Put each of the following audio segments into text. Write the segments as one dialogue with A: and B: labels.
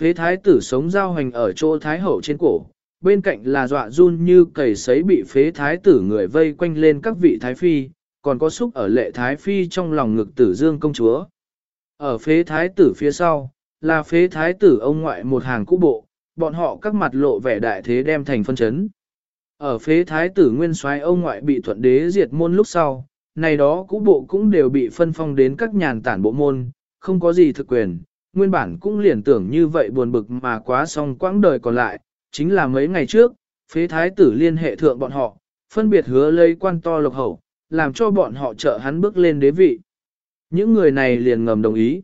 A: Phế thái tử sống giao hành ở chỗ thái hậu trên cổ, bên cạnh là dọa run như cầy sấy bị phế thái tử người vây quanh lên các vị thái phi, còn có xúc ở lệ thái phi trong lòng ngực tử dương công chúa. Ở phế thái tử phía sau, là phế thái tử ông ngoại một hàng cũ bộ, bọn họ các mặt lộ vẻ đại thế đem thành phân chấn. Ở phế thái tử nguyên soái ông ngoại bị thuận đế diệt môn lúc sau, này đó cũ bộ cũng đều bị phân phong đến các nhàn tản bộ môn, không có gì thực quyền, nguyên bản cũng liền tưởng như vậy buồn bực mà quá xong quãng đời còn lại, chính là mấy ngày trước, phế thái tử liên hệ thượng bọn họ, phân biệt hứa lấy quan to lộc hậu, làm cho bọn họ trợ hắn bước lên đế vị. Những người này liền ngầm đồng ý.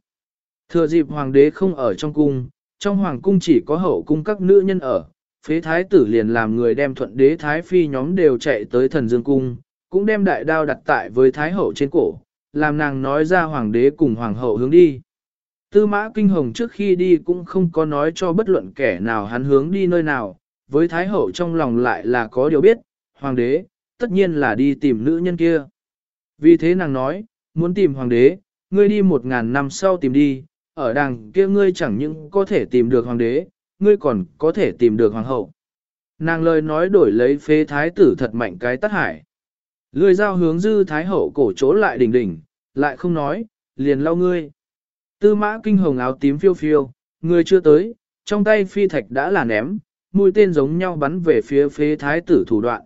A: Thừa dịp hoàng đế không ở trong cung, trong hoàng cung chỉ có hậu cung các nữ nhân ở, phế thái tử liền làm người đem thuận đế thái phi nhóm đều chạy tới thần dương cung, cũng đem đại đao đặt tại với thái hậu trên cổ, làm nàng nói ra hoàng đế cùng hoàng hậu hướng đi. Tư mã kinh hồng trước khi đi cũng không có nói cho bất luận kẻ nào hắn hướng đi nơi nào, với thái hậu trong lòng lại là có điều biết, hoàng đế, tất nhiên là đi tìm nữ nhân kia. Vì thế nàng nói, muốn tìm hoàng đế, ngươi đi một ngàn năm sau tìm đi, ở đằng kia ngươi chẳng những có thể tìm được hoàng đế, ngươi còn có thể tìm được hoàng hậu. Nàng lời nói đổi lấy phế thái tử thật mạnh cái tắt hải. Lười giao hướng dư thái hậu cổ chỗ lại đỉnh đỉnh, lại không nói, liền lau ngươi. Tư mã kinh hồng áo tím phiêu phiêu, người chưa tới, trong tay phi thạch đã là ném, mũi tên giống nhau bắn về phía phế thái tử thủ đoạn.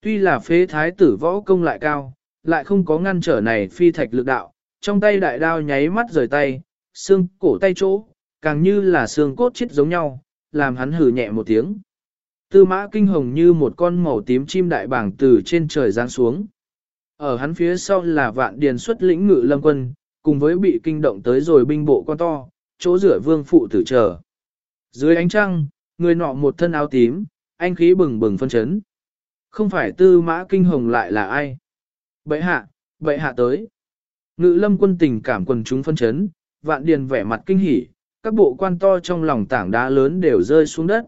A: Tuy là phế thái tử võ công lại cao, lại không có ngăn trở này phi thạch lực đạo, trong tay đại đao nháy mắt rời tay, xương cổ tay chỗ, càng như là xương cốt chết giống nhau, làm hắn hử nhẹ một tiếng. Tư mã kinh hồng như một con màu tím chim đại bảng từ trên trời giáng xuống. Ở hắn phía sau là vạn điền xuất lĩnh ngự lâm quân, cùng với bị kinh động tới rồi binh bộ con to, chỗ rửa vương phụ tử chờ. Dưới ánh trăng, người nọ một thân áo tím, anh khí bừng bừng phân chấn. Không phải tư mã kinh hồng lại là ai? Bệ hạ, bệ hạ tới. Ngự lâm quân tình cảm quần chúng phân chấn, vạn điền vẻ mặt kinh hỉ, các bộ quan to trong lòng tảng đá lớn đều rơi xuống đất.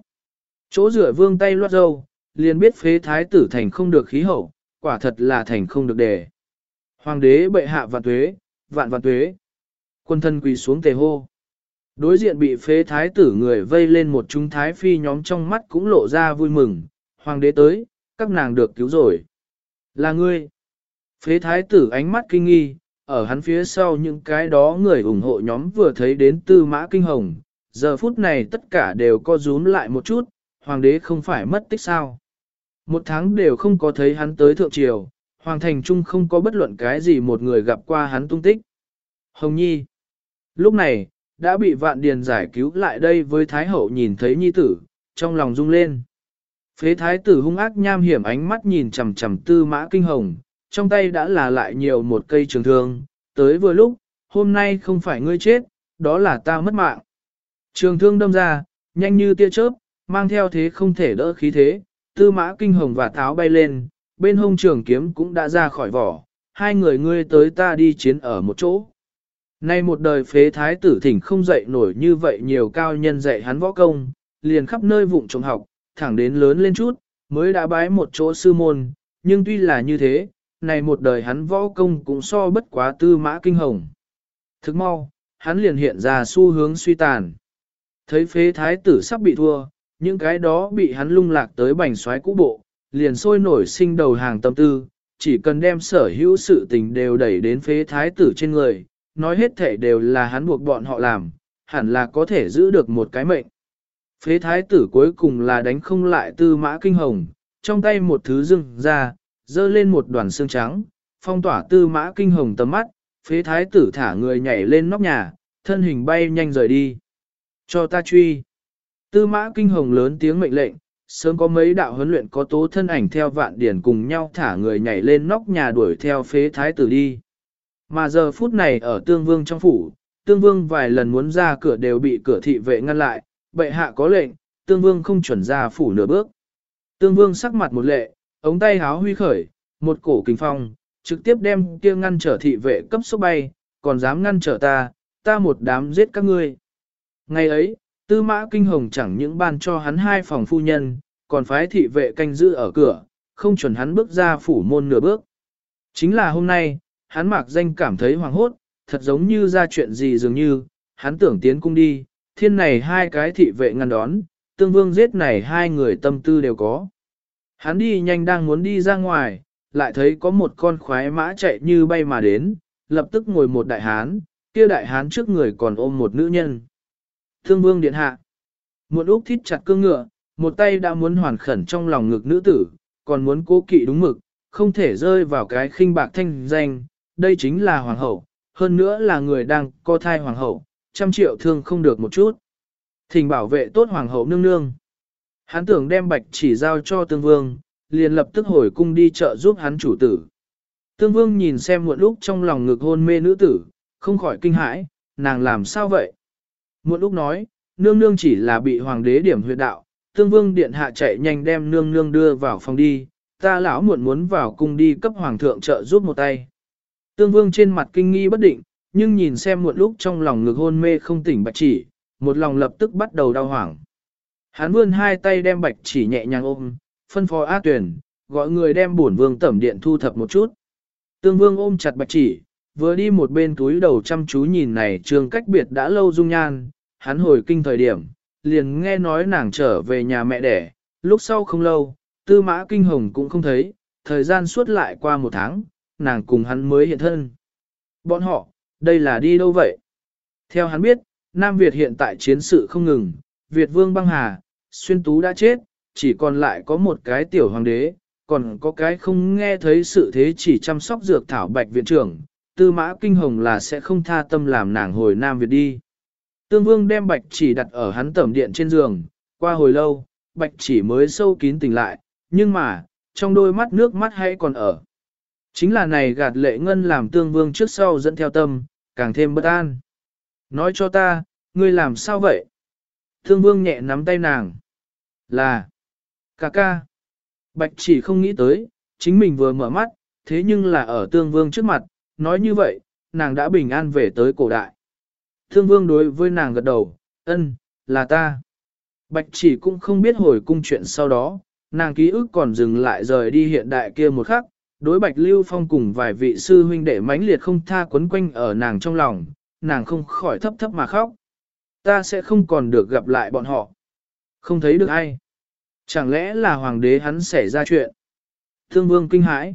A: Chỗ rửa vương tay loát dâu, liền biết phế thái tử thành không được khí hậu, quả thật là thành không được đề. Hoàng đế bệ hạ và tuế, vạn vạn tuế. Quân thân quỳ xuống tề hô. Đối diện bị phế thái tử người vây lên một chúng thái phi nhóm trong mắt cũng lộ ra vui mừng. Hoàng đế tới, các nàng được cứu rồi. Là ngươi. Phế thái tử ánh mắt kinh nghi, ở hắn phía sau những cái đó người ủng hộ nhóm vừa thấy đến tư mã kinh hồng. Giờ phút này tất cả đều co rúm lại một chút, hoàng đế không phải mất tích sao. Một tháng đều không có thấy hắn tới thượng triều, hoàng thành trung không có bất luận cái gì một người gặp qua hắn tung tích. Hồng Nhi Lúc này, đã bị vạn điền giải cứu lại đây với Thái Hậu nhìn thấy Nhi tử, trong lòng rung lên. Phế Thái tử hung ác nham hiểm ánh mắt nhìn chầm chầm tư mã kinh hồng, trong tay đã là lại nhiều một cây trường thương, tới vừa lúc, hôm nay không phải ngươi chết, đó là ta mất mạng. Trường thương đâm ra, nhanh như tia chớp, mang theo thế không thể đỡ khí thế, tư mã kinh hồng và tháo bay lên, bên hông trường kiếm cũng đã ra khỏi vỏ, hai người ngươi tới ta đi chiến ở một chỗ. Nay một đời phế thái tử thỉnh không dậy nổi như vậy nhiều cao nhân dạy hắn võ công, liền khắp nơi vụng trồng học, thẳng đến lớn lên chút, mới đã bái một chỗ sư môn, nhưng tuy là như thế, này một đời hắn võ công cũng so bất quá tư mã kinh hồng. Thức mau, hắn liền hiện ra xu hướng suy tàn. Thấy phế thái tử sắp bị thua, những cái đó bị hắn lung lạc tới bành xoáy cũ bộ, liền sôi nổi sinh đầu hàng tâm tư, chỉ cần đem sở hữu sự tình đều đẩy đến phế thái tử trên người, nói hết thể đều là hắn buộc bọn họ làm, hẳn là có thể giữ được một cái mệnh. Phế thái tử cuối cùng là đánh không lại tư mã kinh hồng, trong tay một thứ dưng ra, dơ lên một đoàn xương trắng, phong tỏa tư mã kinh hồng tầm mắt, phế thái tử thả người nhảy lên nóc nhà, thân hình bay nhanh rời đi. Cho ta truy. Tư mã kinh hồng lớn tiếng mệnh lệnh, sớm có mấy đạo huấn luyện có tố thân ảnh theo vạn điển cùng nhau thả người nhảy lên nóc nhà đuổi theo phế thái tử đi. Mà giờ phút này ở tương vương trong phủ, tương vương vài lần muốn ra cửa đều bị cửa thị vệ ngăn lại, bệ hạ có lệnh, tương vương không chuẩn ra phủ nửa bước. Tương vương sắc mặt một lệ, ống tay háo huy khởi, một cổ kinh phong, trực tiếp đem kia ngăn trở thị vệ cấp số bay, còn dám ngăn trở ta, ta một đám giết các ngươi. Ngày ấy, tư mã kinh hồng chẳng những ban cho hắn hai phòng phu nhân, còn phái thị vệ canh giữ ở cửa, không chuẩn hắn bước ra phủ môn nửa bước. Chính là hôm nay, hắn mặc danh cảm thấy hoàng hốt, thật giống như ra chuyện gì dường như, hắn tưởng tiến cung đi, thiên này hai cái thị vệ ngăn đón, tương vương giết này hai người tâm tư đều có. Hắn đi nhanh đang muốn đi ra ngoài, lại thấy có một con khoái mã chạy như bay mà đến, lập tức ngồi một đại hán, kia đại hán trước người còn ôm một nữ nhân. Thương vương điện hạ. muộn úc thít chặt cương ngựa, một tay đã muốn hoàn khẩn trong lòng ngực nữ tử, còn muốn cố kỵ đúng mực, không thể rơi vào cái khinh bạc thanh danh, đây chính là hoàng hậu, hơn nữa là người đang co thai hoàng hậu, trăm triệu thương không được một chút. Thỉnh bảo vệ tốt hoàng hậu nương nương. Hắn tưởng đem bạch chỉ giao cho tương vương, liền lập tức hồi cung đi chợ giúp hắn chủ tử. Tương vương nhìn xem muộn lúc trong lòng ngực hôn mê nữ tử, không khỏi kinh hãi, nàng làm sao vậy? Muộn lúc nói, nương nương chỉ là bị hoàng đế điểm huyệt đạo, tương vương điện hạ chạy nhanh đem nương nương đưa vào phòng đi, ta lão muộn muốn vào cung đi cấp hoàng thượng trợ giúp một tay. Tương vương trên mặt kinh nghi bất định, nhưng nhìn xem muộn lúc trong lòng ngực hôn mê không tỉnh bạch chỉ, một lòng lập tức bắt đầu đau hoảng. Hán vươn hai tay đem bạch chỉ nhẹ nhàng ôm, phân phó ác tuyển, gọi người đem bổn vương tẩm điện thu thập một chút. Tương vương ôm chặt bạch chỉ, vừa đi một bên túi đầu chăm chú nhìn này trường cách biệt đã lâu dung nhan, hắn hồi kinh thời điểm, liền nghe nói nàng trở về nhà mẹ đẻ, lúc sau không lâu, tư mã kinh hồng cũng không thấy, thời gian suốt lại qua một tháng, nàng cùng hắn mới hiện thân. Bọn họ, đây là đi đâu vậy? Theo hắn biết, Nam Việt hiện tại chiến sự không ngừng, Việt vương băng hà, xuyên tú đã chết, chỉ còn lại có một cái tiểu hoàng đế, còn có cái không nghe thấy sự thế chỉ chăm sóc dược thảo bạch viện trưởng, tư mã kinh hồng là sẽ không tha tâm làm nàng hồi Nam Việt đi. Tương vương đem bạch chỉ đặt ở hắn tẩm điện trên giường, qua hồi lâu, bạch chỉ mới sâu kín tỉnh lại, nhưng mà, trong đôi mắt nước mắt hay còn ở. Chính là này gạt lệ ngân làm tương vương trước sau dẫn theo tâm, càng thêm bất an. Nói cho ta, ngươi làm sao vậy? Tương vương nhẹ nắm tay nàng. Là, ca ca. Bạch chỉ không nghĩ tới, chính mình vừa mở mắt, thế nhưng là ở tương vương trước mặt, nói như vậy, nàng đã bình an về tới cổ đại. Thương vương đối với nàng gật đầu, ân, là ta. Bạch chỉ cũng không biết hồi cung chuyện sau đó, nàng ký ức còn dừng lại rời đi hiện đại kia một khắc, đối Bạch Lưu Phong cùng vài vị sư huynh đệ mãnh liệt không tha quấn quanh ở nàng trong lòng, nàng không khỏi thấp thấp mà khóc. Ta sẽ không còn được gặp lại bọn họ. Không thấy được ai. Chẳng lẽ là hoàng đế hắn xảy ra chuyện? Thương vương kinh hãi.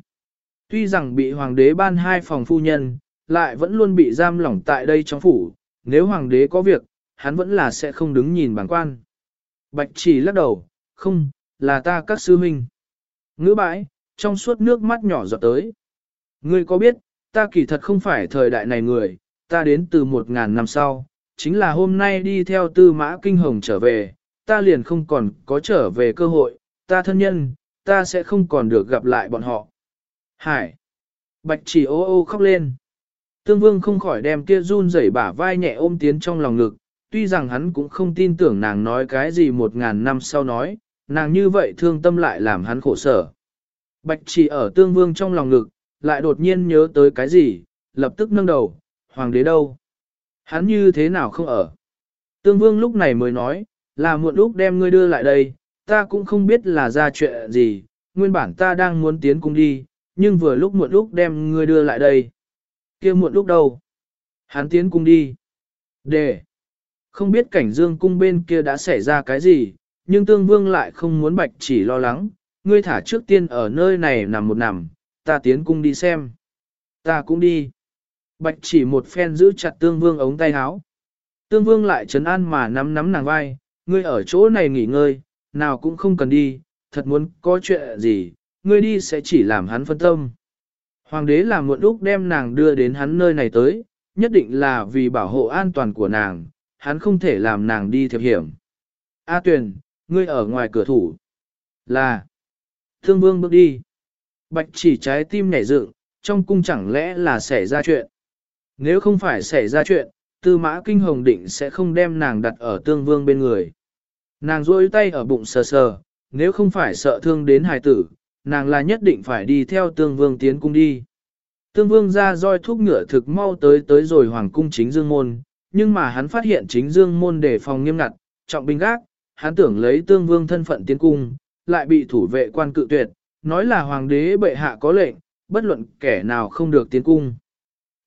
A: Tuy rằng bị hoàng đế ban hai phòng phu nhân, lại vẫn luôn bị giam lỏng tại đây trong phủ, nếu hoàng đế có việc, hắn vẫn là sẽ không đứng nhìn bản quan. Bạch chỉ lắc đầu, không, là ta các sư huynh. Ngữ bãi, trong suốt nước mắt nhỏ giọt tới. Ngươi có biết, ta kỳ thật không phải thời đại này người, ta đến từ một ngàn năm sau, chính là hôm nay đi theo tư mã kinh hồng trở về, ta liền không còn có trở về cơ hội, ta thân nhân, ta sẽ không còn được gặp lại bọn họ. Hải! Bạch chỉ ô ô khóc lên. Tương vương không khỏi đem kia run rẩy bả vai nhẹ ôm tiến trong lòng ngực, tuy rằng hắn cũng không tin tưởng nàng nói cái gì một ngàn năm sau nói, nàng như vậy thương tâm lại làm hắn khổ sở. Bạch chỉ ở tương vương trong lòng ngực, lại đột nhiên nhớ tới cái gì, lập tức nâng đầu, hoàng đế đâu? Hắn như thế nào không ở? Tương vương lúc này mới nói, là muộn lúc đem ngươi đưa lại đây, ta cũng không biết là ra chuyện gì, nguyên bản ta đang muốn tiến cung đi, nhưng vừa lúc muộn lúc đem ngươi đưa lại đây kia muộn lúc đâu? Hắn tiến cung đi. Để. Không biết cảnh dương cung bên kia đã xảy ra cái gì, nhưng tương vương lại không muốn bạch chỉ lo lắng, ngươi thả trước tiên ở nơi này nằm một nằm, ta tiến cung đi xem. Ta cũng đi. Bạch chỉ một phen giữ chặt tương vương ống tay áo. Tương vương lại trấn an mà nắm nắm nàng vai, ngươi ở chỗ này nghỉ ngơi, nào cũng không cần đi, thật muốn có chuyện gì, ngươi đi sẽ chỉ làm hắn phân tâm. Hoàng đế là muộn lúc đem nàng đưa đến hắn nơi này tới, nhất định là vì bảo hộ an toàn của nàng, hắn không thể làm nàng đi thiệp hiểm. A tuyền, ngươi ở ngoài cửa thủ. Là. Thương vương bước đi. Bạch chỉ trái tim nhảy dựng, trong cung chẳng lẽ là xảy ra chuyện. Nếu không phải xảy ra chuyện, tư mã kinh hồng định sẽ không đem nàng đặt ở tương vương bên người. Nàng rôi tay ở bụng sờ sờ, nếu không phải sợ thương đến hài tử, nàng là nhất định phải đi theo tương vương tiến cung đi. Tương vương ra roi thuốc ngựa thực mau tới tới rồi hoàng cung chính dương môn, nhưng mà hắn phát hiện chính dương môn đề phòng nghiêm ngặt, trọng binh gác, hắn tưởng lấy tương vương thân phận tiến cung, lại bị thủ vệ quan cự tuyệt, nói là hoàng đế bệ hạ có lệnh, bất luận kẻ nào không được tiến cung.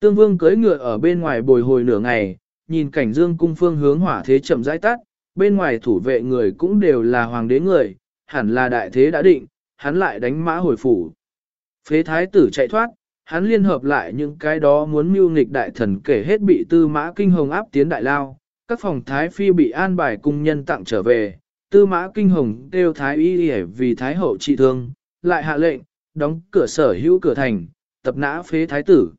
A: Tương vương cưỡi ngựa ở bên ngoài bồi hồi nửa ngày, nhìn cảnh dương cung phương hướng hỏa thế chậm rãi tắt, bên ngoài thủ vệ người cũng đều là hoàng đế người, hẳn là đại thế đã định, hắn lại đánh mã hồi phủ. Phế thái tử chạy thoát, hắn liên hợp lại những cái đó muốn mưu nghịch đại thần kể hết bị tư mã kinh hồng áp tiến đại lao, các phòng thái phi bị an bài cung nhân tặng trở về, tư mã kinh hồng kêu thái y vì thái hậu trị thương, lại hạ lệnh, đóng cửa sở hữu cửa thành, tập nã phế thái tử.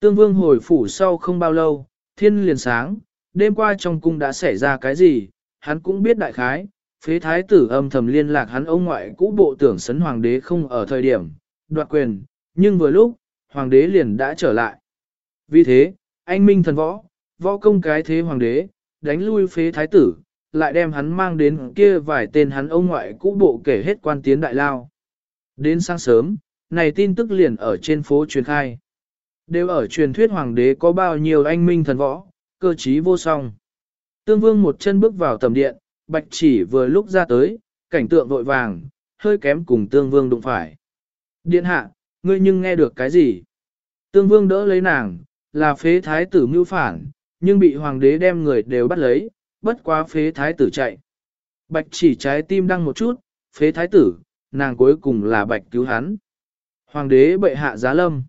A: Tương vương hồi phủ sau không bao lâu, thiên liền sáng, đêm qua trong cung đã xảy ra cái gì, hắn cũng biết đại khái, phế thái tử âm thầm liên lạc hắn ông ngoại cũ bộ tưởng sấn hoàng đế không ở thời điểm, đoạt quyền, nhưng vừa lúc, hoàng đế liền đã trở lại. Vì thế, anh minh thần võ, võ công cái thế hoàng đế, đánh lui phế thái tử, lại đem hắn mang đến kia vài tên hắn ông ngoại cũ bộ kể hết quan tiến đại lao. Đến sáng sớm, này tin tức liền ở trên phố truyền khai. Đều ở truyền thuyết hoàng đế có bao nhiêu anh minh thần võ, cơ trí vô song. Tương vương một chân bước vào tầm điện, bạch chỉ vừa lúc ra tới, cảnh tượng vội vàng, hơi kém cùng tương vương đụng phải. Điện hạ, ngươi nhưng nghe được cái gì? Tương vương đỡ lấy nàng, là phế thái tử mưu phản, nhưng bị hoàng đế đem người đều bắt lấy, bất quá phế thái tử chạy. Bạch chỉ trái tim đăng một chút, phế thái tử, nàng cuối cùng là bạch cứu hắn. Hoàng đế bệ hạ giá lâm.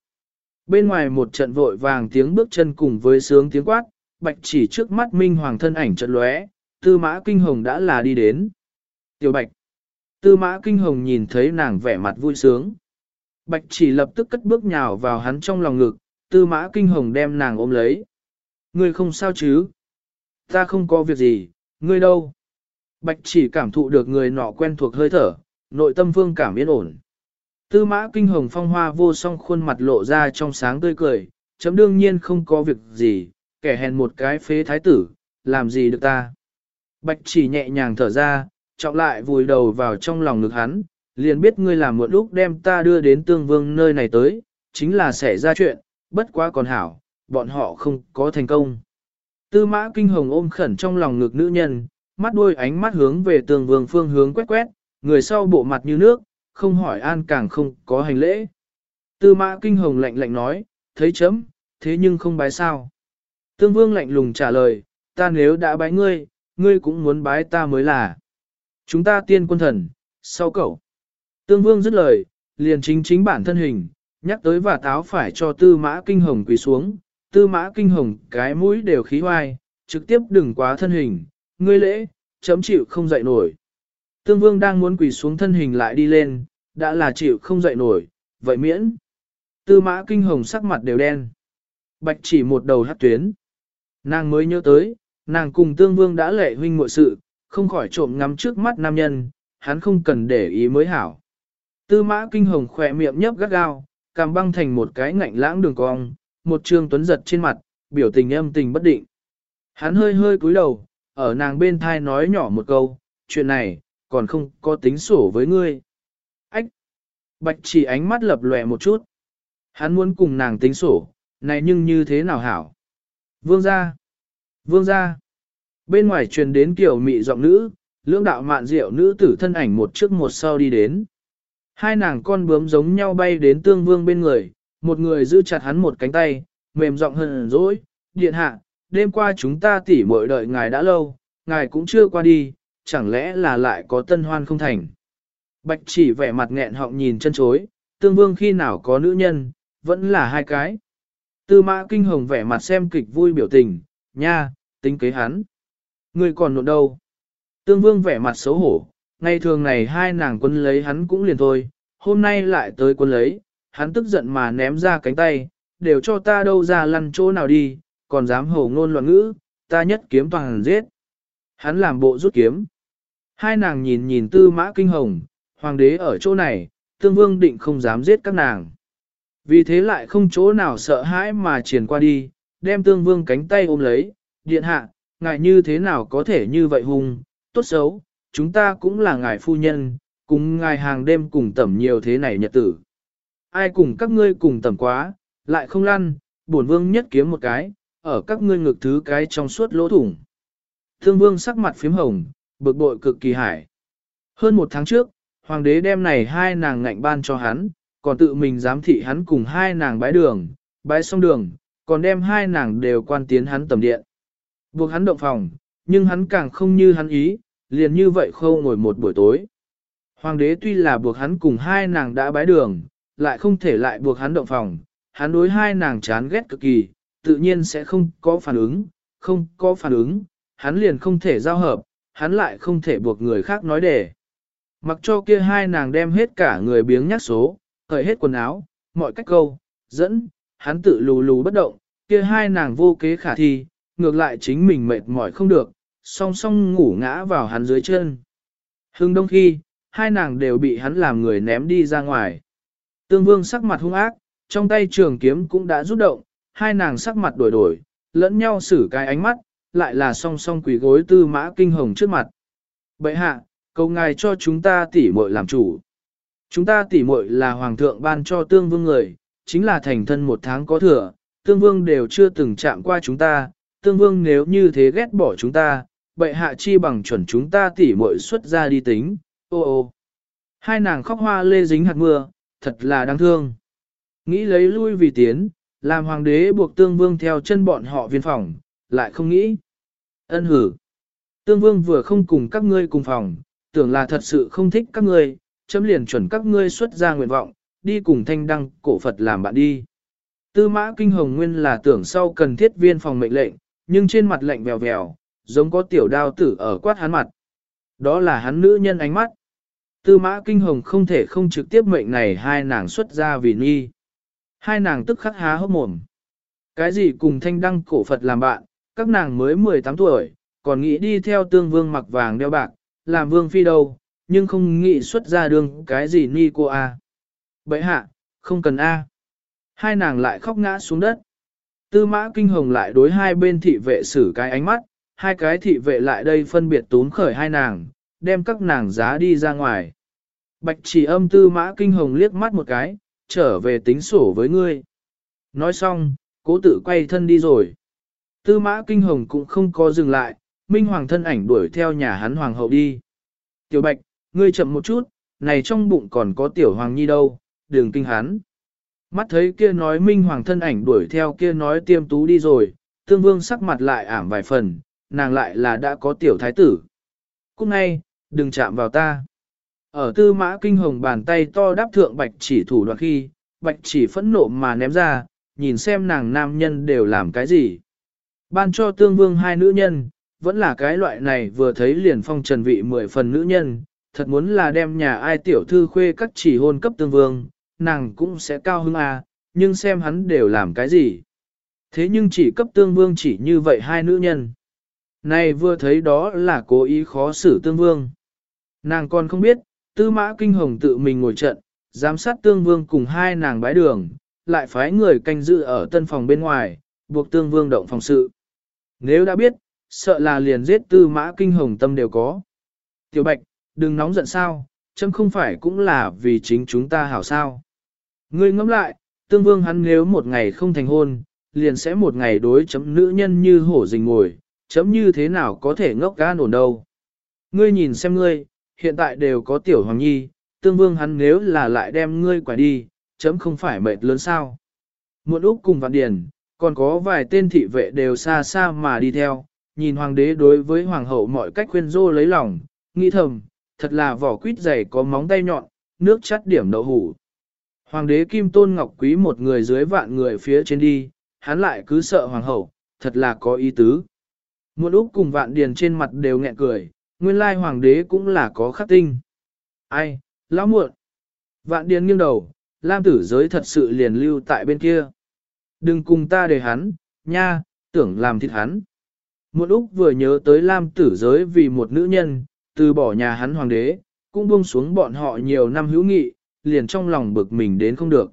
A: Bên ngoài một trận vội vàng tiếng bước chân cùng với sướng tiếng quát, bạch chỉ trước mắt minh hoàng thân ảnh trận lóe, tư mã kinh hồng đã là đi đến. Tiểu bạch. Tư mã kinh hồng nhìn thấy nàng vẻ mặt vui sướng. Bạch chỉ lập tức cất bước nhào vào hắn trong lòng ngực, tư mã kinh hồng đem nàng ôm lấy. Ngươi không sao chứ? Ta không có việc gì, ngươi đâu? Bạch chỉ cảm thụ được người nọ quen thuộc hơi thở, nội tâm vương cảm yên ổn. Tư mã kinh hồng phong hoa vô song khuôn mặt lộ ra trong sáng tươi cười, chấm đương nhiên không có việc gì, kẻ hèn một cái phế thái tử, làm gì được ta. Bạch chỉ nhẹ nhàng thở ra, trọng lại vùi đầu vào trong lòng ngực hắn, liền biết ngươi làm một lúc đem ta đưa đến tương vương nơi này tới, chính là xảy ra chuyện, bất quá còn hảo, bọn họ không có thành công. Tư mã kinh hồng ôm khẩn trong lòng ngực nữ nhân, mắt đuôi ánh mắt hướng về tường vương phương hướng quét quét, người sau bộ mặt như nước, không hỏi an càng không có hành lễ. Tư mã kinh hồng lạnh lạnh nói, thấy chấm, thế nhưng không bái sao. Tương vương lạnh lùng trả lời, ta nếu đã bái ngươi, ngươi cũng muốn bái ta mới là. Chúng ta tiên quân thần, sau cậu. Tương vương dứt lời, liền chính chính bản thân hình, nhắc tới và táo phải cho tư mã kinh hồng quỳ xuống, tư mã kinh hồng cái mũi đều khí hoai, trực tiếp đừng quá thân hình, ngươi lễ, chấm chịu không dậy nổi. Tương vương đang muốn quỳ xuống thân hình lại đi lên, đã là chịu không dậy nổi, vậy miễn. Tư mã kinh hồng sắc mặt đều đen. Bạch chỉ một đầu hát tuyến. Nàng mới nhớ tới, nàng cùng tương vương đã lệ huynh muội sự, không khỏi trộm ngắm trước mắt nam nhân, hắn không cần để ý mới hảo. Tư mã kinh hồng khỏe miệng nhấp gắt gao, cằm băng thành một cái ngạnh lãng đường cong, một trương tuấn giật trên mặt, biểu tình âm tình bất định. Hắn hơi hơi cúi đầu, ở nàng bên thai nói nhỏ một câu, chuyện này, còn không có tính sổ với ngươi. Ách! Bạch chỉ ánh mắt lập lòe một chút. Hắn muốn cùng nàng tính sổ, này nhưng như thế nào hảo? Vương gia! Vương gia! Bên ngoài truyền đến kiểu mị giọng nữ, lưỡng đạo mạn diệu nữ tử thân ảnh một trước một sau đi đến. Hai nàng con bướm giống nhau bay đến tương vương bên người, một người giữ chặt hắn một cánh tay, mềm giọng hơn dỗi, điện hạ, đêm qua chúng ta tỉ mội đợi ngài đã lâu, ngài cũng chưa qua đi, chẳng lẽ là lại có tân hoan không thành. Bạch chỉ vẻ mặt nghẹn họng nhìn chân chối, tương vương khi nào có nữ nhân, vẫn là hai cái. Tư mã kinh hồng vẻ mặt xem kịch vui biểu tình, nha, tính kế hắn. Người còn nộn đâu? Tương vương vẻ mặt xấu hổ, ngày thường này hai nàng quân lấy hắn cũng liền thôi, hôm nay lại tới quân lấy, hắn tức giận mà ném ra cánh tay, đều cho ta đâu ra lăn chỗ nào đi, còn dám hổ ngôn loạn ngữ, ta nhất kiếm toàn giết. Hắn làm bộ rút kiếm. Hai nàng nhìn nhìn tư mã kinh hồng, hoàng đế ở chỗ này, tương vương định không dám giết các nàng. Vì thế lại không chỗ nào sợ hãi mà triển qua đi, đem tương vương cánh tay ôm lấy, điện hạ, ngài như thế nào có thể như vậy hung, tốt xấu, chúng ta cũng là ngài phu nhân, cùng ngài hàng đêm cùng tẩm nhiều thế này nhật tử. Ai cùng các ngươi cùng tẩm quá, lại không lăn, bổn vương nhất kiếm một cái, ở các ngươi ngực thứ cái trong suốt lỗ thủng. Thương vương sắc mặt phím hồng, bực bội cực kỳ hải. Hơn một tháng trước, hoàng đế đem này hai nàng ngạnh ban cho hắn, còn tự mình giám thị hắn cùng hai nàng bái đường, bái xong đường, còn đem hai nàng đều quan tiến hắn tầm điện. Buộc hắn động phòng, nhưng hắn càng không như hắn ý, liền như vậy khâu ngồi một buổi tối. Hoàng đế tuy là buộc hắn cùng hai nàng đã bái đường, lại không thể lại buộc hắn động phòng, hắn đối hai nàng chán ghét cực kỳ, tự nhiên sẽ không có phản ứng, không có phản ứng, hắn liền không thể giao hợp, hắn lại không thể buộc người khác nói để. Mặc cho kia hai nàng đem hết cả người biếng nhắc số, cởi hết quần áo, mọi cách câu, dẫn, hắn tự lù lù bất động, kia hai nàng vô kế khả thi, ngược lại chính mình mệt mỏi không được, song song ngủ ngã vào hắn dưới chân. Hưng đông khi, hai nàng đều bị hắn làm người ném đi ra ngoài. Tương vương sắc mặt hung ác, trong tay trường kiếm cũng đã rút động, hai nàng sắc mặt đổi đổi, lẫn nhau xử cái ánh mắt, lại là song song quỷ gối tư mã kinh hồng trước mặt. Bệ hạ, cầu ngài cho chúng ta tỉ muội làm chủ. Chúng ta tỉ muội là hoàng thượng ban cho tương vương người, chính là thành thân một tháng có thừa, tương vương đều chưa từng chạm qua chúng ta, tương vương nếu như thế ghét bỏ chúng ta, bệ hạ chi bằng chuẩn chúng ta tỉ muội xuất ra đi tính, ô ô. Hai nàng khóc hoa lê dính hạt mưa, thật là đáng thương. Nghĩ lấy lui vì tiến, làm hoàng đế buộc tương vương theo chân bọn họ viên phòng, lại không nghĩ. Ân hử. Tương vương vừa không cùng các ngươi cùng phòng, tưởng là thật sự không thích các ngươi, chấm liền chuẩn các ngươi xuất ra nguyện vọng, đi cùng thanh đăng cổ Phật làm bạn đi. Tư mã kinh hồng nguyên là tưởng sau cần thiết viên phòng mệnh lệnh, nhưng trên mặt lạnh vèo vèo, giống có tiểu đao tử ở quát hắn mặt. Đó là hắn nữ nhân ánh mắt. Tư mã kinh hồng không thể không trực tiếp mệnh này hai nàng xuất ra vì nghi. Hai nàng tức khắc há hốc mồm. Cái gì cùng thanh đăng cổ Phật làm bạn, các nàng mới 18 tuổi, còn nghĩ đi theo tương vương mặc vàng đeo bạc, làm vương phi đâu, nhưng không nghĩ xuất ra đường cái gì ni cô a. Bậy hạ, không cần a. Hai nàng lại khóc ngã xuống đất. Tư mã kinh hồng lại đối hai bên thị vệ xử cái ánh mắt, hai cái thị vệ lại đây phân biệt tốn khởi hai nàng, đem các nàng giá đi ra ngoài. Bạch chỉ âm tư mã kinh hồng liếc mắt một cái, trở về tính sổ với ngươi. Nói xong, cố tự quay thân đi rồi. Tư mã kinh hồng cũng không có dừng lại, minh hoàng thân ảnh đuổi theo nhà hắn hoàng hậu đi. Tiểu bạch, ngươi chậm một chút, này trong bụng còn có tiểu hoàng nhi đâu, đường kinh hắn. Mắt thấy kia nói minh hoàng thân ảnh đuổi theo kia nói tiêm tú đi rồi, tương vương sắc mặt lại ảm vài phần, nàng lại là đã có tiểu thái tử. Cúc ngay, đừng chạm vào ta. Ở tư mã kinh hồng bàn tay to đáp thượng bạch chỉ thủ đoạn khi, bạch chỉ phẫn nộ mà ném ra, nhìn xem nàng nam nhân đều làm cái gì. Ban cho tương vương hai nữ nhân, vẫn là cái loại này vừa thấy liền phong trần vị mười phần nữ nhân, thật muốn là đem nhà ai tiểu thư khuê các chỉ hôn cấp tương vương, nàng cũng sẽ cao hứng à, nhưng xem hắn đều làm cái gì. Thế nhưng chỉ cấp tương vương chỉ như vậy hai nữ nhân. Này vừa thấy đó là cố ý khó xử tương vương. Nàng còn không biết, tư mã kinh hồng tự mình ngồi trận, giám sát tương vương cùng hai nàng bái đường, lại phái người canh giữ ở tân phòng bên ngoài, buộc tương vương động phòng sự. Nếu đã biết, sợ là liền giết tư mã kinh hồng tâm đều có. Tiểu Bạch, đừng nóng giận sao, chấm không phải cũng là vì chính chúng ta hảo sao. Ngươi ngẫm lại, tương vương hắn nếu một ngày không thành hôn, liền sẽ một ngày đối chấm nữ nhân như hổ rình ngồi, chấm như thế nào có thể ngốc gan ổn đâu. Ngươi nhìn xem ngươi, hiện tại đều có tiểu hoàng nhi, tương vương hắn nếu là lại đem ngươi quả đi, chấm không phải mệt lớn sao. Muộn Úc cùng Vạn Điền, còn có vài tên thị vệ đều xa xa mà đi theo, nhìn hoàng đế đối với hoàng hậu mọi cách khuyên dô lấy lòng, nghĩ thầm, thật là vỏ quýt dày có móng tay nhọn, nước chắt điểm đậu hủ. Hoàng đế Kim Tôn Ngọc Quý một người dưới vạn người phía trên đi, hắn lại cứ sợ hoàng hậu, thật là có ý tứ. Muộn Úc cùng vạn điền trên mặt đều nghẹn cười, nguyên lai hoàng đế cũng là có khắc tinh. Ai, lão muộn. Vạn điền nghiêng đầu, Lam tử giới thật sự liền lưu tại bên kia. Đừng cùng ta để hắn, nha, tưởng làm thịt hắn. Muộn Úc vừa nhớ tới Lam tử giới vì một nữ nhân, từ bỏ nhà hắn hoàng đế, cũng buông xuống bọn họ nhiều năm hữu nghị, liền trong lòng bực mình đến không được.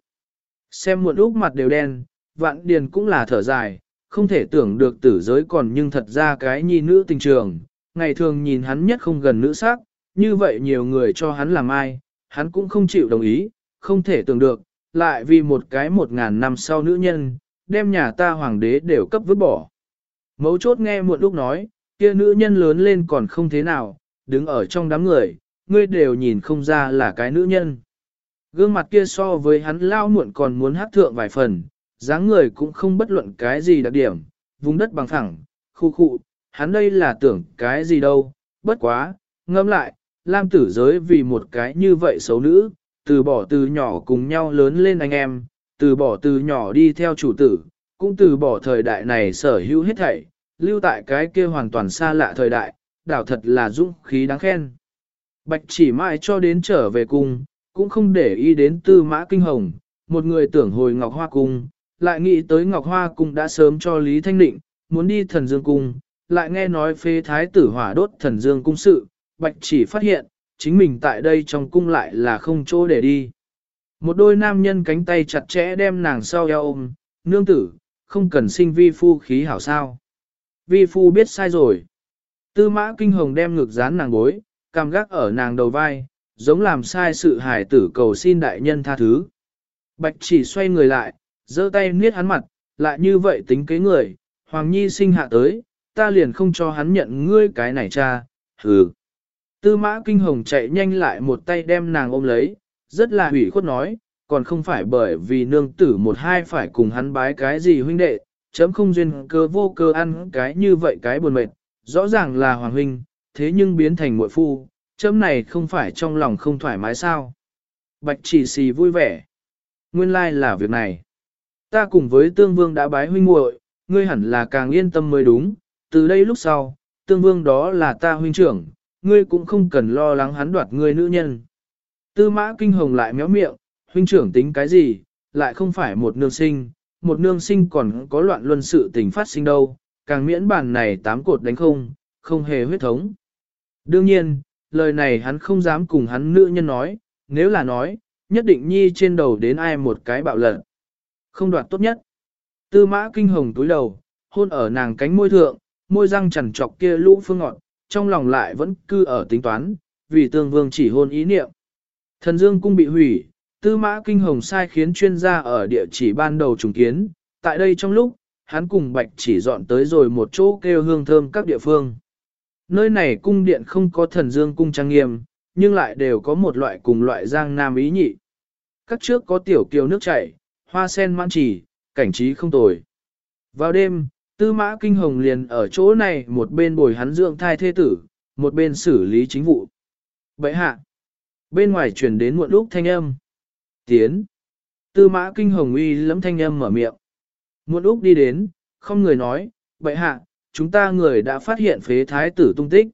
A: Xem muộn Úc mặt đều đen, vạn điền cũng là thở dài, không thể tưởng được tử giới còn nhưng thật ra cái nhi nữ tình trường, ngày thường nhìn hắn nhất không gần nữ sắc, như vậy nhiều người cho hắn làm ai, hắn cũng không chịu đồng ý, không thể tưởng được, lại vì một cái một ngàn năm sau nữ nhân, đem nhà ta hoàng đế đều cấp vứt bỏ. Mấu chốt nghe muộn lúc nói, kia nữ nhân lớn lên còn không thế nào, đứng ở trong đám người, ngươi đều nhìn không ra là cái nữ nhân. Gương mặt kia so với hắn lao muộn còn muốn hát thượng vài phần, dáng người cũng không bất luận cái gì đặc điểm, vùng đất bằng phẳng, khu khu, hắn đây là tưởng cái gì đâu, bất quá, ngẫm lại, Lam tử giới vì một cái như vậy xấu nữ, từ bỏ từ nhỏ cùng nhau lớn lên anh em, từ bỏ từ nhỏ đi theo chủ tử, cũng từ bỏ thời đại này sở hữu hết thảy, lưu tại cái kia hoàn toàn xa lạ thời đại, đảo thật là dũng khí đáng khen. Bạch chỉ mãi cho đến trở về cùng cũng không để ý đến tư mã kinh hồng, một người tưởng hồi Ngọc Hoa Cung, lại nghĩ tới Ngọc Hoa Cung đã sớm cho Lý Thanh Định, muốn đi thần dương cung, lại nghe nói phê thái tử hỏa đốt thần dương cung sự, bạch chỉ phát hiện, chính mình tại đây trong cung lại là không chỗ để đi. Một đôi nam nhân cánh tay chặt chẽ đem nàng sau eo ôm, nương tử, không cần sinh vi phu khí hảo sao. Vi phu biết sai rồi. Tư mã kinh hồng đem ngực dán nàng bối, cam gác ở nàng đầu vai, giống làm sai sự hài tử cầu xin đại nhân tha thứ. Bạch chỉ xoay người lại, giơ tay niết hắn mặt, lại như vậy tính kế người, Hoàng Nhi sinh hạ tới, ta liền không cho hắn nhận ngươi cái này cha, hừ. Tư mã kinh hồng chạy nhanh lại một tay đem nàng ôm lấy, rất là hủy khuất nói, còn không phải bởi vì nương tử một hai phải cùng hắn bái cái gì huynh đệ, chấm không duyên cơ vô cơ ăn cái như vậy cái buồn mệt, rõ ràng là hoàng huynh, thế nhưng biến thành muội phu, chấm này không phải trong lòng không thoải mái sao. Bạch chỉ xì vui vẻ. Nguyên lai like là việc này. Ta cùng với tương vương đã bái huynh muội, ngươi hẳn là càng yên tâm mới đúng, từ đây lúc sau, tương vương đó là ta huynh trưởng, ngươi cũng không cần lo lắng hắn đoạt ngươi nữ nhân. Tư mã kinh hồng lại méo miệng, huynh trưởng tính cái gì, lại không phải một nương sinh, một nương sinh còn có loạn luân sự tình phát sinh đâu, càng miễn bản này tám cột đánh không, không hề huyết thống. Đương nhiên, lời này hắn không dám cùng hắn nữ nhân nói, nếu là nói, nhất định nhi trên đầu đến ai một cái bạo lận. Không đoạt tốt nhất. Tư mã kinh hồng túi đầu, hôn ở nàng cánh môi thượng, môi răng chằn trọc kia lũ phương ngọn, trong lòng lại vẫn cư ở tính toán, vì tương vương chỉ hôn ý niệm. Thần dương cung bị hủy, tư mã kinh hồng sai khiến chuyên gia ở địa chỉ ban đầu trùng kiến, tại đây trong lúc, hắn cùng bạch chỉ dọn tới rồi một chỗ kêu hương thơm các địa phương. Nơi này cung điện không có thần dương cung trang nghiêm, nhưng lại đều có một loại cùng loại giang nam ý nhị. Các trước có tiểu kiều nước chảy, hoa sen mãn chỉ, cảnh trí không tồi. Vào đêm, tư mã kinh hồng liền ở chỗ này một bên bồi hắn dưỡng thai thế tử, một bên xử lý chính vụ. Vậy hạ, bên ngoài truyền đến muộn lúc thanh âm. Tiến. Tư mã kinh hồng uy lẫm thanh âm mở miệng. Muộn lúc đi đến, không người nói, vậy hạ, chúng ta người đã phát hiện phế thái tử tung tích.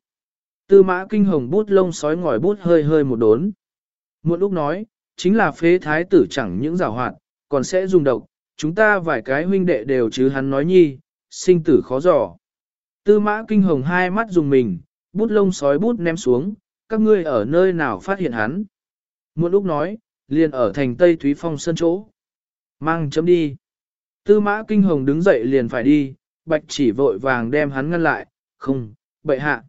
A: Tư mã kinh hồng bút lông sói ngòi bút hơi hơi một đốn. Muộn lúc nói, chính là phế thái tử chẳng những rào hoạt, còn sẽ dùng độc, chúng ta vài cái huynh đệ đều chứ hắn nói nhi, sinh tử khó dò. Tư mã kinh hồng hai mắt dùng mình, bút lông sói bút ném xuống, các ngươi ở nơi nào phát hiện hắn. Muộn lúc nói, liền ở thành Tây Thúy Phong sân chỗ. Mang chấm đi. Tư mã kinh hồng đứng dậy liền phải đi, bạch chỉ vội vàng đem hắn ngăn lại, không, bệ hạ.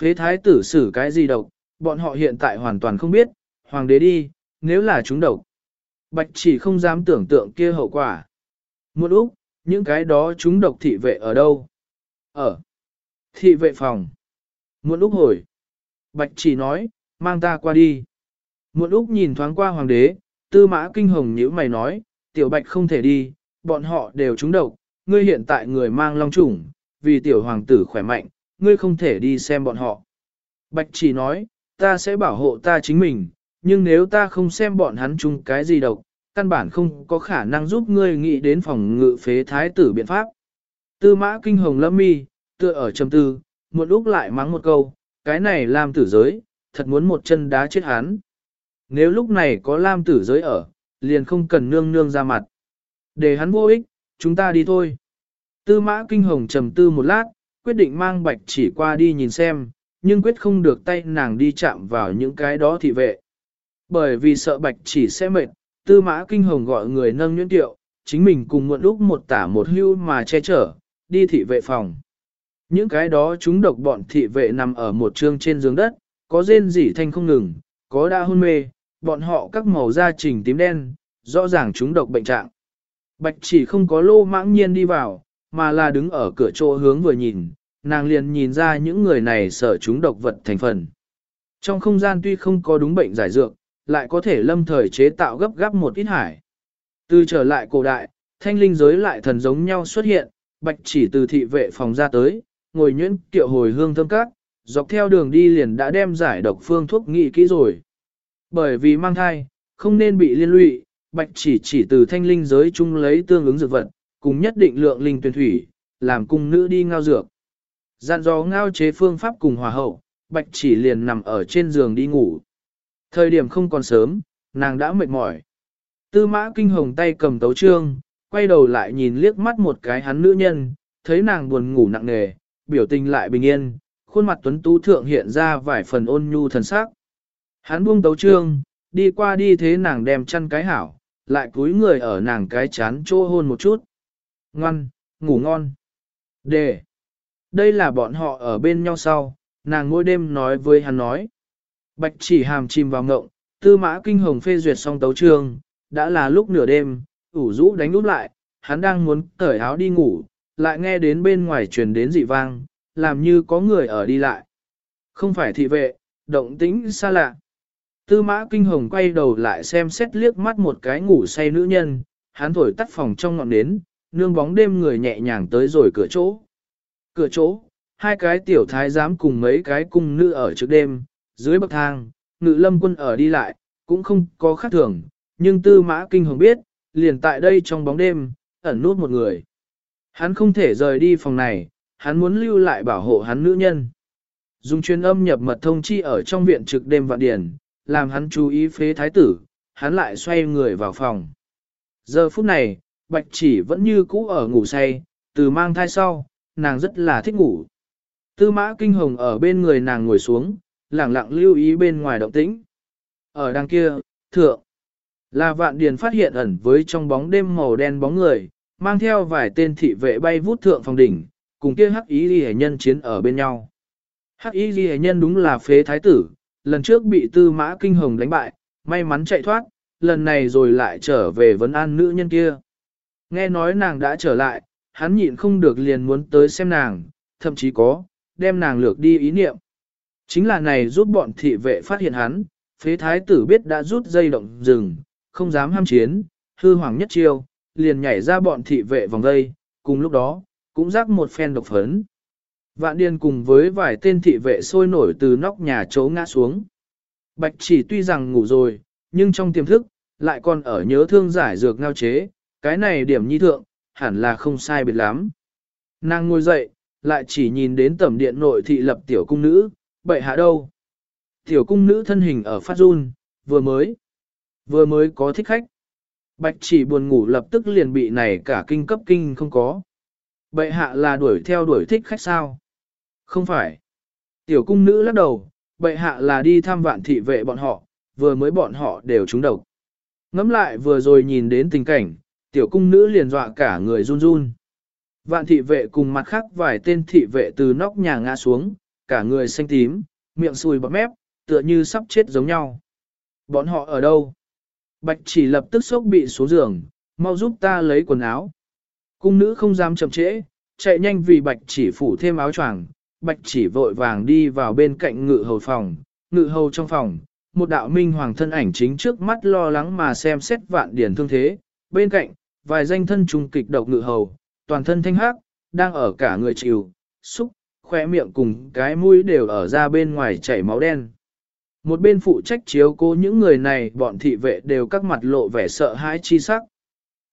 A: Phế thái tử xử cái gì độc, bọn họ hiện tại hoàn toàn không biết, hoàng đế đi, nếu là chúng độc. Bạch chỉ không dám tưởng tượng kia hậu quả. Một úc, những cái đó chúng độc thị vệ ở đâu? Ở thị vệ phòng. Một úc hồi. Bạch chỉ nói, mang ta qua đi. Một úc nhìn thoáng qua hoàng đế, tư mã kinh hồng nhíu mày nói, tiểu bạch không thể đi, bọn họ đều trúng độc, ngươi hiện tại người mang long trùng, vì tiểu hoàng tử khỏe mạnh, ngươi không thể đi xem bọn họ. Bạch chỉ nói, ta sẽ bảo hộ ta chính mình, nhưng nếu ta không xem bọn hắn chung cái gì độc, căn bản không có khả năng giúp ngươi nghĩ đến phòng ngự phế thái tử biện pháp. Tư mã kinh hồng lâm mi, tựa ở trầm tư, một lúc lại mắng một câu, cái này làm tử giới, thật muốn một chân đá chết hắn. Nếu lúc này có lam tử giới ở, liền không cần nương nương ra mặt. Để hắn vô ích, chúng ta đi thôi. Tư mã kinh hồng trầm tư một lát, quyết định mang bạch chỉ qua đi nhìn xem, nhưng quyết không được tay nàng đi chạm vào những cái đó thị vệ. Bởi vì sợ bạch chỉ sẽ mệt, tư mã kinh hồng gọi người nâng nhuyễn tiệu, chính mình cùng muộn lúc một tả một hưu mà che chở, đi thị vệ phòng. Những cái đó chúng độc bọn thị vệ nằm ở một trương trên giường đất, có rên rỉ thanh không ngừng, có đa hôn mê, bọn họ các màu da trình tím đen, rõ ràng chúng độc bệnh trạng. Bạch chỉ không có lô mãng nhiên đi vào, mà là đứng ở cửa chỗ hướng vừa nhìn, nàng liền nhìn ra những người này sợ chúng độc vật thành phần. Trong không gian tuy không có đúng bệnh giải dược, lại có thể lâm thời chế tạo gấp gáp một ít hải. Từ trở lại cổ đại, thanh linh giới lại thần giống nhau xuất hiện, bạch chỉ từ thị vệ phòng ra tới, ngồi nhuyễn kiệu hồi hương thơm cát, dọc theo đường đi liền đã đem giải độc phương thuốc nghị kỹ rồi. Bởi vì mang thai, không nên bị liên lụy, bạch chỉ chỉ từ thanh linh giới chung lấy tương ứng dược vật, cùng nhất định lượng linh tuyển thủy, làm cung nữ đi ngao dược. Dặn dò ngao chế phương pháp cùng hòa hậu, bạch chỉ liền nằm ở trên giường đi ngủ. Thời điểm không còn sớm, nàng đã mệt mỏi. Tư mã kinh hồng tay cầm tấu trương, quay đầu lại nhìn liếc mắt một cái hắn nữ nhân, thấy nàng buồn ngủ nặng nề, biểu tình lại bình yên, khuôn mặt tuấn tú thượng hiện ra vài phần ôn nhu thần sắc. Hắn buông tấu trương, đi qua đi thế nàng đem chăn cái hảo, lại cúi người ở nàng cái chán chỗ hôn một chút. Ngoan, ngủ ngon. Đề. Đây là bọn họ ở bên nhau sau, nàng mỗi đêm nói với hắn nói. Bạch chỉ hàm chìm vào ngộng, tư mã kinh hồng phê duyệt xong tấu trường, đã là lúc nửa đêm, ủ rũ đánh úp lại, hắn đang muốn cởi áo đi ngủ, lại nghe đến bên ngoài truyền đến dị vang, làm như có người ở đi lại. Không phải thị vệ, động tĩnh xa lạ. Tư mã kinh hồng quay đầu lại xem xét liếc mắt một cái ngủ say nữ nhân, hắn thổi tắt phòng trong ngọn nến, nương bóng đêm người nhẹ nhàng tới rồi cửa chỗ. Cửa chỗ, hai cái tiểu thái giám cùng mấy cái cung nữ ở trước đêm, dưới bậc thang, ngự lâm quân ở đi lại, cũng không có khác thường, nhưng tư mã kinh hồng biết, liền tại đây trong bóng đêm, ẩn nút một người. Hắn không thể rời đi phòng này, hắn muốn lưu lại bảo hộ hắn nữ nhân. Dùng chuyên âm nhập mật thông chi ở trong viện trực đêm vạn điển, làm hắn chú ý phế thái tử, hắn lại xoay người vào phòng. Giờ phút này, bạch chỉ vẫn như cũ ở ngủ say, từ mang thai sau, nàng rất là thích ngủ. Tư mã kinh hồng ở bên người nàng ngồi xuống, lặng lặng lưu ý bên ngoài động tĩnh. Ở đằng kia, thượng, là vạn điền phát hiện ẩn với trong bóng đêm màu đen bóng người, mang theo vài tên thị vệ bay vút thượng phòng đỉnh, cùng kia hắc ý ghi nhân chiến ở bên nhau. Hắc ý ghi nhân đúng là phế thái tử, lần trước bị tư mã kinh hồng đánh bại, may mắn chạy thoát, lần này rồi lại trở về vấn an nữ nhân kia. Nghe nói nàng đã trở lại, hắn nhịn không được liền muốn tới xem nàng, thậm chí có, đem nàng lược đi ý niệm. Chính là này giúp bọn thị vệ phát hiện hắn, phế thái tử biết đã rút dây động rừng, không dám ham chiến, hư hoàng nhất chiêu, liền nhảy ra bọn thị vệ vòng dây, cùng lúc đó, cũng rắc một phen độc phấn. Vạn điền cùng với vài tên thị vệ sôi nổi từ nóc nhà chấu ngã xuống. Bạch chỉ tuy rằng ngủ rồi, nhưng trong tiềm thức, lại còn ở nhớ thương giải dược ngao chế, cái này điểm nhi thượng, hẳn là không sai biệt lắm. Nàng ngồi dậy, lại chỉ nhìn đến tẩm điện nội thị lập tiểu cung nữ, bậy hạ đâu. Tiểu cung nữ thân hình ở phát run, vừa mới, vừa mới có thích khách. Bạch chỉ buồn ngủ lập tức liền bị này cả kinh cấp kinh không có. Bệ hạ là đuổi theo đuổi thích khách sao? Không phải. Tiểu cung nữ lắc đầu, bệ hạ là đi thăm vạn thị vệ bọn họ, vừa mới bọn họ đều trúng độc. Ngắm lại vừa rồi nhìn đến tình cảnh, tiểu cung nữ liền dọa cả người run run. Vạn thị vệ cùng mặt khác vài tên thị vệ từ nóc nhà ngã xuống, cả người xanh tím, miệng sùi bọt mép, tựa như sắp chết giống nhau. Bọn họ ở đâu? Bạch chỉ lập tức sốc bị xuống giường, mau giúp ta lấy quần áo. Cung nữ không dám chậm trễ, chạy nhanh vì bạch chỉ phủ thêm áo choàng, bạch chỉ vội vàng đi vào bên cạnh ngự hầu phòng, ngự hầu trong phòng, một đạo minh hoàng thân ảnh chính trước mắt lo lắng mà xem xét vạn điển thương thế, bên cạnh, vài danh thân trung kịch độc ngự hầu, toàn thân thanh hắc, đang ở cả người chịu, xúc, khoe miệng cùng cái mũi đều ở ra bên ngoài chảy máu đen. Một bên phụ trách chiếu cố những người này bọn thị vệ đều các mặt lộ vẻ sợ hãi chi sắc.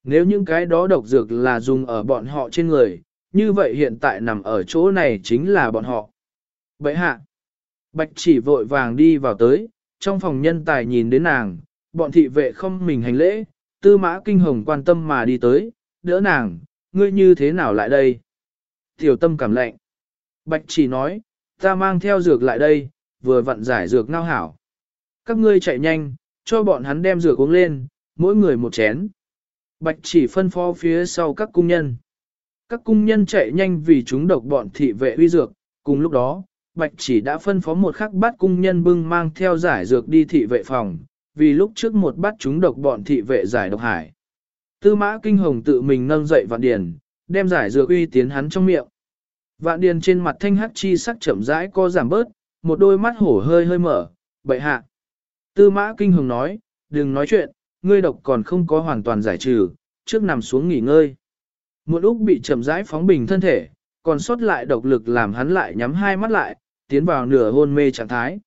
A: Nếu những cái đó độc dược là dùng ở bọn họ trên người, như vậy hiện tại nằm ở chỗ này chính là bọn họ. Vậy hạ, bạch chỉ vội vàng đi vào tới, trong phòng nhân tài nhìn đến nàng, bọn thị vệ không mình hành lễ, tư mã kinh hồng quan tâm mà đi tới, đỡ nàng, ngươi như thế nào lại đây? Tiểu tâm cảm lạnh. Bạch chỉ nói, ta mang theo dược lại đây, vừa vặn giải dược ngao hảo. Các ngươi chạy nhanh, cho bọn hắn đem dược uống lên, mỗi người một chén. Bạch chỉ phân phó phía sau các cung nhân. Các cung nhân chạy nhanh vì chúng độc bọn thị vệ uy dược, cùng lúc đó, Bạch chỉ đã phân phó một khắc bát cung nhân bưng mang theo giải dược đi thị vệ phòng, vì lúc trước một bát chúng độc bọn thị vệ giải độc hải. Tư mã kinh hồng tự mình nâng dậy vạn điền, đem giải dược uy tiến hắn trong miệng. Vạn điền trên mặt thanh hắc chi sắc chậm rãi co giảm bớt, một đôi mắt hổ hơi hơi mở, bậy hạ. Tư mã kinh hồng nói, đừng nói chuyện, ngươi độc còn không có hoàn toàn giải trừ, trước nằm xuống nghỉ ngơi. Một úc bị chậm rãi phóng bình thân thể, còn sót lại độc lực làm hắn lại nhắm hai mắt lại, tiến vào nửa hôn mê trạng thái.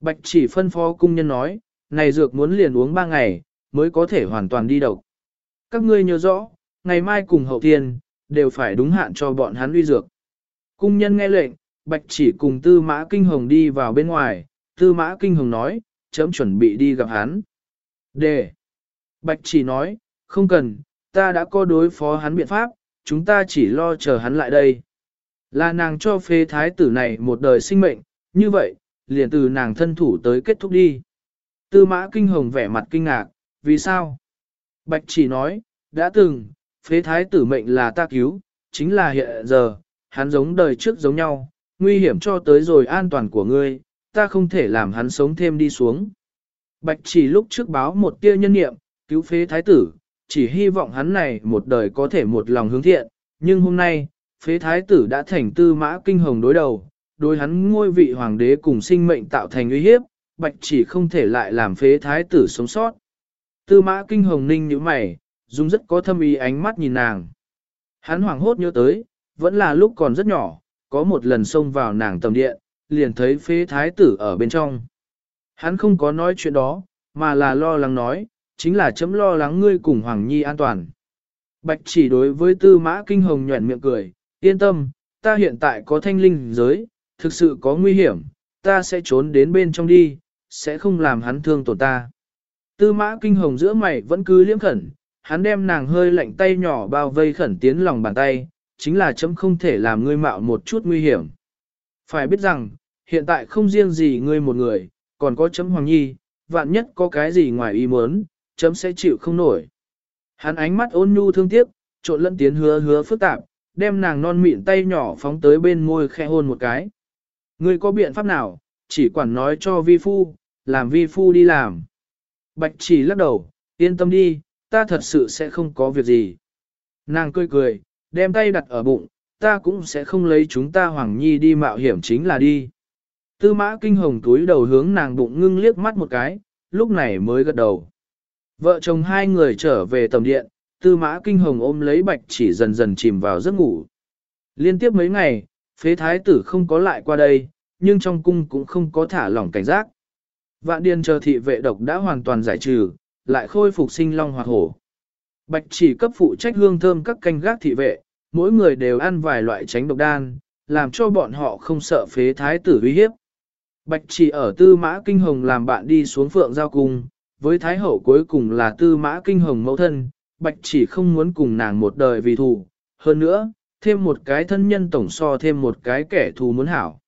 A: Bạch chỉ phân phó cung nhân nói, này dược muốn liền uống ba ngày, mới có thể hoàn toàn đi độc. Các ngươi nhớ rõ, ngày mai cùng hậu thiên, đều phải đúng hạn cho bọn hắn uy dược. Cung nhân nghe lệnh, bạch chỉ cùng tư mã kinh hồng đi vào bên ngoài, tư mã kinh hồng nói, chấm chuẩn bị đi gặp hắn. Đề. Bạch chỉ nói, không cần, ta đã có đối phó hắn biện pháp, chúng ta chỉ lo chờ hắn lại đây. Là nàng cho phế thái tử này một đời sinh mệnh, như vậy, liền từ nàng thân thủ tới kết thúc đi. Tư mã kinh hồng vẻ mặt kinh ngạc, vì sao? Bạch chỉ nói, đã từng, phế thái tử mệnh là ta cứu, chính là hiện giờ, hắn giống đời trước giống nhau, nguy hiểm cho tới rồi an toàn của ngươi, ta không thể làm hắn sống thêm đi xuống. Bạch chỉ lúc trước báo một tia nhân niệm, cứu phế thái tử, chỉ hy vọng hắn này một đời có thể một lòng hướng thiện, nhưng hôm nay, phế thái tử đã thành tư mã kinh hồng đối đầu, đối hắn ngôi vị hoàng đế cùng sinh mệnh tạo thành uy hiếp, bạch chỉ không thể lại làm phế thái tử sống sót. Tư mã kinh hồng ninh như mày, dùng rất có thâm ý ánh mắt nhìn nàng. Hắn hoảng hốt nhớ tới, vẫn là lúc còn rất nhỏ, có một lần xông vào nàng tầm điện, liền thấy phế thái tử ở bên trong. Hắn không có nói chuyện đó, mà là lo lắng nói, chính là chấm lo lắng ngươi cùng Hoàng Nhi an toàn. Bạch chỉ đối với tư mã kinh hồng nhuẩn miệng cười, yên tâm, ta hiện tại có thanh linh giới, thực sự có nguy hiểm, ta sẽ trốn đến bên trong đi, sẽ không làm hắn thương tổn ta. Tư mã kinh hồng giữa mày vẫn cứ liếm khẩn, hắn đem nàng hơi lạnh tay nhỏ bao vây khẩn tiến lòng bàn tay, chính là chấm không thể làm ngươi mạo một chút nguy hiểm. Phải biết rằng, hiện tại không riêng gì ngươi một người, còn có chấm hoàng nhi, vạn nhất có cái gì ngoài ý muốn, chấm sẽ chịu không nổi. Hắn ánh mắt ôn nhu thương tiếc, trộn lẫn tiến hứa hứa phức tạp, đem nàng non mịn tay nhỏ phóng tới bên môi khẽ hôn một cái. Ngươi có biện pháp nào, chỉ quản nói cho vi phu, làm vi phu đi làm. Bạch chỉ lắc đầu, yên tâm đi, ta thật sự sẽ không có việc gì. Nàng cười cười, đem tay đặt ở bụng, ta cũng sẽ không lấy chúng ta Hoàng Nhi đi mạo hiểm chính là đi. Tư mã kinh hồng túi đầu hướng nàng bụng ngưng liếc mắt một cái, lúc này mới gật đầu. Vợ chồng hai người trở về tầm điện, tư mã kinh hồng ôm lấy bạch chỉ dần dần chìm vào giấc ngủ. Liên tiếp mấy ngày, phế thái tử không có lại qua đây, nhưng trong cung cũng không có thả lỏng cảnh giác. Vạn điên chờ thị vệ độc đã hoàn toàn giải trừ, lại khôi phục sinh long hoạt hổ. Bạch chỉ cấp phụ trách hương thơm các canh gác thị vệ, mỗi người đều ăn vài loại tránh độc đan, làm cho bọn họ không sợ phế thái tử uy hiếp. Bạch chỉ ở tư mã kinh hồng làm bạn đi xuống phượng giao cung, với thái hậu cuối cùng là tư mã kinh hồng mẫu thân, bạch chỉ không muốn cùng nàng một đời vì thù, hơn nữa, thêm một cái thân nhân tổng so thêm một cái kẻ thù muốn hảo.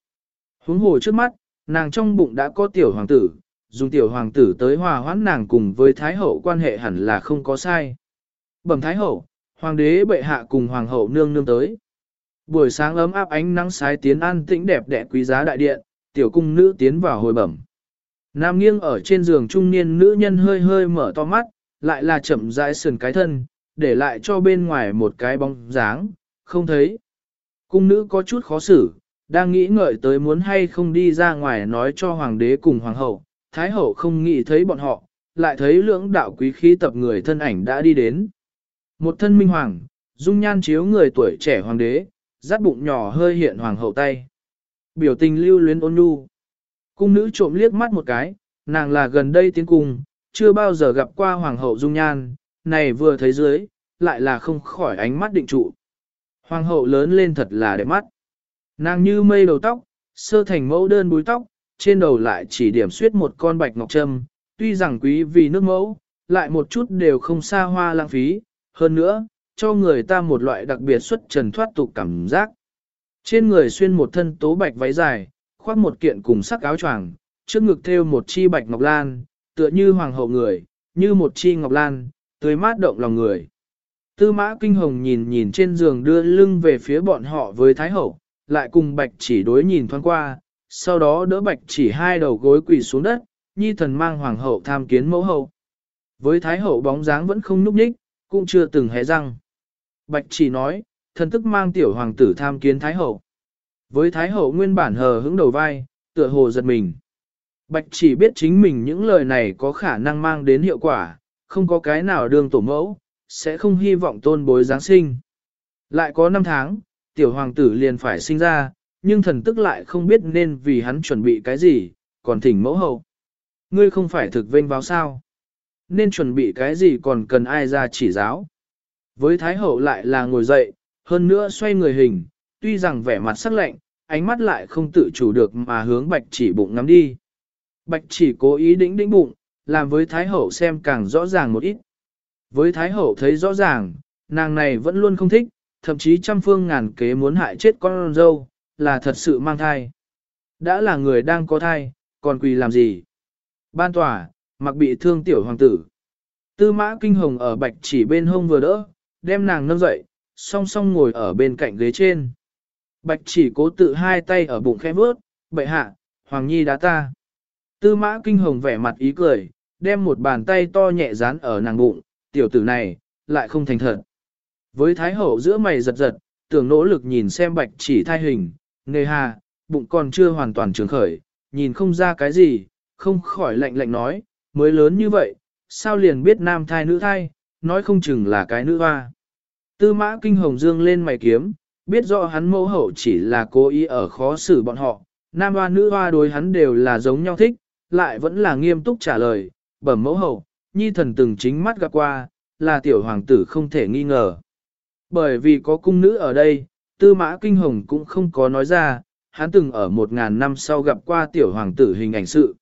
A: Huống hồ trước mắt, nàng trong bụng đã có tiểu hoàng tử, dùng tiểu hoàng tử tới hòa hoãn nàng cùng với thái hậu quan hệ hẳn là không có sai. Bẩm thái hậu, hoàng đế bệ hạ cùng hoàng hậu nương nương tới. Buổi sáng ấm áp ánh nắng sái tiến an tĩnh đẹp đẽ quý giá đại điện, tiểu cung nữ tiến vào hồi bẩm. Nam nghiêng ở trên giường trung niên nữ nhân hơi hơi mở to mắt, lại là chậm rãi sườn cái thân, để lại cho bên ngoài một cái bóng dáng, không thấy. Cung nữ có chút khó xử, đang nghĩ ngợi tới muốn hay không đi ra ngoài nói cho hoàng đế cùng hoàng hậu, thái hậu không nghĩ thấy bọn họ, lại thấy lưỡng đạo quý khí tập người thân ảnh đã đi đến. Một thân minh hoàng, dung nhan chiếu người tuổi trẻ hoàng đế, rát bụng nhỏ hơi hiện hoàng hậu tay. Biểu tình lưu luyến ôn nhu. Cung nữ trộm liếc mắt một cái, nàng là gần đây tiến cung, chưa bao giờ gặp qua hoàng hậu dung nhan, này vừa thấy dưới, lại là không khỏi ánh mắt định trụ. Hoàng hậu lớn lên thật là đẹp mắt. Nàng như mây đầu tóc, sơ thành mẫu đơn búi tóc, trên đầu lại chỉ điểm suyết một con bạch ngọc trâm, tuy rằng quý vì nước mẫu, lại một chút đều không xa hoa lãng phí, hơn nữa, cho người ta một loại đặc biệt xuất trần thoát tục cảm giác. Trên người xuyên một thân tố bạch váy dài, khoác một kiện cùng sắc áo choàng, trước ngực thêu một chi bạch ngọc lan, tựa như hoàng hậu người, như một chi ngọc lan, tươi mát động lòng người. Tư mã kinh hồng nhìn nhìn trên giường đưa lưng về phía bọn họ với thái hậu, lại cùng bạch chỉ đối nhìn thoáng qua, sau đó đỡ bạch chỉ hai đầu gối quỳ xuống đất, nhi thần mang hoàng hậu tham kiến mẫu hậu. Với thái hậu bóng dáng vẫn không núp nhích, cũng chưa từng hé răng. Bạch chỉ nói, thần tức mang tiểu hoàng tử tham kiến thái hậu. Với thái hậu nguyên bản hờ hững đầu vai, tựa hồ giật mình. Bạch chỉ biết chính mình những lời này có khả năng mang đến hiệu quả, không có cái nào đương tổ mẫu, sẽ không hy vọng tôn bối Giáng sinh. Lại có năm tháng, tiểu hoàng tử liền phải sinh ra, nhưng thần tức lại không biết nên vì hắn chuẩn bị cái gì, còn thỉnh mẫu hậu. Ngươi không phải thực vênh báo sao? Nên chuẩn bị cái gì còn cần ai ra chỉ giáo? Với Thái hậu lại là ngồi dậy, hơn nữa xoay người hình, tuy rằng vẻ mặt sắc lạnh, ánh mắt lại không tự chủ được mà hướng bạch chỉ bụng ngắm đi. Bạch chỉ cố ý đĩnh đĩnh bụng, làm với Thái hậu xem càng rõ ràng một ít. Với Thái hậu thấy rõ ràng, nàng này vẫn luôn không thích, thậm chí trăm phương ngàn kế muốn hại chết con dâu, là thật sự mang thai. Đã là người đang có thai, còn quỳ làm gì? Ban tòa, mặc bị thương tiểu hoàng tử. Tư mã kinh hồng ở bạch chỉ bên hông vừa đỡ, đem nàng nâng dậy, song song ngồi ở bên cạnh ghế trên. Bạch chỉ cố tự hai tay ở bụng khẽ vớt, bệ hạ, hoàng nhi đá ta. Tư mã kinh hồng vẻ mặt ý cười, đem một bàn tay to nhẹ dán ở nàng bụng, tiểu tử này, lại không thành thật. Với thái hậu giữa mày giật giật, tưởng nỗ lực nhìn xem bạch chỉ thai hình, nề hà, bụng còn chưa hoàn toàn trường khởi, nhìn không ra cái gì, không khỏi lạnh lạnh nói, mới lớn như vậy, sao liền biết nam thai nữ thai, nói không chừng là cái nữ hoa. Tư mã kinh hồng dương lên mày kiếm, biết rõ hắn mẫu hậu chỉ là cố ý ở khó xử bọn họ, nam hoa nữ hoa đối hắn đều là giống nhau thích, lại vẫn là nghiêm túc trả lời, bẩm mẫu hậu, nhi thần từng chính mắt gặp qua, là tiểu hoàng tử không thể nghi ngờ. Bởi vì có cung nữ ở đây, tư mã kinh hồng cũng không có nói ra, hắn từng ở một ngàn năm sau gặp qua tiểu hoàng tử hình ảnh sự.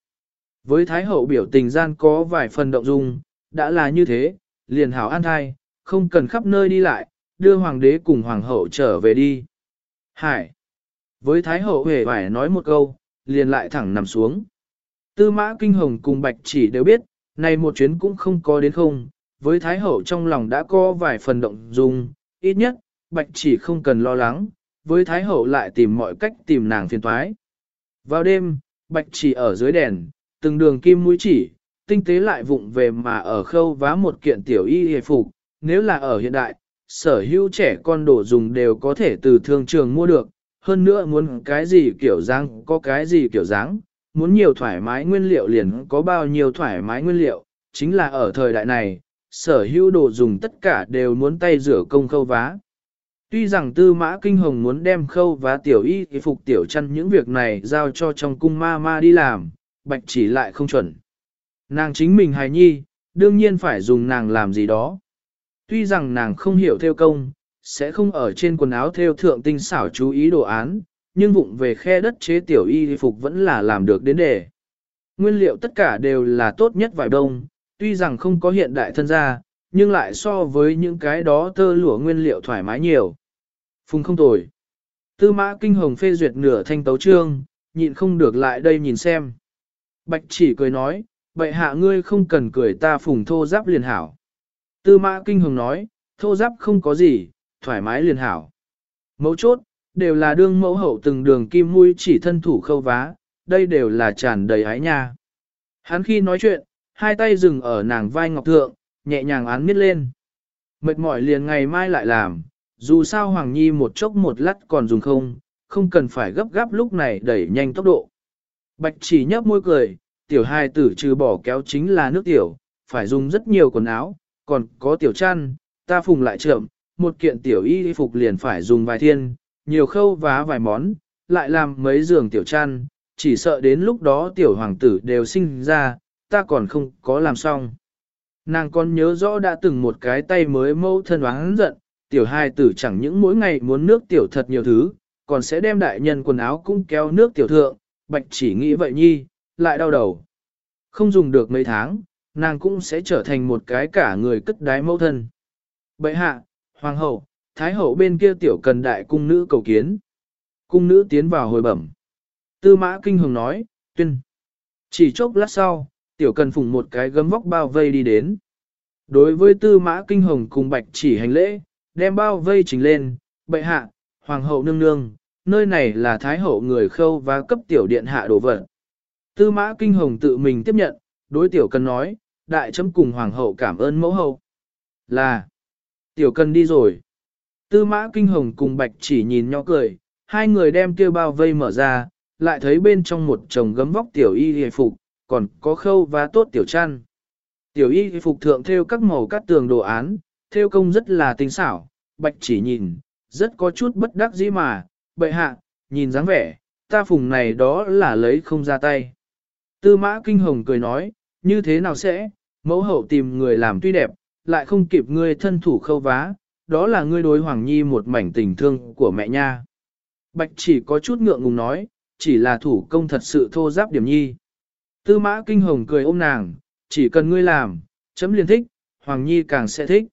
A: Với thái hậu biểu tình gian có vài phần động dung, đã là như thế, liền hảo an thai, không cần khắp nơi đi lại, đưa hoàng đế cùng hoàng hậu trở về đi. Hải! Với thái hậu hề phải nói một câu, liền lại thẳng nằm xuống. Tư mã kinh hồng cùng bạch chỉ đều biết, này một chuyến cũng không có đến không, với thái hậu trong lòng đã có vài phần động dung, ít nhất, bạch chỉ không cần lo lắng, với thái hậu lại tìm mọi cách tìm nàng phiền toái. Vào đêm, bạch chỉ ở dưới đèn, từng đường kim mũi chỉ, tinh tế lại vụng về mà ở khâu vá một kiện tiểu y hề phục, nếu là ở hiện đại, sở hữu trẻ con đồ dùng đều có thể từ thương trường mua được, hơn nữa muốn cái gì kiểu dáng có cái gì kiểu dáng, muốn nhiều thoải mái nguyên liệu liền có bao nhiêu thoải mái nguyên liệu, chính là ở thời đại này, sở hữu đồ dùng tất cả đều muốn tay rửa công khâu vá. Tuy rằng tư mã kinh hồng muốn đem khâu vá tiểu y thì phục tiểu chăn những việc này giao cho trong cung ma ma đi làm, bạch chỉ lại không chuẩn. Nàng chính mình hài nhi, đương nhiên phải dùng nàng làm gì đó. Tuy rằng nàng không hiểu theo công, sẽ không ở trên quần áo theo thượng tinh xảo chú ý đồ án, nhưng vụng về khe đất chế tiểu y phục vẫn là làm được đến đề. Nguyên liệu tất cả đều là tốt nhất vải đông, tuy rằng không có hiện đại thân gia, nhưng lại so với những cái đó tơ lụa nguyên liệu thoải mái nhiều. Phùng không tồi. Tư mã kinh hồng phê duyệt nửa thanh tấu trương, nhịn không được lại đây nhìn xem. Bạch chỉ cười nói, bệ hạ ngươi không cần cười ta phùng thô giáp liền hảo. Tư mã kinh hồng nói, thô giáp không có gì, thoải mái liền hảo. Mấu chốt, đều là đương mẫu hậu từng đường kim mũi chỉ thân thủ khâu vá, đây đều là tràn đầy ái nha. Hắn khi nói chuyện, hai tay dừng ở nàng vai ngọc thượng, nhẹ nhàng án miết lên. Mệt mỏi liền ngày mai lại làm, dù sao Hoàng Nhi một chốc một lát còn dùng không, không cần phải gấp gáp lúc này đẩy nhanh tốc độ. Bạch chỉ nhấp môi cười, tiểu hai tử trừ bỏ kéo chính là nước tiểu, phải dùng rất nhiều quần áo, còn có tiểu chăn, ta phùng lại trộm, một kiện tiểu y phục liền phải dùng vài thiên, nhiều khâu vá vài món, lại làm mấy giường tiểu chăn, chỉ sợ đến lúc đó tiểu hoàng tử đều sinh ra, ta còn không có làm xong. Nàng còn nhớ rõ đã từng một cái tay mới mâu thân oán giận, tiểu hai tử chẳng những mỗi ngày muốn nước tiểu thật nhiều thứ, còn sẽ đem đại nhân quần áo cũng kéo nước tiểu thượng, bạch chỉ nghĩ vậy nhi, lại đau đầu. Không dùng được mấy tháng, nàng cũng sẽ trở thành một cái cả người cất đái mẫu thân. Bệ hạ, hoàng hậu, thái hậu bên kia tiểu cần đại cung nữ cầu kiến. Cung nữ tiến vào hồi bẩm. Tư mã kinh hồng nói, tuyên. Chỉ chốc lát sau, tiểu cần phùng một cái gấm vóc bao vây đi đến. Đối với tư mã kinh hồng cùng bạch chỉ hành lễ, đem bao vây trình lên, bệ hạ, hoàng hậu nương nương, nơi này là thái hậu người khâu và cấp tiểu điện hạ đồ vật. Tư mã kinh hồng tự mình tiếp nhận, đối tiểu cần nói, đại chấm cùng hoàng hậu cảm ơn mẫu hậu. Là, tiểu cần đi rồi. Tư mã kinh hồng cùng bạch chỉ nhìn nhỏ cười, hai người đem kia bao vây mở ra, lại thấy bên trong một chồng gấm vóc tiểu y hề phục, còn có khâu và tốt tiểu chăn. Tiểu y hề phục thượng theo các màu cắt tường đồ án, theo công rất là tinh xảo, bạch chỉ nhìn, rất có chút bất đắc dĩ mà, bệ hạ, nhìn dáng vẻ, ta phùng này đó là lấy không ra tay. Tư mã kinh hồng cười nói, như thế nào sẽ, mẫu hậu tìm người làm tuy đẹp, lại không kịp ngươi thân thủ khâu vá, đó là ngươi đối Hoàng Nhi một mảnh tình thương của mẹ nha. Bạch chỉ có chút ngượng ngùng nói, chỉ là thủ công thật sự thô giáp điểm nhi. Tư mã kinh hồng cười ôm nàng, chỉ cần ngươi làm, chấm liền thích, Hoàng Nhi càng sẽ thích.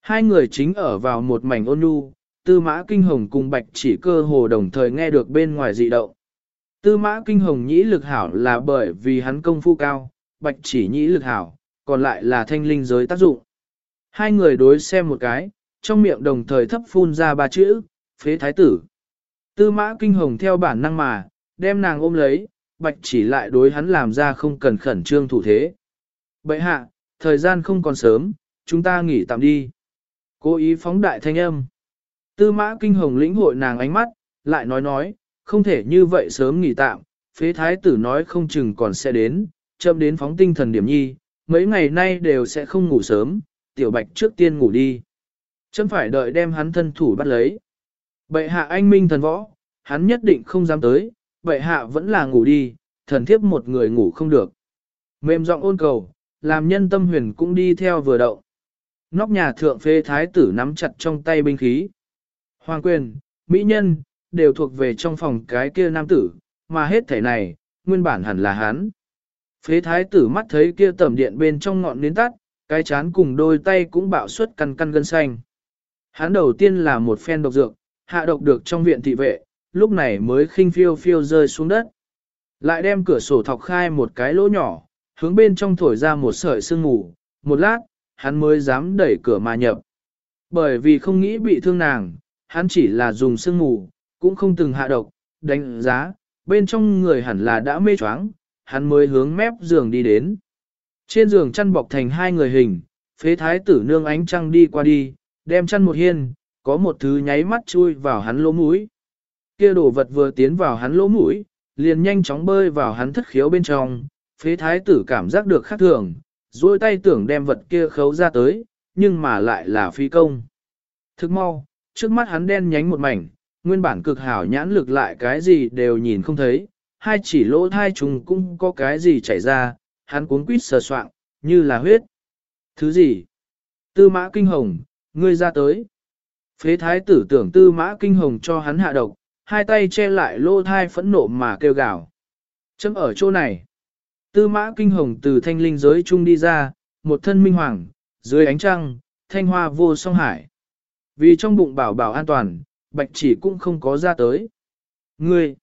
A: Hai người chính ở vào một mảnh ôn nhu, tư mã kinh hồng cùng bạch chỉ cơ hồ đồng thời nghe được bên ngoài dị động. Tư mã kinh hồng nhĩ lực hảo là bởi vì hắn công phu cao, bạch chỉ nhĩ lực hảo, còn lại là thanh linh giới tác dụng. Hai người đối xem một cái, trong miệng đồng thời thấp phun ra ba chữ, phế thái tử. Tư mã kinh hồng theo bản năng mà, đem nàng ôm lấy, bạch chỉ lại đối hắn làm ra không cần khẩn trương thủ thế. Bậy hạ, thời gian không còn sớm, chúng ta nghỉ tạm đi. Cố ý phóng đại thanh âm. Tư mã kinh hồng lĩnh hội nàng ánh mắt, lại nói nói, không thể như vậy sớm nghỉ tạm, phế thái tử nói không chừng còn sẽ đến, chậm đến phóng tinh thần điểm nhi, mấy ngày nay đều sẽ không ngủ sớm, tiểu bạch trước tiên ngủ đi. Chấm phải đợi đem hắn thân thủ bắt lấy. Bệ hạ anh minh thần võ, hắn nhất định không dám tới, bệ hạ vẫn là ngủ đi, thần thiếp một người ngủ không được. Mềm giọng ôn cầu, làm nhân tâm huyền cũng đi theo vừa đậu. Nóc nhà thượng phê thái tử nắm chặt trong tay binh khí. Hoàng quyền, mỹ nhân, đều thuộc về trong phòng cái kia nam tử, mà hết thể này, nguyên bản hẳn là hắn. Phế thái tử mắt thấy kia tẩm điện bên trong ngọn nến tắt, cái chán cùng đôi tay cũng bạo suất căn căn gân xanh. Hắn đầu tiên là một phen độc dược, hạ độc được trong viện thị vệ, lúc này mới khinh phiêu phiêu rơi xuống đất. Lại đem cửa sổ thọc khai một cái lỗ nhỏ, hướng bên trong thổi ra một sợi sương ngủ. một lát, hắn mới dám đẩy cửa mà nhập. Bởi vì không nghĩ bị thương nàng, hắn chỉ là dùng sương ngủ, cũng không từng hạ độc, đánh giá, bên trong người hẳn là đã mê choáng, hắn mới hướng mép giường đi đến. Trên giường chăn bọc thành hai người hình, phế thái tử nương ánh trăng đi qua đi, đem chăn một hiên, có một thứ nháy mắt chui vào hắn lỗ mũi. Kia đồ vật vừa tiến vào hắn lỗ mũi, liền nhanh chóng bơi vào hắn thất khiếu bên trong, phế thái tử cảm giác được khác thường, duỗi tay tưởng đem vật kia khấu ra tới, nhưng mà lại là phi công. Thức mau, trước mắt hắn đen nhánh một mảnh, nguyên bản cực hảo nhãn lực lại cái gì đều nhìn không thấy, hai chỉ lỗ thai trùng cũng có cái gì chảy ra, hắn cuốn quýt sờ soạng, như là huyết. Thứ gì? Tư mã kinh hồng, ngươi ra tới. Phế thái tử tưởng tư mã kinh hồng cho hắn hạ độc, hai tay che lại lỗ thai phẫn nộ mà kêu gào. Chấm ở chỗ này. Tư mã kinh hồng từ thanh linh giới trung đi ra, một thân minh hoàng, dưới ánh trăng, thanh hoa vô song hải. Vì trong bụng bảo bảo an toàn, bạch chỉ cũng không có ra tới. Ngươi,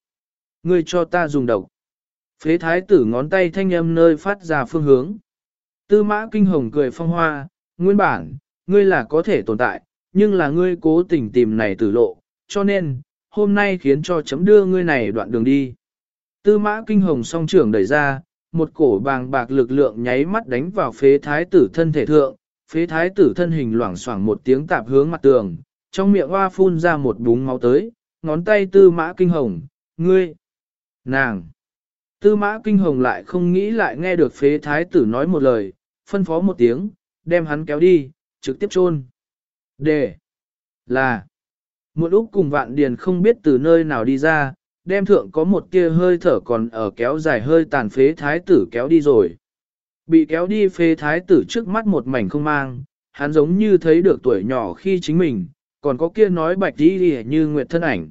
A: ngươi cho ta dùng độc. Phế thái tử ngón tay thanh âm nơi phát ra phương hướng. Tư mã kinh hồng cười phong hoa, nguyên bản, ngươi là có thể tồn tại, nhưng là ngươi cố tình tìm này tử lộ, cho nên, hôm nay khiến cho chấm đưa ngươi này đoạn đường đi. Tư mã kinh hồng song trưởng đẩy ra, một cổ bàng bạc lực lượng nháy mắt đánh vào phế thái tử thân thể thượng, phế thái tử thân hình loảng xoảng một tiếng tạp hướng mặt tường, trong miệng hoa phun ra một búng máu tới, ngón tay tư mã kinh hồng, ngươi, nàng. Tư mã kinh hồng lại không nghĩ lại nghe được phế thái tử nói một lời, phân phó một tiếng, đem hắn kéo đi, trực tiếp chôn. Để, là, một lúc cùng vạn điền không biết từ nơi nào đi ra, đem thượng có một tia hơi thở còn ở kéo dài hơi tàn phế thái tử kéo đi rồi. Bị kéo đi phế thái tử trước mắt một mảnh không mang, hắn giống như thấy được tuổi nhỏ khi chính mình, còn có kia nói bạch đi như nguyệt thân ảnh.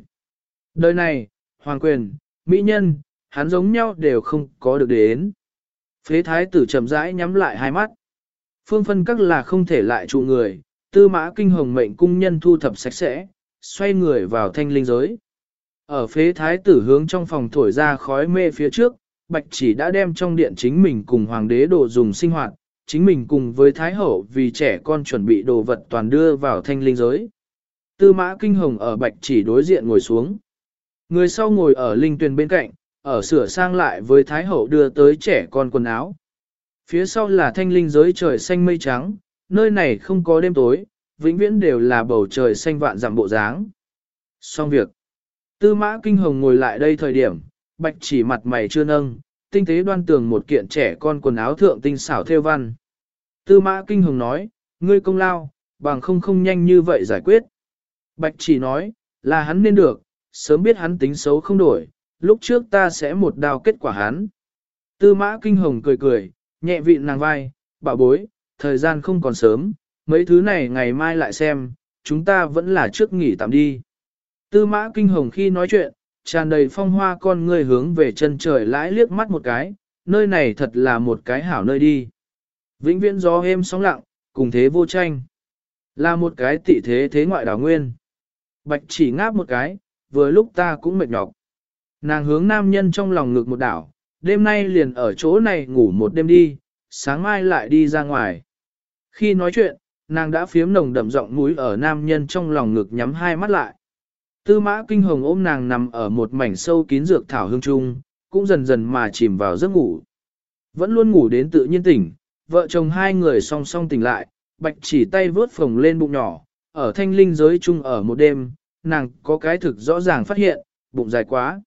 A: Đời này, hoàng quyền, mỹ nhân, hắn giống nhau đều không có được đến. Phế thái tử chậm rãi nhắm lại hai mắt. Phương phân các là không thể lại trụ người, tư mã kinh hồng mệnh cung nhân thu thập sạch sẽ, xoay người vào thanh linh giới. Ở phế thái tử hướng trong phòng thổi ra khói mê phía trước, bạch chỉ đã đem trong điện chính mình cùng hoàng đế đồ dùng sinh hoạt, chính mình cùng với thái hậu vì trẻ con chuẩn bị đồ vật toàn đưa vào thanh linh giới. Tư mã kinh hồng ở bạch chỉ đối diện ngồi xuống. Người sau ngồi ở linh tuyền bên cạnh, ở sửa sang lại với thái hậu đưa tới trẻ con quần áo. Phía sau là thanh linh giới trời xanh mây trắng, nơi này không có đêm tối, vĩnh viễn đều là bầu trời xanh vạn dặm bộ dáng. Xong việc. Tư mã kinh hồng ngồi lại đây thời điểm, bạch chỉ mặt mày chưa nâng, tinh tế đoan tường một kiện trẻ con quần áo thượng tinh xảo theo văn. Tư mã kinh hồng nói, ngươi công lao, bằng không không nhanh như vậy giải quyết. Bạch chỉ nói, là hắn nên được, sớm biết hắn tính xấu không đổi, lúc trước ta sẽ một đào kết quả hắn. Tư mã kinh hồng cười cười, nhẹ vị nàng vai, bảo bối, thời gian không còn sớm, mấy thứ này ngày mai lại xem, chúng ta vẫn là trước nghỉ tạm đi. Tư mã kinh hồng khi nói chuyện, tràn đầy phong hoa con người hướng về chân trời lãi liếc mắt một cái, nơi này thật là một cái hảo nơi đi. Vĩnh viễn gió êm sóng lặng, cùng thế vô tranh. Là một cái tị thế thế ngoại đảo nguyên. Bạch chỉ ngáp một cái, vừa lúc ta cũng mệt nhọc. Nàng hướng nam nhân trong lòng ngực một đảo, đêm nay liền ở chỗ này ngủ một đêm đi, sáng mai lại đi ra ngoài. Khi nói chuyện, nàng đã phiếm nồng đậm giọng mũi ở nam nhân trong lòng ngực nhắm hai mắt lại. Tư mã kinh hồng ôm nàng nằm ở một mảnh sâu kín dược thảo hương trung, cũng dần dần mà chìm vào giấc ngủ. Vẫn luôn ngủ đến tự nhiên tỉnh, vợ chồng hai người song song tỉnh lại, bạch chỉ tay vớt phồng lên bụng nhỏ, ở thanh linh giới chung ở một đêm, nàng có cái thực rõ ràng phát hiện, bụng dài quá.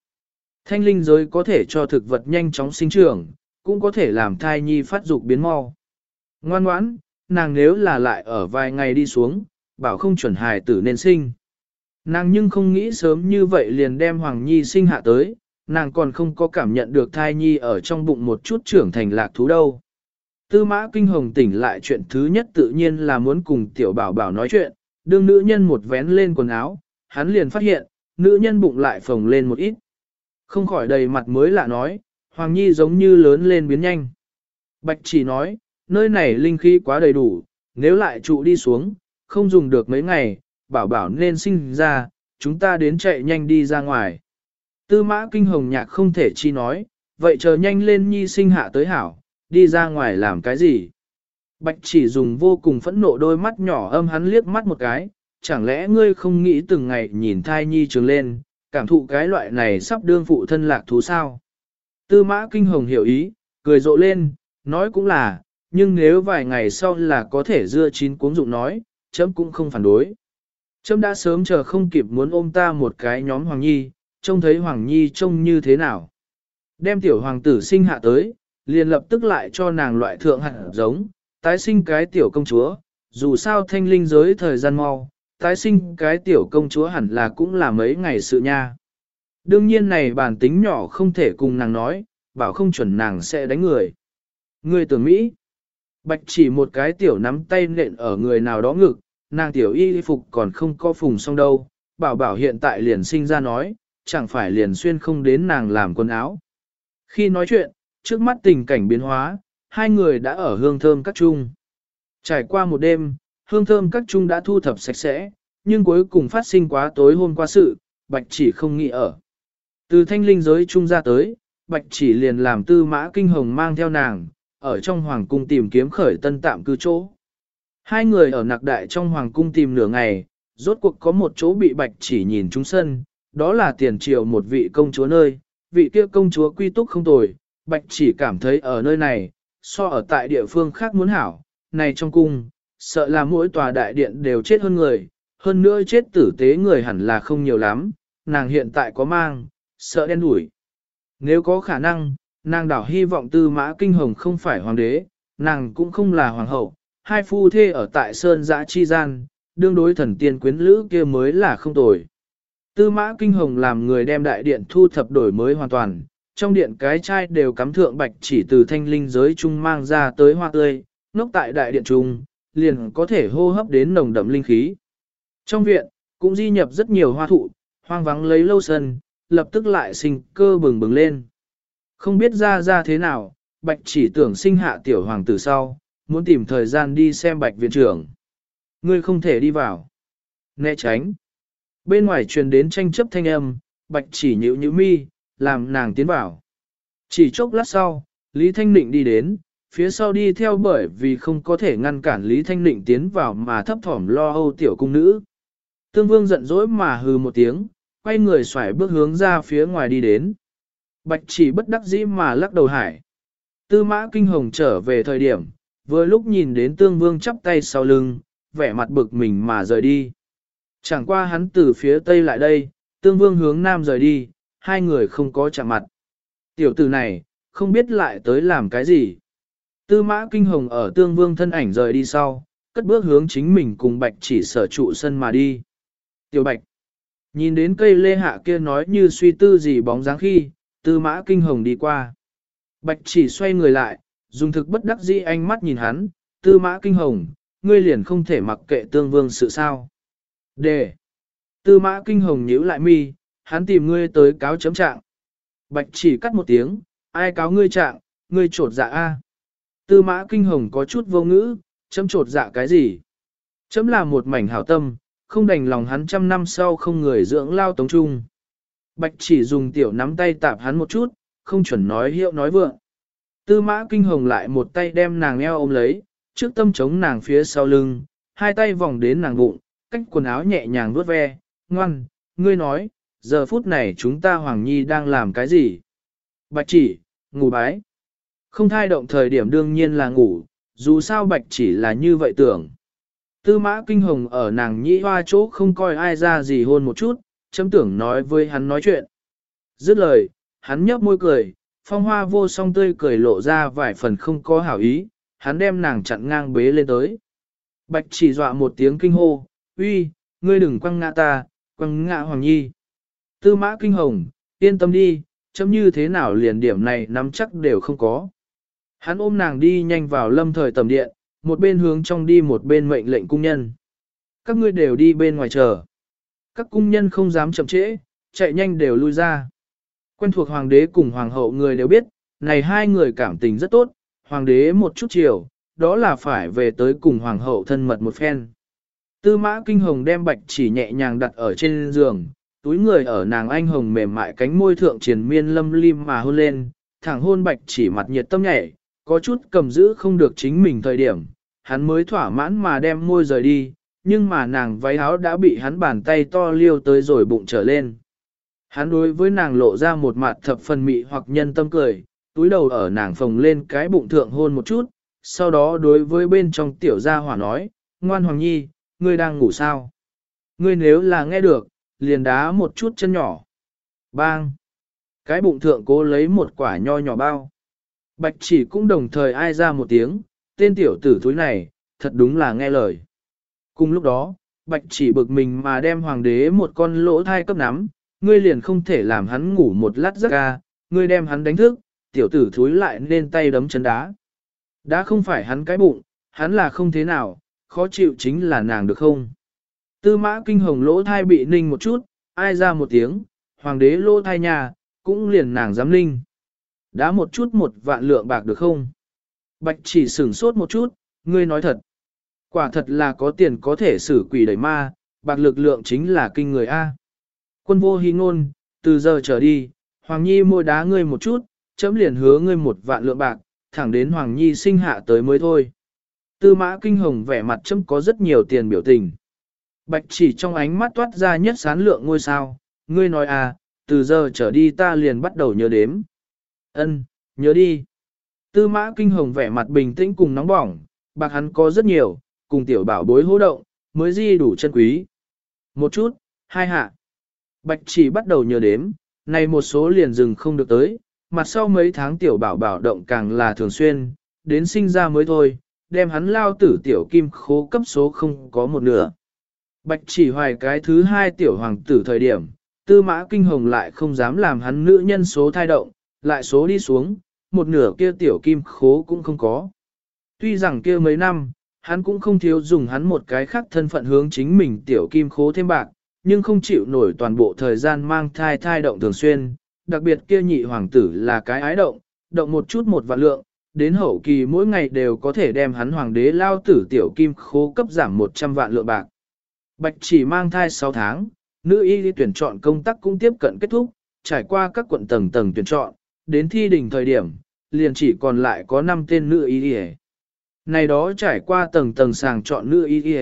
A: Thanh linh giới có thể cho thực vật nhanh chóng sinh trưởng, cũng có thể làm thai nhi phát dục biến mau. Ngoan ngoãn, nàng nếu là lại ở vài ngày đi xuống, bảo không chuẩn hài tử nên sinh. Nàng nhưng không nghĩ sớm như vậy liền đem Hoàng Nhi sinh hạ tới, nàng còn không có cảm nhận được thai nhi ở trong bụng một chút trưởng thành lạc thú đâu. Tư mã kinh hồng tỉnh lại chuyện thứ nhất tự nhiên là muốn cùng tiểu bảo bảo nói chuyện, đương nữ nhân một vén lên quần áo, hắn liền phát hiện, nữ nhân bụng lại phồng lên một ít. Không khỏi đầy mặt mới lạ nói, Hoàng Nhi giống như lớn lên biến nhanh. Bạch chỉ nói, nơi này linh khí quá đầy đủ, nếu lại trụ đi xuống, không dùng được mấy ngày, bảo bảo nên sinh ra, chúng ta đến chạy nhanh đi ra ngoài. Tư mã kinh hồng nhạc không thể chi nói, vậy chờ nhanh lên nhi sinh hạ tới hảo, đi ra ngoài làm cái gì? Bạch chỉ dùng vô cùng phẫn nộ đôi mắt nhỏ âm hắn liếc mắt một cái, chẳng lẽ ngươi không nghĩ từng ngày nhìn thai nhi trường lên, cảm thụ cái loại này sắp đương phụ thân lạc thú sao? Tư mã kinh hồng hiểu ý, cười rộ lên, nói cũng là, nhưng nếu vài ngày sau là có thể dưa chín cuống dụng nói, chấm cũng không phản đối. Chấm đã sớm chờ không kịp muốn ôm ta một cái nhóm Hoàng Nhi, trông thấy Hoàng Nhi trông như thế nào. Đem tiểu hoàng tử sinh hạ tới, liền lập tức lại cho nàng loại thượng hạt giống, tái sinh cái tiểu công chúa, dù sao thanh linh giới thời gian mau, tái sinh cái tiểu công chúa hẳn là cũng là mấy ngày sự nha. Đương nhiên này bản tính nhỏ không thể cùng nàng nói, bảo không chuẩn nàng sẽ đánh người. Người tưởng Mỹ, bạch chỉ một cái tiểu nắm tay nện ở người nào đó ngực, nàng tiểu y phục còn không có phùng xong đâu, bảo bảo hiện tại liền sinh ra nói, chẳng phải liền xuyên không đến nàng làm quần áo. Khi nói chuyện, trước mắt tình cảnh biến hóa, hai người đã ở hương thơm các chung. Trải qua một đêm, hương thơm các trung đã thu thập sạch sẽ, nhưng cuối cùng phát sinh quá tối hôm qua sự, bạch chỉ không nghĩ ở. Từ thanh linh giới trung ra tới, bạch chỉ liền làm tư mã kinh hồng mang theo nàng, ở trong hoàng cung tìm kiếm khởi tân tạm cư chỗ. Hai người ở nặc đại trong hoàng cung tìm nửa ngày, rốt cuộc có một chỗ bị bạch chỉ nhìn trúng sân, đó là tiền triệu một vị công chúa nơi, vị kia công chúa quy túc không tồi, bạch chỉ cảm thấy ở nơi này, so ở tại địa phương khác muốn hảo, này trong cung, sợ là mỗi tòa đại điện đều chết hơn người, hơn nữa chết tử tế người hẳn là không nhiều lắm, nàng hiện tại có mang, sợ đen đủi. Nếu có khả năng, nàng đảo hy vọng tư mã kinh hồng không phải hoàng đế, nàng cũng không là hoàng hậu, hai phu thê ở tại Sơn Giã Chi Gian, đương đối thần tiên quyến lữ kia mới là không tồi. Tư mã kinh hồng làm người đem đại điện thu thập đổi mới hoàn toàn, trong điện cái chai đều cắm thượng bạch chỉ từ thanh linh giới trung mang ra tới hoa tươi, ngốc tại đại điện trung, liền có thể hô hấp đến nồng đậm linh khí. Trong viện, cũng di nhập rất nhiều hoa thụ, hoang vắng lấy lâu sân, lập tức lại sinh cơ bừng bừng lên. Không biết ra ra thế nào, bạch chỉ tưởng sinh hạ tiểu hoàng tử sau, muốn tìm thời gian đi xem bạch viện trưởng. Ngươi không thể đi vào. Né tránh. Bên ngoài truyền đến tranh chấp thanh âm, bạch chỉ nhữ nhữ mi, làm nàng tiến vào. Chỉ chốc lát sau, Lý Thanh Nịnh đi đến, phía sau đi theo bởi vì không có thể ngăn cản Lý Thanh Định tiến vào mà thấp thỏm lo âu tiểu cung nữ. Tương Vương giận dỗi mà hừ một tiếng, quay người xoải bước hướng ra phía ngoài đi đến. Bạch chỉ bất đắc dĩ mà lắc đầu hải. Tư mã kinh hồng trở về thời điểm, vừa lúc nhìn đến Tương Vương chắp tay sau lưng, vẻ mặt bực mình mà rời đi. Chẳng qua hắn từ phía tây lại đây, Tương Vương hướng nam rời đi, hai người không có chạm mặt. Tiểu tử này, không biết lại tới làm cái gì. Tư mã kinh hồng ở Tương Vương thân ảnh rời đi sau, cất bước hướng chính mình cùng bạch chỉ sở trụ sân mà đi. Tiểu Bạch. Nhìn đến cây lê hạ kia nói như suy tư gì bóng dáng khi, tư mã kinh hồng đi qua. Bạch chỉ xoay người lại, dùng thực bất đắc dĩ ánh mắt nhìn hắn, tư mã kinh hồng, ngươi liền không thể mặc kệ tương vương sự sao. Đề. Tư mã kinh hồng nhíu lại mi, hắn tìm ngươi tới cáo chấm trạng. Bạch chỉ cắt một tiếng, ai cáo ngươi trạng, ngươi trột dạ a. Tư mã kinh hồng có chút vô ngữ, chấm trột dạ cái gì? Chấm là một mảnh hảo tâm, không đành lòng hắn trăm năm sau không người dưỡng lao tống trung. Bạch chỉ dùng tiểu nắm tay tạp hắn một chút, không chuẩn nói hiệu nói vượng. Tư mã kinh hồng lại một tay đem nàng eo ôm lấy, trước tâm chống nàng phía sau lưng, hai tay vòng đến nàng bụng, cách quần áo nhẹ nhàng vuốt ve, ngoan, ngươi nói, giờ phút này chúng ta Hoàng Nhi đang làm cái gì? Bạch chỉ, ngủ bái. Không thai động thời điểm đương nhiên là ngủ, dù sao bạch chỉ là như vậy tưởng. Tư mã kinh hồng ở nàng nhĩ hoa chỗ không coi ai ra gì hôn một chút, chấm tưởng nói với hắn nói chuyện. Dứt lời, hắn nhấp môi cười, phong hoa vô song tươi cười lộ ra vài phần không có hảo ý, hắn đem nàng chặn ngang bế lên tới. Bạch chỉ dọa một tiếng kinh hô, uy, ngươi đừng quăng ngã ta, quăng ngã Hoàng Nhi. Tư mã kinh hồng, yên tâm đi, chấm như thế nào liền điểm này nắm chắc đều không có. Hắn ôm nàng đi nhanh vào lâm thời tầm điện, một bên hướng trong đi một bên mệnh lệnh cung nhân. Các ngươi đều đi bên ngoài chờ. Các cung nhân không dám chậm trễ, chạy nhanh đều lui ra. Quen thuộc hoàng đế cùng hoàng hậu người đều biết, này hai người cảm tình rất tốt, hoàng đế một chút chiều, đó là phải về tới cùng hoàng hậu thân mật một phen. Tư mã kinh hồng đem bạch chỉ nhẹ nhàng đặt ở trên giường, túi người ở nàng anh hồng mềm mại cánh môi thượng triền miên lâm lim mà hôn lên, thẳng hôn bạch chỉ mặt nhiệt tâm nhảy, có chút cầm giữ không được chính mình thời điểm, hắn mới thỏa mãn mà đem môi rời đi, nhưng mà nàng váy áo đã bị hắn bàn tay to liêu tới rồi bụng trở lên. Hắn đối với nàng lộ ra một mặt thập phần mị hoặc nhân tâm cười, túi đầu ở nàng phồng lên cái bụng thượng hôn một chút, sau đó đối với bên trong tiểu gia hỏa nói, ngoan hoàng nhi, ngươi đang ngủ sao? Ngươi nếu là nghe được, liền đá một chút chân nhỏ. Bang! Cái bụng thượng cố lấy một quả nho nhỏ bao. Bạch chỉ cũng đồng thời ai ra một tiếng, tên tiểu tử thúi này, thật đúng là nghe lời. Cùng lúc đó, bạch chỉ bực mình mà đem hoàng đế một con lỗ thai cấp nắm, ngươi liền không thể làm hắn ngủ một lát giấc ca, ngươi đem hắn đánh thức, tiểu tử thúi lại nên tay đấm chân đá. Đã không phải hắn cái bụng, hắn là không thế nào, khó chịu chính là nàng được không? Tư mã kinh hồng lỗ thai bị ninh một chút, ai ra một tiếng, hoàng đế lỗ thai nhà, cũng liền nàng dám ninh. Đã một chút một vạn lượng bạc được không? Bạch chỉ sửng sốt một chút, ngươi nói thật. Quả thật là có tiền có thể xử quỷ đẩy ma, bạc lực lượng chính là kinh người A. Quân vô hy ngôn, từ giờ trở đi, Hoàng Nhi mua đá ngươi một chút, chấm liền hứa ngươi một vạn lượng bạc, thẳng đến Hoàng Nhi sinh hạ tới mới thôi. Tư mã kinh hồng vẻ mặt chấm có rất nhiều tiền biểu tình. Bạch chỉ trong ánh mắt toát ra nhất sán lượng ngôi sao, ngươi nói à, từ giờ trở đi ta liền bắt đầu nhớ đếm. Ân, nhớ đi. Tư mã kinh hồng vẻ mặt bình tĩnh cùng nóng bỏng, bạc hắn có rất nhiều, cùng tiểu bảo bối hô động, mới di đủ chân quý. Một chút, hai hạ. Bạch chỉ bắt đầu nhớ đếm, này một số liền dừng không được tới, mặt sau mấy tháng tiểu bảo bảo động càng là thường xuyên, đến sinh ra mới thôi, đem hắn lao tử tiểu kim khố cấp số không có một nửa. Bạch chỉ hoài cái thứ hai tiểu hoàng tử thời điểm, tư mã kinh hồng lại không dám làm hắn nữ nhân số thai động, lại số đi xuống, một nửa kia tiểu kim khố cũng không có. Tuy rằng kia mấy năm, hắn cũng không thiếu dùng hắn một cái khác thân phận hướng chính mình tiểu kim khố thêm bạc, nhưng không chịu nổi toàn bộ thời gian mang thai thai động thường xuyên, đặc biệt kia nhị hoàng tử là cái ái động, động một chút một vạn lượng, đến hậu kỳ mỗi ngày đều có thể đem hắn hoàng đế lao tử tiểu kim khố cấp giảm 100 vạn lượng bạc. Bạch chỉ mang thai 6 tháng, nữ y tuyển chọn công tác cũng tiếp cận kết thúc, trải qua các quận tầng tầng tuyển chọn, đến thi đỉnh thời điểm, liền chỉ còn lại có 5 tên nữ y y. Này đó trải qua tầng tầng sàng chọn nữ y y,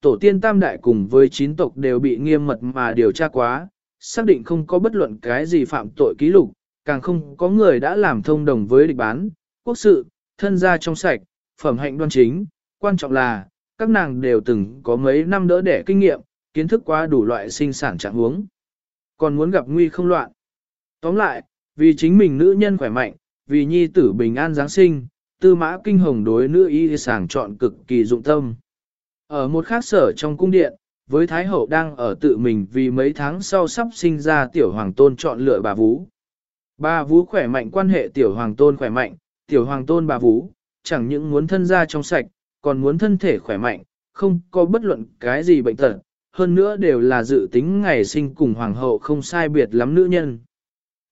A: tổ tiên tam đại cùng với chín tộc đều bị nghiêm mật mà điều tra quá, xác định không có bất luận cái gì phạm tội ký lục, càng không có người đã làm thông đồng với địch bán, quốc sự, thân gia trong sạch, phẩm hạnh đoan chính, quan trọng là, các nàng đều từng có mấy năm đỡ đẻ kinh nghiệm, kiến thức qua đủ loại sinh sản trạng huống. Còn muốn gặp nguy không loạn. Tóm lại, vì chính mình nữ nhân khỏe mạnh, vì nhi tử bình an Giáng sinh, tư mã kinh hồng đối nữ y sàng chọn cực kỳ dụng tâm. Ở một khác sở trong cung điện, với Thái Hậu đang ở tự mình vì mấy tháng sau sắp sinh ra tiểu hoàng tôn chọn lựa bà Vũ. Bà Vũ khỏe mạnh quan hệ tiểu hoàng tôn khỏe mạnh, tiểu hoàng tôn bà Vũ, chẳng những muốn thân gia trong sạch, còn muốn thân thể khỏe mạnh, không có bất luận cái gì bệnh tật, hơn nữa đều là dự tính ngày sinh cùng hoàng hậu không sai biệt lắm nữ nhân.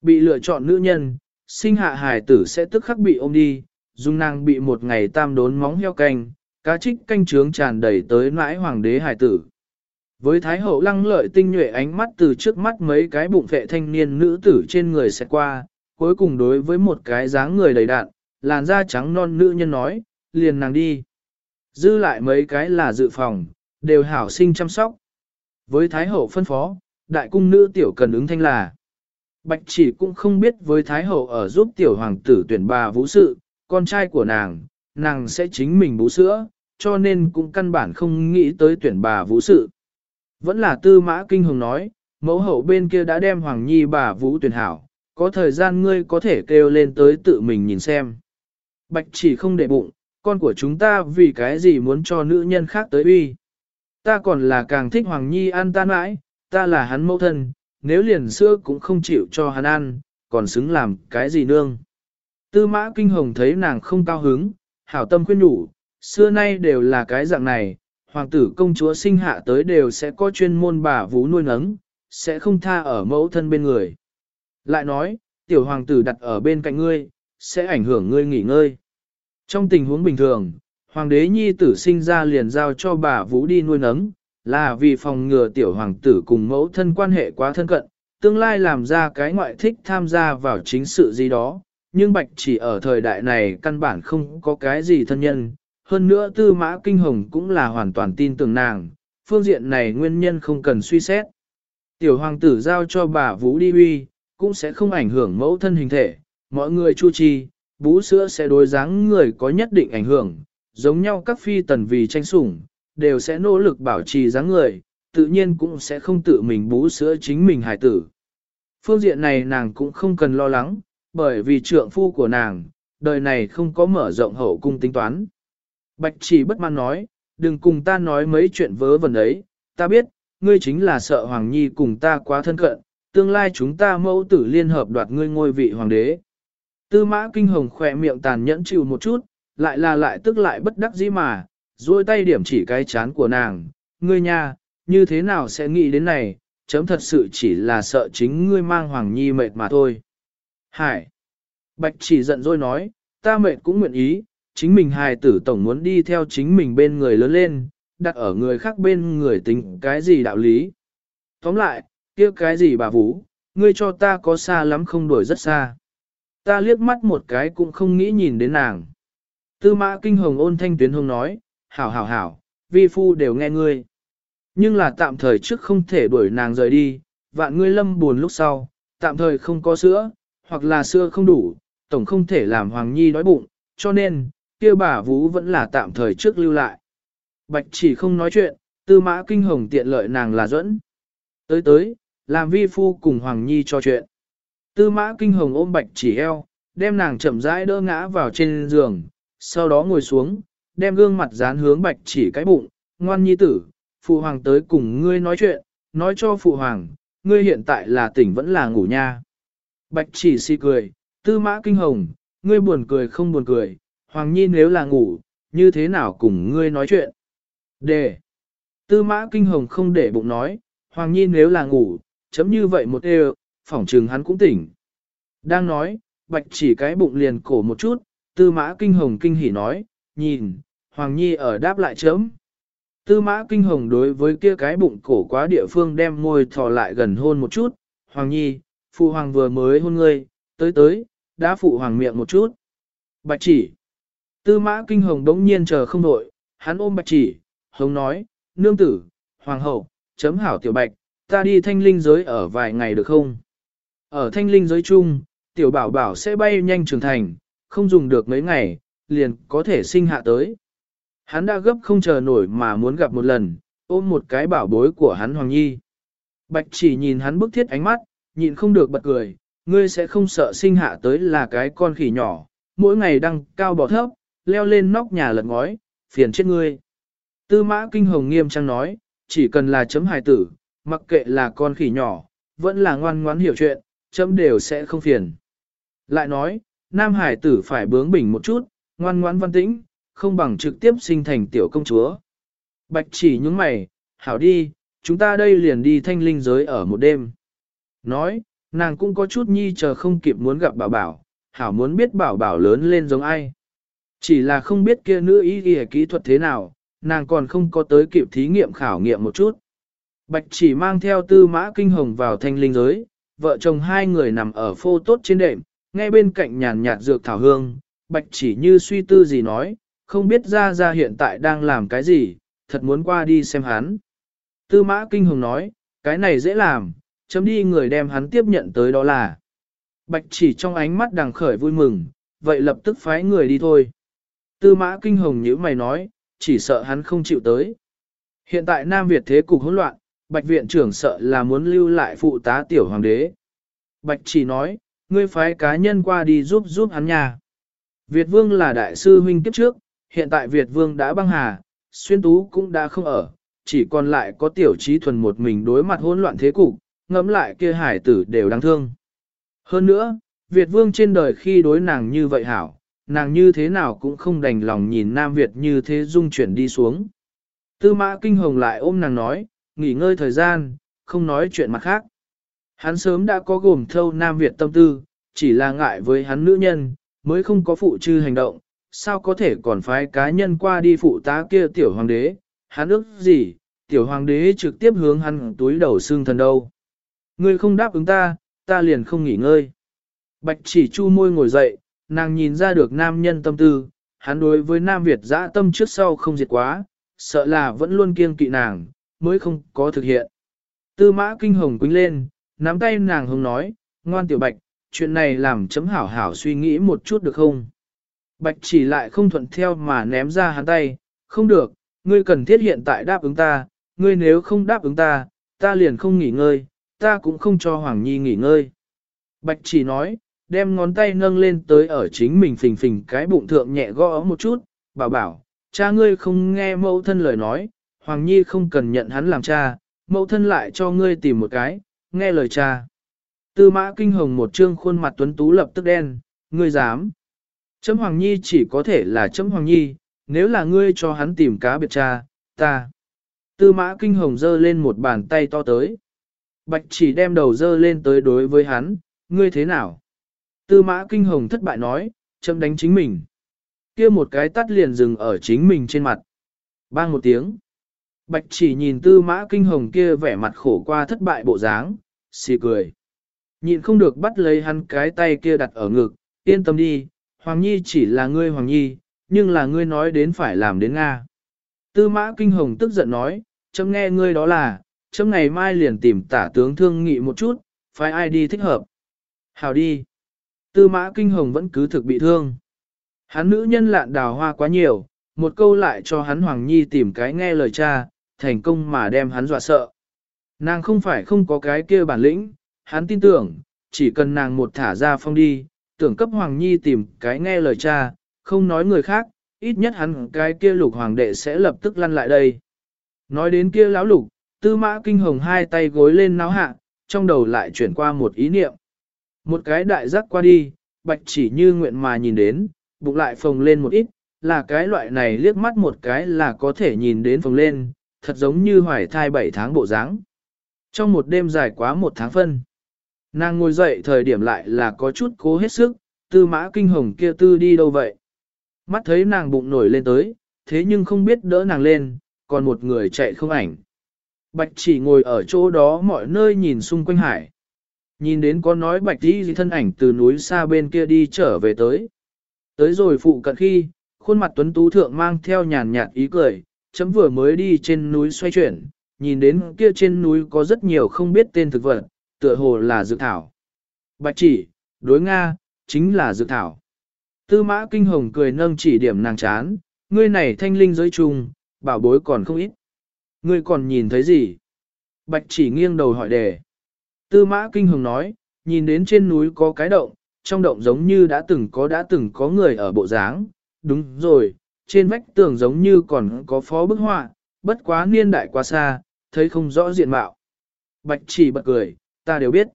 A: Bị lựa chọn nữ nhân, sinh hạ hài tử sẽ tức khắc bị ôm đi, dung nàng bị một ngày tam đốn móng heo canh, cá trích canh trướng tràn đầy tới nãi hoàng đế hài tử. Với thái hậu lăng lợi tinh nhuệ ánh mắt từ trước mắt mấy cái bụng vệ thanh niên nữ tử trên người sẽ qua, cuối cùng đối với một cái dáng người đầy đạn, làn da trắng non nữ nhân nói, liền nàng đi. Dư lại mấy cái là dự phòng, đều hảo sinh chăm sóc. Với Thái Hậu phân phó, đại cung nữ tiểu cần ứng thanh là. Bạch chỉ cũng không biết với Thái Hậu ở giúp tiểu hoàng tử tuyển bà vũ sự, con trai của nàng, nàng sẽ chính mình bú sữa, cho nên cũng căn bản không nghĩ tới tuyển bà vũ sự. Vẫn là tư mã kinh hồng nói, mẫu hậu bên kia đã đem Hoàng Nhi bà vũ tuyển hảo, có thời gian ngươi có thể kêu lên tới tự mình nhìn xem. Bạch chỉ không để bụng, con của chúng ta vì cái gì muốn cho nữ nhân khác tới uy. Ta còn là càng thích Hoàng Nhi ăn tan mãi, ta là hắn mẫu thân, nếu liền sữa cũng không chịu cho hắn ăn, còn xứng làm cái gì nương. Tư mã kinh hồng thấy nàng không cao hứng, hảo tâm khuyên nhủ, xưa nay đều là cái dạng này, hoàng tử công chúa sinh hạ tới đều sẽ có chuyên môn bà vú nuôi nấng, sẽ không tha ở mẫu thân bên người. Lại nói, tiểu hoàng tử đặt ở bên cạnh ngươi, sẽ ảnh hưởng ngươi nghỉ ngơi. Trong tình huống bình thường, hoàng đế nhi tử sinh ra liền giao cho bà Vũ đi nuôi nấng, là vì phòng ngừa tiểu hoàng tử cùng mẫu thân quan hệ quá thân cận, tương lai làm ra cái ngoại thích tham gia vào chính sự gì đó. Nhưng bạch chỉ ở thời đại này căn bản không có cái gì thân nhân, hơn nữa tư mã kinh hồng cũng là hoàn toàn tin tưởng nàng, phương diện này nguyên nhân không cần suy xét. Tiểu hoàng tử giao cho bà Vũ đi uy, cũng sẽ không ảnh hưởng mẫu thân hình thể, mọi người chu trì, bú sữa sẽ đối dáng người có nhất định ảnh hưởng, giống nhau các phi tần vì tranh sủng, đều sẽ nỗ lực bảo trì dáng người, tự nhiên cũng sẽ không tự mình bú sữa chính mình hài tử. Phương diện này nàng cũng không cần lo lắng, bởi vì trượng phu của nàng, đời này không có mở rộng hậu cung tính toán. Bạch chỉ bất mãn nói, đừng cùng ta nói mấy chuyện vớ vẩn ấy, ta biết, ngươi chính là sợ Hoàng Nhi cùng ta quá thân cận, tương lai chúng ta mẫu tử liên hợp đoạt ngươi ngôi vị hoàng đế. Tư mã kinh hồng khỏe miệng tàn nhẫn chịu một chút, lại là lại tức lại bất đắc dĩ mà, duỗi tay điểm chỉ cái chán của nàng, ngươi nha, như thế nào sẽ nghĩ đến này, chấm thật sự chỉ là sợ chính ngươi mang Hoàng Nhi mệt mà thôi. Hải! Bạch chỉ giận dỗi nói, ta mệt cũng nguyện ý, chính mình hài tử tổng muốn đi theo chính mình bên người lớn lên, đặt ở người khác bên người tính cái gì đạo lý. Tóm lại, kia cái gì bà Vũ, ngươi cho ta có xa lắm không đổi rất xa. Ta liếc mắt một cái cũng không nghĩ nhìn đến nàng. Tư mã kinh hồng ôn thanh tuyến hồng nói, hảo hảo hảo, vi phu đều nghe ngươi. Nhưng là tạm thời trước không thể đuổi nàng rời đi, vạn ngươi lâm buồn lúc sau, tạm thời không có sữa, hoặc là sữa không đủ, tổng không thể làm Hoàng Nhi đói bụng, cho nên, kia bà Vũ vẫn là tạm thời trước lưu lại. Bạch chỉ không nói chuyện, tư mã kinh hồng tiện lợi nàng là dẫn. Tới tới, làm vi phu cùng Hoàng Nhi cho chuyện. Tư mã kinh hồng ôm bạch chỉ eo, đem nàng chậm rãi đỡ ngã vào trên giường, sau đó ngồi xuống, đem gương mặt dán hướng bạch chỉ cái bụng, ngoan nhi tử, phụ hoàng tới cùng ngươi nói chuyện, nói cho phụ hoàng, ngươi hiện tại là tỉnh vẫn là ngủ nha. Bạch chỉ si cười, tư mã kinh hồng, ngươi buồn cười không buồn cười, hoàng nhi nếu là ngủ, như thế nào cùng ngươi nói chuyện. Đề. Tư mã kinh hồng không để bụng nói, hoàng nhi nếu là ngủ, chấm như vậy một đều, phỏng trừng hắn cũng tỉnh. Đang nói, bạch chỉ cái bụng liền cổ một chút, tư mã kinh hồng kinh hỉ nói, nhìn, Hoàng Nhi ở đáp lại chớm. Tư mã kinh hồng đối với kia cái bụng cổ quá địa phương đem môi thò lại gần hôn một chút, Hoàng Nhi, phụ hoàng vừa mới hôn ngươi, tới tới, đã phụ hoàng miệng một chút. Bạch chỉ. Tư mã kinh hồng đống nhiên chờ không nổi, hắn ôm bạch chỉ, hồng nói, nương tử, hoàng hậu, chấm hảo tiểu bạch, ta đi thanh linh giới ở vài ngày được không? Ở thanh linh giới chung, tiểu bảo bảo sẽ bay nhanh trưởng thành, không dùng được mấy ngày, liền có thể sinh hạ tới. Hắn đã gấp không chờ nổi mà muốn gặp một lần, ôm một cái bảo bối của hắn Hoàng Nhi. Bạch chỉ nhìn hắn bức thiết ánh mắt, nhịn không được bật cười, ngươi sẽ không sợ sinh hạ tới là cái con khỉ nhỏ, mỗi ngày đăng cao bỏ thấp, leo lên nóc nhà lật ngói, phiền chết ngươi. Tư mã kinh hồng nghiêm trang nói, chỉ cần là chấm hài tử, mặc kệ là con khỉ nhỏ, vẫn là ngoan ngoãn hiểu chuyện, chấm đều sẽ không phiền. Lại nói, nam hải tử phải bướng bỉnh một chút, ngoan ngoãn văn tĩnh, không bằng trực tiếp sinh thành tiểu công chúa. Bạch chỉ nhúng mày, hảo đi, chúng ta đây liền đi thanh linh giới ở một đêm. Nói, nàng cũng có chút nhi chờ không kịp muốn gặp bảo bảo, hảo muốn biết bảo bảo lớn lên giống ai. Chỉ là không biết kia nữ ý ghi kỹ thuật thế nào, nàng còn không có tới kịp thí nghiệm khảo nghiệm một chút. Bạch chỉ mang theo tư mã kinh hồng vào thanh linh giới, vợ chồng hai người nằm ở phô tốt trên đệm, ngay bên cạnh nhàn nhạt dược thảo hương, bạch chỉ như suy tư gì nói, không biết ra ra hiện tại đang làm cái gì, thật muốn qua đi xem hắn. Tư mã kinh hồng nói, cái này dễ làm, chấm đi người đem hắn tiếp nhận tới đó là. Bạch chỉ trong ánh mắt đằng khởi vui mừng, vậy lập tức phái người đi thôi. Tư mã kinh hồng nhíu mày nói, chỉ sợ hắn không chịu tới. Hiện tại Nam Việt thế cục hỗn loạn, Bạch viện trưởng sợ là muốn lưu lại phụ tá tiểu hoàng đế. Bạch chỉ nói, ngươi phái cá nhân qua đi giúp giúp hắn nhà. Việt vương là đại sư huynh kiếp trước, hiện tại Việt vương đã băng hà, xuyên tú cũng đã không ở, chỉ còn lại có tiểu trí thuần một mình đối mặt hỗn loạn thế cục, ngẫm lại kia hải tử đều đáng thương. Hơn nữa, Việt vương trên đời khi đối nàng như vậy hảo, nàng như thế nào cũng không đành lòng nhìn Nam Việt như thế dung chuyển đi xuống. Tư mã kinh hồng lại ôm nàng nói, nghỉ ngơi thời gian, không nói chuyện mặt khác. Hắn sớm đã có gồm thâu Nam Việt tâm tư, chỉ là ngại với hắn nữ nhân, mới không có phụ trư hành động, sao có thể còn phái cá nhân qua đi phụ tá kia tiểu hoàng đế, hắn ước gì, tiểu hoàng đế trực tiếp hướng hắn túi đầu xương thần đâu. Ngươi không đáp ứng ta, ta liền không nghỉ ngơi. Bạch chỉ chu môi ngồi dậy, nàng nhìn ra được nam nhân tâm tư, hắn đối với Nam Việt dã tâm trước sau không diệt quá, sợ là vẫn luôn kiêng kỵ nàng, mới không có thực hiện. Tư mã kinh hồng quính lên, nắm tay nàng hồng nói, ngoan tiểu bạch, chuyện này làm chấm hảo hảo suy nghĩ một chút được không? Bạch chỉ lại không thuận theo mà ném ra hắn tay, không được, ngươi cần thiết hiện tại đáp ứng ta, ngươi nếu không đáp ứng ta, ta liền không nghỉ ngơi, ta cũng không cho Hoàng Nhi nghỉ ngơi. Bạch chỉ nói, đem ngón tay nâng lên tới ở chính mình phình phình cái bụng thượng nhẹ gõ một chút, bảo bảo, cha ngươi không nghe mẫu thân lời nói, Hoàng Nhi không cần nhận hắn làm cha, mẫu thân lại cho ngươi tìm một cái, nghe lời cha. Tư mã kinh hồng một trương khuôn mặt tuấn tú lập tức đen, ngươi dám. Chấm Hoàng Nhi chỉ có thể là chấm Hoàng Nhi, nếu là ngươi cho hắn tìm cá biệt cha, ta. Tư mã kinh hồng dơ lên một bàn tay to tới. Bạch chỉ đem đầu dơ lên tới đối với hắn, ngươi thế nào? Tư mã kinh hồng thất bại nói, chấm đánh chính mình. kia một cái tắt liền dừng ở chính mình trên mặt. Bang một tiếng. Bạch chỉ nhìn tư mã kinh hồng kia vẻ mặt khổ qua thất bại bộ dáng, xì cười. Nhìn không được bắt lấy hắn cái tay kia đặt ở ngực, yên tâm đi, Hoàng Nhi chỉ là ngươi Hoàng Nhi, nhưng là ngươi nói đến phải làm đến Nga. Tư mã kinh hồng tức giận nói, chấm nghe ngươi đó là, chấm ngày mai liền tìm tả tướng thương nghị một chút, phải ai đi thích hợp. Hào đi. Tư mã kinh hồng vẫn cứ thực bị thương. Hắn nữ nhân lạn đào hoa quá nhiều, một câu lại cho hắn Hoàng Nhi tìm cái nghe lời cha, thành công mà đem hắn dọa sợ. Nàng không phải không có cái kia bản lĩnh, hắn tin tưởng, chỉ cần nàng một thả ra phong đi, tưởng cấp Hoàng Nhi tìm cái nghe lời cha, không nói người khác, ít nhất hắn cái kia lục hoàng đệ sẽ lập tức lăn lại đây. Nói đến kia lão lục, tư mã kinh hồng hai tay gối lên náo hạ, trong đầu lại chuyển qua một ý niệm. Một cái đại giác qua đi, bạch chỉ như nguyện mà nhìn đến, bụng lại phồng lên một ít, là cái loại này liếc mắt một cái là có thể nhìn đến phồng lên, thật giống như hoài thai 7 tháng bộ dáng. Trong một đêm dài quá một tháng phân, nàng ngồi dậy thời điểm lại là có chút cố hết sức, tư mã kinh hồng kia tư đi đâu vậy. Mắt thấy nàng bụng nổi lên tới, thế nhưng không biết đỡ nàng lên, còn một người chạy không ảnh. Bạch chỉ ngồi ở chỗ đó mọi nơi nhìn xung quanh hải. Nhìn đến có nói bạch đi thân ảnh từ núi xa bên kia đi trở về tới. Tới rồi phụ cận khi, khuôn mặt tuấn tú thượng mang theo nhàn nhạt ý cười, chấm vừa mới đi trên núi xoay chuyển, nhìn đến kia trên núi có rất nhiều không biết tên thực vật, tựa hồ là dược thảo. Bạch chỉ, đối Nga, chính là dược thảo. Tư mã kinh hồng cười nâng chỉ điểm nàng chán, ngươi này thanh linh giới trùng bảo bối còn không ít. Ngươi còn nhìn thấy gì? Bạch chỉ nghiêng đầu hỏi đề. Tư mã kinh hồng nói, nhìn đến trên núi có cái động, trong động giống như đã từng có đã từng có người ở bộ dáng. Đúng rồi, trên vách tường giống như còn có phó bức họa, bất quá niên đại quá xa, thấy không rõ diện mạo. Bạch chỉ bật cười, ta đều biết.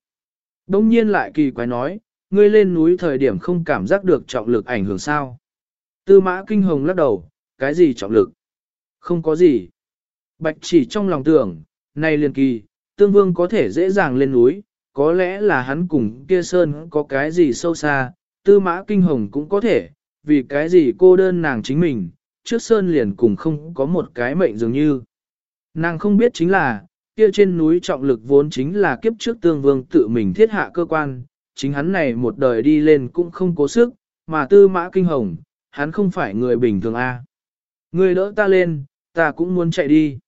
A: Đông nhiên lại kỳ quái nói, ngươi lên núi thời điểm không cảm giác được trọng lực ảnh hưởng sao. Tư mã kinh hồng lắc đầu, cái gì trọng lực? Không có gì. Bạch chỉ trong lòng tưởng, này liền kỳ, tương vương có thể dễ dàng lên núi, có lẽ là hắn cùng kia sơn có cái gì sâu xa, tư mã kinh hồng cũng có thể, vì cái gì cô đơn nàng chính mình, trước sơn liền cùng không có một cái mệnh dường như. Nàng không biết chính là, kia trên núi trọng lực vốn chính là kiếp trước tương vương tự mình thiết hạ cơ quan, chính hắn này một đời đi lên cũng không cố sức, mà tư mã kinh hồng, hắn không phải người bình thường a. Người đỡ ta lên, ta cũng muốn chạy đi.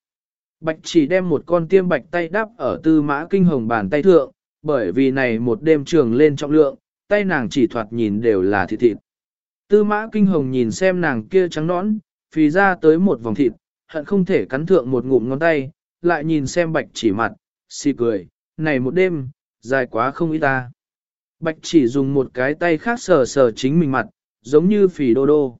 A: Bạch chỉ đem một con tiêm bạch tay đắp ở tư mã kinh hồng bàn tay thượng, bởi vì này một đêm trường lên trọng lượng, tay nàng chỉ thoạt nhìn đều là thịt thịt. Tư mã kinh hồng nhìn xem nàng kia trắng nõn, phì ra tới một vòng thịt, hận không thể cắn thượng một ngụm ngón tay, lại nhìn xem bạch chỉ mặt, xì cười, này một đêm, dài quá không ý ta. Bạch chỉ dùng một cái tay khác sờ sờ chính mình mặt, giống như phì đô đô.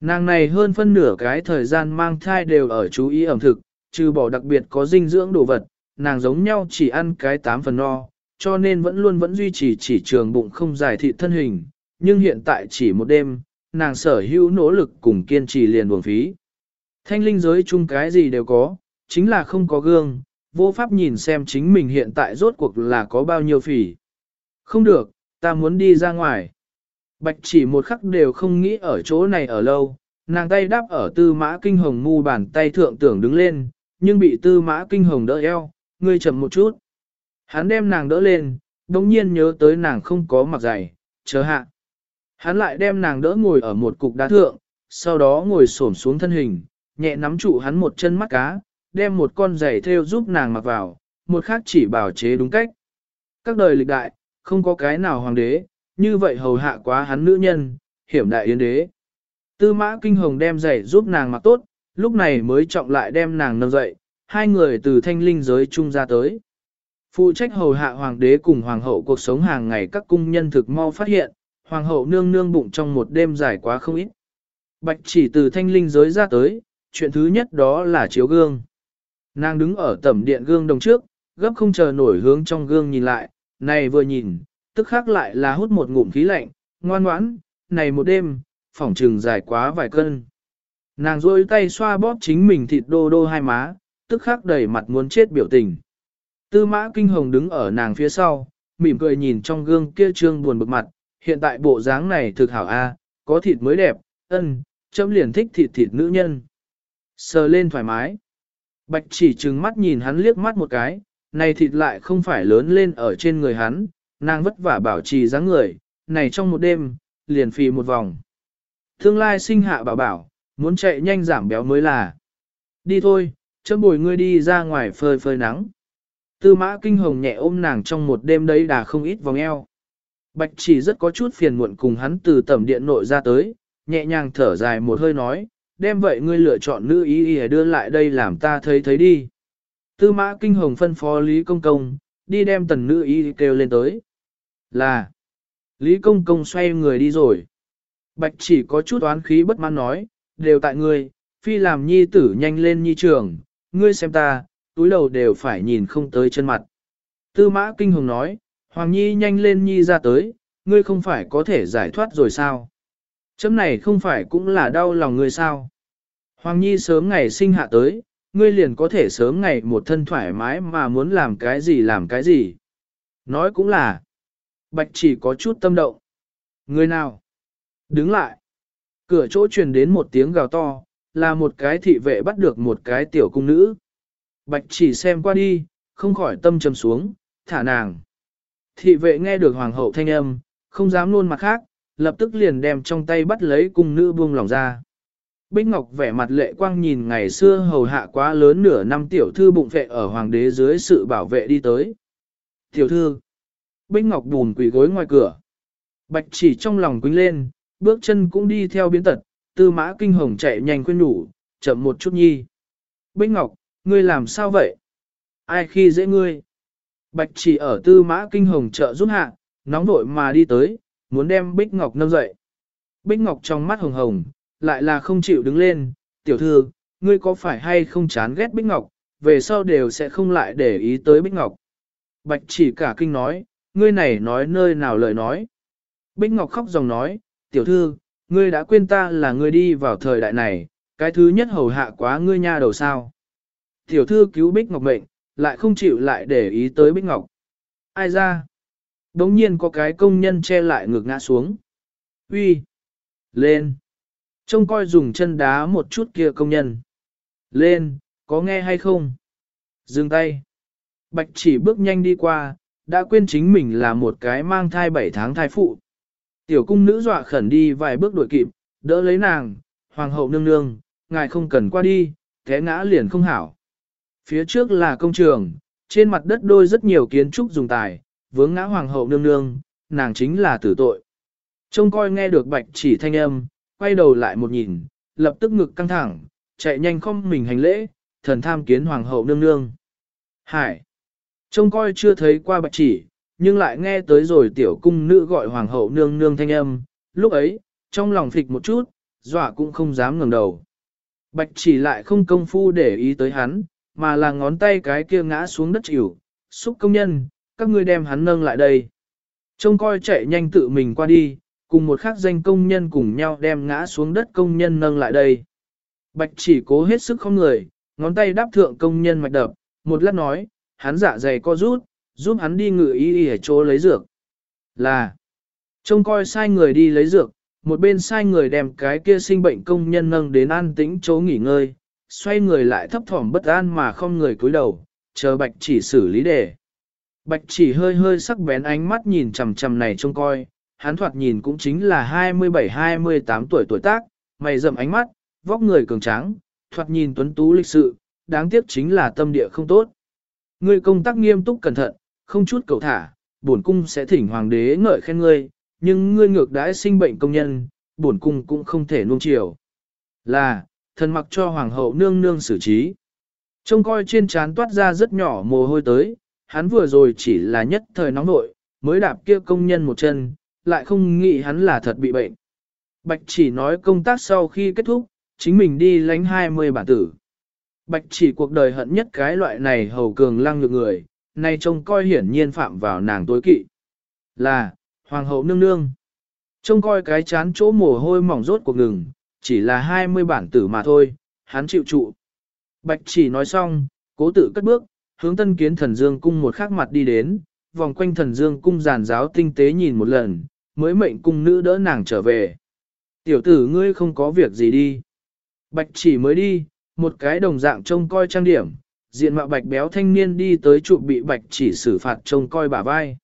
A: Nàng này hơn phân nửa cái thời gian mang thai đều ở chú ý ẩm thực, trừ bỏ đặc biệt có dinh dưỡng đồ vật, nàng giống nhau chỉ ăn cái tám phần no, cho nên vẫn luôn vẫn duy trì chỉ trường bụng không giải thị thân hình, nhưng hiện tại chỉ một đêm, nàng sở hữu nỗ lực cùng kiên trì liền buồn phí. Thanh linh giới chung cái gì đều có, chính là không có gương, vô pháp nhìn xem chính mình hiện tại rốt cuộc là có bao nhiêu phỉ. Không được, ta muốn đi ra ngoài. Bạch chỉ một khắc đều không nghĩ ở chỗ này ở lâu, nàng tay đáp ở tư mã kinh hồng mu bàn tay thượng tưởng đứng lên, nhưng bị tư mã kinh hồng đỡ eo, ngươi chậm một chút. Hắn đem nàng đỡ lên, đồng nhiên nhớ tới nàng không có mặc giày, chờ hạ. Hắn lại đem nàng đỡ ngồi ở một cục đá thượng, sau đó ngồi xổm xuống thân hình, nhẹ nắm trụ hắn một chân mắt cá, đem một con giày theo giúp nàng mặc vào, một khác chỉ bảo chế đúng cách. Các đời lịch đại, không có cái nào hoàng đế, như vậy hầu hạ quá hắn nữ nhân, hiểm đại yến đế. Tư mã kinh hồng đem giày giúp nàng mặc tốt, lúc này mới trọng lại đem nàng nâng dậy, hai người từ thanh linh giới chung ra tới. Phụ trách hầu hạ hoàng đế cùng hoàng hậu cuộc sống hàng ngày các cung nhân thực mau phát hiện, hoàng hậu nương nương bụng trong một đêm dài quá không ít. Bạch chỉ từ thanh linh giới ra tới, chuyện thứ nhất đó là chiếu gương. Nàng đứng ở tẩm điện gương đồng trước, gấp không chờ nổi hướng trong gương nhìn lại, này vừa nhìn, tức khác lại là hút một ngụm khí lạnh, ngoan ngoãn, này một đêm, phỏng trừng dài quá vài cân. Nàng rôi tay xoa bóp chính mình thịt đô đô hai má, tức khắc đầy mặt muốn chết biểu tình. Tư mã kinh hồng đứng ở nàng phía sau, mỉm cười nhìn trong gương kia trương buồn bực mặt, hiện tại bộ dáng này thực hảo a, có thịt mới đẹp, ân, chấm liền thích thịt thịt nữ nhân. Sờ lên thoải mái. Bạch chỉ trừng mắt nhìn hắn liếc mắt một cái, này thịt lại không phải lớn lên ở trên người hắn, nàng vất vả bảo trì dáng người, này trong một đêm, liền phì một vòng. Tương lai sinh hạ bảo bảo, muốn chạy nhanh giảm béo mới là. Đi thôi, chấm bồi ngươi đi ra ngoài phơi phơi nắng. Tư mã kinh hồng nhẹ ôm nàng trong một đêm đấy đã không ít vòng eo. Bạch chỉ rất có chút phiền muộn cùng hắn từ tầm điện nội ra tới, nhẹ nhàng thở dài một hơi nói, đem vậy ngươi lựa chọn nữ ý ý đưa lại đây làm ta thấy thấy đi. Tư mã kinh hồng phân phó Lý Công Công, đi đem tần nữ ý kêu lên tới. Là, Lý Công Công xoay người đi rồi. Bạch chỉ có chút oán khí bất mãn nói, đều tại ngươi, phi làm nhi tử nhanh lên nhi trường, ngươi xem ta, túi đầu đều phải nhìn không tới chân mặt. Tư mã kinh hồng nói, Hoàng Nhi nhanh lên Nhi ra tới, ngươi không phải có thể giải thoát rồi sao? Chấm này không phải cũng là đau lòng ngươi sao? Hoàng Nhi sớm ngày sinh hạ tới, ngươi liền có thể sớm ngày một thân thoải mái mà muốn làm cái gì làm cái gì. Nói cũng là, bạch chỉ có chút tâm động. Ngươi nào? Đứng lại. Cửa chỗ truyền đến một tiếng gào to, là một cái thị vệ bắt được một cái tiểu cung nữ. Bạch chỉ xem qua đi, không khỏi tâm trầm xuống, thả nàng. Thị vệ nghe được hoàng hậu thanh âm, không dám luôn mặt khác, lập tức liền đem trong tay bắt lấy cung nữ buông lòng ra. Bích Ngọc vẻ mặt lệ quang nhìn ngày xưa hầu hạ quá lớn nửa năm tiểu thư bụng vệ ở hoàng đế dưới sự bảo vệ đi tới. Tiểu thư, Bích Ngọc bùn quỷ gối ngoài cửa. Bạch chỉ trong lòng quính lên, bước chân cũng đi theo biến tật, tư mã kinh hồng chạy nhanh quên nhủ, chậm một chút nhi. Bích Ngọc, ngươi làm sao vậy? Ai khi dễ ngươi? Bạch chỉ ở tư mã kinh hồng trợ giúp hạ, nóng vội mà đi tới, muốn đem Bích Ngọc nâng dậy. Bích Ngọc trong mắt hồng hồng, lại là không chịu đứng lên, tiểu thư, ngươi có phải hay không chán ghét Bích Ngọc, về sau đều sẽ không lại để ý tới Bích Ngọc. Bạch chỉ cả kinh nói, ngươi này nói nơi nào lời nói. Bích Ngọc khóc dòng nói, tiểu thư, ngươi đã quên ta là ngươi đi vào thời đại này, cái thứ nhất hầu hạ quá ngươi nha đầu sao. Tiểu thư cứu Bích Ngọc mệnh, lại không chịu lại để ý tới Bích Ngọc. Ai ra? Đống nhiên có cái công nhân che lại ngược ngã xuống. Uy, Lên! Trông coi dùng chân đá một chút kia công nhân. Lên, có nghe hay không? Dừng tay. Bạch chỉ bước nhanh đi qua, đã quên chính mình là một cái mang thai 7 tháng thai phụ. Tiểu cung nữ dọa khẩn đi vài bước đuổi kịp, đỡ lấy nàng, hoàng hậu nương nương, ngài không cần qua đi, thế ngã liền không hảo. Phía trước là công trường, trên mặt đất đôi rất nhiều kiến trúc dùng tài, vướng ngã hoàng hậu nương nương, nàng chính là tử tội. Trông coi nghe được bạch chỉ thanh âm, quay đầu lại một nhìn, lập tức ngực căng thẳng, chạy nhanh không mình hành lễ, thần tham kiến hoàng hậu nương nương. Hải! Trông coi chưa thấy qua bạch chỉ, nhưng lại nghe tới rồi tiểu cung nữ gọi hoàng hậu nương nương thanh âm, lúc ấy, trong lòng phịch một chút, dọa cũng không dám ngẩng đầu. Bạch chỉ lại không công phu để ý tới hắn, mà là ngón tay cái kia ngã xuống đất chịu, xúc công nhân, các ngươi đem hắn nâng lại đây. Trông coi chạy nhanh tự mình qua đi, cùng một khắc danh công nhân cùng nhau đem ngã xuống đất công nhân nâng lại đây. Bạch chỉ cố hết sức không người, ngón tay đáp thượng công nhân mạch đập, một lát nói, hắn dạ dày co rút, giúp hắn đi ngự y y ở chỗ lấy dược. Là, trông coi sai người đi lấy dược, một bên sai người đem cái kia sinh bệnh công nhân nâng đến an tĩnh chỗ nghỉ ngơi, xoay người lại thấp thỏm bất an mà không người cúi đầu, chờ bạch chỉ xử lý đề. Bạch chỉ hơi hơi sắc bén ánh mắt nhìn chằm chằm này trông coi, hắn thoạt nhìn cũng chính là 27-28 tuổi tuổi tác, mày rậm ánh mắt, vóc người cường tráng, thoạt nhìn tuấn tú lịch sự, đáng tiếc chính là tâm địa không tốt. Ngươi công tác nghiêm túc cẩn thận, không chút cầu thả, bổn cung sẽ thỉnh hoàng đế ngợi khen ngươi, nhưng ngươi ngược đãi sinh bệnh công nhân, bổn cung cũng không thể nuông chiều. Là, thần mặc cho hoàng hậu nương nương xử trí. Trông coi trên trán toát ra rất nhỏ mồ hôi tới, hắn vừa rồi chỉ là nhất thời nóng nội, mới đạp kia công nhân một chân, lại không nghĩ hắn là thật bị bệnh. Bạch chỉ nói công tác sau khi kết thúc, chính mình đi lánh 20 bản tử. Bạch chỉ cuộc đời hận nhất cái loại này hầu cường lăng nhược người, nay trông coi hiển nhiên phạm vào nàng tối kỵ. Là, hoàng hậu nương nương. Trông coi cái chán chỗ mồ hôi mỏng rốt cuộc ngừng, chỉ là 20 bản tử mà thôi, hắn chịu trụ. Bạch chỉ nói xong, cố tự cất bước, hướng tân kiến thần dương cung một khắc mặt đi đến, vòng quanh thần dương cung giàn giáo tinh tế nhìn một lần, mới mệnh cung nữ đỡ nàng trở về. Tiểu tử ngươi không có việc gì đi. Bạch chỉ mới đi, một cái đồng dạng trông coi trang điểm, diện mạo bạch béo thanh niên đi tới trụ bị bạch chỉ xử phạt trông coi bả vai.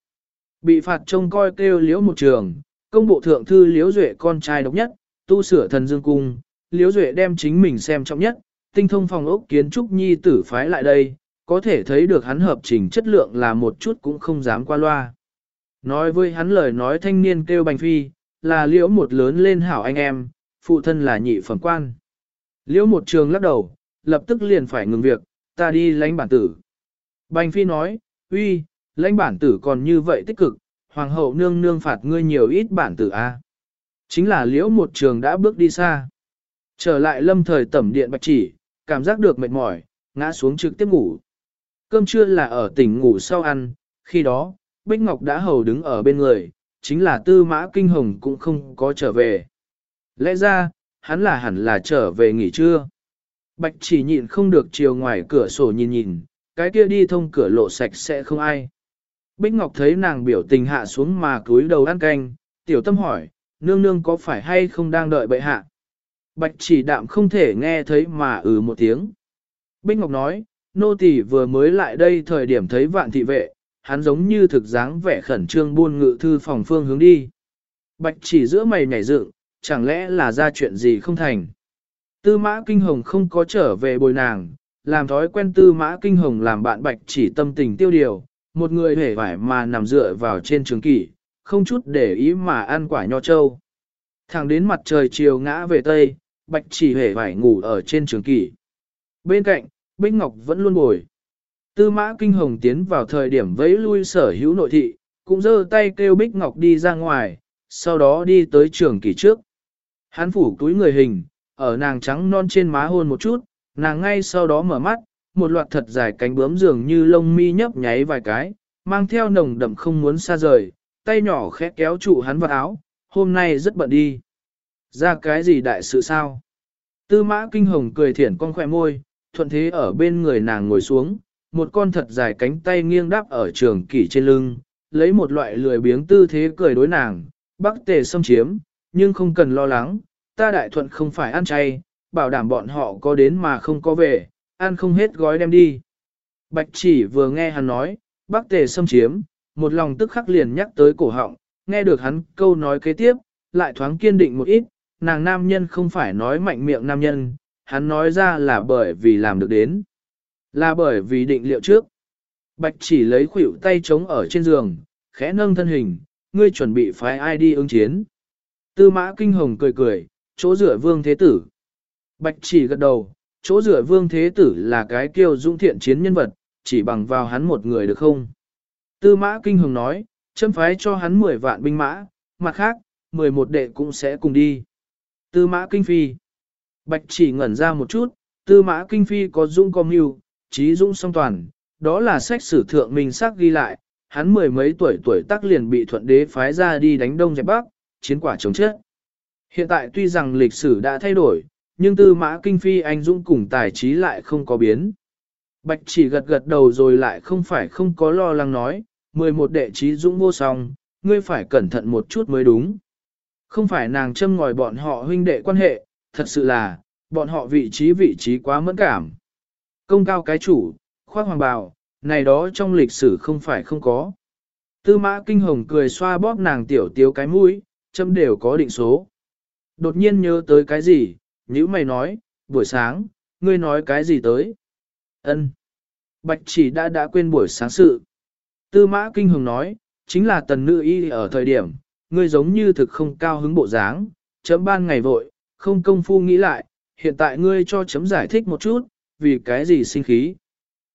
A: Bị phạt trông coi kêu liễu một trường, công bộ thượng thư liễu duệ con trai độc nhất, tu sửa thần dương cung, liễu duệ đem chính mình xem trọng nhất, tinh thông phòng ốc kiến trúc nhi tử phái lại đây, có thể thấy được hắn hợp trình chất lượng là một chút cũng không dám qua loa. Nói với hắn lời nói thanh niên kêu bành phi, là liễu một lớn lên hảo anh em, phụ thân là nhị phẩm quan. Liễu một trường lắc đầu, lập tức liền phải ngừng việc, ta đi lãnh bản tử. Bành phi nói, uy, lãnh bản tử còn như vậy tích cực, hoàng hậu nương nương phạt ngươi nhiều ít bản tử a. Chính là liễu một trường đã bước đi xa. Trở lại lâm thời tẩm điện bạch chỉ, cảm giác được mệt mỏi, ngã xuống trực tiếp ngủ. Cơm trưa là ở tỉnh ngủ sau ăn, khi đó, Bích Ngọc đã hầu đứng ở bên người, chính là tư mã kinh hồng cũng không có trở về. Lẽ ra, hắn là hẳn là trở về nghỉ trưa. Bạch chỉ nhịn không được chiều ngoài cửa sổ nhìn nhìn, cái kia đi thông cửa lộ sạch sẽ không ai. Bích Ngọc thấy nàng biểu tình hạ xuống mà cúi đầu ăn canh, tiểu tâm hỏi, nương nương có phải hay không đang đợi bệ hạ? Bạch chỉ đạm không thể nghe thấy mà ừ một tiếng. Bích Ngọc nói, nô tỳ vừa mới lại đây thời điểm thấy vạn thị vệ, hắn giống như thực dáng vẻ khẩn trương buôn ngự thư phòng phương hướng đi. Bạch chỉ giữa mày nhảy dựng, chẳng lẽ là ra chuyện gì không thành. Tư mã kinh hồng không có trở về bồi nàng, làm thói quen tư mã kinh hồng làm bạn bạch chỉ tâm tình tiêu điều, một người hề vải mà nằm dựa vào trên trường kỷ, không chút để ý mà ăn quả nho châu. Thẳng đến mặt trời chiều ngã về tây, bạch chỉ hề vải ngủ ở trên trường kỷ. Bên cạnh, Bích Ngọc vẫn luôn bồi. Tư mã kinh hồng tiến vào thời điểm vẫy lui sở hữu nội thị, cũng giơ tay kêu Bích Ngọc đi ra ngoài, sau đó đi tới trường kỳ trước. Hắn phủ túi người hình, ở nàng trắng non trên má hôn một chút, nàng ngay sau đó mở mắt, một loạt thật dài cánh bướm dường như lông mi nhấp nháy vài cái, mang theo nồng đậm không muốn xa rời, tay nhỏ khẽ kéo trụ hắn vào áo, hôm nay rất bận đi. Ra cái gì đại sự sao? Tư mã kinh hồng cười thiển con khỏe môi, thuận thế ở bên người nàng ngồi xuống, một con thật dài cánh tay nghiêng đáp ở trường kỷ trên lưng, lấy một loại lười biếng tư thế cười đối nàng, bắc tề xâm chiếm, nhưng không cần lo lắng, ta đại thuận không phải ăn chay, bảo đảm bọn họ có đến mà không có về, ăn không hết gói đem đi. Bạch chỉ vừa nghe hắn nói, bắc tề xâm chiếm, một lòng tức khắc liền nhắc tới cổ họng, nghe được hắn câu nói kế tiếp, lại thoáng kiên định một ít, nàng nam nhân không phải nói mạnh miệng nam nhân, hắn nói ra là bởi vì làm được đến. Là bởi vì định liệu trước. Bạch chỉ lấy khuỷu tay chống ở trên giường, khẽ nâng thân hình, ngươi chuẩn bị phái ai đi ứng chiến. Tư mã kinh hồng cười cười, chỗ rửa vương thế tử. Bạch chỉ gật đầu, chỗ rửa vương thế tử là cái kiêu dũng thiện chiến nhân vật, chỉ bằng vào hắn một người được không? Tư mã kinh hồng nói, châm phái cho hắn 10 vạn binh mã, mặt khác, 11 đệ cũng sẽ cùng đi. Tư mã kinh phi. Bạch chỉ ngẩn ra một chút, tư mã kinh phi có dũng có mưu, trí dũng song toàn, đó là sách sử thượng mình sắc ghi lại, hắn mười mấy tuổi tuổi tác liền bị thuận đế phái ra đi đánh đông dẹp bắc, chiến quả chống chết. Hiện tại tuy rằng lịch sử đã thay đổi, nhưng tư mã kinh phi anh dũng cùng tài trí lại không có biến. Bạch chỉ gật gật đầu rồi lại không phải không có lo lắng nói, 11 đệ trí dũng vô song, ngươi phải cẩn thận một chút mới đúng. Không phải nàng châm ngòi bọn họ huynh đệ quan hệ, thật sự là, bọn họ vị trí vị trí quá mẫn cảm. Công cao cái chủ, khoác hoàng bào, này đó trong lịch sử không phải không có. Tư mã kinh hồng cười xoa bóp nàng tiểu tiếu cái mũi, châm đều có định số. Đột nhiên nhớ tới cái gì, nữ mày nói, buổi sáng, ngươi nói cái gì tới? Ân. Bạch chỉ đã đã quên buổi sáng sự. Tư mã kinh hồng nói, chính là tần nữ y ở thời điểm, ngươi giống như thực không cao hứng bộ dáng, chấm ban ngày vội, không công phu nghĩ lại, hiện tại ngươi cho chấm giải thích một chút, vì cái gì sinh khí.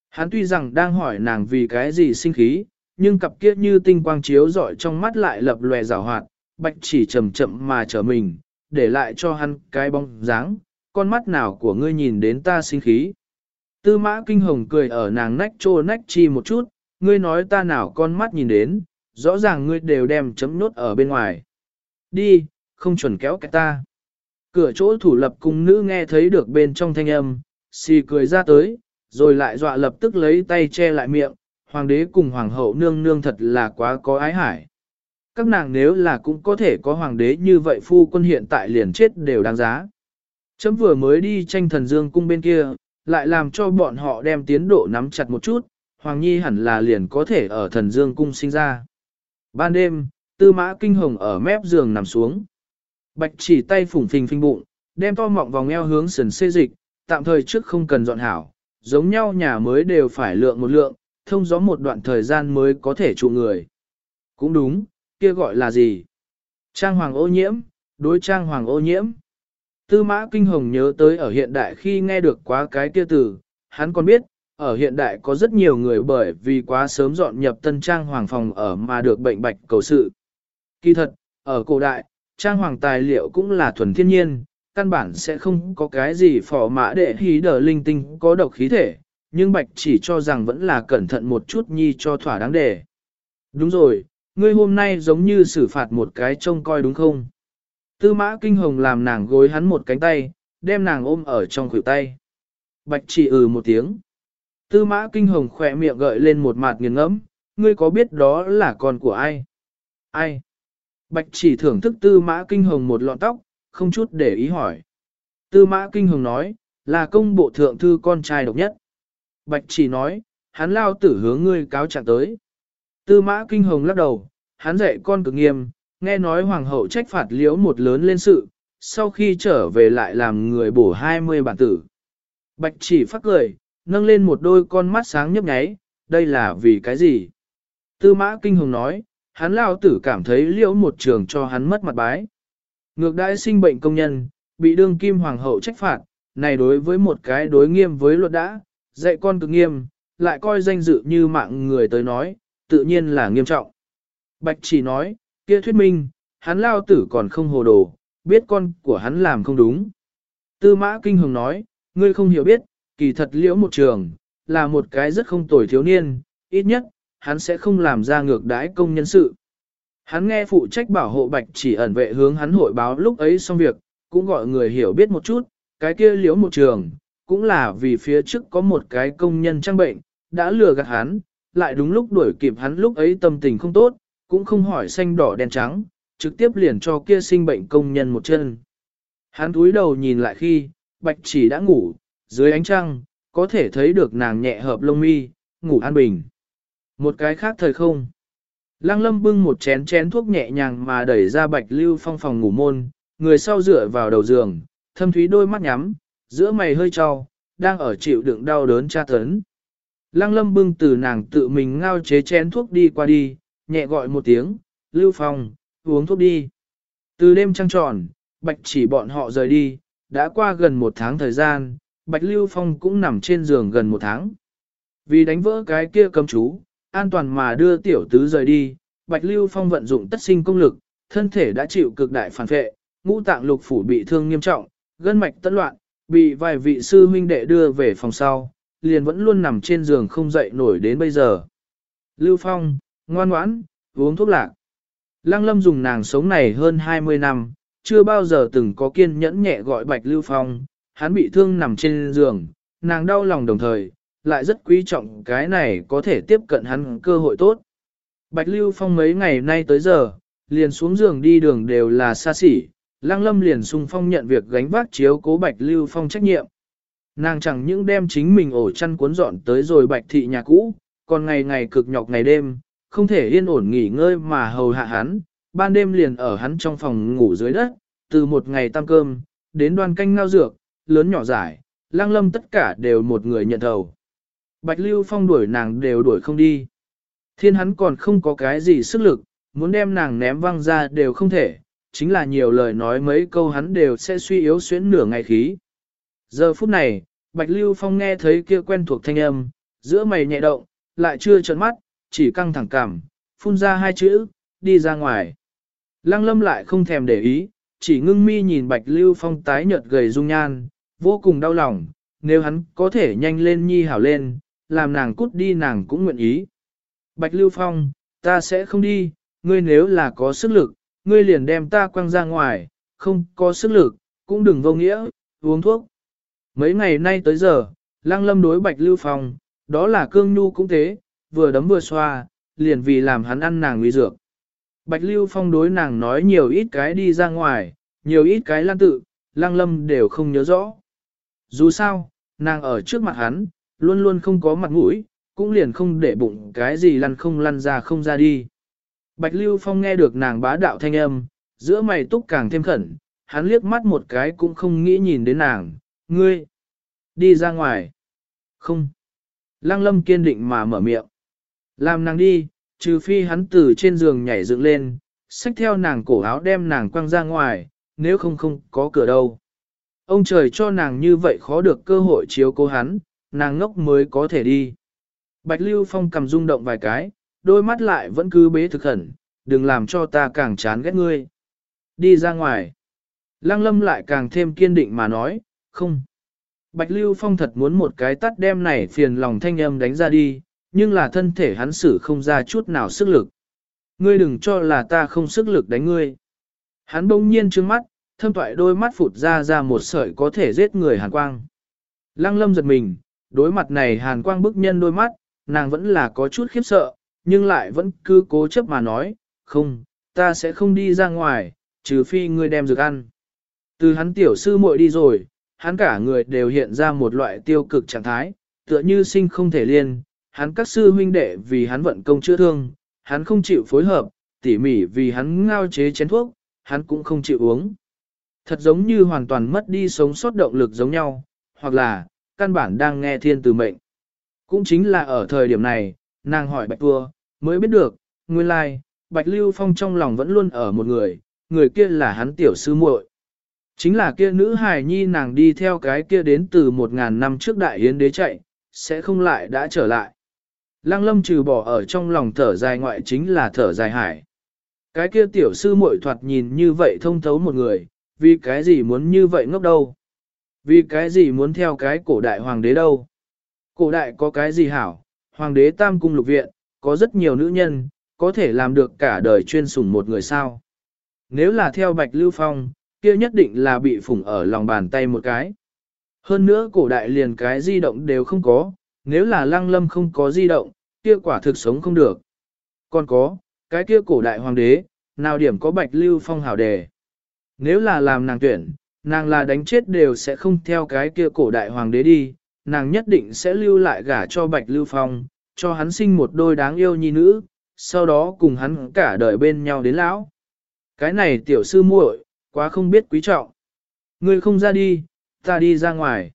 A: Hắn tuy rằng đang hỏi nàng vì cái gì sinh khí, nhưng cặp kiết như tinh quang chiếu rọi trong mắt lại lập lòe rào hoạt, bạch chỉ chậm chậm mà trở mình, để lại cho hắn cái bóng dáng, con mắt nào của ngươi nhìn đến ta sinh khí. Tư mã kinh hồng cười ở nàng nách trô nách chi một chút, ngươi nói ta nào con mắt nhìn đến, rõ ràng ngươi đều đem chấm nốt ở bên ngoài. Đi, không chuẩn kéo cái ta. Cửa chỗ thủ lập cung nữ nghe thấy được bên trong thanh âm, xì cười ra tới, rồi lại dọa lập tức lấy tay che lại miệng, hoàng đế cùng hoàng hậu nương nương thật là quá có ái hải. Các nàng nếu là cũng có thể có hoàng đế như vậy phu quân hiện tại liền chết đều đáng giá. Chấm vừa mới đi tranh thần dương cung bên kia, lại làm cho bọn họ đem tiến độ nắm chặt một chút, hoàng nhi hẳn là liền có thể ở thần dương cung sinh ra. Ban đêm, tư mã kinh hồng ở mép giường nằm xuống. Bạch chỉ tay phủng phình phình bụng, đem to mọng vòng eo hướng sườn xê dịch, tạm thời trước không cần dọn hảo, giống nhau nhà mới đều phải lượng một lượng, thông gió một đoạn thời gian mới có thể trụ người. Cũng đúng, kia gọi là gì? Trang hoàng ô nhiễm, đối trang hoàng ô nhiễm. Tư mã kinh hồng nhớ tới ở hiện đại khi nghe được quá cái kia từ, hắn còn biết, ở hiện đại có rất nhiều người bởi vì quá sớm dọn nhập tân trang hoàng phòng ở mà được bệnh bạch cầu sự. Kỳ thật, ở cổ đại, trang hoàng tài liệu cũng là thuần thiên nhiên, căn bản sẽ không có cái gì phỏ mã để hí đờ linh tinh có độc khí thể, nhưng bạch chỉ cho rằng vẫn là cẩn thận một chút nhi cho thỏa đáng đề. Đúng rồi, ngươi hôm nay giống như xử phạt một cái trông coi đúng không? Tư mã kinh hồng làm nàng gối hắn một cánh tay, đem nàng ôm ở trong khuỷu tay. Bạch chỉ ừ một tiếng. Tư mã kinh hồng khỏe miệng gợi lên một mặt nghiền ngẫm, ngươi có biết đó là con của ai? Ai? Bạch chỉ thưởng thức tư mã kinh hồng một lọn tóc, không chút để ý hỏi. Tư mã kinh hồng nói, là công bộ thượng thư con trai độc nhất. Bạch chỉ nói, hắn lao tử hướng ngươi cáo trạng tới. Tư mã kinh hồng lắc đầu, hắn dạy con cực nghiêm, nghe nói hoàng hậu trách phạt liễu một lớn lên sự, sau khi trở về lại làm người bổ 20 bản tử. Bạch chỉ phát cười, nâng lên một đôi con mắt sáng nhấp nháy, đây là vì cái gì? Tư mã kinh hồng nói, hắn lao tử cảm thấy liễu một trường cho hắn mất mặt bái. Ngược đãi sinh bệnh công nhân, bị đương kim hoàng hậu trách phạt, này đối với một cái đối nghiêm với luật đã, dạy con cực nghiêm, lại coi danh dự như mạng người tới nói, tự nhiên là nghiêm trọng. Bạch chỉ nói, kia thuyết minh, hắn lao tử còn không hồ đồ, biết con của hắn làm không đúng. Tư mã kinh hồng nói, ngươi không hiểu biết, kỳ thật liễu một trường, là một cái rất không tồi thiếu niên, ít nhất, hắn sẽ không làm ra ngược đãi công nhân sự. Hắn nghe phụ trách bảo hộ bạch chỉ ẩn vệ hướng hắn hội báo lúc ấy xong việc, cũng gọi người hiểu biết một chút, cái kia liễu một trường, cũng là vì phía trước có một cái công nhân trang bệnh, đã lừa gạt hắn, lại đúng lúc đuổi kịp hắn lúc ấy tâm tình không tốt, cũng không hỏi xanh đỏ đen trắng, trực tiếp liền cho kia sinh bệnh công nhân một chân. Hắn túi đầu nhìn lại khi, bạch chỉ đã ngủ, dưới ánh trăng, có thể thấy được nàng nhẹ hợp lông mi, ngủ an bình. Một cái khác thời không. Lăng lâm bưng một chén chén thuốc nhẹ nhàng mà đẩy ra bạch lưu phong phòng ngủ môn, người sau dựa vào đầu giường, thâm thúy đôi mắt nhắm, giữa mày hơi trao, đang ở chịu đựng đau đớn tra tấn. Lăng lâm bưng từ nàng tự mình ngao chế chén thuốc đi qua đi, nhẹ gọi một tiếng, lưu phong, uống thuốc đi. Từ đêm trăng tròn, bạch chỉ bọn họ rời đi, đã qua gần một tháng thời gian, bạch lưu phong cũng nằm trên giường gần một tháng. Vì đánh vỡ cái kia cấm chú, an toàn mà đưa tiểu tứ rời đi, bạch lưu phong vận dụng tất sinh công lực, thân thể đã chịu cực đại phản vệ, ngũ tạng lục phủ bị thương nghiêm trọng, gân mạch tân loạn, bị vài vị sư huynh đệ đưa về phòng sau, liền vẫn luôn nằm trên giường không dậy nổi đến bây giờ. Lưu Phong, ngoan ngoãn, uống thuốc lạc. Lăng lâm dùng nàng sống này hơn 20 năm, chưa bao giờ từng có kiên nhẫn nhẹ gọi Bạch Lưu Phong, hắn bị thương nằm trên giường, nàng đau lòng đồng thời, lại rất quý trọng cái này có thể tiếp cận hắn cơ hội tốt. Bạch Lưu Phong mấy ngày nay tới giờ, liền xuống giường đi đường đều là xa xỉ, Lăng Lâm liền sung phong nhận việc gánh vác chiếu cố Bạch Lưu Phong trách nhiệm. Nàng chẳng những đem chính mình ổ chăn cuốn dọn tới rồi Bạch thị nhà cũ, còn ngày ngày cực nhọc ngày đêm, không thể yên ổn nghỉ ngơi mà hầu hạ hắn, ban đêm liền ở hắn trong phòng ngủ dưới đất, từ một ngày tam cơm, đến đoan canh ngao dược, lớn nhỏ giải, Lăng Lâm tất cả đều một người nhận thầu. Bạch Lưu Phong đuổi nàng đều đuổi không đi. Thiên hắn còn không có cái gì sức lực, muốn đem nàng ném văng ra đều không thể, chính là nhiều lời nói mấy câu hắn đều sẽ suy yếu xuyến nửa ngày khí. Giờ phút này, Bạch Lưu Phong nghe thấy kia quen thuộc thanh âm, giữa mày nhẹ động, lại chưa trợn mắt, chỉ căng thẳng cảm, phun ra hai chữ, đi ra ngoài. Lăng lâm lại không thèm để ý, chỉ ngưng mi nhìn Bạch Lưu Phong tái nhợt gầy dung nhan, vô cùng đau lòng, nếu hắn có thể nhanh lên nhi hảo lên, làm nàng cút đi nàng cũng nguyện ý. Bạch Lưu Phong, ta sẽ không đi, ngươi nếu là có sức lực, ngươi liền đem ta quăng ra ngoài, không có sức lực, cũng đừng vô nghĩa, uống thuốc. Mấy ngày nay tới giờ, lăng lâm đối Bạch Lưu Phong, đó là cương nhu cũng thế, vừa đấm vừa xoa, liền vì làm hắn ăn nàng nguy dược. Bạch Lưu Phong đối nàng nói nhiều ít cái đi ra ngoài, nhiều ít cái lan tự, lăng lâm đều không nhớ rõ. Dù sao, nàng ở trước mặt hắn, luôn luôn không có mặt mũi, cũng liền không để bụng cái gì lăn không lăn ra không ra đi. Bạch Lưu Phong nghe được nàng bá đạo thanh âm, giữa mày túc càng thêm khẩn, hắn liếc mắt một cái cũng không nghĩ nhìn đến nàng, ngươi, đi ra ngoài. Không. Lăng lâm kiên định mà mở miệng. Làm nàng đi, trừ phi hắn từ trên giường nhảy dựng lên, xách theo nàng cổ áo đem nàng quăng ra ngoài, nếu không không có cửa đâu. Ông trời cho nàng như vậy khó được cơ hội chiếu cố hắn, nàng ngốc mới có thể đi. Bạch Lưu Phong cầm rung động vài cái, đôi mắt lại vẫn cứ bế thực khẩn, đừng làm cho ta càng chán ghét ngươi. Đi ra ngoài. Lăng lâm lại càng thêm kiên định mà nói, không. Bạch Lưu Phong thật muốn một cái tắt đem này phiền lòng thanh âm đánh ra đi, nhưng là thân thể hắn xử không ra chút nào sức lực. Ngươi đừng cho là ta không sức lực đánh ngươi. Hắn bỗng nhiên trương mắt, thâm toại đôi mắt phụt ra ra một sợi có thể giết người hàn quang. Lăng lâm giật mình, đối mặt này hàn quang bức nhân đôi mắt, nàng vẫn là có chút khiếp sợ, nhưng lại vẫn cứ cố chấp mà nói, không, ta sẽ không đi ra ngoài, trừ phi ngươi đem dược ăn. Từ hắn tiểu sư muội đi rồi, hắn cả người đều hiện ra một loại tiêu cực trạng thái, tựa như sinh không thể liên, hắn các sư huynh đệ vì hắn vận công chữa thương, hắn không chịu phối hợp, tỉ mỉ vì hắn ngao chế chén thuốc, hắn cũng không chịu uống. Thật giống như hoàn toàn mất đi sống sót động lực giống nhau, hoặc là, căn bản đang nghe thiên từ mệnh. Cũng chính là ở thời điểm này, nàng hỏi Bạch Tua, mới biết được, nguyên lai, Bạch Lưu Phong trong lòng vẫn luôn ở một người, người kia là hắn tiểu sư muội. Chính là kia nữ hài nhi nàng đi theo cái kia đến từ một ngàn năm trước đại yến đế chạy, sẽ không lại đã trở lại. Lăng lâm trừ bỏ ở trong lòng thở dài ngoại chính là thở dài hải. Cái kia tiểu sư muội thoạt nhìn như vậy thông thấu một người, vì cái gì muốn như vậy ngốc đâu? Vì cái gì muốn theo cái cổ đại hoàng đế đâu? Cổ đại có cái gì hảo, hoàng đế tam cung lục viện, có rất nhiều nữ nhân, có thể làm được cả đời chuyên sủng một người sao. Nếu là theo Bạch Lưu Phong, kia nhất định là bị phủng ở lòng bàn tay một cái. Hơn nữa cổ đại liền cái di động đều không có, nếu là lăng lâm không có di động, kia quả thực sống không được. Còn có, cái kia cổ đại hoàng đế, nào điểm có Bạch Lưu Phong hảo đề. Nếu là làm nàng tuyển, nàng là đánh chết đều sẽ không theo cái kia cổ đại hoàng đế đi, nàng nhất định sẽ lưu lại gả cho Bạch Lưu Phong, cho hắn sinh một đôi đáng yêu nhi nữ, sau đó cùng hắn cả đời bên nhau đến lão. Cái này tiểu sư muội, quá không biết quý trọng. Ngươi không ra đi, ta đi ra ngoài.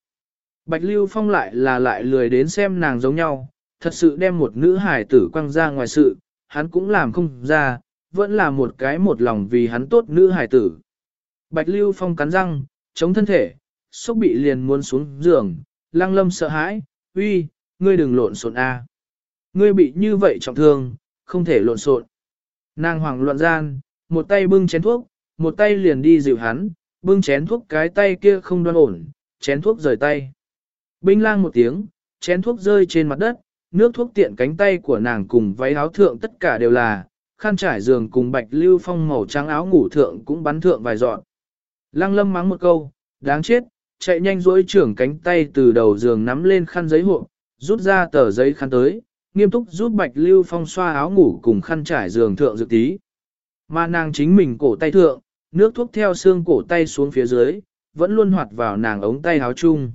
A: Bạch Lưu Phong lại là lại lười đến xem nàng giống nhau, thật sự đem một nữ hải tử quăng ra ngoài sự, hắn cũng làm không ra, vẫn là một cái một lòng vì hắn tốt nữ hải tử. Bạch Lưu Phong cắn răng, chống thân thể, sốc bị liền muốn xuống giường, lăng lâm sợ hãi, uy, ngươi đừng lộn xộn a. Ngươi bị như vậy trọng thương, không thể lộn xộn. Nàng hoàng loạn gian, một tay bưng chén thuốc, một tay liền đi dịu hắn, bưng chén thuốc cái tay kia không đoan ổn, chén thuốc rời tay. Binh lang một tiếng, chén thuốc rơi trên mặt đất, nước thuốc tiện cánh tay của nàng cùng váy áo thượng tất cả đều là, khăn trải giường cùng bạch lưu phong màu trắng áo ngủ thượng cũng bắn thượng vài dọn. Lăng lâm mắng một câu, đáng chết, chạy nhanh dỗi trưởng cánh tay từ đầu giường nắm lên khăn giấy hộp, rút ra tờ giấy khăn tới, nghiêm túc giúp bạch lưu phong xoa áo ngủ cùng khăn trải giường thượng dự tí. Mà nàng chính mình cổ tay thượng, nước thuốc theo xương cổ tay xuống phía dưới, vẫn luôn hoạt vào nàng ống tay áo chung.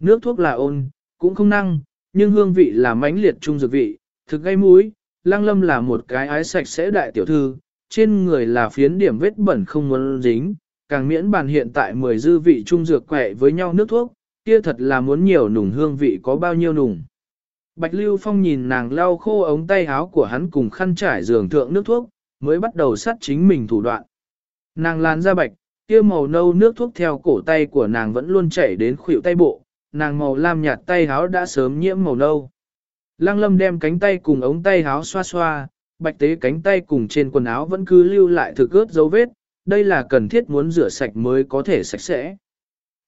A: Nước thuốc là ôn, cũng không năng, nhưng hương vị là mãnh liệt trung dược vị, thực gây mũi, lăng lâm là một cái ái sạch sẽ đại tiểu thư, trên người là phiến điểm vết bẩn không muốn dính, càng miễn bàn hiện tại mười dư vị trung dược quẹ với nhau nước thuốc, kia thật là muốn nhiều nùng hương vị có bao nhiêu nùng. Bạch Lưu Phong nhìn nàng lau khô ống tay áo của hắn cùng khăn trải giường thượng nước thuốc, mới bắt đầu sát chính mình thủ đoạn. Nàng làn ra bạch, kia màu nâu nước thuốc theo cổ tay của nàng vẫn luôn chảy đến khuỷu tay bộ, nàng màu lam nhạt tay áo đã sớm nhiễm màu nâu. Lăng lâm đem cánh tay cùng ống tay áo xoa xoa, bạch tế cánh tay cùng trên quần áo vẫn cứ lưu lại thực ướt dấu vết, đây là cần thiết muốn rửa sạch mới có thể sạch sẽ.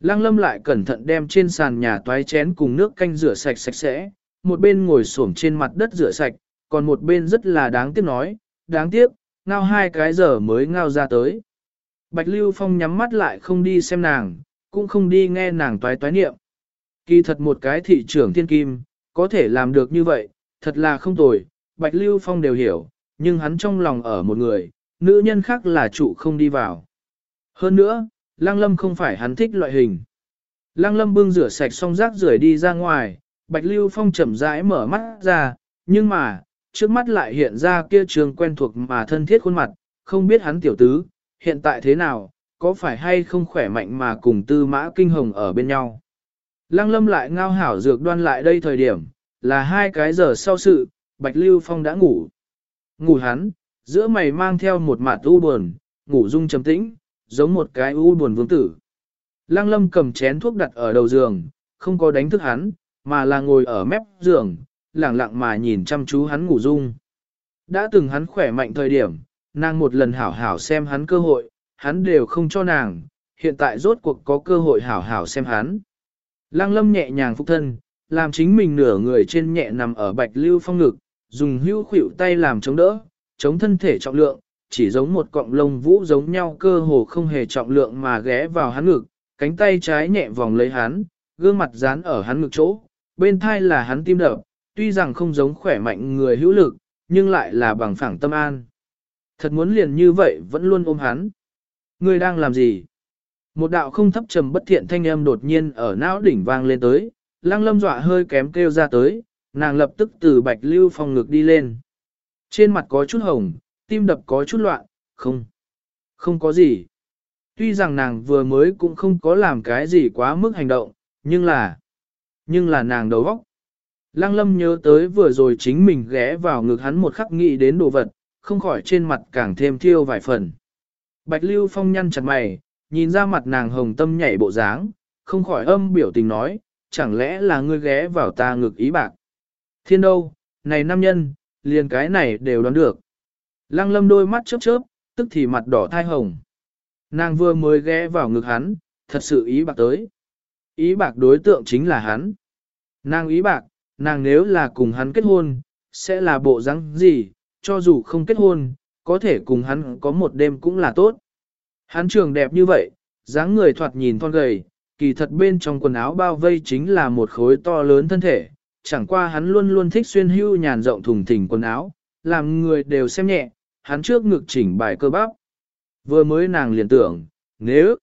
A: Lăng lâm lại cẩn thận đem trên sàn nhà toái chén cùng nước canh rửa sạch sạch sẽ, một bên ngồi xổm trên mặt đất rửa sạch, còn một bên rất là đáng tiếc nói, đáng tiếc, ngao hai cái giờ mới ngao ra tới. Bạch Lưu Phong nhắm mắt lại không đi xem nàng, cũng không đi nghe nàng toái toái niệm. Kỳ thật một cái thị trưởng thiên kim, có thể làm được như vậy, thật là không tồi, Bạch Lưu Phong đều hiểu, nhưng hắn trong lòng ở một người, nữ nhân khác là trụ không đi vào. Hơn nữa, Lăng Lâm không phải hắn thích loại hình. Lăng Lâm bưng rửa sạch xong rác rưởi đi ra ngoài, Bạch Lưu Phong chậm rãi mở mắt ra, nhưng mà, trước mắt lại hiện ra kia trường quen thuộc mà thân thiết khuôn mặt, không biết hắn tiểu tứ, hiện tại thế nào, có phải hay không khỏe mạnh mà cùng tư mã kinh hồng ở bên nhau. Lăng lâm lại ngao hảo dược đoan lại đây thời điểm, là hai cái giờ sau sự, Bạch Lưu Phong đã ngủ. Ngủ hắn, giữa mày mang theo một mặt u buồn, ngủ dung trầm tĩnh, giống một cái u buồn vương tử. Lăng lâm cầm chén thuốc đặt ở đầu giường, không có đánh thức hắn, mà là ngồi ở mép giường, lặng lặng mà nhìn chăm chú hắn ngủ dung. Đã từng hắn khỏe mạnh thời điểm, nàng một lần hảo hảo xem hắn cơ hội, hắn đều không cho nàng, hiện tại rốt cuộc có cơ hội hảo hảo xem hắn. Lăng lâm nhẹ nhàng phục thân, làm chính mình nửa người trên nhẹ nằm ở bạch lưu phong ngực, dùng hưu khuỷu tay làm chống đỡ, chống thân thể trọng lượng, chỉ giống một cọng lông vũ giống nhau cơ hồ không hề trọng lượng mà ghé vào hắn ngực, cánh tay trái nhẹ vòng lấy hắn, gương mặt dán ở hắn ngực chỗ, bên thai là hắn tim đập, tuy rằng không giống khỏe mạnh người hữu lực, nhưng lại là bằng phẳng tâm an. Thật muốn liền như vậy vẫn luôn ôm hắn. Ngươi đang làm gì? Một đạo không thấp trầm bất thiện thanh âm đột nhiên ở não đỉnh vang lên tới, lăng lâm dọa hơi kém kêu ra tới, nàng lập tức từ bạch lưu phòng ngực đi lên. Trên mặt có chút hồng, tim đập có chút loạn, không, không có gì. Tuy rằng nàng vừa mới cũng không có làm cái gì quá mức hành động, nhưng là, nhưng là nàng đầu óc. Lăng lâm nhớ tới vừa rồi chính mình ghé vào ngực hắn một khắc nghĩ đến đồ vật, không khỏi trên mặt càng thêm thiêu vài phần. Bạch Lưu Phong nhăn chặt mày, nhìn ra mặt nàng hồng tâm nhảy bộ dáng, không khỏi âm biểu tình nói, chẳng lẽ là ngươi ghé vào ta ngực ý bạc. Thiên đâu, này nam nhân, liền cái này đều đoán được. Lăng lâm đôi mắt chớp chớp, tức thì mặt đỏ thai hồng. Nàng vừa mới ghé vào ngực hắn, thật sự ý bạc tới. Ý bạc đối tượng chính là hắn. Nàng ý bạc, nàng nếu là cùng hắn kết hôn, sẽ là bộ rắn gì, cho dù không kết hôn, có thể cùng hắn có một đêm cũng là tốt. Hắn trường đẹp như vậy, dáng người thoạt nhìn thon gầy, kỳ thật bên trong quần áo bao vây chính là một khối to lớn thân thể, chẳng qua hắn luôn luôn thích xuyên hưu nhàn rộng thùng thình quần áo, làm người đều xem nhẹ, hắn trước ngực chỉnh bài cơ bắp. Vừa mới nàng liền tưởng, nếu,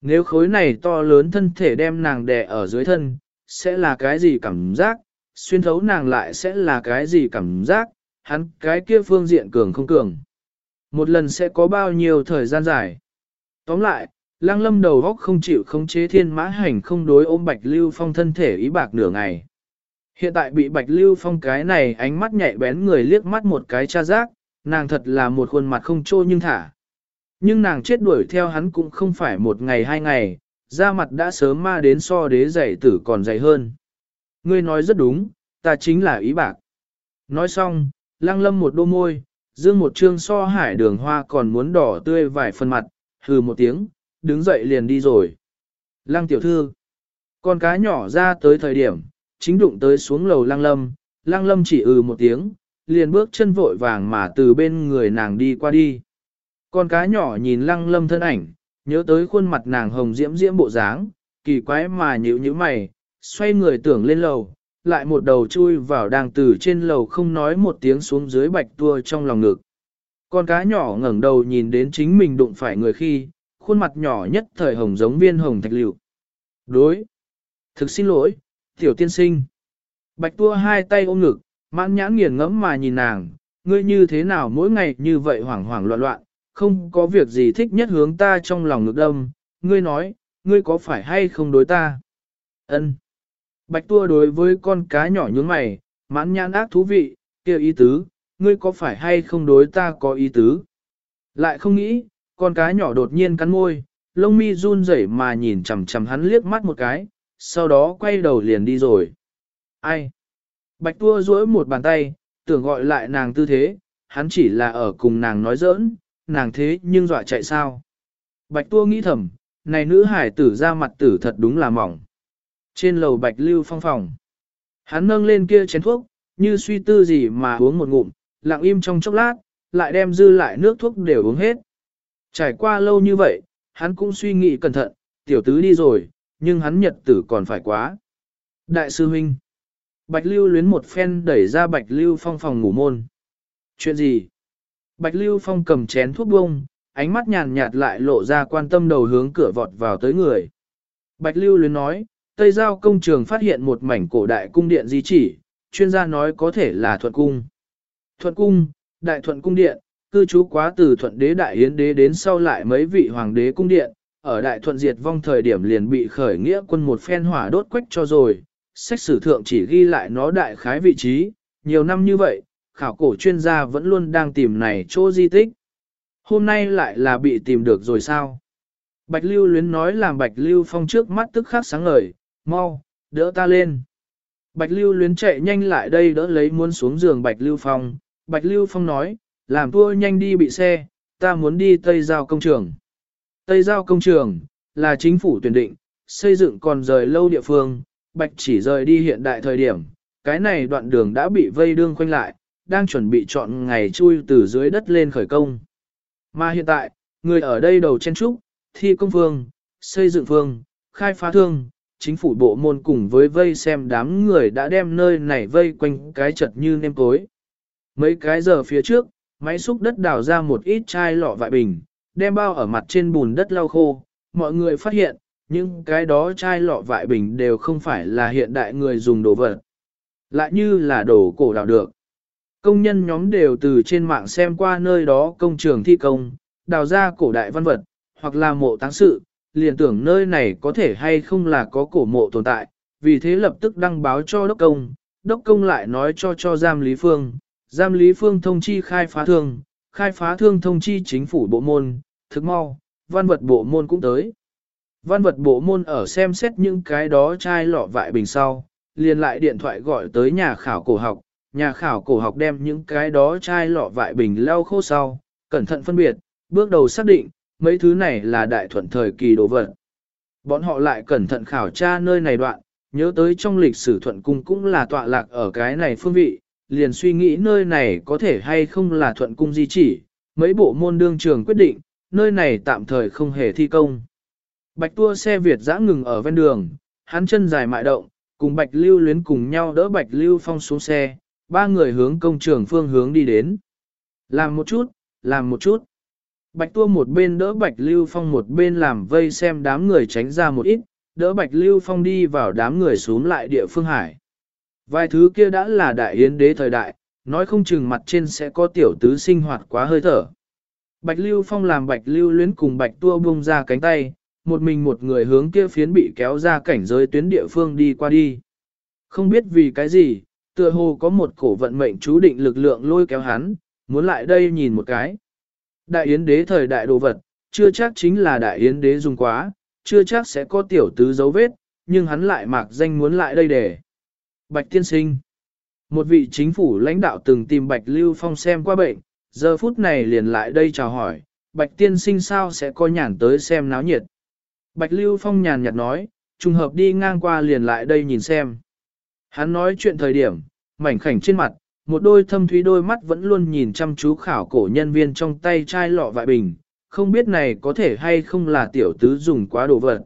A: nếu khối này to lớn thân thể đem nàng đè ở dưới thân, sẽ là cái gì cảm giác, xuyên thấu nàng lại sẽ là cái gì cảm giác, hắn cái kia phương diện cường không cường. Một lần sẽ có bao nhiêu thời gian dài. Tóm lại, lăng lâm đầu góc không chịu khống chế thiên mã hành không đối ôm Bạch Lưu Phong thân thể ý bạc nửa ngày. Hiện tại bị Bạch Lưu Phong cái này ánh mắt nhạy bén người liếc mắt một cái cha giác, nàng thật là một khuôn mặt không trô nhưng thả. Nhưng nàng chết đuổi theo hắn cũng không phải một ngày hai ngày, da mặt đã sớm ma đến so đế dày tử còn dày hơn. Ngươi nói rất đúng, ta chính là ý bạc. Nói xong, lăng lâm một đô môi, dương một trương so hải đường hoa còn muốn đỏ tươi vài phần mặt, hừ một tiếng, đứng dậy liền đi rồi. Lăng tiểu thư, con cá nhỏ ra tới thời điểm, chính đụng tới xuống lầu lang lâm, lang lâm chỉ ừ một tiếng, liền bước chân vội vàng mà từ bên người nàng đi qua đi. Con cá nhỏ nhìn lăng lâm thân ảnh, nhớ tới khuôn mặt nàng hồng diễm diễm bộ dáng, kỳ quái mà nhíu nhíu mày, xoay người tưởng lên lầu, lại một đầu chui vào đang từ trên lầu không nói một tiếng xuống dưới bạch tua trong lòng ngực. Con cá nhỏ ngẩng đầu nhìn đến chính mình đụng phải người khi, khuôn mặt nhỏ nhất thời hồng giống viên hồng thạch liệu. Đối. Thực xin lỗi, tiểu tiên sinh. Bạch tua hai tay ôm ngực, mãn nhãn nghiền ngẫm mà nhìn nàng, ngươi như thế nào mỗi ngày như vậy hoảng hoảng loạn loạn, không có việc gì thích nhất hướng ta trong lòng ngực đâm, ngươi nói, ngươi có phải hay không đối ta? Ân. Bạch tua đối với con cá nhỏ nhướng mày, mãn nhãn ác thú vị, kêu ý tứ, ngươi có phải hay không đối ta có ý tứ? Lại không nghĩ, con cá nhỏ đột nhiên cắn môi, lông mi run rẩy mà nhìn chằm chằm hắn liếc mắt một cái, sau đó quay đầu liền đi rồi. Ai? Bạch tua duỗi một bàn tay, tưởng gọi lại nàng tư thế, hắn chỉ là ở cùng nàng nói giỡn, nàng thế nhưng dọa chạy sao. Bạch tua nghĩ thầm, này nữ hải tử ra mặt tử thật đúng là mỏng. Trên lầu bạch lưu phong phòng, hắn nâng lên kia chén thuốc, như suy tư gì mà uống một ngụm, lặng im trong chốc lát, lại đem dư lại nước thuốc đều uống hết. Trải qua lâu như vậy, hắn cũng suy nghĩ cẩn thận, tiểu tứ đi rồi, nhưng hắn nhật tử còn phải quá. Đại sư huynh, Bạch Lưu luyến một phen đẩy ra Bạch Lưu phong phòng ngủ môn. Chuyện gì? Bạch Lưu Phong cầm chén thuốc bông, ánh mắt nhàn nhạt lại lộ ra quan tâm đầu hướng cửa vọt vào tới người. Bạch Lưu luyến nói, Tây Giao công trường phát hiện một mảnh cổ đại cung điện di chỉ, chuyên gia nói có thể là thuận cung. Thuận cung, đại thuận cung điện, cư trú quá từ thuận đế đại hiến đế đến sau lại mấy vị hoàng đế cung điện, ở đại thuận diệt vong thời điểm liền bị khởi nghĩa quân một phen hỏa đốt quách cho rồi, sách sử thượng chỉ ghi lại nó đại khái vị trí, nhiều năm như vậy, khảo cổ chuyên gia vẫn luôn đang tìm này chỗ di tích. Hôm nay lại là bị tìm được rồi sao? Bạch Lưu luyến nói làm Bạch Lưu Phong trước mắt tức khắc sáng ngời, mau, đỡ ta lên. Bạch Lưu luyến chạy nhanh lại đây đỡ lấy muốn xuống giường Bạch Lưu Phong. Bạch Lưu Phong nói, làm thua nhanh đi bị xe, ta muốn đi Tây Giao công trường. Tây Giao công trường, là chính phủ tuyển định, xây dựng còn rời lâu địa phương, Bạch chỉ rời đi hiện đại thời điểm, cái này đoạn đường đã bị vây đương khoanh lại, đang chuẩn bị chọn ngày chui từ dưới đất lên khởi công. Mà hiện tại, người ở đây đầu chen trúc, thi công phương, xây dựng phương, khai phá thương, chính phủ bộ môn cùng với vây xem đám người đã đem nơi này vây quanh cái chật như nêm cối. Mấy cái giờ phía trước, máy xúc đất đào ra một ít chai lọ vại bình, đem bao ở mặt trên bùn đất lau khô. Mọi người phát hiện, những cái đó chai lọ vại bình đều không phải là hiện đại người dùng đồ vật. Lại như là đồ cổ đào được. Công nhân nhóm đều từ trên mạng xem qua nơi đó công trường thi công, đào ra cổ đại văn vật, hoặc là mộ táng sự, liền tưởng nơi này có thể hay không là có cổ mộ tồn tại, vì thế lập tức đăng báo cho đốc công, đốc công lại nói cho cho giam lý phương, giam lý phương thông chi khai phá thương, khai phá thương thông chi chính phủ bộ môn, thực mau, văn vật bộ môn cũng tới. Văn vật bộ môn ở xem xét những cái đó chai lọ vại bình sau, liền lại điện thoại gọi tới nhà khảo cổ học, nhà khảo cổ học đem những cái đó chai lọ vại bình lau khô sau, cẩn thận phân biệt, bước đầu xác định, mấy thứ này là đại thuận thời kỳ đồ vật. Bọn họ lại cẩn thận khảo tra nơi này đoạn, nhớ tới trong lịch sử thuận cung cũng là tọa lạc ở cái này phương vị, liền suy nghĩ nơi này có thể hay không là thuận cung di chỉ, mấy bộ môn đương trường quyết định, nơi này tạm thời không hề thi công. Bạch tua xe Việt dã ngừng ở ven đường, hắn chân dài mại động, cùng Bạch Lưu luyến cùng nhau đỡ Bạch Lưu Phong xuống xe, ba người hướng công trường phương hướng đi đến. Làm một chút, làm một chút. Bạch tua một bên đỡ Bạch Lưu Phong một bên làm vây xem đám người tránh ra một ít, đỡ Bạch Lưu Phong đi vào đám người xuống lại địa phương hải. Vài thứ kia đã là đại yến đế thời đại, nói không chừng mặt trên sẽ có tiểu tứ sinh hoạt quá hơi thở. Bạch Lưu Phong làm Bạch Lưu luyến cùng Bạch tua bung ra cánh tay, một mình một người hướng kia phiến bị kéo ra cảnh giới tuyến địa phương đi qua đi. Không biết vì cái gì, tựa hồ có một cổ vận mệnh chú định lực lượng lôi kéo hắn, muốn lại đây nhìn một cái. Đại yến đế thời đại đồ vật, chưa chắc chính là đại yến đế dùng quá, chưa chắc sẽ có tiểu tứ dấu vết, nhưng hắn lại mạc danh muốn lại đây để. Bạch tiên sinh Một vị chính phủ lãnh đạo từng tìm Bạch Lưu Phong xem qua bệnh, giờ phút này liền lại đây chào hỏi, Bạch tiên sinh sao sẽ có nhàn tới xem náo nhiệt. Bạch Lưu Phong nhàn nhạt nói, trùng hợp đi ngang qua liền lại đây nhìn xem. Hắn nói chuyện thời điểm, mảnh khảnh trên mặt, một đôi thâm thúy đôi mắt vẫn luôn nhìn chăm chú khảo cổ nhân viên trong tay chai lọ vại bình, không biết này có thể hay không là tiểu tứ dùng quá đồ vật.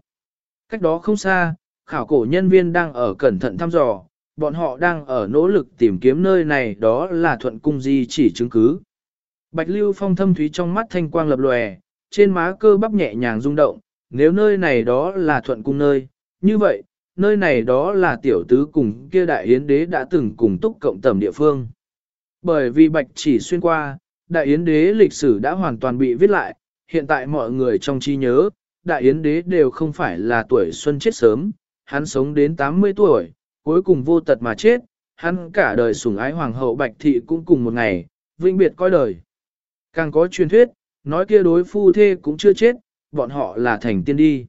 A: Cách đó không xa, khảo cổ nhân viên đang ở cẩn thận thăm dò, bọn họ đang ở nỗ lực tìm kiếm nơi này đó là thuận cung di chỉ chứng cứ. Bạch Lưu Phong thâm thúy trong mắt thanh quang lập lòe, trên má cơ bắp nhẹ nhàng rung động, nếu nơi này đó là thuận cung nơi, như vậy, nơi này đó là tiểu tứ cùng kia đại yến đế đã từng cùng túc cộng tầm địa phương. Bởi vì bạch chỉ xuyên qua, đại yến đế lịch sử đã hoàn toàn bị viết lại, hiện tại mọi người trong trí nhớ, đại yến đế đều không phải là tuổi xuân chết sớm, hắn sống đến 80 tuổi, cuối cùng vô tật mà chết, hắn cả đời sủng ái hoàng hậu bạch thị cũng cùng một ngày, vinh biệt coi đời. Càng có truyền thuyết, nói kia đối phu thê cũng chưa chết, bọn họ là thành tiên đi.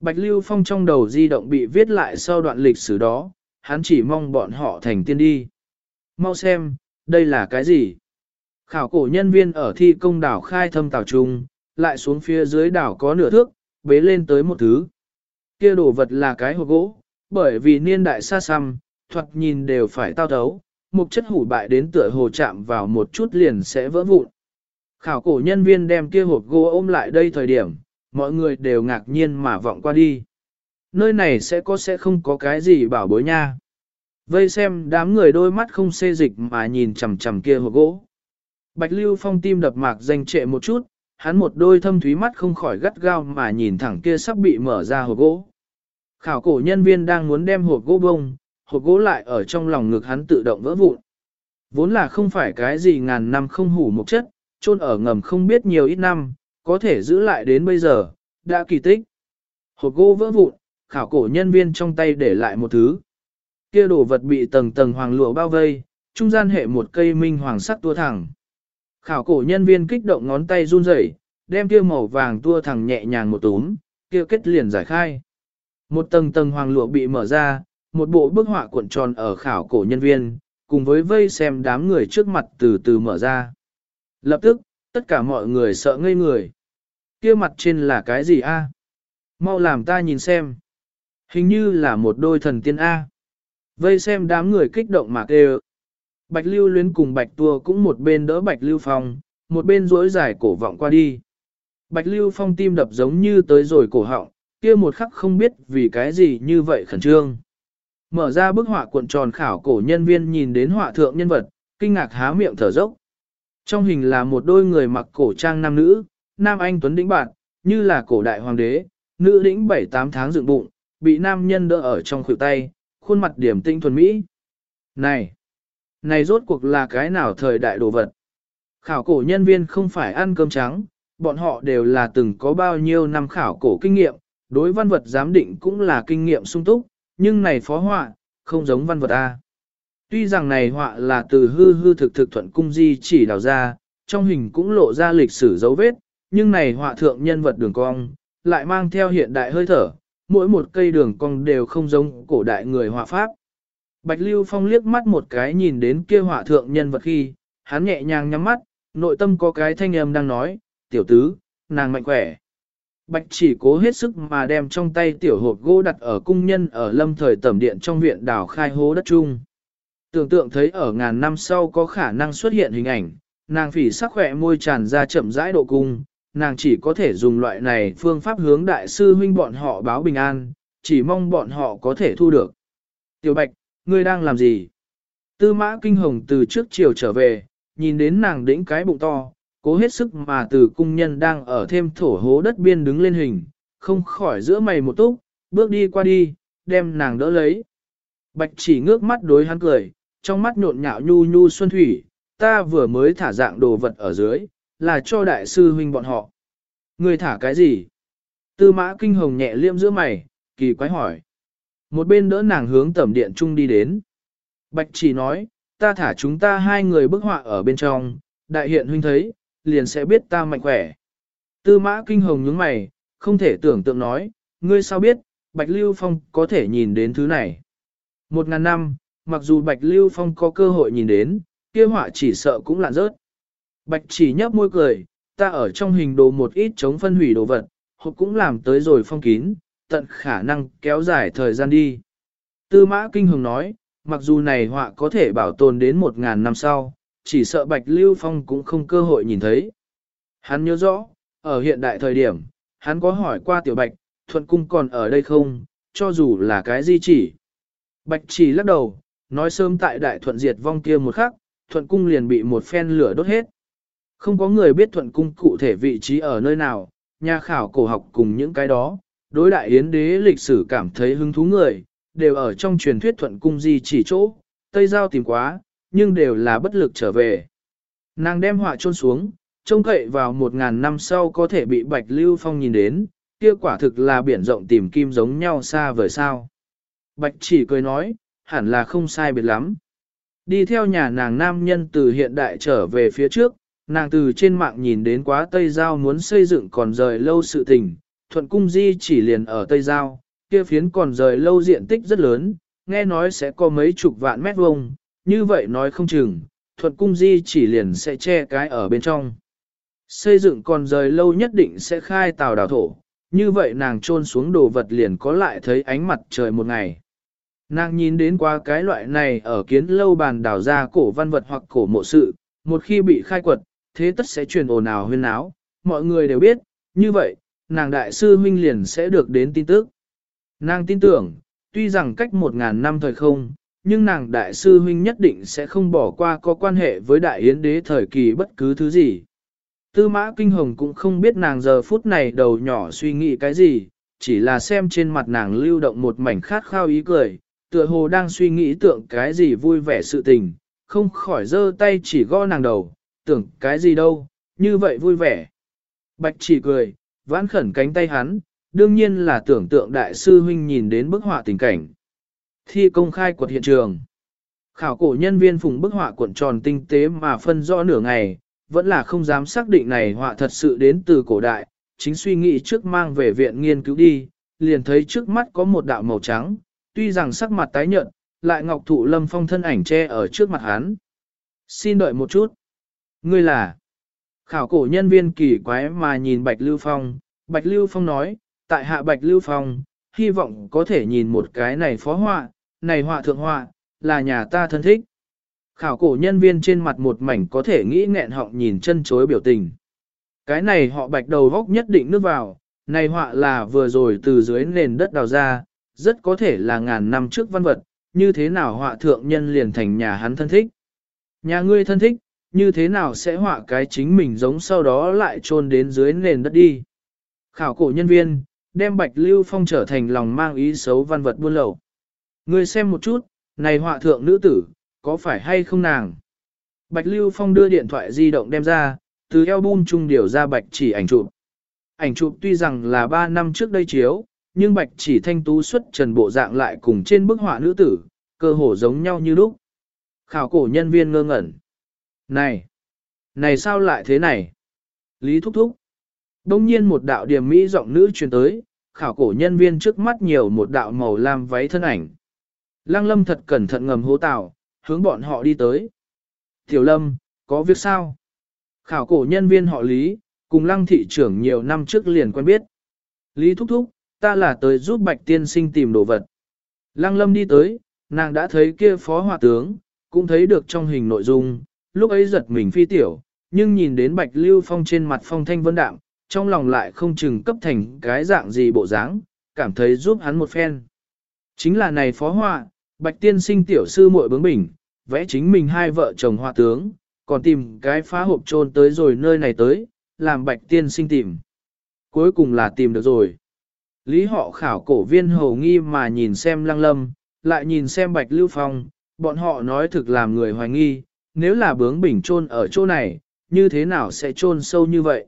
A: Bạch Lưu Phong trong đầu di động bị viết lại sau đoạn lịch sử đó, hắn chỉ mong bọn họ thành tiên đi. Mau xem, đây là cái gì? Khảo cổ nhân viên ở thi công đảo khai thâm tàu trung, lại xuống phía dưới đảo có nửa thước, bế lên tới một thứ. Kia đồ vật là cái hộp gỗ, bởi vì niên đại xa xăm, thoạt nhìn đều phải tao thấu, mục chất hủ bại đến tựa hồ chạm vào một chút liền sẽ vỡ vụn. Khảo cổ nhân viên đem kia hộp gỗ ôm lại đây thời điểm, mọi người đều ngạc nhiên mà vọng qua đi. Nơi này sẽ có sẽ không có cái gì bảo bối nha. Vây xem đám người đôi mắt không xê dịch mà nhìn chằm chằm kia hộp gỗ. Bạch Lưu Phong tim đập mạc danh trệ một chút, hắn một đôi thâm thúy mắt không khỏi gắt gao mà nhìn thẳng kia sắp bị mở ra hộp gỗ. Khảo cổ nhân viên đang muốn đem hộp gỗ bông, hộp gỗ lại ở trong lòng ngực hắn tự động vỡ vụn. Vốn là không phải cái gì ngàn năm không hủ một chất, chôn ở ngầm không biết nhiều ít năm, có thể giữ lại đến bây giờ, đã kỳ tích. Hộp gỗ vỡ vụn, khảo cổ nhân viên trong tay để lại một thứ. Kia đồ vật bị tầng tầng hoàng lụa bao vây, trung gian hệ một cây minh hoàng sắc tua thẳng. Khảo cổ nhân viên kích động ngón tay run rẩy, đem kia màu vàng tua thẳng nhẹ nhàng một túm, kia kết liền giải khai. Một tầng tầng hoàng lụa bị mở ra, một bộ bức họa cuộn tròn ở khảo cổ nhân viên, cùng với vây xem đám người trước mặt từ từ mở ra. Lập tức, tất cả mọi người sợ ngây người. Kia mặt trên là cái gì a? Mau làm ta nhìn xem. Hình như là một đôi thần tiên A. Vây xem đám người kích động mà kêu. Bạch Lưu luyến cùng Bạch Tua cũng một bên đỡ Bạch Lưu Phong, một bên duỗi dài cổ vọng qua đi. Bạch Lưu Phong tim đập giống như tới rồi cổ họng, kia một khắc không biết vì cái gì như vậy khẩn trương. Mở ra bức họa cuộn tròn khảo cổ nhân viên nhìn đến họa thượng nhân vật, kinh ngạc há miệng thở dốc. Trong hình là một đôi người mặc cổ trang nam nữ, nam anh tuấn đĩnh bạn, như là cổ đại hoàng đế, nữ đĩnh 7-8 tháng dựng bụng, bị nam nhân đỡ ở trong khuỷu tay, khuôn mặt điểm tinh thuần mỹ. Này, này rốt cuộc là cái nào thời đại đồ vật? Khảo cổ nhân viên không phải ăn cơm trắng, bọn họ đều là từng có bao nhiêu năm khảo cổ kinh nghiệm, đối văn vật giám định cũng là kinh nghiệm sung túc, nhưng này phó họa, không giống văn vật A. Tuy rằng này họa là từ hư hư thực thực thuận cung di chỉ đào ra, trong hình cũng lộ ra lịch sử dấu vết, nhưng này họa thượng nhân vật đường cong, lại mang theo hiện đại hơi thở, mỗi một cây đường cong đều không giống cổ đại người họa pháp. Bạch Lưu Phong liếc mắt một cái nhìn đến kia họa thượng nhân vật khi, hắn nhẹ nhàng nhắm mắt, nội tâm có cái thanh âm đang nói, tiểu tứ, nàng mạnh khỏe. Bạch chỉ cố hết sức mà đem trong tay tiểu hộp gỗ đặt ở cung nhân ở lâm thời tẩm điện trong viện đào khai hố đất chung. Tưởng tượng thấy ở ngàn năm sau có khả năng xuất hiện hình ảnh, nàng phỉ sắc khỏe môi tràn ra chậm rãi độ cung, nàng chỉ có thể dùng loại này phương pháp hướng đại sư huynh bọn họ báo bình an, chỉ mong bọn họ có thể thu được. Tiểu Bạch, ngươi đang làm gì? Tư mã kinh hồng từ trước chiều trở về, nhìn đến nàng đĩnh cái bụng to, cố hết sức mà từ cung nhân đang ở thêm thổ hố đất biên đứng lên hình, không khỏi giữa mày một túc, bước đi qua đi, đem nàng đỡ lấy. Bạch chỉ ngước mắt đối hắn cười, trong mắt nhộn nhạo nhu nhu xuân thủy, ta vừa mới thả dạng đồ vật ở dưới, là cho đại sư huynh bọn họ. Người thả cái gì? Tư mã kinh hồng nhẹ liêm giữa mày, kỳ quái hỏi. Một bên đỡ nàng hướng tẩm điện trung đi đến. Bạch chỉ nói, ta thả chúng ta hai người bức họa ở bên trong, đại hiện huynh thấy, liền sẽ biết ta mạnh khỏe. Tư mã kinh hồng nhướng mày, không thể tưởng tượng nói, ngươi sao biết, Bạch Lưu Phong có thể nhìn đến thứ này. Một ngàn năm, mặc dù Bạch Lưu Phong có cơ hội nhìn đến, kia họa chỉ sợ cũng lạn rớt. Bạch chỉ nhấp môi cười, ta ở trong hình đồ một ít chống phân hủy đồ vật, hộp cũng làm tới rồi phong kín, tận khả năng kéo dài thời gian đi. Tư mã kinh hồng nói, mặc dù này họa có thể bảo tồn đến một ngàn năm sau, chỉ sợ Bạch Lưu Phong cũng không cơ hội nhìn thấy. Hắn nhớ rõ, ở hiện đại thời điểm, hắn có hỏi qua tiểu Bạch, thuận cung còn ở đây không, cho dù là cái gì chỉ. Bạch chỉ lắc đầu, nói sớm tại đại thuận diệt vong kia một khắc, thuận cung liền bị một phen lửa đốt hết. Không có người biết thuận cung cụ thể vị trí ở nơi nào, nhà khảo cổ học cùng những cái đó, đối đại yến đế lịch sử cảm thấy hứng thú người, đều ở trong truyền thuyết thuận cung di chỉ chỗ, Tây Giao tìm quá, nhưng đều là bất lực trở về. Nàng đem họa trôn xuống, trông cậy vào một ngàn năm sau có thể bị Bạch Lưu Phong nhìn đến, kia quả thực là biển rộng tìm kim giống nhau xa vời sao. Bạch chỉ cười nói, hẳn là không sai biệt lắm. Đi theo nhà nàng nam nhân từ hiện đại trở về phía trước, nàng từ trên mạng nhìn đến quá Tây Giao muốn xây dựng còn rời lâu sự tình, thuận cung di chỉ liền ở Tây Giao, kia phiến còn rời lâu diện tích rất lớn, nghe nói sẽ có mấy chục vạn mét vuông, như vậy nói không chừng, thuận cung di chỉ liền sẽ che cái ở bên trong. Xây dựng còn rời lâu nhất định sẽ khai tàu đào thổ, như vậy nàng trôn xuống đồ vật liền có lại thấy ánh mặt trời một ngày. Nàng nhìn đến qua cái loại này ở kiến lâu bàn đào ra cổ văn vật hoặc cổ mộ sự, một khi bị khai quật, thế tất sẽ truyền ồn ào huyên áo, mọi người đều biết, như vậy, nàng đại sư huynh liền sẽ được đến tin tức. Nàng tin tưởng, tuy rằng cách một ngàn năm thời không, nhưng nàng đại sư huynh nhất định sẽ không bỏ qua có quan hệ với đại yến đế thời kỳ bất cứ thứ gì. Tư mã kinh hồng cũng không biết nàng giờ phút này đầu nhỏ suy nghĩ cái gì, chỉ là xem trên mặt nàng lưu động một mảnh khát khao ý cười, tựa hồ đang suy nghĩ tượng cái gì vui vẻ sự tình, không khỏi giơ tay chỉ gõ nàng đầu, tưởng cái gì đâu, như vậy vui vẻ. Bạch chỉ cười, vãn khẩn cánh tay hắn, đương nhiên là tưởng tượng đại sư huynh nhìn đến bức họa tình cảnh. Thi công khai quật hiện trường. Khảo cổ nhân viên phùng bức họa cuộn tròn tinh tế mà phân rõ nửa ngày, vẫn là không dám xác định này họa thật sự đến từ cổ đại, chính suy nghĩ trước mang về viện nghiên cứu đi, liền thấy trước mắt có một đạo màu trắng, tuy rằng sắc mặt tái nhợt, lại ngọc thụ lâm phong thân ảnh che ở trước mặt hắn. Xin đợi một chút. Ngươi là... Khảo cổ nhân viên kỳ quái mà nhìn Bạch Lưu Phong, Bạch Lưu Phong nói, tại hạ Bạch Lưu Phong, hy vọng có thể nhìn một cái này phó họa, này họa thượng họa, là nhà ta thân thích. Khảo cổ nhân viên trên mặt một mảnh có thể nghĩ nghẹn họng nhìn chân chối biểu tình. Cái này họ bạch đầu góc nhất định nước vào, này họa là vừa rồi từ dưới nền đất đào ra, rất có thể là ngàn năm trước văn vật, như thế nào họa thượng nhân liền thành nhà hắn thân thích. Nhà ngươi thân thích, như thế nào sẽ họa cái chính mình giống sau đó lại chôn đến dưới nền đất đi. Khảo cổ nhân viên, đem Bạch Lưu Phong trở thành lòng mang ý xấu văn vật buôn lậu. Ngươi xem một chút, này họa thượng nữ tử, có phải hay không nàng? Bạch Lưu Phong đưa điện thoại di động đem ra, từ album chung điều ra Bạch chỉ ảnh chụp. Ảnh chụp tuy rằng là 3 năm trước đây chiếu, nhưng Bạch chỉ thanh tú xuất trần bộ dạng lại cùng trên bức họa nữ tử, cơ hồ giống nhau như lúc. Khảo cổ nhân viên ngơ ngẩn. Này! Này sao lại thế này? Lý thúc thúc. Đông nhiên một đạo điểm mỹ giọng nữ truyền tới, khảo cổ nhân viên trước mắt nhiều một đạo màu lam váy thân ảnh. Lăng lâm thật cẩn thận ngầm hố tạo, hướng bọn họ đi tới. Tiểu lâm, có việc sao? Khảo cổ nhân viên họ Lý, cùng lăng thị trưởng nhiều năm trước liền quen biết. Lý thúc thúc, ta là tới giúp bạch tiên sinh tìm đồ vật. Lăng lâm đi tới, nàng đã thấy kia phó hòa tướng, cũng thấy được trong hình nội dung, lúc ấy giật mình phi tiểu, nhưng nhìn đến bạch lưu phong trên mặt phong thanh vân đạm, trong lòng lại không chừng cấp thành cái dạng gì bộ dáng, cảm thấy giúp hắn một phen. Chính là này phó họa, bạch tiên sinh tiểu sư muội bướng bỉnh, vẽ chính mình hai vợ chồng họa tướng, còn tìm cái phá hộp trôn tới rồi nơi này tới, làm bạch tiên sinh tìm. Cuối cùng là tìm được rồi. Lý họ khảo cổ viên hầu nghi mà nhìn xem lăng lâm, lại nhìn xem bạch lưu phong, bọn họ nói thực làm người hoài nghi, nếu là bướng bỉnh trôn ở chỗ này, như thế nào sẽ trôn sâu như vậy?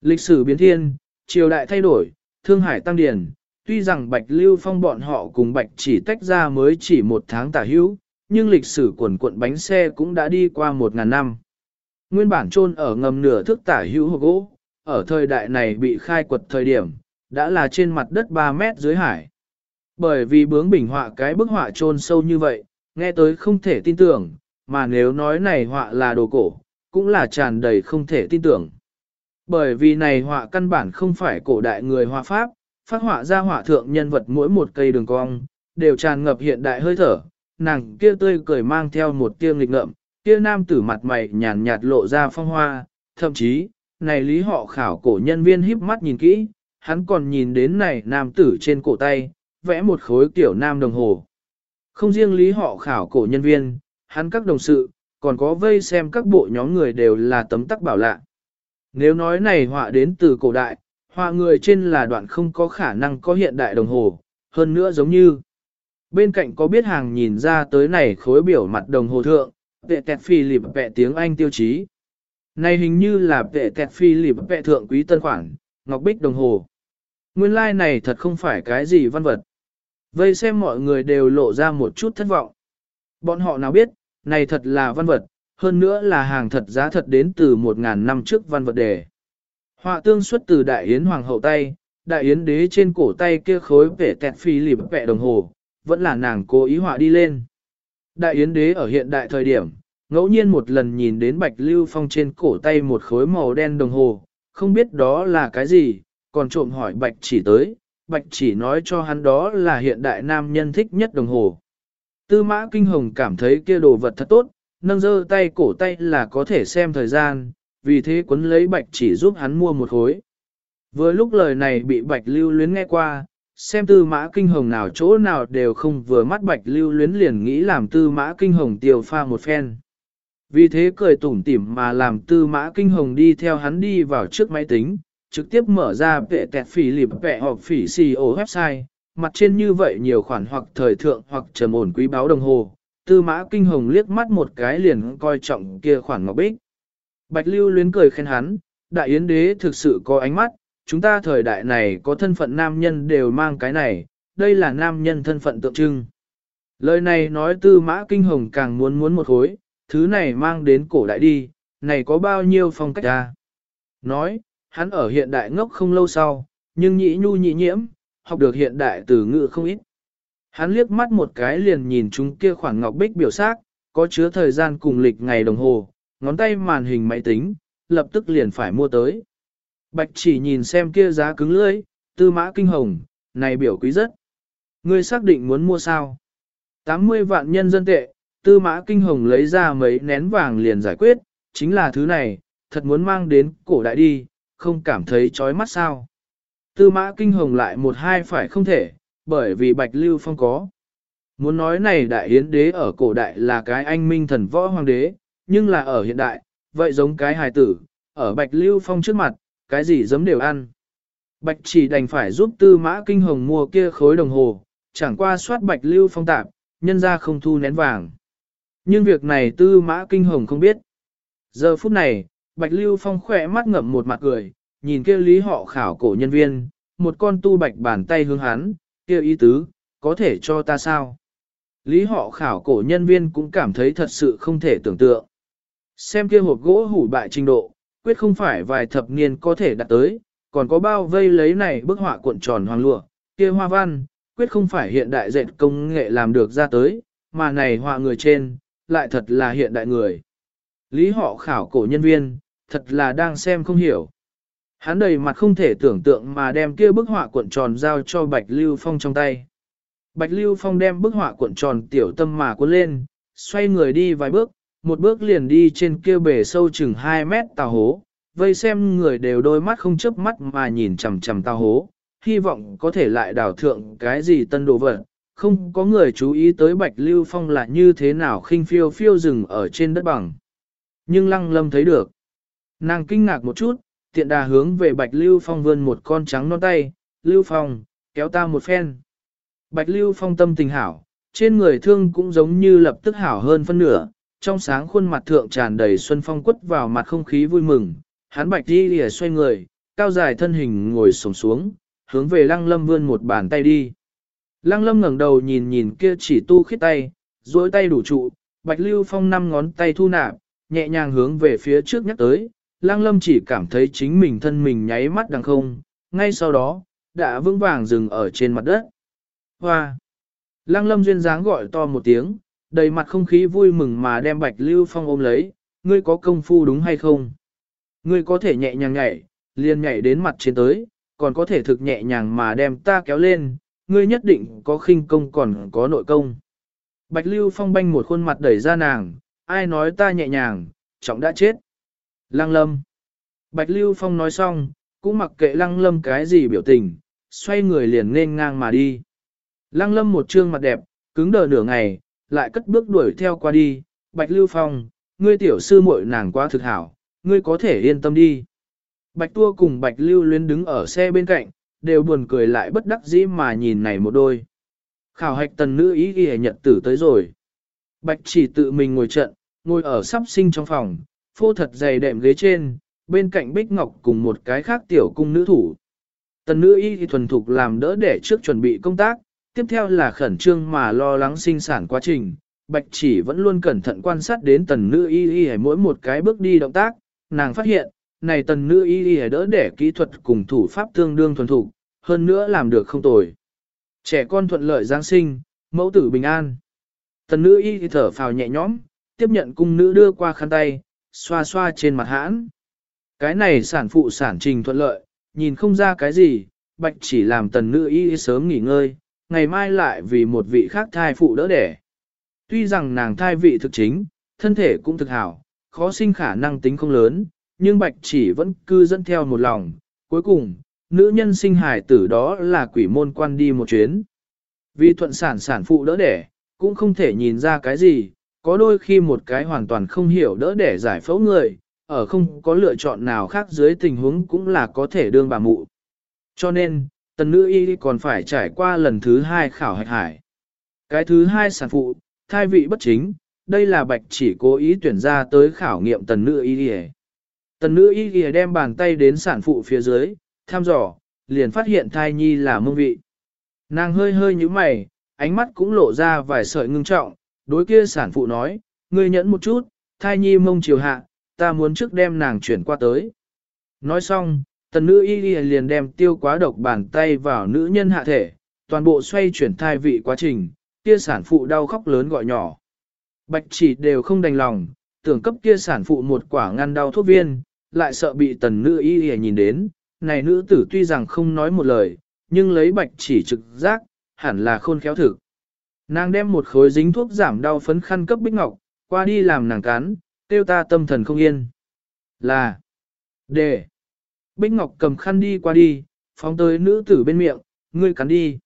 A: Lịch sử biến thiên, triều đại thay đổi, thương hải tăng điển, tuy rằng Bạch Lưu Phong bọn họ cùng Bạch chỉ tách ra mới chỉ một tháng tả hữu, nhưng lịch sử quần cuộn bánh xe cũng đã đi qua một ngàn năm. Nguyên bản chôn ở ngầm nửa thước tả hữu hộp gỗ, ở thời đại này bị khai quật thời điểm, đã là trên mặt đất 3 mét dưới hải. Bởi vì bướng bình họa cái bức họa chôn sâu như vậy, nghe tới không thể tin tưởng, mà nếu nói này họa là đồ cổ, cũng là tràn đầy không thể tin tưởng. Bởi vì này họa căn bản không phải cổ đại người họa pháp, phát họa ra họa thượng nhân vật mỗi một cây đường cong, đều tràn ngập hiện đại hơi thở, nàng kia tươi cười mang theo một tia nghịch ngợm, kia nam tử mặt mày nhàn nhạt lộ ra phong hoa, thậm chí, này lý họ khảo cổ nhân viên híp mắt nhìn kỹ, hắn còn nhìn đến này nam tử trên cổ tay, vẽ một khối tiểu nam đồng hồ. Không riêng lý họ khảo cổ nhân viên, hắn các đồng sự, còn có vây xem các bộ nhóm người đều là tấm tắc bảo lạ. Nếu nói này họa đến từ cổ đại, họa người trên là đoạn không có khả năng có hiện đại đồng hồ, hơn nữa giống như. Bên cạnh có biết hàng nhìn ra tới này khối biểu mặt đồng hồ thượng, vệ tẹt phi lịp vẹ tiếng Anh tiêu chí. Này hình như là vệ tẹt phi lịp vẹ thượng quý tân khoản, ngọc bích đồng hồ. Nguyên lai like này thật không phải cái gì văn vật. Vây xem mọi người đều lộ ra một chút thất vọng. Bọn họ nào biết, này thật là văn vật, hơn nữa là hàng thật giá thật đến từ một ngàn năm trước văn vật đề. Họa tương xuất từ đại yến hoàng hậu tay, đại yến đế trên cổ tay kia khối vẻ tẹt phi lịp vẹ đồng hồ, vẫn là nàng cố ý họa đi lên. Đại yến đế ở hiện đại thời điểm, ngẫu nhiên một lần nhìn đến bạch lưu phong trên cổ tay một khối màu đen đồng hồ, không biết đó là cái gì, còn trộm hỏi bạch chỉ tới, bạch chỉ nói cho hắn đó là hiện đại nam nhân thích nhất đồng hồ. Tư mã kinh hồng cảm thấy kia đồ vật thật tốt, nâng dơ tay cổ tay là có thể xem thời gian, vì thế quấn lấy bạch chỉ giúp hắn mua một khối. Vừa lúc lời này bị bạch lưu luyến nghe qua, xem tư mã kinh hồng nào chỗ nào đều không vừa mắt bạch lưu luyến liền nghĩ làm tư mã kinh hồng tiêu pha một phen. Vì thế cười tủm tỉm mà làm tư mã kinh hồng đi theo hắn đi vào trước máy tính, trực tiếp mở ra vệ tẹt phỉ lịp vệ hoặc phỉ CEO website, mặt trên như vậy nhiều khoản hoặc thời thượng hoặc trầm ổn quý báo đồng hồ. Tư mã kinh hồng liếc mắt một cái liền coi trọng kia khoản ngọc bích. Bạch lưu luyến cười khen hắn, đại yến đế thực sự có ánh mắt, chúng ta thời đại này có thân phận nam nhân đều mang cái này, đây là nam nhân thân phận tượng trưng. Lời này nói tư mã kinh hồng càng muốn muốn một khối, thứ này mang đến cổ đại đi, này có bao nhiêu phong cách ra. Nói, hắn ở hiện đại ngốc không lâu sau, nhưng nhị nhu nhị nhiễm, học được hiện đại từ ngữ không ít. Hắn liếc mắt một cái liền nhìn chúng kia khoảng ngọc bích biểu xác, có chứa thời gian cùng lịch ngày đồng hồ, ngón tay màn hình máy tính, lập tức liền phải mua tới. Bạch chỉ nhìn xem kia giá cứng lưỡi, tư mã kinh hồng, này biểu quý rất. Ngươi xác định muốn mua sao? 80 vạn nhân dân tệ, tư mã kinh hồng lấy ra mấy nén vàng liền giải quyết, chính là thứ này, thật muốn mang đến cổ đại đi, không cảm thấy chói mắt sao. Tư mã kinh hồng lại một hai phải không thể, bởi vì bạch lưu phong có. Muốn nói này đại hiến đế ở cổ đại là cái anh minh thần võ hoàng đế, nhưng là ở hiện đại, vậy giống cái hài tử, ở bạch lưu phong trước mặt, cái gì giống đều ăn. Bạch chỉ đành phải giúp tư mã kinh hồng mua kia khối đồng hồ, chẳng qua soát bạch lưu phong tạp, nhân ra không thu nén vàng. Nhưng việc này tư mã kinh hồng không biết. Giờ phút này, bạch lưu phong khỏe mắt ngậm một mặt cười, nhìn kia lý họ khảo cổ nhân viên, một con tu bạch bàn tay hướng hắn, kia ý tứ, có thể cho ta sao? Lý họ khảo cổ nhân viên cũng cảm thấy thật sự không thể tưởng tượng. Xem kia hộp gỗ hủ bại trình độ, quyết không phải vài thập niên có thể đạt tới, còn có bao vây lấy này bức họa cuộn tròn hoàng lụa, kia hoa văn, quyết không phải hiện đại dệt công nghệ làm được ra tới, mà này họa người trên, lại thật là hiện đại người. Lý họ khảo cổ nhân viên, thật là đang xem không hiểu. Hắn đầy mặt không thể tưởng tượng mà đem kia bức họa cuộn tròn giao cho Bạch Lưu Phong trong tay. Bạch Lưu Phong đem bức họa cuộn tròn tiểu tâm mà cuốn lên, xoay người đi vài bước, một bước liền đi trên kia bể sâu chừng 2 mét tàu hố, vây xem người đều đôi mắt không chớp mắt mà nhìn chằm chằm tàu hố, hy vọng có thể lại đào thượng cái gì tân đồ vật. Không có người chú ý tới Bạch Lưu Phong là như thế nào khinh phiêu phiêu rừng ở trên đất bằng. Nhưng Lăng Lâm thấy được. Nàng kinh ngạc một chút, tiện đà hướng về Bạch Lưu Phong vươn một con trắng non tay, Lưu Phong, kéo ta một phen. Bạch Lưu Phong tâm tình hảo, trên người thương cũng giống như lập tức hảo hơn phân nửa, trong sáng khuôn mặt thượng tràn đầy xuân phong quất vào mặt không khí vui mừng, hắn bạch đi lìa xoay người, cao dài thân hình ngồi sổng xuống, hướng về lăng lâm vươn một bàn tay đi. Lăng lâm ngẩng đầu nhìn nhìn kia chỉ tu khít tay, duỗi tay đủ trụ, bạch lưu phong năm ngón tay thu nạp, nhẹ nhàng hướng về phía trước nhắc tới, lăng lâm chỉ cảm thấy chính mình thân mình nháy mắt đằng không, ngay sau đó, đã vững vàng dừng ở trên mặt đất. Hoa! Lăng lâm duyên dáng gọi to một tiếng, đầy mặt không khí vui mừng mà đem bạch lưu phong ôm lấy, ngươi có công phu đúng hay không? Ngươi có thể nhẹ nhàng nhảy, liền nhảy đến mặt trên tới, còn có thể thực nhẹ nhàng mà đem ta kéo lên, ngươi nhất định có khinh công còn có nội công. Bạch lưu phong banh một khuôn mặt đẩy ra nàng, ai nói ta nhẹ nhàng, trọng đã chết. Lăng lâm. Bạch lưu phong nói xong, cũng mặc kệ lăng lâm cái gì biểu tình, xoay người liền nên ngang mà đi. Lăng lâm một trương mặt đẹp, cứng đờ nửa ngày, lại cất bước đuổi theo qua đi, Bạch Lưu Phong, ngươi tiểu sư muội nàng quá thực hảo, ngươi có thể yên tâm đi. Bạch Tua cùng Bạch Lưu luyến đứng ở xe bên cạnh, đều buồn cười lại bất đắc dĩ mà nhìn này một đôi. Khảo hạch tần nữ ý ghi nhận tử tới rồi. Bạch chỉ tự mình ngồi trận, ngồi ở sắp sinh trong phòng, phô thật dày đệm ghế trên, bên cạnh Bích Ngọc cùng một cái khác tiểu cung nữ thủ. Tần nữ y thì thuần thục làm đỡ để trước chuẩn bị công tác, tiếp theo là khẩn trương mà lo lắng sinh sản quá trình. Bạch chỉ vẫn luôn cẩn thận quan sát đến tần nữ y y mỗi một cái bước đi động tác, nàng phát hiện, này tần nữ y y đỡ để kỹ thuật cùng thủ pháp tương đương thuần thục, hơn nữa làm được không tồi. Trẻ con thuận lợi Giáng sinh, mẫu tử bình an. Tần nữ y thở phào nhẹ nhõm, tiếp nhận cung nữ đưa qua khăn tay, xoa xoa trên mặt hãn. Cái này sản phụ sản trình thuận lợi, nhìn không ra cái gì, bạch chỉ làm tần nữ y sớm nghỉ ngơi, ngày mai lại vì một vị khác thai phụ đỡ đẻ. Tuy rằng nàng thai vị thực chính, thân thể cũng thực hảo, khó sinh khả năng tính không lớn, nhưng bạch chỉ vẫn cư dẫn theo một lòng. Cuối cùng, nữ nhân sinh hài tử đó là quỷ môn quan đi một chuyến. Vì thuận sản sản phụ đỡ đẻ, cũng không thể nhìn ra cái gì, có đôi khi một cái hoàn toàn không hiểu đỡ đẻ giải phẫu người, ở không có lựa chọn nào khác dưới tình huống cũng là có thể đương bà mụ. Cho nên, tần nữ y còn phải trải qua lần thứ hai khảo hạch hải. Cái thứ hai sản phụ, thai vị bất chính, đây là bạch chỉ cố ý tuyển ra tới khảo nghiệm tần nữ y y. Tần nữ y y đem bàn tay đến sản phụ phía dưới, thăm dò, liền phát hiện thai nhi là mông vị. Nàng hơi hơi như mày, ánh mắt cũng lộ ra vài sợi ngưng trọng, đối kia sản phụ nói, ngươi nhẫn một chút, thai nhi mông chiều hạ, ta muốn trước đem nàng chuyển qua tới. Nói xong, tần nữ y liền đem tiêu quá độc bàn tay vào nữ nhân hạ thể, toàn bộ xoay chuyển thai vị quá trình, kia sản phụ đau khóc lớn gọi nhỏ. Bạch chỉ đều không đành lòng, tưởng cấp kia sản phụ một quả ngăn đau thuốc viên, lại sợ bị tần nữ y y nhìn đến, này nữ tử tuy rằng không nói một lời, nhưng lấy bạch chỉ trực giác, hẳn là khôn khéo thực. Nàng đem một khối dính thuốc giảm đau phấn khăn cấp bích ngọc, qua đi làm nàng cán, tiêu ta tâm thần không yên. Là, để, Bích Ngọc cầm khăn đi qua đi, phóng tới nữ tử bên miệng, ngươi cắn đi.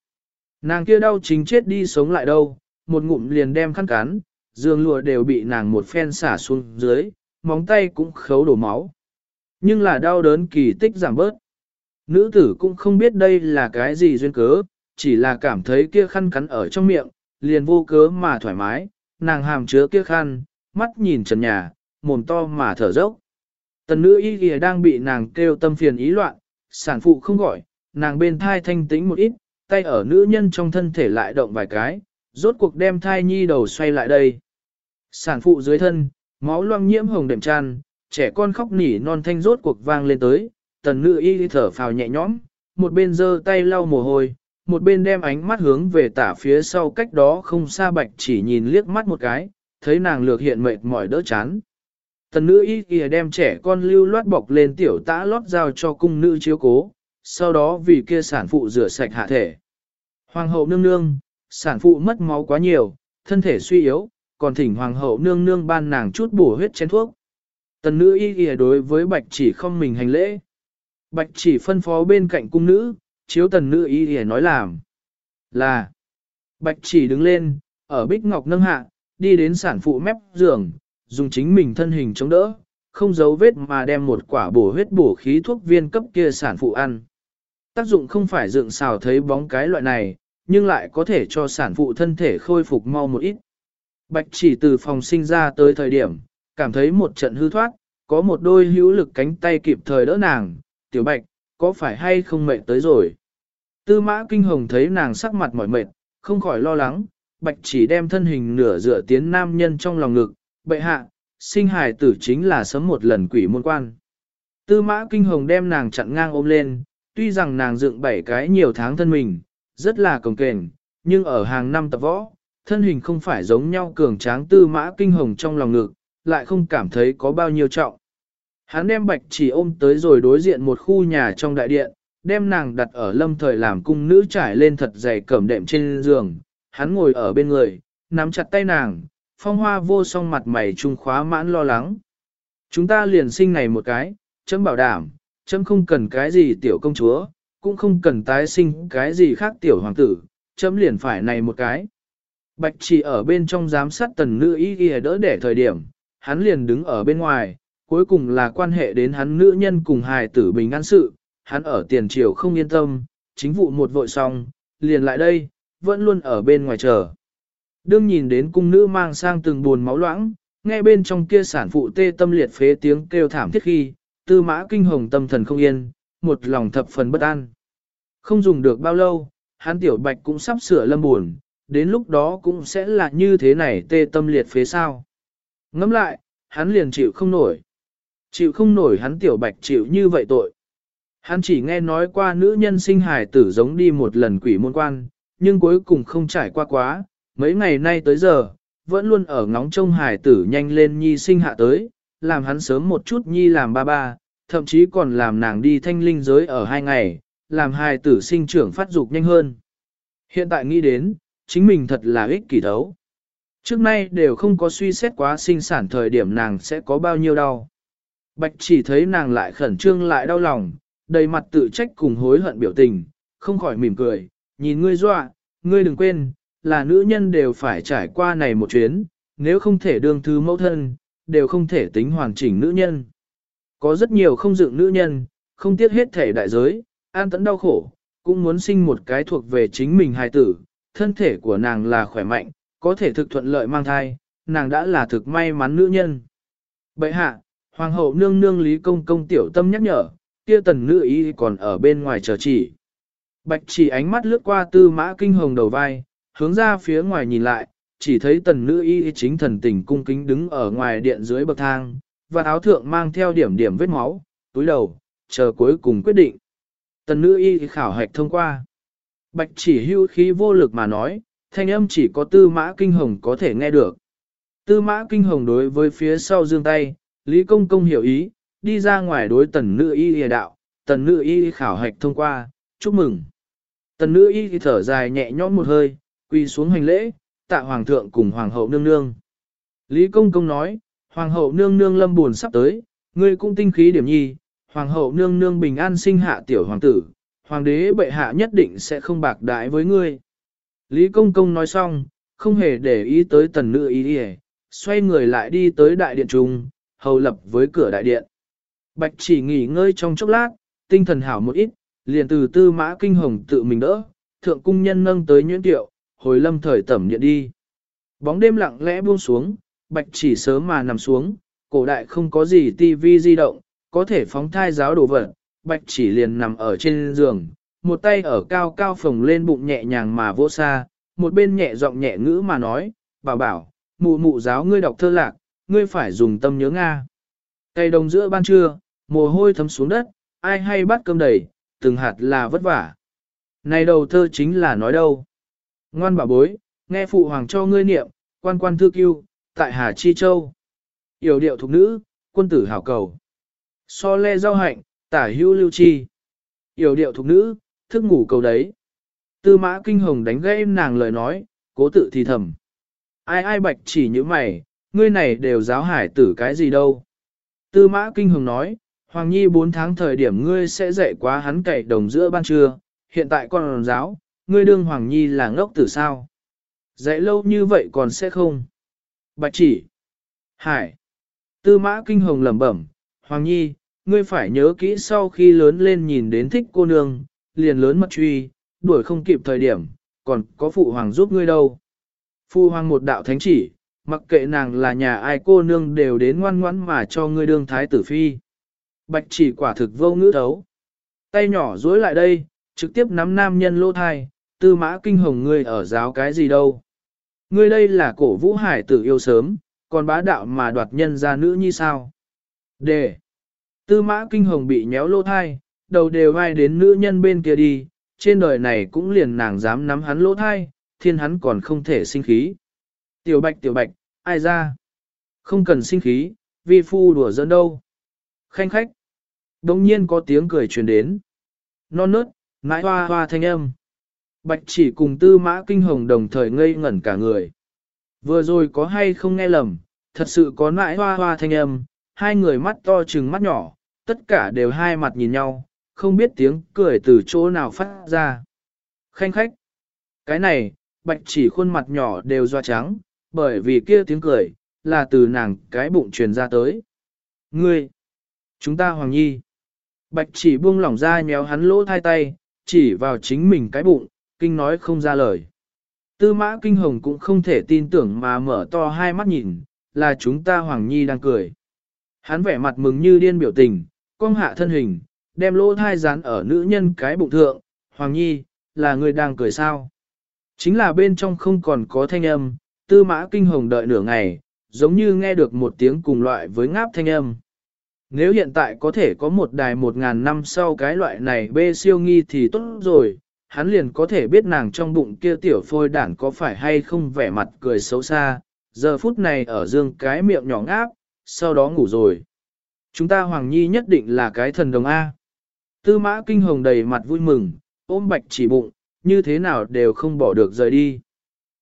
A: Nàng kia đau chính chết đi sống lại đâu, một ngụm liền đem khăn cắn, giường lụa đều bị nàng một phen xả xuống dưới, móng tay cũng khấu đổ máu. Nhưng là đau đớn kỳ tích giảm bớt. Nữ tử cũng không biết đây là cái gì duyên cớ, chỉ là cảm thấy kia khăn cắn ở trong miệng, liền vô cớ mà thoải mái, nàng hàm chứa kia khăn, mắt nhìn trần nhà, mồm to mà thở dốc. Tần nữ y kìa đang bị nàng kêu tâm phiền ý loạn, sản phụ không gọi, nàng bên thai thanh tĩnh một ít, tay ở nữ nhân trong thân thể lại động vài cái, rốt cuộc đem thai nhi đầu xoay lại đây. Sản phụ dưới thân, máu loang nhiễm hồng đệm tràn, trẻ con khóc nỉ non thanh rốt cuộc vang lên tới, tần nữ y thở phào nhẹ nhõm, một bên giơ tay lau mồ hôi, một bên đem ánh mắt hướng về tả phía sau cách đó không xa bạch chỉ nhìn liếc mắt một cái, thấy nàng lược hiện mệt mỏi đỡ chán. Tần nữ y kìa đem trẻ con lưu loát bọc lên tiểu tã lót giao cho cung nữ chiếu cố, sau đó vì kia sản phụ rửa sạch hạ thể. Hoàng hậu nương nương, sản phụ mất máu quá nhiều, thân thể suy yếu, còn thỉnh hoàng hậu nương nương ban nàng chút bổ huyết chén thuốc. Tần nữ y kìa đối với bạch chỉ không mình hành lễ. Bạch chỉ phân phó bên cạnh cung nữ, chiếu tần nữ y kìa nói làm. Là, bạch chỉ đứng lên, ở bích ngọc nâng hạ, đi đến sản phụ mép giường, dùng chính mình thân hình chống đỡ, không giấu vết mà đem một quả bổ huyết bổ khí thuốc viên cấp kia sản phụ ăn. Tác dụng không phải dựng xào thấy bóng cái loại này, nhưng lại có thể cho sản phụ thân thể khôi phục mau một ít. Bạch chỉ từ phòng sinh ra tới thời điểm, cảm thấy một trận hư thoát, có một đôi hữu lực cánh tay kịp thời đỡ nàng, tiểu bạch, có phải hay không mệt tới rồi. Tư mã kinh hồng thấy nàng sắc mặt mỏi mệt, không khỏi lo lắng, bạch chỉ đem thân hình nửa dựa tiến nam nhân trong lòng ngực, bệ hạ, sinh hài tử chính là sớm một lần quỷ môn quan. Tư mã kinh hồng đem nàng chặn ngang ôm lên, tuy rằng nàng dựng bảy cái nhiều tháng thân mình, rất là cồng kềnh, nhưng ở hàng năm tập võ, thân hình không phải giống nhau cường tráng tư mã kinh hồng trong lòng ngực, lại không cảm thấy có bao nhiêu trọng. Hắn đem bạch chỉ ôm tới rồi đối diện một khu nhà trong đại điện, đem nàng đặt ở lâm thời làm cung nữ trải lên thật dày cẩm đệm trên giường, hắn ngồi ở bên người, nắm chặt tay nàng, phong hoa vô song mặt mày trung khóa mãn lo lắng. Chúng ta liền sinh này một cái, chấm bảo đảm, chấm không cần cái gì tiểu công chúa, cũng không cần tái sinh cái gì khác tiểu hoàng tử, chấm liền phải này một cái. Bạch chỉ ở bên trong giám sát tần nữ y ghi đỡ để thời điểm, hắn liền đứng ở bên ngoài, cuối cùng là quan hệ đến hắn nữ nhân cùng hài tử bình an sự, hắn ở tiền triều không yên tâm, chính vụ một vội xong, liền lại đây, vẫn luôn ở bên ngoài chờ. Đương nhìn đến cung nữ mang sang từng buồn máu loãng, nghe bên trong kia sản phụ tê tâm liệt phế tiếng kêu thảm thiết khi, tư mã kinh hồng tâm thần không yên, một lòng thập phần bất an. Không dùng được bao lâu, hắn tiểu bạch cũng sắp sửa lâm buồn, đến lúc đó cũng sẽ là như thế này tê tâm liệt phế sao. Ngẫm lại, hắn liền chịu không nổi. Chịu không nổi hắn tiểu bạch chịu như vậy tội. Hắn chỉ nghe nói qua nữ nhân sinh hài tử giống đi một lần quỷ môn quan, nhưng cuối cùng không trải qua quá, mấy ngày nay tới giờ, vẫn luôn ở ngóng trông Hải tử nhanh lên nhi sinh hạ tới, làm hắn sớm một chút nhi làm ba ba, thậm chí còn làm nàng đi thanh linh giới ở hai ngày, làm Hải tử sinh trưởng phát dục nhanh hơn. Hiện tại nghĩ đến, chính mình thật là ích kỷ thấu. Trước nay đều không có suy xét quá sinh sản thời điểm nàng sẽ có bao nhiêu đau. Bạch chỉ thấy nàng lại khẩn trương lại đau lòng, đầy mặt tự trách cùng hối hận biểu tình, không khỏi mỉm cười, nhìn ngươi dọa, ngươi đừng quên, là nữ nhân đều phải trải qua này một chuyến, nếu không thể đương thứ mẫu thân, đều không thể tính hoàn chỉnh nữ nhân. Có rất nhiều không dựng nữ nhân, không tiếc hết thể đại giới, an tẫn đau khổ, cũng muốn sinh một cái thuộc về chính mình hài tử, thân thể của nàng là khỏe mạnh, có thể thực thuận lợi mang thai, nàng đã là thực may mắn nữ nhân. Bậy hạ, hoàng hậu nương nương lý công công tiểu tâm nhắc nhở, kia tần nữ ý còn ở bên ngoài chờ chỉ. Bạch chỉ ánh mắt lướt qua tư mã kinh hồng đầu vai, hướng ra phía ngoài nhìn lại, chỉ thấy tần nữ y chính thần tình cung kính đứng ở ngoài điện dưới bậc thang, và áo thượng mang theo điểm điểm vết máu, túi đầu, chờ cuối cùng quyết định. Tần nữ y khảo hạch thông qua. Bạch chỉ hưu khí vô lực mà nói, thanh âm chỉ có tư mã kinh hồng có thể nghe được. Tư mã kinh hồng đối với phía sau dương tay, Lý Công Công hiểu ý, đi ra ngoài đối tần nữ y lìa đạo, tần nữ y khảo hạch thông qua, chúc mừng. Tần nữ y thở dài nhẹ nhõm một hơi, quỳ xuống hành lễ, tạ hoàng thượng cùng hoàng hậu nương nương. Lý Công Công nói, hoàng hậu nương nương lâm buồn sắp tới, ngươi cũng tinh khí điểm nhi, hoàng hậu nương nương bình an sinh hạ tiểu hoàng tử, hoàng đế bệ hạ nhất định sẽ không bạc đái với ngươi. Lý Công Công nói xong, không hề để ý tới tần nữ ý đi xoay người lại đi tới đại điện trung, hầu lập với cửa đại điện. Bạch chỉ nghỉ ngơi trong chốc lát, tinh thần hảo một ít, liền từ tư mã kinh hồng tự mình đỡ, thượng cung nhân nâng tới nhuyễn tiệu, hồi lâm thời tẩm điện đi. Bóng đêm lặng lẽ buông xuống, bạch chỉ sớm mà nằm xuống, cổ đại không có gì tivi di động, có thể phóng thai giáo đồ vật, bạch chỉ liền nằm ở trên giường, một tay ở cao cao phồng lên bụng nhẹ nhàng mà vỗ xa, một bên nhẹ giọng nhẹ ngữ mà nói, bảo bảo, mụ mụ giáo ngươi đọc thơ lạc, ngươi phải dùng tâm nhớ Nga. Cây đồng giữa ban trưa, mồ hôi thấm xuống đất, ai hay bắt cơm đầy, từng hạt là vất vả. Này đầu thơ chính là nói đâu. Ngoan bà bối, nghe phụ hoàng cho ngươi niệm, quan quan thư cưu, tại Hà Chi Châu. Yểu điệu thục nữ, quân tử hảo cầu. So le giao hạnh, tả hữu lưu chi. Yểu điệu thục nữ, thức ngủ cầu đấy. Tư mã kinh hồng đánh gãy nàng lời nói, cố tự thì thầm. Ai ai bạch chỉ như mày, ngươi này đều giáo hải tử cái gì đâu. Tư mã kinh hồng nói, Hoàng Nhi 4 tháng thời điểm ngươi sẽ dạy quá hắn cậy đồng giữa ban trưa, hiện tại còn giáo, ngươi đương Hoàng Nhi là ngốc tử sao. Dạy lâu như vậy còn sẽ không. Bạch chỉ. Hải. Tư mã kinh hồng lẩm bẩm, Hoàng Nhi, ngươi phải nhớ kỹ sau khi lớn lên nhìn đến thích cô nương, liền lớn mật truy, đuổi không kịp thời điểm, còn có phụ hoàng giúp ngươi đâu. Phụ hoàng một đạo thánh chỉ, mặc kệ nàng là nhà ai cô nương đều đến ngoan ngoãn mà cho ngươi đương thái tử phi. Bạch chỉ quả thực vô ngữ thấu. Tay nhỏ dối lại đây, trực tiếp nắm nam nhân lô thai, tư mã kinh hồng ngươi ở giáo cái gì đâu. Ngươi đây là cổ vũ hải tử yêu sớm, còn bá đạo mà đoạt nhân ra nữ như sao. Đề. Tư mã kinh hồng bị nhéo lô thai, đầu đều vai đến nữ nhân bên kia đi, trên đời này cũng liền nàng dám nắm hắn lỗ thai, thiên hắn còn không thể sinh khí. Tiểu bạch tiểu bạch, ai ra? Không cần sinh khí, vi phu đùa giỡn đâu. Khanh khách. Đồng nhiên có tiếng cười truyền đến. Non nớt, mãi hoa hoa thanh âm. Bạch chỉ cùng tư mã kinh hồng đồng thời ngây ngẩn cả người. Vừa rồi có hay không nghe lầm, thật sự có nãi hoa hoa thanh âm, hai người mắt to trừng mắt nhỏ, tất cả đều hai mặt nhìn nhau, không biết tiếng cười từ chỗ nào phát ra. Khanh khách. Cái này, bạch chỉ khuôn mặt nhỏ đều doa trắng, bởi vì kia tiếng cười, là từ nàng cái bụng truyền ra tới. Ngươi! Chúng ta Hoàng Nhi! Bạch chỉ buông lỏng ra nhéo hắn lỗ thai tay, chỉ vào chính mình cái bụng, kinh nói không ra lời. Tư mã kinh hồng cũng không thể tin tưởng mà mở to hai mắt nhìn, là chúng ta Hoàng Nhi đang cười. Hắn vẻ mặt mừng như điên biểu tình, cong hạ thân hình, đem lỗ thai dán ở nữ nhân cái bụng thượng, Hoàng Nhi, là người đang cười sao. Chính là bên trong không còn có thanh âm, tư mã kinh hồng đợi nửa ngày, giống như nghe được một tiếng cùng loại với ngáp thanh âm. Nếu hiện tại có thể có một đài một ngàn năm sau cái loại này bê siêu nghi thì tốt rồi, hắn liền có thể biết nàng trong bụng kia tiểu phôi đản có phải hay không vẻ mặt cười xấu xa, giờ phút này ở dương cái miệng nhỏ ngáp, sau đó ngủ rồi. Chúng ta Hoàng Nhi nhất định là cái thần đồng A. Tư mã kinh hồng đầy mặt vui mừng, ôm bạch chỉ bụng, như thế nào đều không bỏ được rời đi.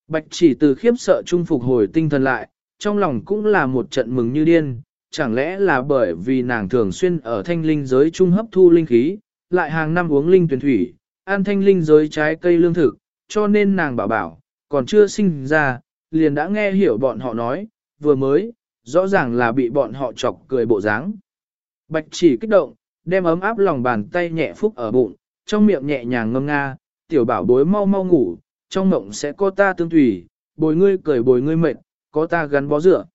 A: Bạch chỉ từ khiếp sợ trung phục hồi tinh thần lại, trong lòng cũng là một trận mừng như điên, chẳng lẽ là bởi vì nàng thường xuyên ở thanh linh giới trung hấp thu linh khí, lại hàng năm uống linh tuyển thủy, ăn thanh linh giới trái cây lương thực, cho nên nàng bảo bảo, còn chưa sinh ra, liền đã nghe hiểu bọn họ nói, vừa mới, rõ ràng là bị bọn họ chọc cười bộ dáng. Bạch chỉ kích động, đem ấm áp lòng bàn tay nhẹ phúc ở bụng, trong miệng nhẹ nhàng ngâm nga, tiểu bảo bối mau mau ngủ, trong mộng sẽ có ta tương tùy, bồi ngươi cười bồi ngươi mệt, có ta gắn bó rửa.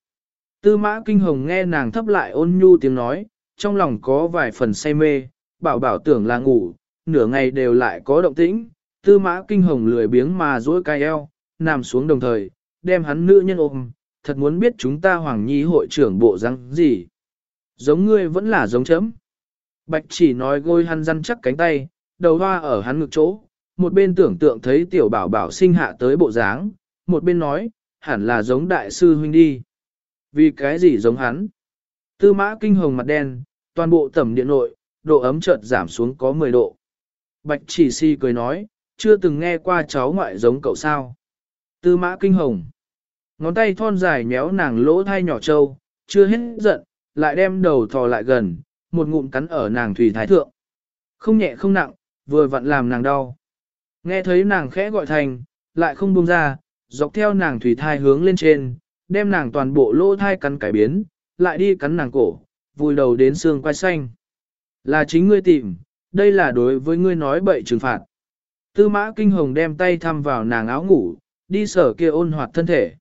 A: Tư mã kinh hồng nghe nàng thấp lại ôn nhu tiếng nói, trong lòng có vài phần say mê, bảo bảo tưởng là ngủ, nửa ngày đều lại có động tĩnh, tư mã kinh hồng lười biếng mà duỗi cai eo, nằm xuống đồng thời, đem hắn nữ nhân ôm, thật muốn biết chúng ta hoàng nhi hội trưởng bộ răng gì. Giống ngươi vẫn là giống chấm. Bạch chỉ nói gôi hắn răn chắc cánh tay, đầu hoa ở hắn ngực chỗ, một bên tưởng tượng thấy tiểu bảo bảo sinh hạ tới bộ dáng, một bên nói, hẳn là giống đại sư huynh đi. Vì cái gì giống hắn? Tư mã kinh hồng mặt đen, toàn bộ tẩm điện nội, độ ấm chợt giảm xuống có 10 độ. Bạch chỉ si cười nói, chưa từng nghe qua cháu ngoại giống cậu sao. Tư mã kinh hồng. Ngón tay thon dài méo nàng lỗ thai nhỏ trâu, chưa hết giận, lại đem đầu thò lại gần, một ngụm cắn ở nàng thủy thái thượng. Không nhẹ không nặng, vừa vặn làm nàng đau. Nghe thấy nàng khẽ gọi thành, lại không buông ra, dọc theo nàng thủy thai hướng lên trên, đem nàng toàn bộ lỗ thai cắn cải biến, lại đi cắn nàng cổ, vùi đầu đến xương quai xanh. Là chính ngươi tìm, đây là đối với ngươi nói bậy trừng phạt. Tư mã kinh hồng đem tay thăm vào nàng áo ngủ, đi sở kia ôn hoạt thân thể.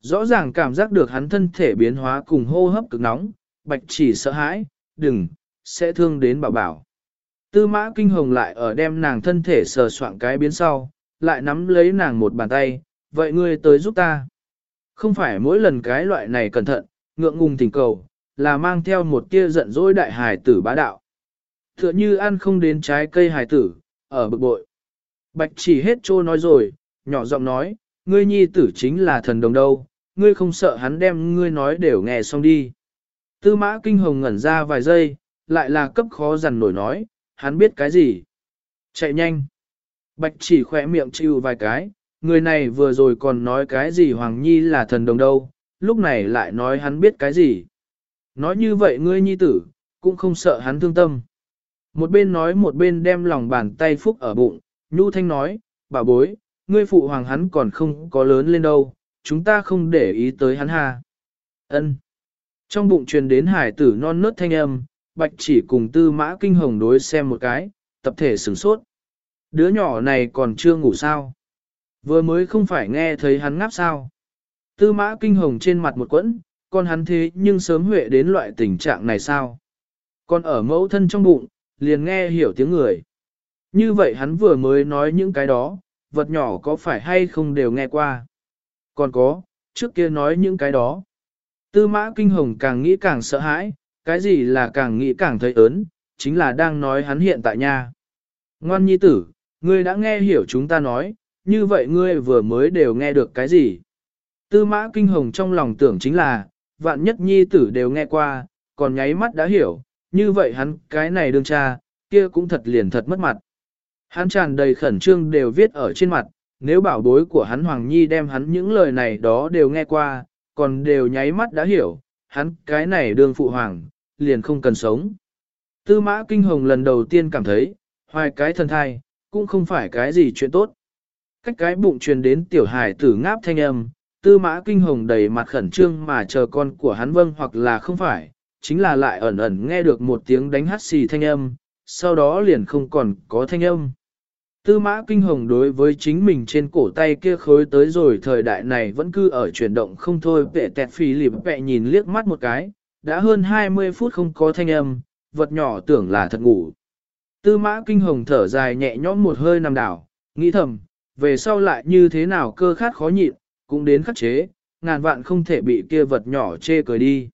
A: Rõ ràng cảm giác được hắn thân thể biến hóa cùng hô hấp cực nóng, bạch chỉ sợ hãi, đừng, sẽ thương đến bảo bảo. Tư mã kinh hồng lại ở đem nàng thân thể sờ soạn cái biến sau, lại nắm lấy nàng một bàn tay, vậy ngươi tới giúp ta. Không phải mỗi lần cái loại này cẩn thận, ngượng ngùng tình cầu, là mang theo một tia giận dỗi đại hài tử bá đạo. Tựa như ăn không đến trái cây hải tử, ở bực bội. Bạch chỉ hết trô nói rồi, nhỏ giọng nói, ngươi nhi tử chính là thần đồng đâu, ngươi không sợ hắn đem ngươi nói đều nghe xong đi. Tư mã kinh hồng ngẩn ra vài giây, lại là cấp khó dằn nổi nói, hắn biết cái gì. Chạy nhanh. Bạch chỉ khỏe miệng chịu vài cái, người này vừa rồi còn nói cái gì Hoàng Nhi là thần đồng đâu, lúc này lại nói hắn biết cái gì. Nói như vậy ngươi nhi tử, cũng không sợ hắn thương tâm. Một bên nói một bên đem lòng bàn tay phúc ở bụng, Nhu Thanh nói, bà bối, ngươi phụ hoàng hắn còn không có lớn lên đâu, chúng ta không để ý tới hắn ha. Ân. Trong bụng truyền đến hải tử non nớt thanh âm, bạch chỉ cùng tư mã kinh hồng đối xem một cái, tập thể sửng sốt. Đứa nhỏ này còn chưa ngủ sao? Vừa mới không phải nghe thấy hắn ngáp sao? Tư mã kinh hồng trên mặt một quẫn, con hắn thế nhưng sớm huệ đến loại tình trạng này sao? Còn ở mẫu thân trong bụng, liền nghe hiểu tiếng người. Như vậy hắn vừa mới nói những cái đó, vật nhỏ có phải hay không đều nghe qua. Còn có, trước kia nói những cái đó. Tư mã kinh hồng càng nghĩ càng sợ hãi, cái gì là càng nghĩ càng thấy ớn, chính là đang nói hắn hiện tại nha. Ngoan nhi tử, ngươi đã nghe hiểu chúng ta nói, như vậy ngươi vừa mới đều nghe được cái gì. Tư mã kinh hồng trong lòng tưởng chính là, vạn nhất nhi tử đều nghe qua, còn nháy mắt đã hiểu, như vậy hắn cái này đương cha, kia cũng thật liền thật mất mặt. Hắn tràn đầy khẩn trương đều viết ở trên mặt, nếu bảo bối của hắn Hoàng Nhi đem hắn những lời này đó đều nghe qua, còn đều nháy mắt đã hiểu, hắn cái này đương phụ hoàng, liền không cần sống. Tư mã kinh hồng lần đầu tiên cảm thấy, hoài cái thân thai, cũng không phải cái gì chuyện tốt. Cách cái bụng truyền đến tiểu hải tử ngáp thanh âm, tư mã kinh hồng đầy mặt khẩn trương mà chờ con của hắn vâng hoặc là không phải, chính là lại ẩn ẩn nghe được một tiếng đánh hát xì thanh âm, sau đó liền không còn có thanh âm. Tư mã kinh hồng đối với chính mình trên cổ tay kia khối tới rồi thời đại này vẫn cứ ở chuyển động không thôi vệ tẹt phì lịp vệ nhìn liếc mắt một cái, đã hơn 20 phút không có thanh âm, vật nhỏ tưởng là thật ngủ. Tư mã kinh hồng thở dài nhẹ nhõm một hơi nằm đảo, nghĩ thầm, về sau lại như thế nào cơ khát khó nhịn, cũng đến khắc chế, ngàn vạn không thể bị kia vật nhỏ chê cười đi.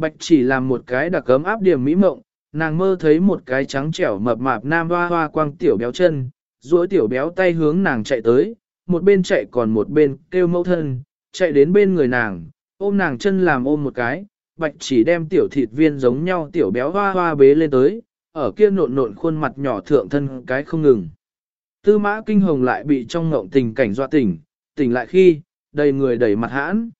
A: Bạch chỉ làm một cái đặc cấm áp điểm mỹ mộng, nàng mơ thấy một cái trắng trẻo mập mạp nam hoa hoa quang tiểu béo chân, duỗi tiểu béo tay hướng nàng chạy tới, một bên chạy còn một bên kêu mẫu thân, chạy đến bên người nàng, ôm nàng chân làm ôm một cái, bạch chỉ đem tiểu thịt viên giống nhau tiểu béo hoa hoa bế lên tới, ở kia nộn nộn khuôn mặt nhỏ thượng thân cái không ngừng. Tư mã kinh hồng lại bị trong ngộng tình cảnh dọa tỉnh, tỉnh lại khi, đầy người đầy mặt hãn.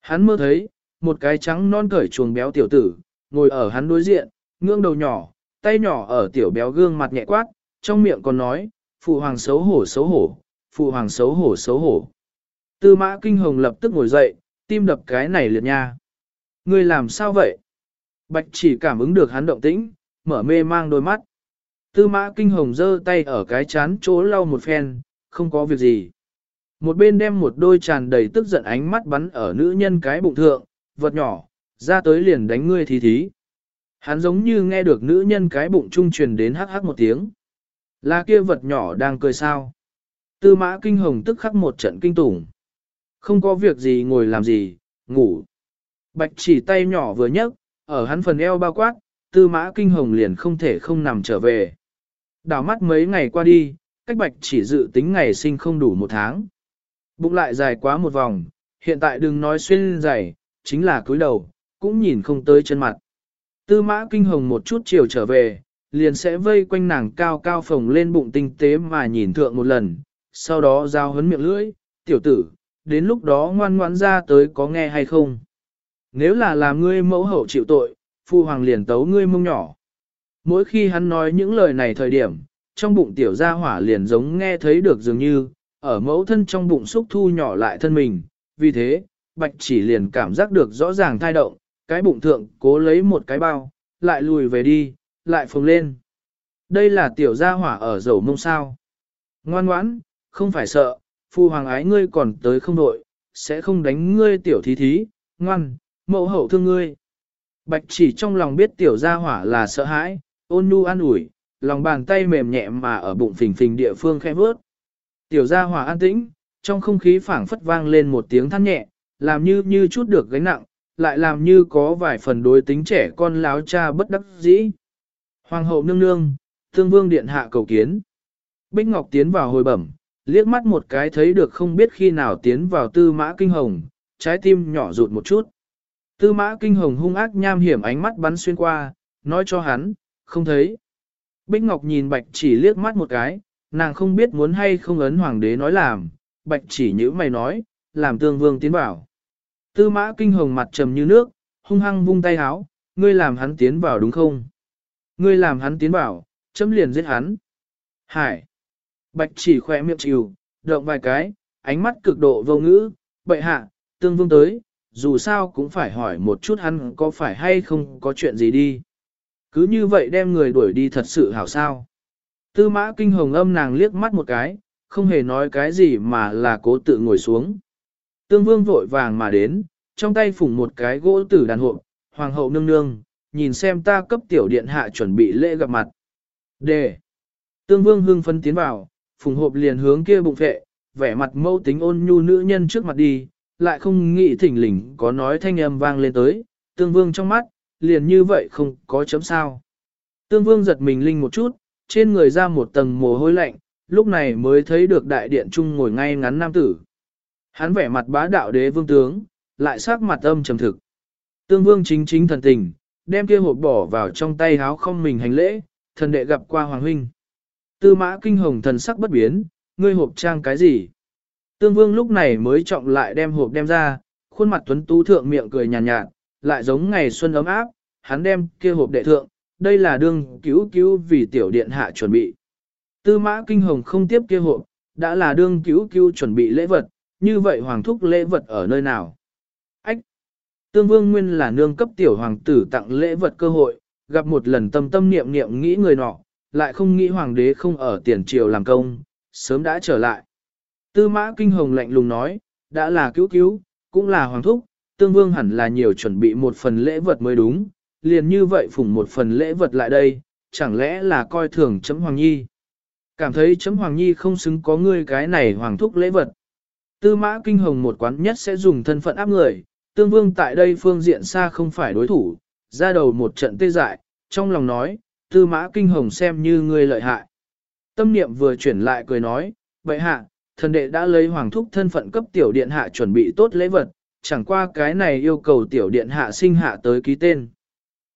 A: Hắn mơ thấy, một cái trắng non cởi chuồng béo tiểu tử, ngồi ở hắn đối diện, ngưỡng đầu nhỏ, tay nhỏ ở tiểu béo gương mặt nhẹ quát, trong miệng còn nói, phụ hoàng xấu hổ xấu hổ, phụ hoàng xấu hổ xấu hổ. Tư mã kinh hồng lập tức ngồi dậy, tim đập cái này liệt nha. Ngươi làm sao vậy? Bạch chỉ cảm ứng được hắn động tĩnh, mở mê mang đôi mắt. Tư mã kinh hồng giơ tay ở cái chán chỗ lau một phen, không có việc gì. Một bên đem một đôi tràn đầy tức giận ánh mắt bắn ở nữ nhân cái bụng thượng, vật nhỏ, ra tới liền đánh ngươi thí thí. Hắn giống như nghe được nữ nhân cái bụng trung truyền đến hắc hắc một tiếng. Là kia vật nhỏ đang cười sao. Tư mã kinh hồng tức khắc một trận kinh tủng. Không có việc gì ngồi làm gì, ngủ. Bạch chỉ tay nhỏ vừa nhấc, ở hắn phần eo bao quát, tư mã kinh hồng liền không thể không nằm trở về. Đảo mắt mấy ngày qua đi, cách bạch chỉ dự tính ngày sinh không đủ một tháng. Bụng lại dài quá một vòng, hiện tại đừng nói xuyên dày, chính là cúi đầu, cũng nhìn không tới chân mặt. Tư mã kinh hồng một chút chiều trở về, liền sẽ vây quanh nàng cao cao phồng lên bụng tinh tế mà nhìn thượng một lần, sau đó giao hấn miệng lưỡi, tiểu tử, đến lúc đó ngoan ngoãn ra tới có nghe hay không. Nếu là làm ngươi mẫu hậu chịu tội, phu hoàng liền tấu ngươi mông nhỏ. Mỗi khi hắn nói những lời này thời điểm, trong bụng tiểu gia hỏa liền giống nghe thấy được dường như, ở mẫu thân trong bụng xúc thu nhỏ lại thân mình, vì thế, bạch chỉ liền cảm giác được rõ ràng thai động, cái bụng thượng cố lấy một cái bao, lại lùi về đi, lại phồng lên. Đây là tiểu gia hỏa ở dầu mông sao. Ngoan ngoãn, không phải sợ, phu hoàng ái ngươi còn tới không đội, sẽ không đánh ngươi tiểu thí thí, ngoan, mẫu hậu thương ngươi. Bạch chỉ trong lòng biết tiểu gia hỏa là sợ hãi, ôn nhu an ủi, lòng bàn tay mềm nhẹ mà ở bụng phình phình địa phương khẽ vớt. Tiểu gia hỏa an tĩnh, trong không khí phảng phất vang lên một tiếng than nhẹ, làm như như chút được gánh nặng, lại làm như có vài phần đối tính trẻ con láo cha bất đắc dĩ. Hoàng hậu nương nương, thương vương điện hạ cầu kiến. Bích Ngọc tiến vào hồi bẩm, liếc mắt một cái thấy được không biết khi nào tiến vào tư mã kinh hồng, trái tim nhỏ rụt một chút. Tư mã kinh hồng hung ác nham hiểm ánh mắt bắn xuyên qua, nói cho hắn, không thấy. Bích Ngọc nhìn bạch chỉ liếc mắt một cái, nàng không biết muốn hay không ấn hoàng đế nói làm, bạch chỉ nhữ mày nói, làm tương vương tiến bảo. Tư mã kinh hồng mặt trầm như nước, hung hăng vung tay háo, ngươi làm hắn tiến vào đúng không? Ngươi làm hắn tiến vào, chấm liền giết hắn. Hải! Bạch chỉ khỏe miệng chịu, động vài cái, ánh mắt cực độ vô ngữ, bệ hạ, tương vương tới, dù sao cũng phải hỏi một chút hắn có phải hay không có chuyện gì đi. Cứ như vậy đem người đuổi đi thật sự hảo sao. Tư mã kinh hồng âm nàng liếc mắt một cái, không hề nói cái gì mà là cố tự ngồi xuống. Tương vương vội vàng mà đến, trong tay phủng một cái gỗ tử đàn hộp, hoàng hậu nương nương, nhìn xem ta cấp tiểu điện hạ chuẩn bị lễ gặp mặt. Đề. Tương vương hưng phấn tiến vào, phùng hộp liền hướng kia bụng vệ, vẻ mặt mâu tính ôn nhu nữ nhân trước mặt đi, lại không nghĩ thỉnh lình có nói thanh âm vang lên tới, tương vương trong mắt, liền như vậy không có chấm sao. Tương vương giật mình linh một chút, trên người ra một tầng mồ hôi lạnh, lúc này mới thấy được đại điện trung ngồi ngay ngắn nam tử. Hắn vẻ mặt bá đạo đế vương tướng, lại sắc mặt âm trầm thực. Tương vương chính chính thần tình, đem kia hộp bỏ vào trong tay háo không mình hành lễ, thần đệ gặp qua hoàng huynh. Tư mã kinh hồng thần sắc bất biến, ngươi hộp trang cái gì? Tương vương lúc này mới trọng lại đem hộp đem ra, khuôn mặt tuấn tú thượng miệng cười nhàn nhạt, nhạt, lại giống ngày xuân ấm áp, hắn đem kia hộp đệ thượng, đây là đương cứu cứu vì tiểu điện hạ chuẩn bị. Tư mã kinh hồng không tiếp kia hộp, đã là đương cứu cứu chuẩn bị lễ vật, như vậy hoàng thúc lễ vật ở nơi nào? Ách! Tương vương nguyên là nương cấp tiểu hoàng tử tặng lễ vật cơ hội, gặp một lần tâm tâm niệm niệm nghĩ người nọ, lại không nghĩ hoàng đế không ở tiền triều làm công, sớm đã trở lại. Tư mã kinh hồng lạnh lùng nói, đã là cứu cứu, cũng là hoàng thúc, tương vương hẳn là nhiều chuẩn bị một phần lễ vật mới đúng, liền như vậy phủng một phần lễ vật lại đây, chẳng lẽ là coi thường chấm hoàng nhi. Cảm thấy chấm hoàng nhi không xứng có ngươi cái này hoàng thúc lễ vật. Tư mã kinh hồng một quán nhất sẽ dùng thân phận áp người, tương vương tại đây phương diện xa không phải đối thủ, ra đầu một trận tê dại, trong lòng nói, tư mã kinh hồng xem như ngươi lợi hại. Tâm niệm vừa chuyển lại cười nói, vậy hạ, thần đệ đã lấy hoàng thúc thân phận cấp tiểu điện hạ chuẩn bị tốt lễ vật, chẳng qua cái này yêu cầu tiểu điện hạ sinh hạ tới ký tên.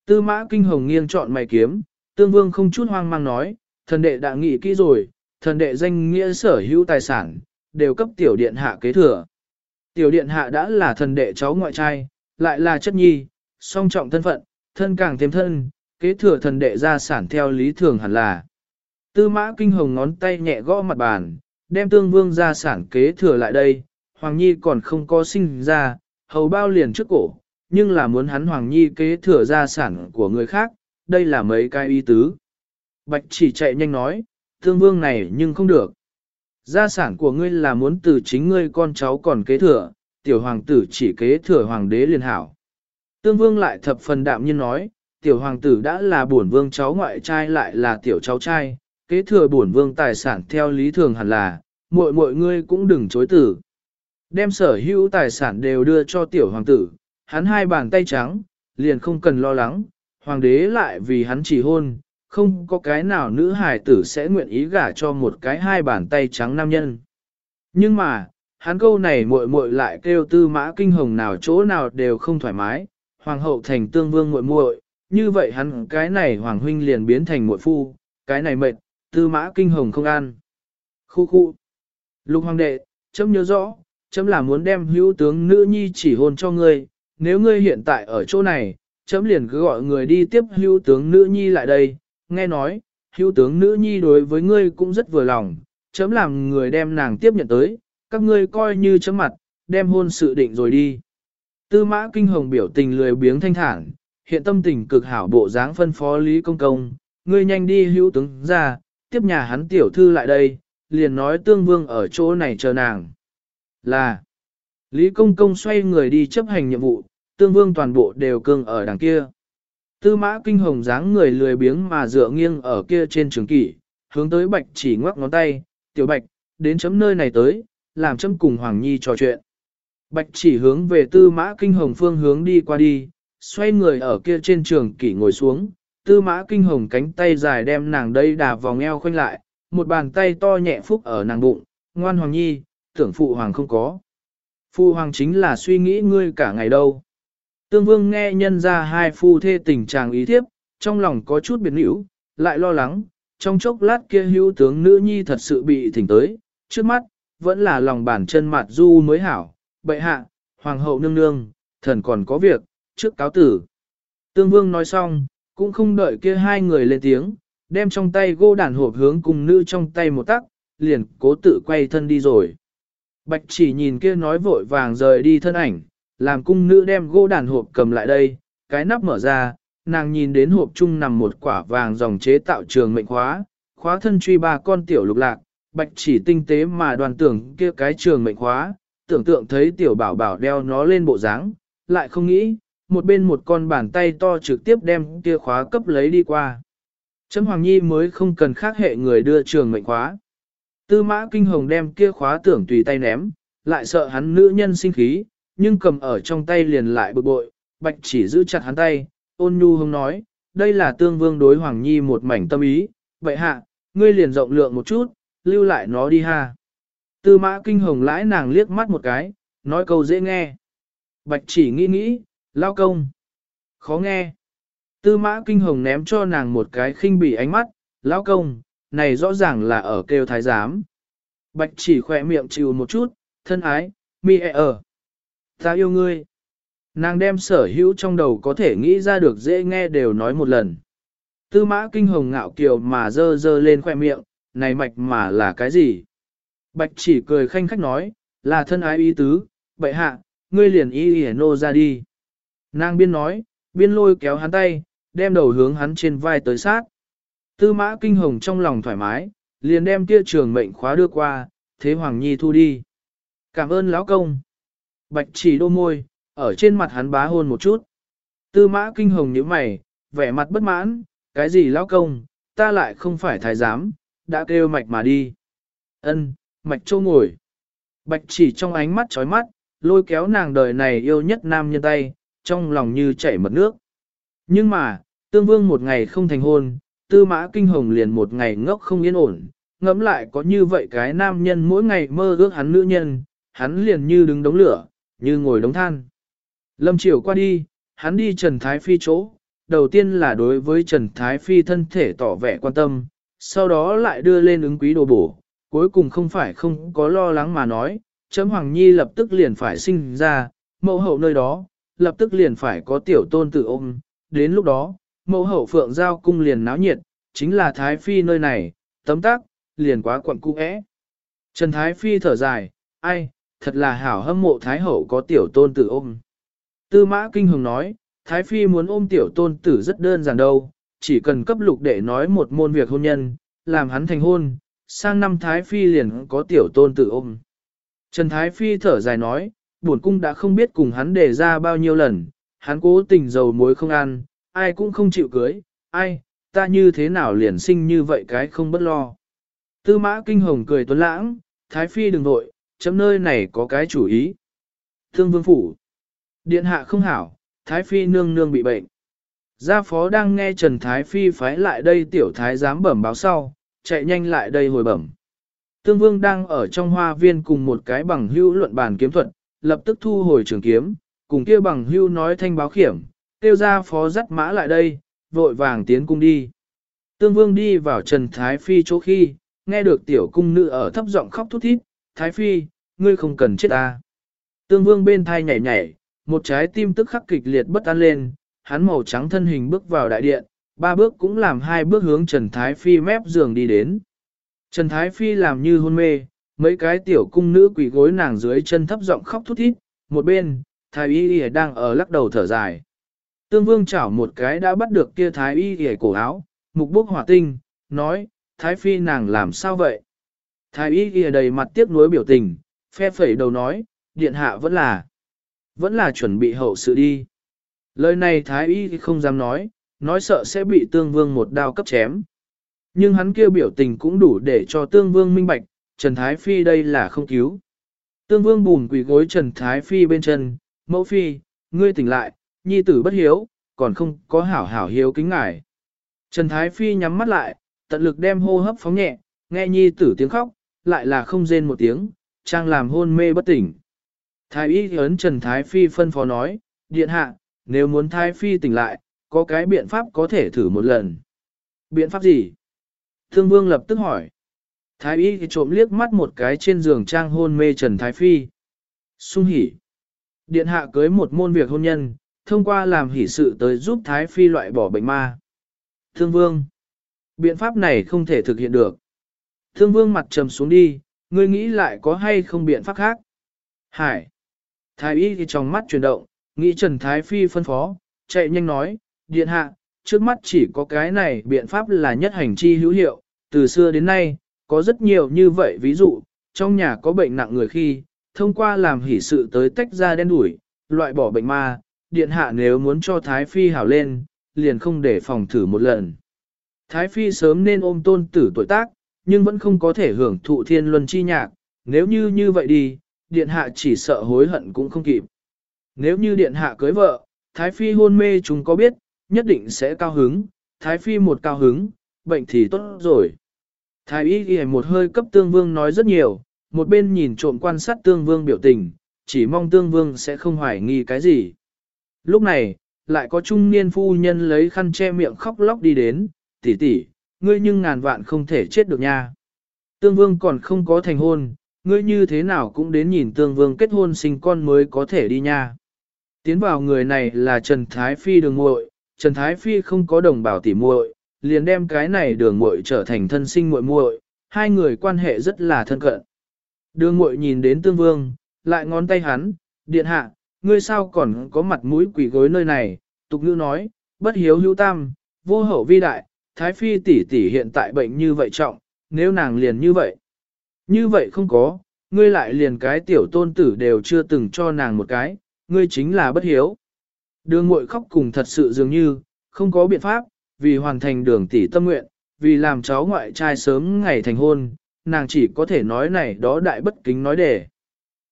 A: Tư mã kinh hồng nghiêng chọn mày kiếm, tương vương không chút hoang mang nói, thần đệ đã nghĩ kỹ rồi, thần đệ danh nghĩa sở hữu tài sản, đều cấp tiểu điện hạ kế thừa. Tiểu điện hạ đã là thần đệ cháu ngoại trai, lại là chất nhi, song trọng thân phận, thân càng thêm thân, kế thừa thần đệ gia sản theo lý thường hẳn là. Tư mã kinh hồng ngón tay nhẹ gõ mặt bàn, đem tương vương gia sản kế thừa lại đây, Hoàng Nhi còn không có sinh ra, hầu bao liền trước cổ, nhưng là muốn hắn Hoàng Nhi kế thừa gia sản của người khác, đây là mấy cái y tứ. Bạch chỉ chạy nhanh nói, tương vương này nhưng không được. Gia sản của ngươi là muốn từ chính ngươi con cháu còn kế thừa, tiểu hoàng tử chỉ kế thừa hoàng đế liền hảo. Tương vương lại thập phần đạm nhiên nói, tiểu hoàng tử đã là bổn vương cháu ngoại trai lại là tiểu cháu trai, kế thừa bổn vương tài sản theo lý thường hẳn là, muội muội ngươi cũng đừng chối tử. Đem sở hữu tài sản đều đưa cho tiểu hoàng tử, hắn hai bàn tay trắng, liền không cần lo lắng, hoàng đế lại vì hắn chỉ hôn, không có cái nào nữ hài tử sẽ nguyện ý gả cho một cái hai bàn tay trắng nam nhân. Nhưng mà, hắn câu này muội muội lại kêu tư mã kinh hồng nào chỗ nào đều không thoải mái, hoàng hậu thành tương vương muội muội, như vậy hắn cái này hoàng huynh liền biến thành muội phu, cái này mệt, tư mã kinh hồng không ăn. Khu khu. Lục hoàng đệ, chấm nhớ rõ, chấm là muốn đem hữu tướng nữ nhi chỉ hôn cho ngươi, nếu ngươi hiện tại ở chỗ này, chấm liền cứ gọi người đi tiếp hữu tướng nữ nhi lại đây, nghe nói, hữu tướng nữ nhi đối với ngươi cũng rất vừa lòng, chấm làm người đem nàng tiếp nhận tới, các ngươi coi như chấm mặt, đem hôn sự định rồi đi. Tư mã kinh hồng biểu tình lười biếng thanh thản, hiện tâm tình cực hảo bộ dáng phân phó Lý Công Công, ngươi nhanh đi hữu tướng ra, tiếp nhà hắn tiểu thư lại đây, liền nói tương vương ở chỗ này chờ nàng. Là, Lý Công Công xoay người đi chấp hành nhiệm vụ, tương vương toàn bộ đều cương ở đằng kia. Tư mã kinh hồng dáng người lười biếng mà dựa nghiêng ở kia trên trường kỷ, hướng tới bạch chỉ ngoắc ngón tay, tiểu bạch, đến chấm nơi này tới, làm chấm cùng Hoàng Nhi trò chuyện. Bạch chỉ hướng về tư mã kinh hồng phương hướng đi qua đi, xoay người ở kia trên trường kỷ ngồi xuống, tư mã kinh hồng cánh tay dài đem nàng đây đà vòng eo khoanh lại, một bàn tay to nhẹ phúc ở nàng bụng, ngoan Hoàng Nhi, tưởng phụ hoàng không có. Phụ hoàng chính là suy nghĩ ngươi cả ngày đâu. Tương vương nghe nhân ra hai phu thê tình trạng ý thiếp, trong lòng có chút biệt hữu, lại lo lắng, trong chốc lát kia hữu tướng nữ nhi thật sự bị thỉnh tới, trước mắt, vẫn là lòng bản chân mặt du mới hảo, bệ hạ, hoàng hậu nương nương, thần còn có việc, trước cáo tử. Tương vương nói xong, cũng không đợi kia hai người lên tiếng, đem trong tay gô đàn hộp hướng cùng nữ trong tay một tắc, liền cố tự quay thân đi rồi. Bạch chỉ nhìn kia nói vội vàng rời đi thân ảnh, làm cung nữ đem gỗ đàn hộp cầm lại đây, cái nắp mở ra, nàng nhìn đến hộp chung nằm một quả vàng dòng chế tạo trường mệnh khóa, khóa thân truy ba con tiểu lục lạc, bạch chỉ tinh tế mà đoàn tưởng kia cái trường mệnh khóa, tưởng tượng thấy tiểu bảo bảo đeo nó lên bộ dáng, lại không nghĩ, một bên một con bàn tay to trực tiếp đem kia khóa cấp lấy đi qua. Trâm Hoàng Nhi mới không cần khác hệ người đưa trường mệnh khóa. Tư mã kinh hồng đem kia khóa tưởng tùy tay ném, lại sợ hắn nữ nhân sinh khí, nhưng cầm ở trong tay liền lại bực bội, bạch chỉ giữ chặt hắn tay, ôn nhu hông nói, đây là tương vương đối Hoàng Nhi một mảnh tâm ý, vậy hạ, ngươi liền rộng lượng một chút, lưu lại nó đi ha. Tư mã kinh hồng lãi nàng liếc mắt một cái, nói câu dễ nghe. Bạch chỉ nghĩ nghĩ, lao công. Khó nghe. Tư mã kinh hồng ném cho nàng một cái khinh bỉ ánh mắt, lao công, này rõ ràng là ở kêu thái giám. Bạch chỉ khỏe miệng chịu một chút, thân ái, mi e ở. Ta yêu ngươi. Nàng đem sở hữu trong đầu có thể nghĩ ra được dễ nghe đều nói một lần. Tư mã kinh hồng ngạo kiều mà dơ dơ lên khoe miệng, này mạch mà là cái gì? Bạch chỉ cười khanh khách nói, là thân ái ý tứ, bậy hạ, ngươi liền y y nô ra đi. Nàng biên nói, biên lôi kéo hắn tay, đem đầu hướng hắn trên vai tới sát. Tư mã kinh hồng trong lòng thoải mái, liền đem tia trường mệnh khóa đưa qua, thế Hoàng Nhi thu đi. Cảm ơn lão công. Bạch chỉ đô môi, ở trên mặt hắn bá hôn một chút. Tư mã kinh hồng nhíu mày, vẻ mặt bất mãn, cái gì lão công, ta lại không phải thái giám, đã kêu mạch mà đi. Ân, mạch châu ngồi. Bạch chỉ trong ánh mắt chói mắt, lôi kéo nàng đời này yêu nhất nam nhân tay, trong lòng như chảy mật nước. Nhưng mà, tương vương một ngày không thành hôn, tư mã kinh hồng liền một ngày ngốc không yên ổn, ngẫm lại có như vậy cái nam nhân mỗi ngày mơ ước hắn nữ nhân, hắn liền như đứng đống lửa, như ngồi đống than. Lâm Triều qua đi, hắn đi Trần Thái Phi chỗ, đầu tiên là đối với Trần Thái Phi thân thể tỏ vẻ quan tâm, sau đó lại đưa lên ứng quý đồ bổ, cuối cùng không phải không có lo lắng mà nói, chấm Hoàng Nhi lập tức liền phải sinh ra, mẫu hậu nơi đó, lập tức liền phải có tiểu tôn tự ôm, đến lúc đó, mẫu hậu phượng giao cung liền náo nhiệt, chính là Thái Phi nơi này, tấm tác, liền quá quận cung ẽ. Trần Thái Phi thở dài, ai, thật là hảo hâm mộ Thái Hậu có tiểu tôn tử ôm. Tư mã kinh hồng nói, Thái Phi muốn ôm tiểu tôn tử rất đơn giản đâu, chỉ cần cấp lục để nói một môn việc hôn nhân, làm hắn thành hôn, sang năm Thái Phi liền có tiểu tôn tử ôm. Trần Thái Phi thở dài nói, buồn cung đã không biết cùng hắn đề ra bao nhiêu lần, hắn cố tình dầu muối không ăn, ai cũng không chịu cưới, ai, ta như thế nào liền sinh như vậy cái không bất lo. Tư mã kinh hồng cười tuấn lãng, Thái Phi đừng nội, chấm nơi này có cái chủ ý. Thương vương phủ. Điện hạ không hảo, Thái Phi nương nương bị bệnh. Gia phó đang nghe Trần Thái Phi phái lại đây tiểu thái giám bẩm báo sau, chạy nhanh lại đây hồi bẩm. Tương Vương đang ở trong hoa viên cùng một cái bằng hưu luận bàn kiếm thuật, lập tức thu hồi trường kiếm, cùng kia bằng hưu nói thanh báo khiểm, tiêu ra phó dắt mã lại đây, vội vàng tiến cung đi. Tương Vương đi vào Trần Thái Phi chỗ khi, nghe được tiểu cung nữ ở thấp giọng khóc thút thít, Thái Phi, ngươi không cần chết ta. Tương Vương bên thai nhảy nhảy, một trái tim tức khắc kịch liệt bất an lên, hắn màu trắng thân hình bước vào đại điện, ba bước cũng làm hai bước hướng Trần Thái Phi mép giường đi đến. Trần Thái Phi làm như hôn mê, mấy cái tiểu cung nữ quỷ gối nàng dưới chân thấp giọng khóc thút thít, một bên, Thái Y Y đang ở lắc đầu thở dài. Tương Vương chảo một cái đã bắt được kia Thái Y Y cổ áo, mục bốc hỏa tinh, nói, Thái Phi nàng làm sao vậy? Thái Y ghi đầy mặt tiếc nuối biểu tình, phe phẩy đầu nói, điện hạ vẫn là, vẫn là chuẩn bị hậu sự đi. Lời này Thái Y không dám nói, nói sợ sẽ bị Tương Vương một đao cấp chém. Nhưng hắn kêu biểu tình cũng đủ để cho Tương Vương minh bạch, Trần Thái Phi đây là không cứu. Tương Vương bùn quỳ gối Trần Thái Phi bên chân, mẫu phi, ngươi tỉnh lại, nhi tử bất hiếu, còn không có hảo hảo hiếu kính ngài. Trần Thái Phi nhắm mắt lại, tận lực đem hô hấp phóng nhẹ, nghe nhi tử tiếng khóc, lại là không rên một tiếng, trang làm hôn mê bất tỉnh. Thái y ấn Trần Thái Phi phân phó nói, điện hạ, nếu muốn Thái Phi tỉnh lại, có cái biện pháp có thể thử một lần. Biện pháp gì? Thương Vương lập tức hỏi. Thái y trộm liếc mắt một cái trên giường trang hôn mê Trần Thái Phi. Sung hỉ. Điện hạ cưới một môn việc hôn nhân, thông qua làm hỷ sự tới giúp Thái Phi loại bỏ bệnh ma. Thương Vương. Biện pháp này không thể thực hiện được. Thương Vương mặt trầm xuống đi, ngươi nghĩ lại có hay không biện pháp khác. Hải. Thái y thì trong mắt chuyển động, nghĩ Trần Thái Phi phân phó, chạy nhanh nói, điện hạ, trước mắt chỉ có cái này biện pháp là nhất hành chi hữu hiệu, từ xưa đến nay, có rất nhiều như vậy ví dụ, trong nhà có bệnh nặng người khi, thông qua làm hỷ sự tới tách ra đen đuổi, loại bỏ bệnh ma, điện hạ nếu muốn cho Thái Phi hảo lên, liền không để phòng thử một lần. Thái Phi sớm nên ôm tôn tử tuổi tác, nhưng vẫn không có thể hưởng thụ thiên luân chi nhạc, nếu như như vậy đi, điện hạ chỉ sợ hối hận cũng không kịp. Nếu như điện hạ cưới vợ, Thái Phi hôn mê chúng có biết, nhất định sẽ cao hứng, Thái Phi một cao hứng, bệnh thì tốt rồi. Thái y ghi một hơi cấp tương vương nói rất nhiều, một bên nhìn trộm quan sát tương vương biểu tình, chỉ mong tương vương sẽ không hoài nghi cái gì. Lúc này, lại có trung niên phu nhân lấy khăn che miệng khóc lóc đi đến, tỷ tỷ, ngươi nhưng ngàn vạn không thể chết được nha. Tương vương còn không có thành hôn, ngươi như thế nào cũng đến nhìn tương vương kết hôn sinh con mới có thể đi nha. Tiến vào người này là Trần Thái Phi đường muội, Trần Thái Phi không có đồng bào tỉ muội, liền đem cái này đường muội trở thành thân sinh muội muội, hai người quan hệ rất là thân cận. Đường muội nhìn đến tương vương, lại ngón tay hắn, điện hạ, ngươi sao còn có mặt mũi quỷ gối nơi này, tục ngữ nói, bất hiếu hữu tam, vô hậu vi đại, thái phi tỷ tỷ hiện tại bệnh như vậy trọng, nếu nàng liền như vậy. Như vậy không có, ngươi lại liền cái tiểu tôn tử đều chưa từng cho nàng một cái, ngươi chính là bất hiếu. Đường muội khóc cùng thật sự dường như, không có biện pháp, vì hoàn thành đường tỷ tâm nguyện, vì làm cháu ngoại trai sớm ngày thành hôn, nàng chỉ có thể nói này đó đại bất kính nói để.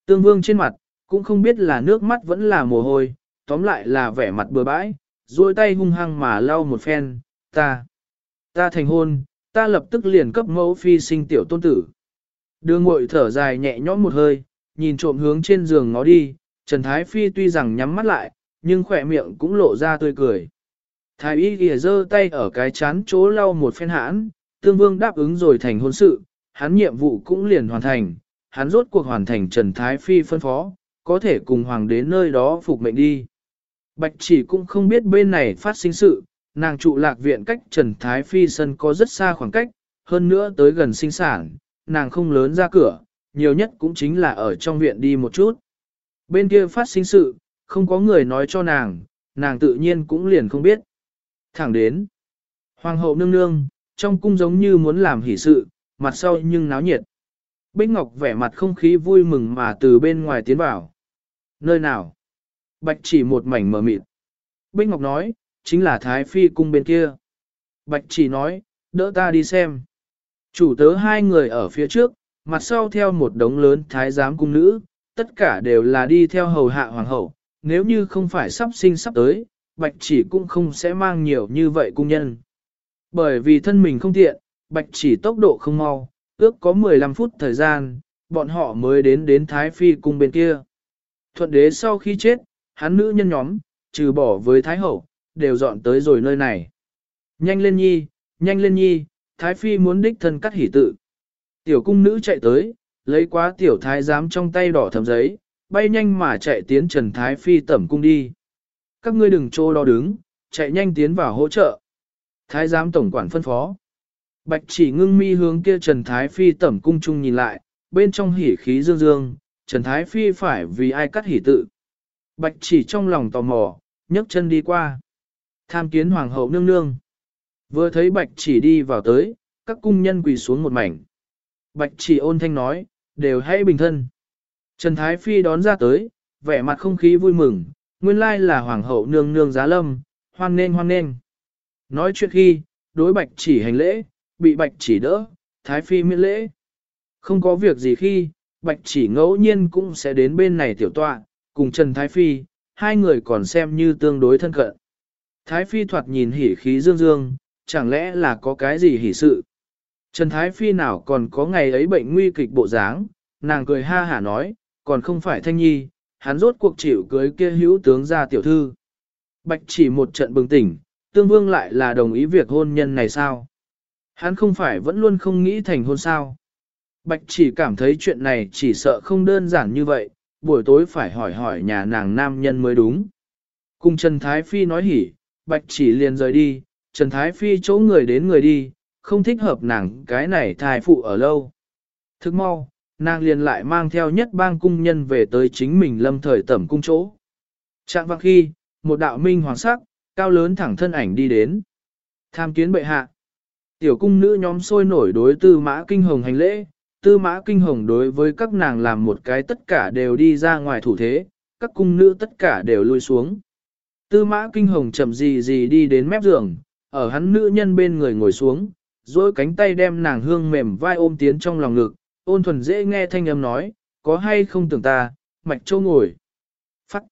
A: Tương vương trên mặt, cũng không biết là nước mắt vẫn là mồ hôi, tóm lại là vẻ mặt bừa bãi, duỗi tay hung hăng mà lau một phen, ta, ta thành hôn, ta lập tức liền cấp mẫu phi sinh tiểu tôn tử. Đường ngội thở dài nhẹ nhõm một hơi, nhìn trộm hướng trên giường ngó đi, Trần Thái Phi tuy rằng nhắm mắt lại, nhưng khỏe miệng cũng lộ ra tươi cười. Thái y ghi giơ tay ở cái chán chỗ lau một phen hãn, tương vương đáp ứng rồi thành hôn sự, hắn nhiệm vụ cũng liền hoàn thành, hắn rốt cuộc hoàn thành Trần Thái Phi phân phó, có thể cùng hoàng đến nơi đó phục mệnh đi. Bạch chỉ cũng không biết bên này phát sinh sự, nàng trụ lạc viện cách Trần Thái Phi sân có rất xa khoảng cách, hơn nữa tới gần sinh sản, nàng không lớn ra cửa, nhiều nhất cũng chính là ở trong viện đi một chút. Bên kia phát sinh sự, không có người nói cho nàng, nàng tự nhiên cũng liền không biết. Thẳng đến, hoàng hậu nương nương, trong cung giống như muốn làm hỷ sự, mặt sau nhưng náo nhiệt. Bích Ngọc vẻ mặt không khí vui mừng mà từ bên ngoài tiến vào. Nơi nào? Bạch chỉ một mảnh mờ mịt. Bích Ngọc nói, chính là Thái Phi cung bên kia. Bạch chỉ nói, đỡ ta đi xem. Chủ tớ hai người ở phía trước, mặt sau theo một đống lớn thái giám cung nữ, tất cả đều là đi theo hầu hạ hoàng hậu. Nếu như không phải sắp sinh sắp tới, bạch chỉ cũng không sẽ mang nhiều như vậy cung nhân. Bởi vì thân mình không tiện, bạch chỉ tốc độ không mau, ước có 15 phút thời gian, bọn họ mới đến đến Thái Phi cung bên kia. Thuận đế sau khi chết, hắn nữ nhân nhóm, trừ bỏ với Thái Hậu, đều dọn tới rồi nơi này. Nhanh lên nhi, nhanh lên nhi, Thái Phi muốn đích thân cắt hỷ tự. Tiểu cung nữ chạy tới, lấy quá tiểu thái giám trong tay đỏ thấm giấy, bay nhanh mà chạy tiến Trần Thái Phi tẩm cung đi. Các ngươi đừng trô đo đứng, chạy nhanh tiến vào hỗ trợ. Thái giám tổng quản phân phó. Bạch chỉ ngưng mi hướng kia Trần Thái Phi tẩm cung chung nhìn lại, bên trong hỉ khí dương dương, Trần Thái Phi phải vì ai cắt hỉ tự. Bạch chỉ trong lòng tò mò, nhấc chân đi qua. Tham kiến hoàng hậu nương nương. Vừa thấy bạch chỉ đi vào tới, các cung nhân quỳ xuống một mảnh. Bạch chỉ ôn thanh nói, đều hãy bình thân. Trần Thái Phi đón ra tới, vẻ mặt không khí vui mừng, nguyên lai là hoàng hậu nương nương giá lâm, hoan nên hoan nên. Nói chuyện khi, đối bạch chỉ hành lễ, bị bạch chỉ đỡ, Thái Phi miễn lễ. Không có việc gì khi, bạch chỉ ngẫu nhiên cũng sẽ đến bên này tiểu tọa, cùng Trần Thái Phi, hai người còn xem như tương đối thân cận. Thái Phi thoạt nhìn hỉ khí dương dương, chẳng lẽ là có cái gì hỉ sự. Trần Thái Phi nào còn có ngày ấy bệnh nguy kịch bộ dáng, nàng cười ha hả nói, còn không phải thanh nhi, hắn rốt cuộc chịu cưới kia hữu tướng gia tiểu thư. Bạch chỉ một trận bừng tỉnh, tương vương lại là đồng ý việc hôn nhân này sao? Hắn không phải vẫn luôn không nghĩ thành hôn sao? Bạch chỉ cảm thấy chuyện này chỉ sợ không đơn giản như vậy, buổi tối phải hỏi hỏi nhà nàng nam nhân mới đúng. Cùng Trần Thái Phi nói hỉ, Bạch chỉ liền rời đi, Trần Thái Phi chỗ người đến người đi, không thích hợp nàng cái này thai phụ ở lâu. Thức mau, nàng liền lại mang theo nhất bang cung nhân về tới chính mình lâm thời tẩm cung chỗ. Trạng vang khi, một đạo minh hoàng sắc, cao lớn thẳng thân ảnh đi đến. Tham kiến bệ hạ. Tiểu cung nữ nhóm sôi nổi đối tư mã kinh hồng hành lễ, tư mã kinh hồng đối với các nàng làm một cái tất cả đều đi ra ngoài thủ thế, các cung nữ tất cả đều lui xuống. Tư mã kinh hồng chậm gì gì đi đến mép giường, ở hắn nữ nhân bên người ngồi xuống, dối cánh tay đem nàng hương mềm vai ôm tiến trong lòng ngực, ôn thuần dễ nghe thanh âm nói, có hay không tưởng ta, mạch châu ngồi. Phát.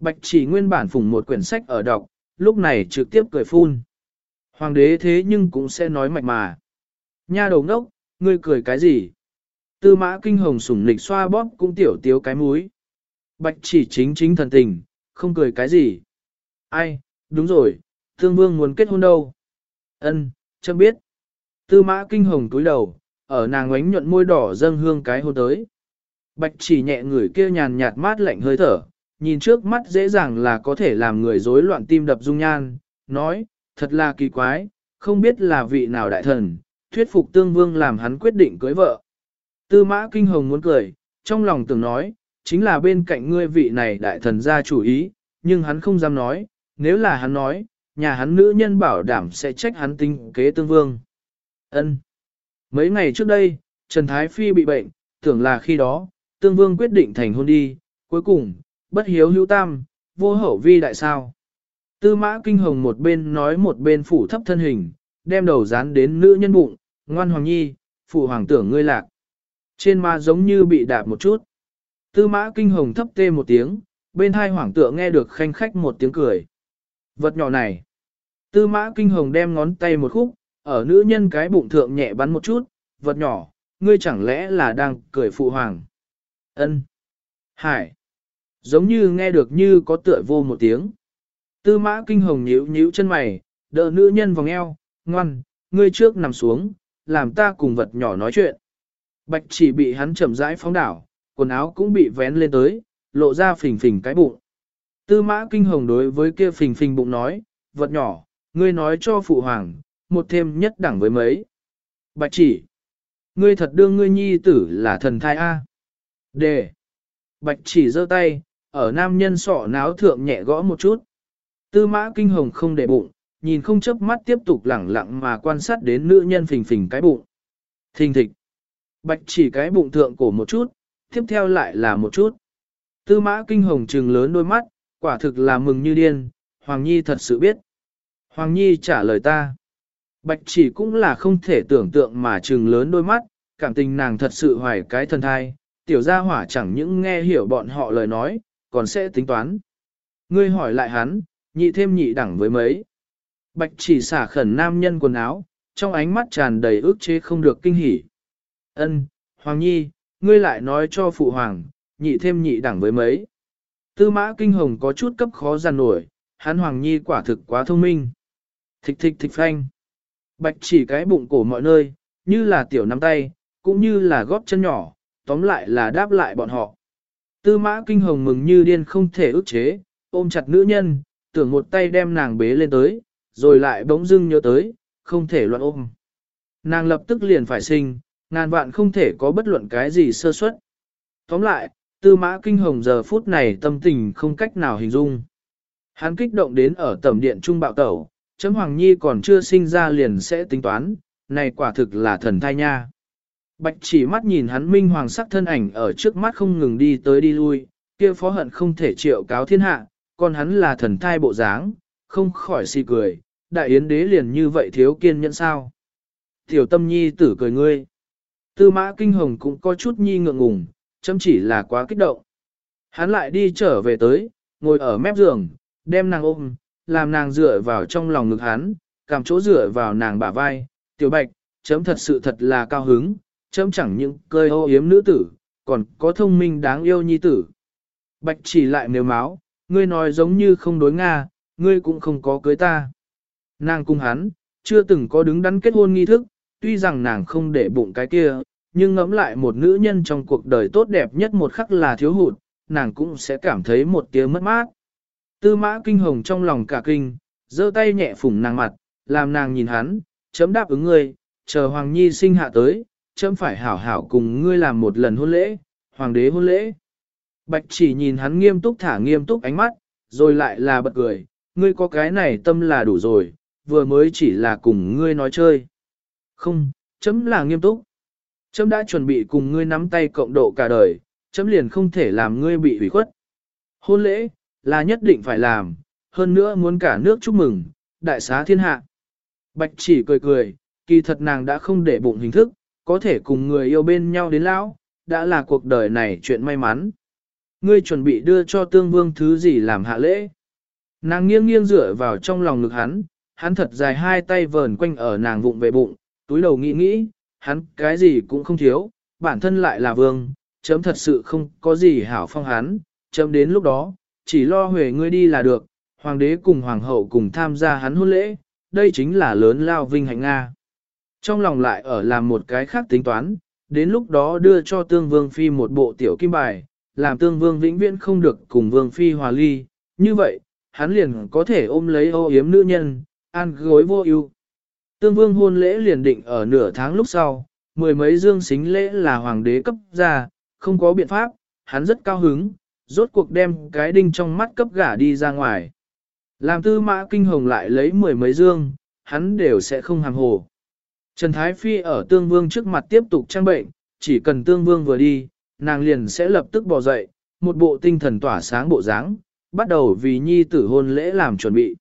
A: Bạch chỉ nguyên bản phủng một quyển sách ở đọc, lúc này trực tiếp cười phun. Hoàng đế thế nhưng cũng sẽ nói mạch mà. Nha đầu ngốc, ngươi cười cái gì? Tư mã kinh hồng sủng lịch xoa bóp cũng tiểu tiếu cái múi. Bạch chỉ chính chính thần tình, không cười cái gì. Ai, đúng rồi, thương vương muốn kết hôn đâu? Ân, chấm biết. Tư mã kinh hồng túi đầu, ở nàng ánh nhuận môi đỏ dâng hương cái hôn tới. Bạch chỉ nhẹ người kia nhàn nhạt mát lạnh hơi thở, nhìn trước mắt dễ dàng là có thể làm người rối loạn tim đập dung nhan, nói, thật là kỳ quái, không biết là vị nào đại thần, thuyết phục tương vương làm hắn quyết định cưới vợ. Tư mã kinh hồng muốn cười, trong lòng tưởng nói, chính là bên cạnh ngươi vị này đại thần ra chủ ý, nhưng hắn không dám nói, nếu là hắn nói, nhà hắn nữ nhân bảo đảm sẽ trách hắn tinh kế tương vương. Ân. Mấy ngày trước đây, Trần Thái Phi bị bệnh, tưởng là khi đó, tương vương quyết định thành hôn đi, cuối cùng, bất hiếu hữu tam, vô hậu vi đại sao. Tư mã kinh hồng một bên nói một bên phủ thấp thân hình, đem đầu dán đến nữ nhân bụng, ngoan hoàng nhi, phụ hoàng tưởng ngươi lạc. Trên ma giống như bị đạp một chút. Tư mã kinh hồng thấp tê một tiếng, bên hai hoàng tượng nghe được khanh khách một tiếng cười. Vật nhỏ này. Tư mã kinh hồng đem ngón tay một khúc, ở nữ nhân cái bụng thượng nhẹ bắn một chút, vật nhỏ, ngươi chẳng lẽ là đang cười phụ hoàng. ân Hải. Giống như nghe được như có tựa vô một tiếng. Tư mã kinh hồng nhíu nhíu chân mày, đỡ nữ nhân vòng eo, ngoan, ngươi trước nằm xuống, làm ta cùng vật nhỏ nói chuyện. Bạch chỉ bị hắn chậm rãi phóng đảo, quần áo cũng bị vén lên tới, lộ ra phình phình cái bụng. Tư mã kinh hồng đối với kia phình phình bụng nói, vật nhỏ, ngươi nói cho phụ hoàng, một thêm nhất đẳng với mấy. Bạch chỉ, ngươi thật đương ngươi nhi tử là thần thai A. Đề, bạch chỉ giơ tay, ở nam nhân sọ náo thượng nhẹ gõ một chút. Tư mã kinh hồng không để bụng, nhìn không chớp mắt tiếp tục lẳng lặng mà quan sát đến nữ nhân phình phình cái bụng. Thình thịch. Bạch chỉ cái bụng thượng cổ một chút, tiếp theo lại là một chút. Tư mã kinh hồng trừng lớn đôi mắt, quả thực là mừng như điên, Hoàng Nhi thật sự biết. Hoàng Nhi trả lời ta. Bạch chỉ cũng là không thể tưởng tượng mà trừng lớn đôi mắt, cảm tình nàng thật sự hoài cái thân thai, tiểu gia hỏa chẳng những nghe hiểu bọn họ lời nói, còn sẽ tính toán. Ngươi hỏi lại hắn, nhị thêm nhị đẳng với mấy. Bạch chỉ xả khẩn nam nhân quần áo, trong ánh mắt tràn đầy ước chế không được kinh hỉ. Ân, Hoàng Nhi, ngươi lại nói cho phụ hoàng, nhị thêm nhị đẳng với mấy. Tư mã kinh hồng có chút cấp khó giàn nổi, hắn Hoàng Nhi quả thực quá thông minh. Thịch thịch thịch phanh. Bạch chỉ cái bụng cổ mọi nơi, như là tiểu nắm tay, cũng như là góp chân nhỏ, tóm lại là đáp lại bọn họ. Tư mã kinh hồng mừng như điên không thể ức chế, ôm chặt nữ nhân, tưởng một tay đem nàng bế lên tới, rồi lại bỗng dưng nhớ tới, không thể loạn ôm. Nàng lập tức liền phải sinh, ngàn vạn không thể có bất luận cái gì sơ suất. Tóm lại, tư mã kinh hồng giờ phút này tâm tình không cách nào hình dung. Hắn kích động đến ở tầm điện trung bạo tẩu, chấm hoàng nhi còn chưa sinh ra liền sẽ tính toán, này quả thực là thần thai nha. Bạch chỉ mắt nhìn hắn minh hoàng sắc thân ảnh ở trước mắt không ngừng đi tới đi lui, kia phó hận không thể triệu cáo thiên hạ, còn hắn là thần thai bộ dáng, không khỏi si cười, đại yến đế liền như vậy thiếu kiên nhẫn sao. Tiểu tâm nhi tử cười ngươi. Tư mã kinh hồng cũng có chút nhi ngượng ngùng, chấm chỉ là quá kích động. Hắn lại đi trở về tới, ngồi ở mép giường, đem nàng ôm, làm nàng dựa vào trong lòng ngực hắn, cảm chỗ dựa vào nàng bả vai. Tiểu bạch, chấm thật sự thật là cao hứng, chấm chẳng những cơi ô yếm nữ tử, còn có thông minh đáng yêu nhi tử. Bạch chỉ lại nếu máu, ngươi nói giống như không đối Nga, ngươi cũng không có cưới ta. Nàng cung hắn, chưa từng có đứng đắn kết hôn nghi thức, tuy rằng nàng không để bụng cái kia, nhưng ngẫm lại một nữ nhân trong cuộc đời tốt đẹp nhất một khắc là thiếu hụt, nàng cũng sẽ cảm thấy một tiếng mất mát. Tư mã kinh hồng trong lòng cả kinh, giơ tay nhẹ phủng nàng mặt, làm nàng nhìn hắn, chấm đáp ứng ngươi, chờ Hoàng Nhi sinh hạ tới, chấm phải hảo hảo cùng ngươi làm một lần hôn lễ, Hoàng đế hôn lễ. Bạch chỉ nhìn hắn nghiêm túc thả nghiêm túc ánh mắt, rồi lại là bật cười, ngươi có cái này tâm là đủ rồi, vừa mới chỉ là cùng ngươi nói chơi. Không, chấm là nghiêm túc. Chấm đã chuẩn bị cùng ngươi nắm tay cộng độ cả đời, chấm liền không thể làm ngươi bị hủy khuất. Hôn lễ, là nhất định phải làm, hơn nữa muốn cả nước chúc mừng, đại xá thiên hạ. Bạch chỉ cười cười, kỳ thật nàng đã không để bụng hình thức, có thể cùng người yêu bên nhau đến lão, đã là cuộc đời này chuyện may mắn. Ngươi chuẩn bị đưa cho tương vương thứ gì làm hạ lễ. Nàng nghiêng nghiêng dựa vào trong lòng ngực hắn, hắn thật dài hai tay vờn quanh ở nàng vụng về bụng, túi đầu nghĩ nghĩ, hắn cái gì cũng không thiếu, bản thân lại là vương, chấm thật sự không có gì hảo phong hắn, chấm đến lúc đó, chỉ lo huề ngươi đi là được, hoàng đế cùng hoàng hậu cùng tham gia hắn hôn lễ, đây chính là lớn lao vinh hạnh Nga. Trong lòng lại ở làm một cái khác tính toán, đến lúc đó đưa cho tương vương phi một bộ tiểu kim bài, làm tương vương vĩnh viễn không được cùng vương phi hòa ly, như vậy, hắn liền có thể ôm lấy ô yếm nữ nhân, an gối vô ưu. Tương vương hôn lễ liền định ở nửa tháng lúc sau, mười mấy dương xính lễ là hoàng đế cấp ra, không có biện pháp, hắn rất cao hứng, rốt cuộc đem cái đinh trong mắt cấp gả đi ra ngoài. Làm tư mã kinh hồng lại lấy mười mấy dương, hắn đều sẽ không hàng hồ. Trần Thái Phi ở tương vương trước mặt tiếp tục trang bệnh, chỉ cần tương vương vừa đi, nàng liền sẽ lập tức bỏ dậy, một bộ tinh thần tỏa sáng bộ dáng, bắt đầu vì nhi tử hôn lễ làm chuẩn bị.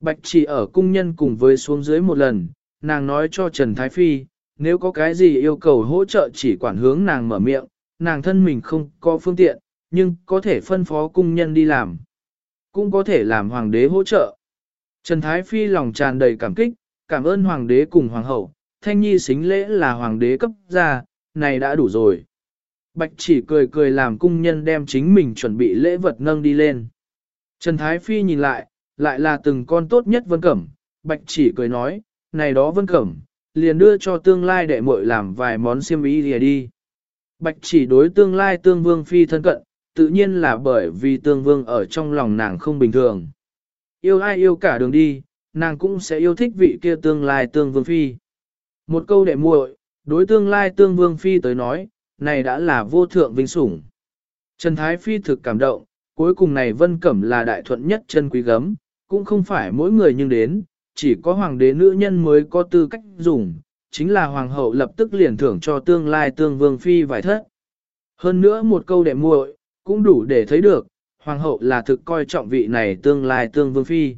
A: Bạch chỉ ở cung nhân cùng với xuống dưới một lần, nàng nói cho Trần Thái Phi, nếu có cái gì yêu cầu hỗ trợ chỉ quản hướng nàng mở miệng, nàng thân mình không có phương tiện, nhưng có thể phân phó cung nhân đi làm. Cũng có thể làm hoàng đế hỗ trợ. Trần Thái Phi lòng tràn đầy cảm kích, cảm ơn hoàng đế cùng hoàng hậu, thanh nhi xính lễ là hoàng đế cấp ra, này đã đủ rồi. Bạch chỉ cười cười làm cung nhân đem chính mình chuẩn bị lễ vật nâng đi lên. Trần Thái Phi nhìn lại, lại là từng con tốt nhất vân cẩm, bạch chỉ cười nói, này đó vân cẩm, liền đưa cho tương lai đệ muội làm vài món xiêm y lìa đi. Bạch chỉ đối tương lai tương vương phi thân cận, tự nhiên là bởi vì tương vương ở trong lòng nàng không bình thường. Yêu ai yêu cả đường đi, nàng cũng sẽ yêu thích vị kia tương lai tương vương phi. Một câu đệ muội, đối tương lai tương vương phi tới nói, này đã là vô thượng vinh sủng. Trần Thái Phi thực cảm động, cuối cùng này vân cẩm là đại thuận nhất chân quý gấm, cũng không phải mỗi người nhưng đến, chỉ có hoàng đế nữ nhân mới có tư cách dùng, chính là hoàng hậu lập tức liền thưởng cho tương lai tương vương phi vài thất. Hơn nữa một câu đệ muội cũng đủ để thấy được, hoàng hậu là thực coi trọng vị này tương lai tương vương phi.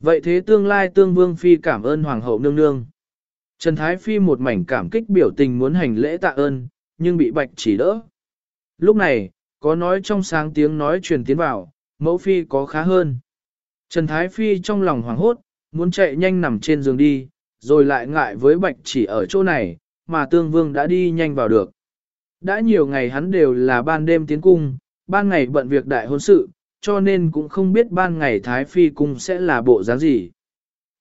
A: Vậy thế tương lai tương vương phi cảm ơn hoàng hậu nương nương. Trần Thái Phi một mảnh cảm kích biểu tình muốn hành lễ tạ ơn, nhưng bị bạch chỉ đỡ. Lúc này, có nói trong sáng tiếng nói truyền tiến vào, mẫu phi có khá hơn. Trần Thái Phi trong lòng hoảng hốt, muốn chạy nhanh nằm trên giường đi, rồi lại ngại với bạch chỉ ở chỗ này, mà tương vương đã đi nhanh vào được. Đã nhiều ngày hắn đều là ban đêm tiến cung, ban ngày bận việc đại hôn sự, cho nên cũng không biết ban ngày Thái Phi cung sẽ là bộ dáng gì.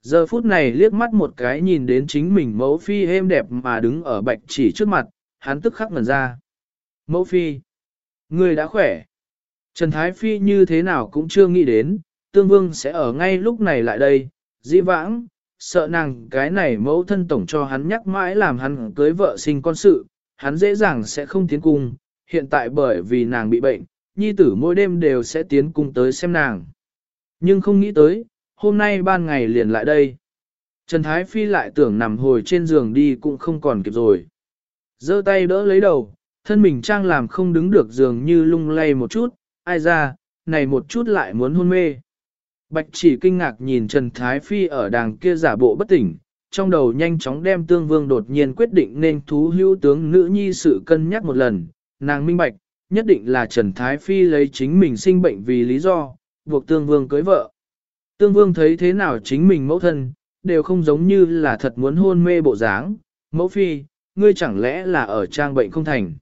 A: Giờ phút này liếc mắt một cái nhìn đến chính mình mẫu phi êm đẹp mà đứng ở bạch chỉ trước mặt, hắn tức khắc ngẩn ra. Mẫu phi, người đã khỏe. Trần Thái Phi như thế nào cũng chưa nghĩ đến, tương vương sẽ ở ngay lúc này lại đây, dĩ vãng, sợ nàng cái này mẫu thân tổng cho hắn nhắc mãi làm hắn cưới vợ sinh con sự, hắn dễ dàng sẽ không tiến cung, hiện tại bởi vì nàng bị bệnh, nhi tử mỗi đêm đều sẽ tiến cung tới xem nàng. Nhưng không nghĩ tới, hôm nay ban ngày liền lại đây. Trần Thái Phi lại tưởng nằm hồi trên giường đi cũng không còn kịp rồi. giơ tay đỡ lấy đầu, thân mình trang làm không đứng được giường như lung lay một chút, ai ra, này một chút lại muốn hôn mê. Bạch chỉ kinh ngạc nhìn Trần Thái Phi ở đàng kia giả bộ bất tỉnh, trong đầu nhanh chóng đem tương vương đột nhiên quyết định nên thú hữu tướng nữ nhi sự cân nhắc một lần, nàng minh bạch, nhất định là Trần Thái Phi lấy chính mình sinh bệnh vì lý do, buộc tương vương cưới vợ. Tương vương thấy thế nào chính mình mẫu thân, đều không giống như là thật muốn hôn mê bộ dáng, mẫu phi, ngươi chẳng lẽ là ở trang bệnh không thành.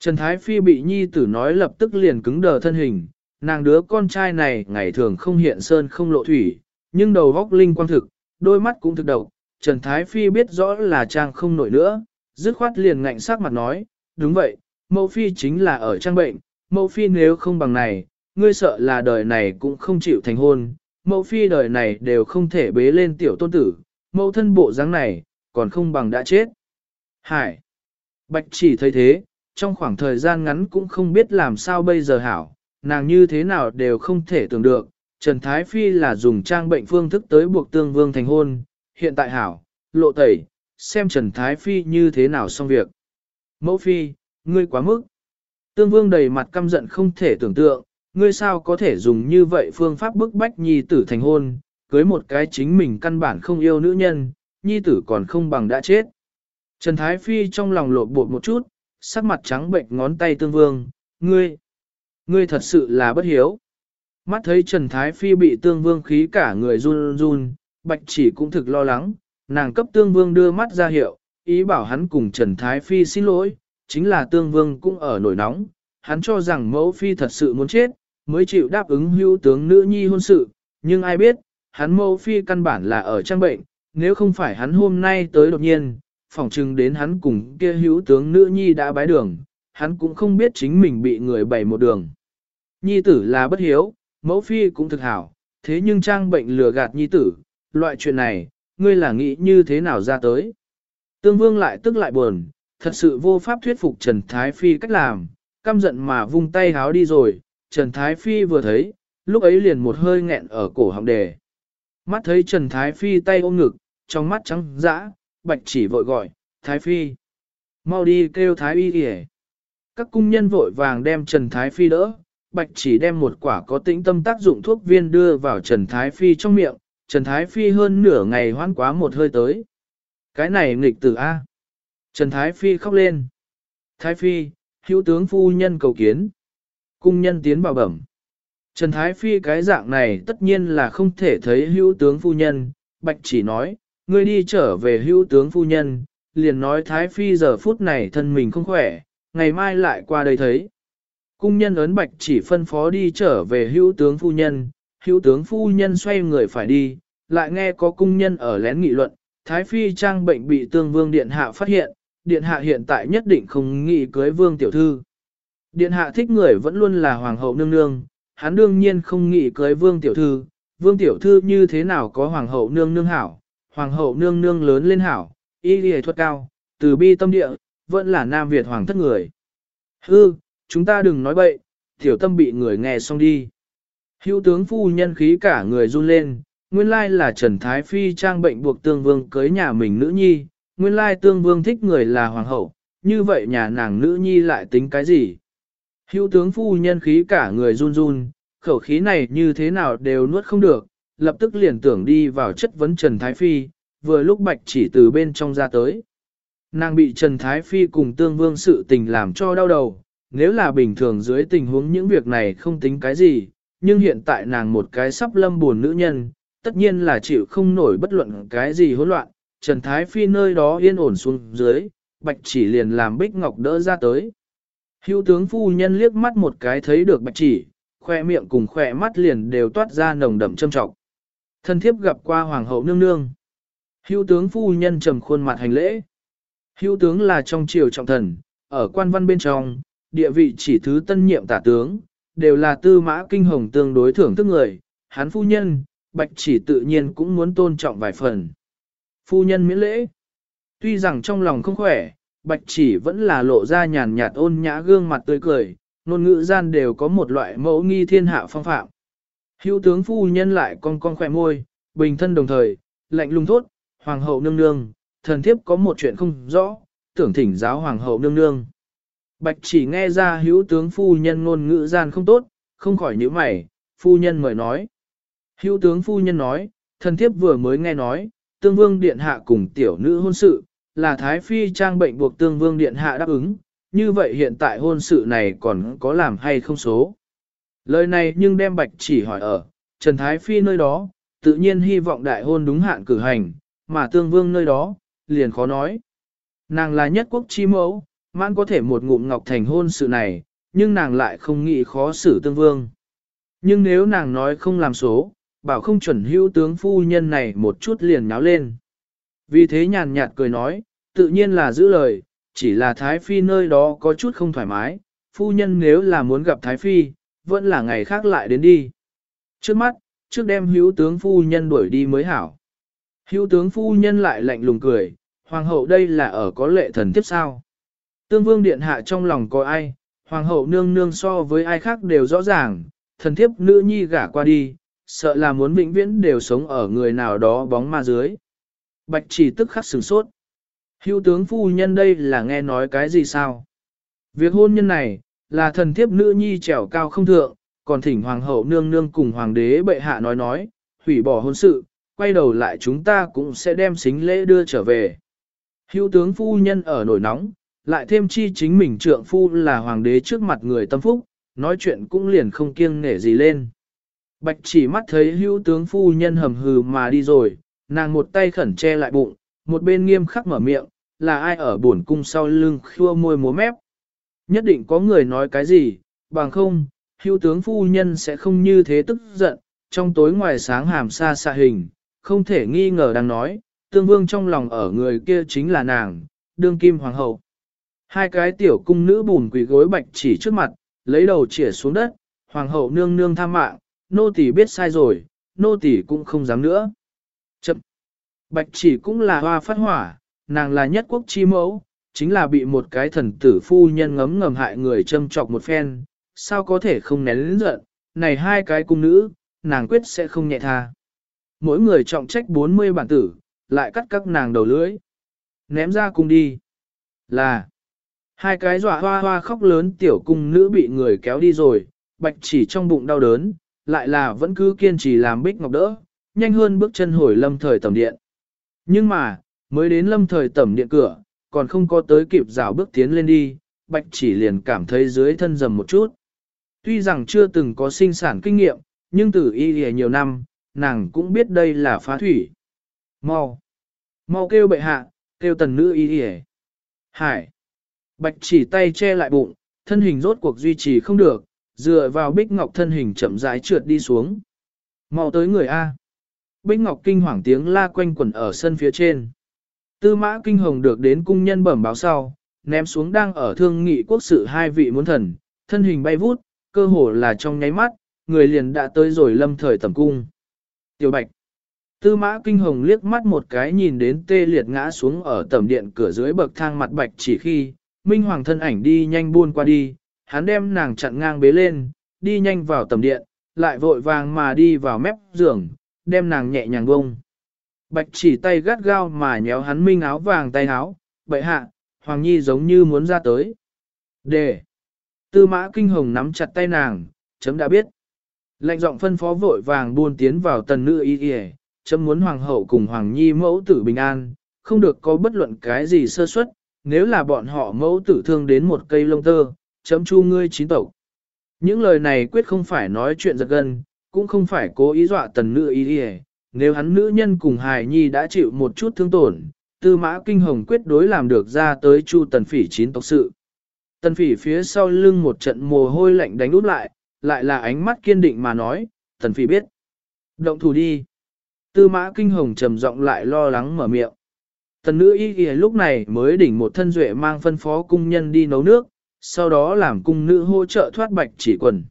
A: Trần Thái Phi bị nhi tử nói lập tức liền cứng đờ thân hình, Nàng đứa con trai này ngày thường không hiện sơn không lộ thủy, nhưng đầu góc linh quang thực, đôi mắt cũng thực độc. Trần Thái Phi biết rõ là trang không nổi nữa, dứt khoát liền ngạnh sắc mặt nói, đúng vậy, mẫu phi chính là ở trang bệnh, mẫu phi nếu không bằng này, ngươi sợ là đời này cũng không chịu thành hôn, mẫu phi đời này đều không thể bế lên tiểu tôn tử, mẫu thân bộ dáng này, còn không bằng đã chết. Hải! Bạch chỉ thấy thế, trong khoảng thời gian ngắn cũng không biết làm sao bây giờ hảo, nàng như thế nào đều không thể tưởng được, Trần Thái Phi là dùng trang bệnh phương thức tới buộc tương vương thành hôn, hiện tại hảo, lộ tẩy, xem Trần Thái Phi như thế nào xong việc. Mẫu Phi, ngươi quá mức. Tương vương đầy mặt căm giận không thể tưởng tượng, ngươi sao có thể dùng như vậy phương pháp bức bách nhi tử thành hôn, cưới một cái chính mình căn bản không yêu nữ nhân, nhi tử còn không bằng đã chết. Trần Thái Phi trong lòng lột bột một chút, sắc mặt trắng bệnh ngón tay tương vương, ngươi, ngươi thật sự là bất hiếu. Mắt thấy Trần Thái Phi bị tương vương khí cả người run run, bạch chỉ cũng thực lo lắng, nàng cấp tương vương đưa mắt ra hiệu, ý bảo hắn cùng Trần Thái Phi xin lỗi, chính là tương vương cũng ở nổi nóng, hắn cho rằng mẫu phi thật sự muốn chết, mới chịu đáp ứng hưu tướng nữ nhi hôn sự, nhưng ai biết, hắn mẫu phi căn bản là ở trang bệnh, nếu không phải hắn hôm nay tới đột nhiên, phỏng chừng đến hắn cùng kia hữu tướng nữ nhi đã bái đường, hắn cũng không biết chính mình bị người bày một đường. Nhi tử là bất hiếu, mẫu phi cũng thực hảo, thế nhưng trang bệnh lừa gạt nhi tử, loại chuyện này, ngươi là nghĩ như thế nào ra tới. Tương vương lại tức lại buồn, thật sự vô pháp thuyết phục Trần Thái Phi cách làm, căm giận mà vung tay háo đi rồi, Trần Thái Phi vừa thấy, lúc ấy liền một hơi nghẹn ở cổ họng đề. Mắt thấy Trần Thái Phi tay ôm ngực, trong mắt trắng dã, bạch chỉ vội gọi, Thái Phi. Mau đi kêu Thái Y kìa. Các cung nhân vội vàng đem Trần Thái Phi đỡ, bạch chỉ đem một quả có tĩnh tâm tác dụng thuốc viên đưa vào Trần Thái Phi trong miệng, Trần Thái Phi hơn nửa ngày hoan quá một hơi tới. Cái này nghịch tử A. Trần Thái Phi khóc lên. Thái Phi, hữu tướng phu nhân cầu kiến. Cung nhân tiến bảo bẩm. Trần Thái Phi cái dạng này tất nhiên là không thể thấy hữu tướng phu nhân, bạch chỉ nói, ngươi đi trở về hữu tướng phu nhân, liền nói Thái Phi giờ phút này thân mình không khỏe, ngày mai lại qua đây thấy. Cung nhân ấn bạch chỉ phân phó đi trở về hữu tướng phu nhân, hữu tướng phu nhân xoay người phải đi, lại nghe có cung nhân ở lén nghị luận, Thái Phi trang bệnh bị tương vương điện hạ phát hiện, điện hạ hiện tại nhất định không nghĩ cưới vương tiểu thư. Điện hạ thích người vẫn luôn là hoàng hậu nương nương, hắn đương nhiên không nghĩ cưới vương tiểu thư, vương tiểu thư như thế nào có hoàng hậu nương nương hảo, hoàng hậu nương nương lớn lên hảo, y lìa thuật cao, từ bi tâm địa, vẫn là nam Việt hoàng thất người. Hư, chúng ta đừng nói bậy, tiểu tâm bị người nghe xong đi. Hữu tướng phu nhân khí cả người run lên, nguyên lai là Trần Thái Phi trang bệnh buộc tương vương cưới nhà mình nữ nhi, nguyên lai tương vương thích người là hoàng hậu, như vậy nhà nàng nữ nhi lại tính cái gì? Hữu tướng phu nhân khí cả người run run, khẩu khí này như thế nào đều nuốt không được, lập tức liền tưởng đi vào chất vấn Trần Thái Phi, vừa lúc bạch chỉ từ bên trong ra tới. Nàng bị Trần Thái Phi cùng tương vương sự tình làm cho đau đầu, nếu là bình thường dưới tình huống những việc này không tính cái gì, nhưng hiện tại nàng một cái sắp lâm buồn nữ nhân, tất nhiên là chịu không nổi bất luận cái gì hỗn loạn, Trần Thái Phi nơi đó yên ổn xuống dưới, bạch chỉ liền làm Bích Ngọc đỡ ra tới. Hữu tướng phu nhân liếc mắt một cái thấy được bạch chỉ, khoe miệng cùng khoe mắt liền đều toát ra nồng đậm châm trọng. Thân thiếp gặp qua hoàng hậu nương nương. Hữu tướng phu nhân trầm khuôn mặt hành lễ. Hữu tướng là trong triều trọng thần, ở quan văn bên trong, địa vị chỉ thứ tân nhiệm tả tướng, đều là tư mã kinh hồng tương đối thưởng thức người, hán phu nhân, bạch chỉ tự nhiên cũng muốn tôn trọng vài phần. Phu nhân miễn lễ. Tuy rằng trong lòng không khỏe, bạch chỉ vẫn là lộ ra nhàn nhạt ôn nhã gương mặt tươi cười, ngôn ngữ gian đều có một loại mẫu nghi thiên hạ phong phạm. Hữu tướng phu nhân lại con con khỏe môi, bình thân đồng thời, lạnh lùng thốt, hoàng hậu nương nương, thần thiếp có một chuyện không rõ, tưởng thỉnh giáo hoàng hậu nương nương. Bạch chỉ nghe ra hữu tướng phu nhân ngôn ngữ gian không tốt, không khỏi nhíu mày, phu nhân mời nói. Hữu tướng phu nhân nói, thần thiếp vừa mới nghe nói, tương vương điện hạ cùng tiểu nữ hôn sự, là thái phi trang bệnh buộc tương vương điện hạ đáp ứng, như vậy hiện tại hôn sự này còn có làm hay không số. Lời này nhưng đem bạch chỉ hỏi ở, Trần Thái Phi nơi đó, tự nhiên hy vọng đại hôn đúng hạn cử hành, mà tương vương nơi đó, liền khó nói. Nàng là nhất quốc chi mẫu, mãn có thể một ngụm ngọc thành hôn sự này, nhưng nàng lại không nghĩ khó xử tương vương. Nhưng nếu nàng nói không làm số, bảo không chuẩn hữu tướng phu nhân này một chút liền nháo lên. Vì thế nhàn nhạt cười nói, tự nhiên là giữ lời, chỉ là Thái Phi nơi đó có chút không thoải mái, phu nhân nếu là muốn gặp Thái Phi, vẫn là ngày khác lại đến đi. Trước mắt, trước đem hữu tướng phu nhân đuổi đi mới hảo. Hữu tướng phu nhân lại lạnh lùng cười, hoàng hậu đây là ở có lệ thần tiếp sao. Tương vương điện hạ trong lòng có ai, hoàng hậu nương nương so với ai khác đều rõ ràng, thần thiếp nữ nhi gả qua đi, sợ là muốn vĩnh viễn đều sống ở người nào đó bóng ma dưới. Bạch chỉ tức khắc sửng sốt. Hữu tướng phu nhân đây là nghe nói cái gì sao? Việc hôn nhân này, là thần thiếp nữ nhi trèo cao không thượng, còn thỉnh hoàng hậu nương nương cùng hoàng đế bệ hạ nói nói, hủy bỏ hôn sự, quay đầu lại chúng ta cũng sẽ đem xính lễ đưa trở về. Hữu tướng phu nhân ở nổi nóng, lại thêm chi chính mình trượng phu là hoàng đế trước mặt người tâm phúc, nói chuyện cũng liền không kiêng nể gì lên. Bạch chỉ mắt thấy hữu tướng phu nhân hầm hừ mà đi rồi, nàng một tay khẩn che lại bụng, một bên nghiêm khắc mở miệng, là ai ở buồn cung sau lưng khua môi múa mép. Nhất định có người nói cái gì, bằng không, hữu tướng phu nhân sẽ không như thế tức giận, trong tối ngoài sáng hàm xa xa hình, không thể nghi ngờ đang nói, tương vương trong lòng ở người kia chính là nàng, đương kim hoàng hậu. Hai cái tiểu cung nữ bùn quỳ gối bạch chỉ trước mặt, lấy đầu chỉa xuống đất, hoàng hậu nương nương tham mạng, nô tỳ biết sai rồi, nô tỳ cũng không dám nữa. Chậm. Bạch chỉ cũng là hoa phát hỏa, nàng là nhất quốc chi mẫu, chính là bị một cái thần tử phu nhân ngấm ngầm hại người châm chọc một phen, sao có thể không nén lĩnh giận, này hai cái cung nữ, nàng quyết sẽ không nhẹ tha. Mỗi người trọng trách 40 bản tử, lại cắt các nàng đầu lưỡi. Ném ra cung đi. Là, hai cái dọa hoa hoa khóc lớn tiểu cung nữ bị người kéo đi rồi, bạch chỉ trong bụng đau đớn, lại là vẫn cứ kiên trì làm bích ngọc đỡ, nhanh hơn bước chân hồi lâm thời tầm điện. Nhưng mà, mới đến lâm thời tầm điện cửa, còn không có tới kịp rào bước tiến lên đi, bạch chỉ liền cảm thấy dưới thân dầm một chút. Tuy rằng chưa từng có sinh sản kinh nghiệm, nhưng từ y lìa nhiều năm, nàng cũng biết đây là phá thủy. Mau! Mau kêu bệ hạ, kêu tần nữ y hề. Hải! Bạch chỉ tay che lại bụng, thân hình rốt cuộc duy trì không được, dựa vào bích ngọc thân hình chậm rãi trượt đi xuống. Mau tới người A. Bích ngọc kinh hoàng tiếng la quanh quẩn ở sân phía trên. Tư mã kinh hồng được đến cung nhân bẩm báo sau, ném xuống đang ở thương nghị quốc sự hai vị muốn thần, thân hình bay vút, cơ hồ là trong nháy mắt, người liền đã tới rồi lâm thời tầm cung. Tiểu Bạch Tư mã kinh hồng liếc mắt một cái nhìn đến tê liệt ngã xuống ở tầm điện cửa dưới bậc thang mặt bạch chỉ khi, Minh Hoàng thân ảnh đi nhanh buôn qua đi, hắn đem nàng chặn ngang bế lên, đi nhanh vào tầm điện, lại vội vàng mà đi vào mép giường, đem nàng nhẹ nhàng bông. Bạch chỉ tay gắt gao mà nhéo hắn minh áo vàng tay áo, bậy hạ, Hoàng Nhi giống như muốn ra tới. Đề. Tư mã kinh hồng nắm chặt tay nàng, chấm đã biết. Lệnh giọng phân phó vội vàng buôn tiến vào tần nữ y y, chấm muốn Hoàng hậu cùng Hoàng Nhi mẫu tử bình an, không được có bất luận cái gì sơ suất, nếu là bọn họ mẫu tử thương đến một cây lông tơ, chấm chu ngươi chín tộc. Những lời này quyết không phải nói chuyện giật gân, cũng không phải cố ý dọa tần nữ y y, nếu hắn nữ nhân cùng hài nhi đã chịu một chút thương tổn, tư mã kinh hồng quyết đối làm được ra tới chu tần phỉ chín tộc sự. Tần phỉ phía sau lưng một trận mồ hôi lạnh đánh út lại, lại là ánh mắt kiên định mà nói, tần phỉ biết. Động thủ đi. Tư mã kinh hồng trầm giọng lại lo lắng mở miệng. Tần nữ y kìa lúc này mới đỉnh một thân duệ mang phân phó cung nhân đi nấu nước, sau đó làm cung nữ hỗ trợ thoát bạch chỉ quần.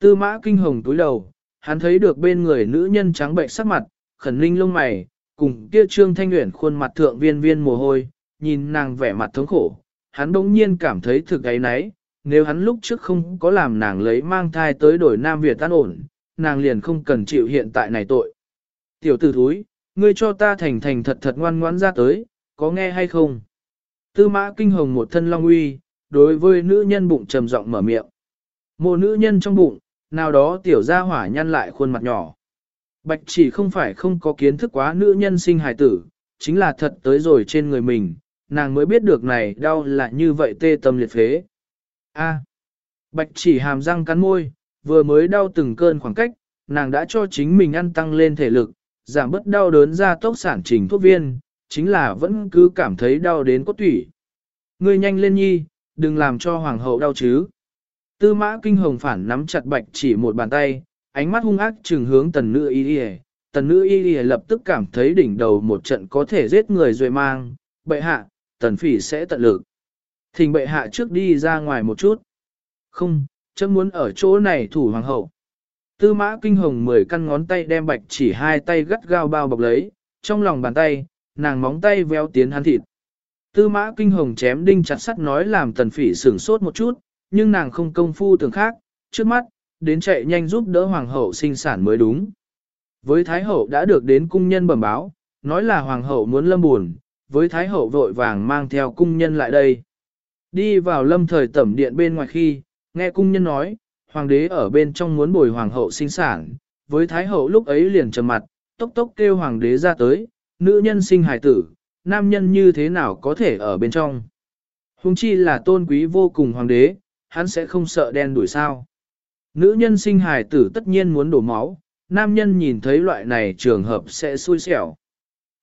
A: Tư mã kinh hồng túi đầu, hắn thấy được bên người nữ nhân trắng bệnh sắc mặt, khẩn linh lông mày, cùng kia trương thanh nguyện khuôn mặt thượng viên viên mồ hôi, nhìn nàng vẻ mặt thống khổ, hắn đống nhiên cảm thấy thực ấy náy, nếu hắn lúc trước không có làm nàng lấy mang thai tới đổi Nam Việt tan ổn, nàng liền không cần chịu hiện tại này tội. Tiểu tử thúi, ngươi cho ta thành thành thật thật ngoan ngoãn ra tới, có nghe hay không? Tư mã kinh hồng một thân long uy, đối với nữ nhân bụng trầm giọng mở miệng. Một nữ nhân trong bụng, nào đó tiểu gia hỏa nhăn lại khuôn mặt nhỏ. Bạch chỉ không phải không có kiến thức quá nữ nhân sinh hài tử, chính là thật tới rồi trên người mình, nàng mới biết được này đau là như vậy tê tâm liệt phế. A. Bạch chỉ hàm răng cắn môi, vừa mới đau từng cơn khoảng cách, nàng đã cho chính mình ăn tăng lên thể lực, giảm bớt đau đớn ra tốc sản trình thuốc viên, chính là vẫn cứ cảm thấy đau đến cốt tủy. Ngươi nhanh lên nhi, đừng làm cho hoàng hậu đau chứ. Tư mã kinh hồng phản nắm chặt bạch chỉ một bàn tay, ánh mắt hung ác trừng hướng tần nữ y y tần nữ y y lập tức cảm thấy đỉnh đầu một trận có thể giết người rồi mang, bệ hạ, tần phỉ sẽ tận lực thỉnh bệ hạ trước đi ra ngoài một chút. Không, chấm muốn ở chỗ này thủ hoàng hậu. Tư mã kinh hồng mười căn ngón tay đem bạch chỉ hai tay gắt gao bao bọc lấy, trong lòng bàn tay, nàng móng tay véo tiến hắn thịt. Tư mã kinh hồng chém đinh chặt sắt nói làm tần phỉ sửng sốt một chút, nhưng nàng không công phu tưởng khác, trước mắt, đến chạy nhanh giúp đỡ hoàng hậu sinh sản mới đúng. Với thái hậu đã được đến cung nhân bẩm báo, nói là hoàng hậu muốn lâm buồn, với thái hậu vội vàng mang theo cung nhân lại đây. Đi vào lâm thời tẩm điện bên ngoài khi, nghe cung nhân nói, hoàng đế ở bên trong muốn bồi hoàng hậu sinh sản, với thái hậu lúc ấy liền trầm mặt, tốc tốc kêu hoàng đế ra tới, nữ nhân sinh hài tử, nam nhân như thế nào có thể ở bên trong. Hùng chi là tôn quý vô cùng hoàng đế, hắn sẽ không sợ đen đuổi sao. Nữ nhân sinh hài tử tất nhiên muốn đổ máu, nam nhân nhìn thấy loại này trường hợp sẽ xui xẻo.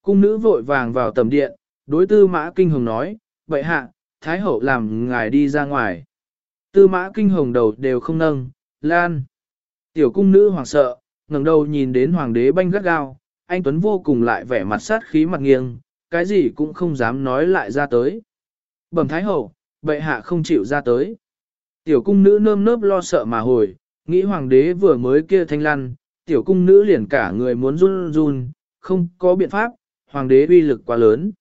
A: Cung nữ vội vàng vào tầm điện, đối tư mã kinh hồng nói, vậy hạ, thái hậu làm ngài đi ra ngoài. Tư mã kinh hồng đầu đều không nâng, lan. Tiểu cung nữ hoảng sợ, ngẩng đầu nhìn đến hoàng đế banh gắt gao, anh Tuấn vô cùng lại vẻ mặt sát khí mặt nghiêng, cái gì cũng không dám nói lại ra tới. Bẩm thái hậu, bệ hạ không chịu ra tới. Tiểu cung nữ nơm nớp lo sợ mà hồi, nghĩ hoàng đế vừa mới kia thanh lăn, tiểu cung nữ liền cả người muốn run run, không có biện pháp, hoàng đế uy lực quá lớn.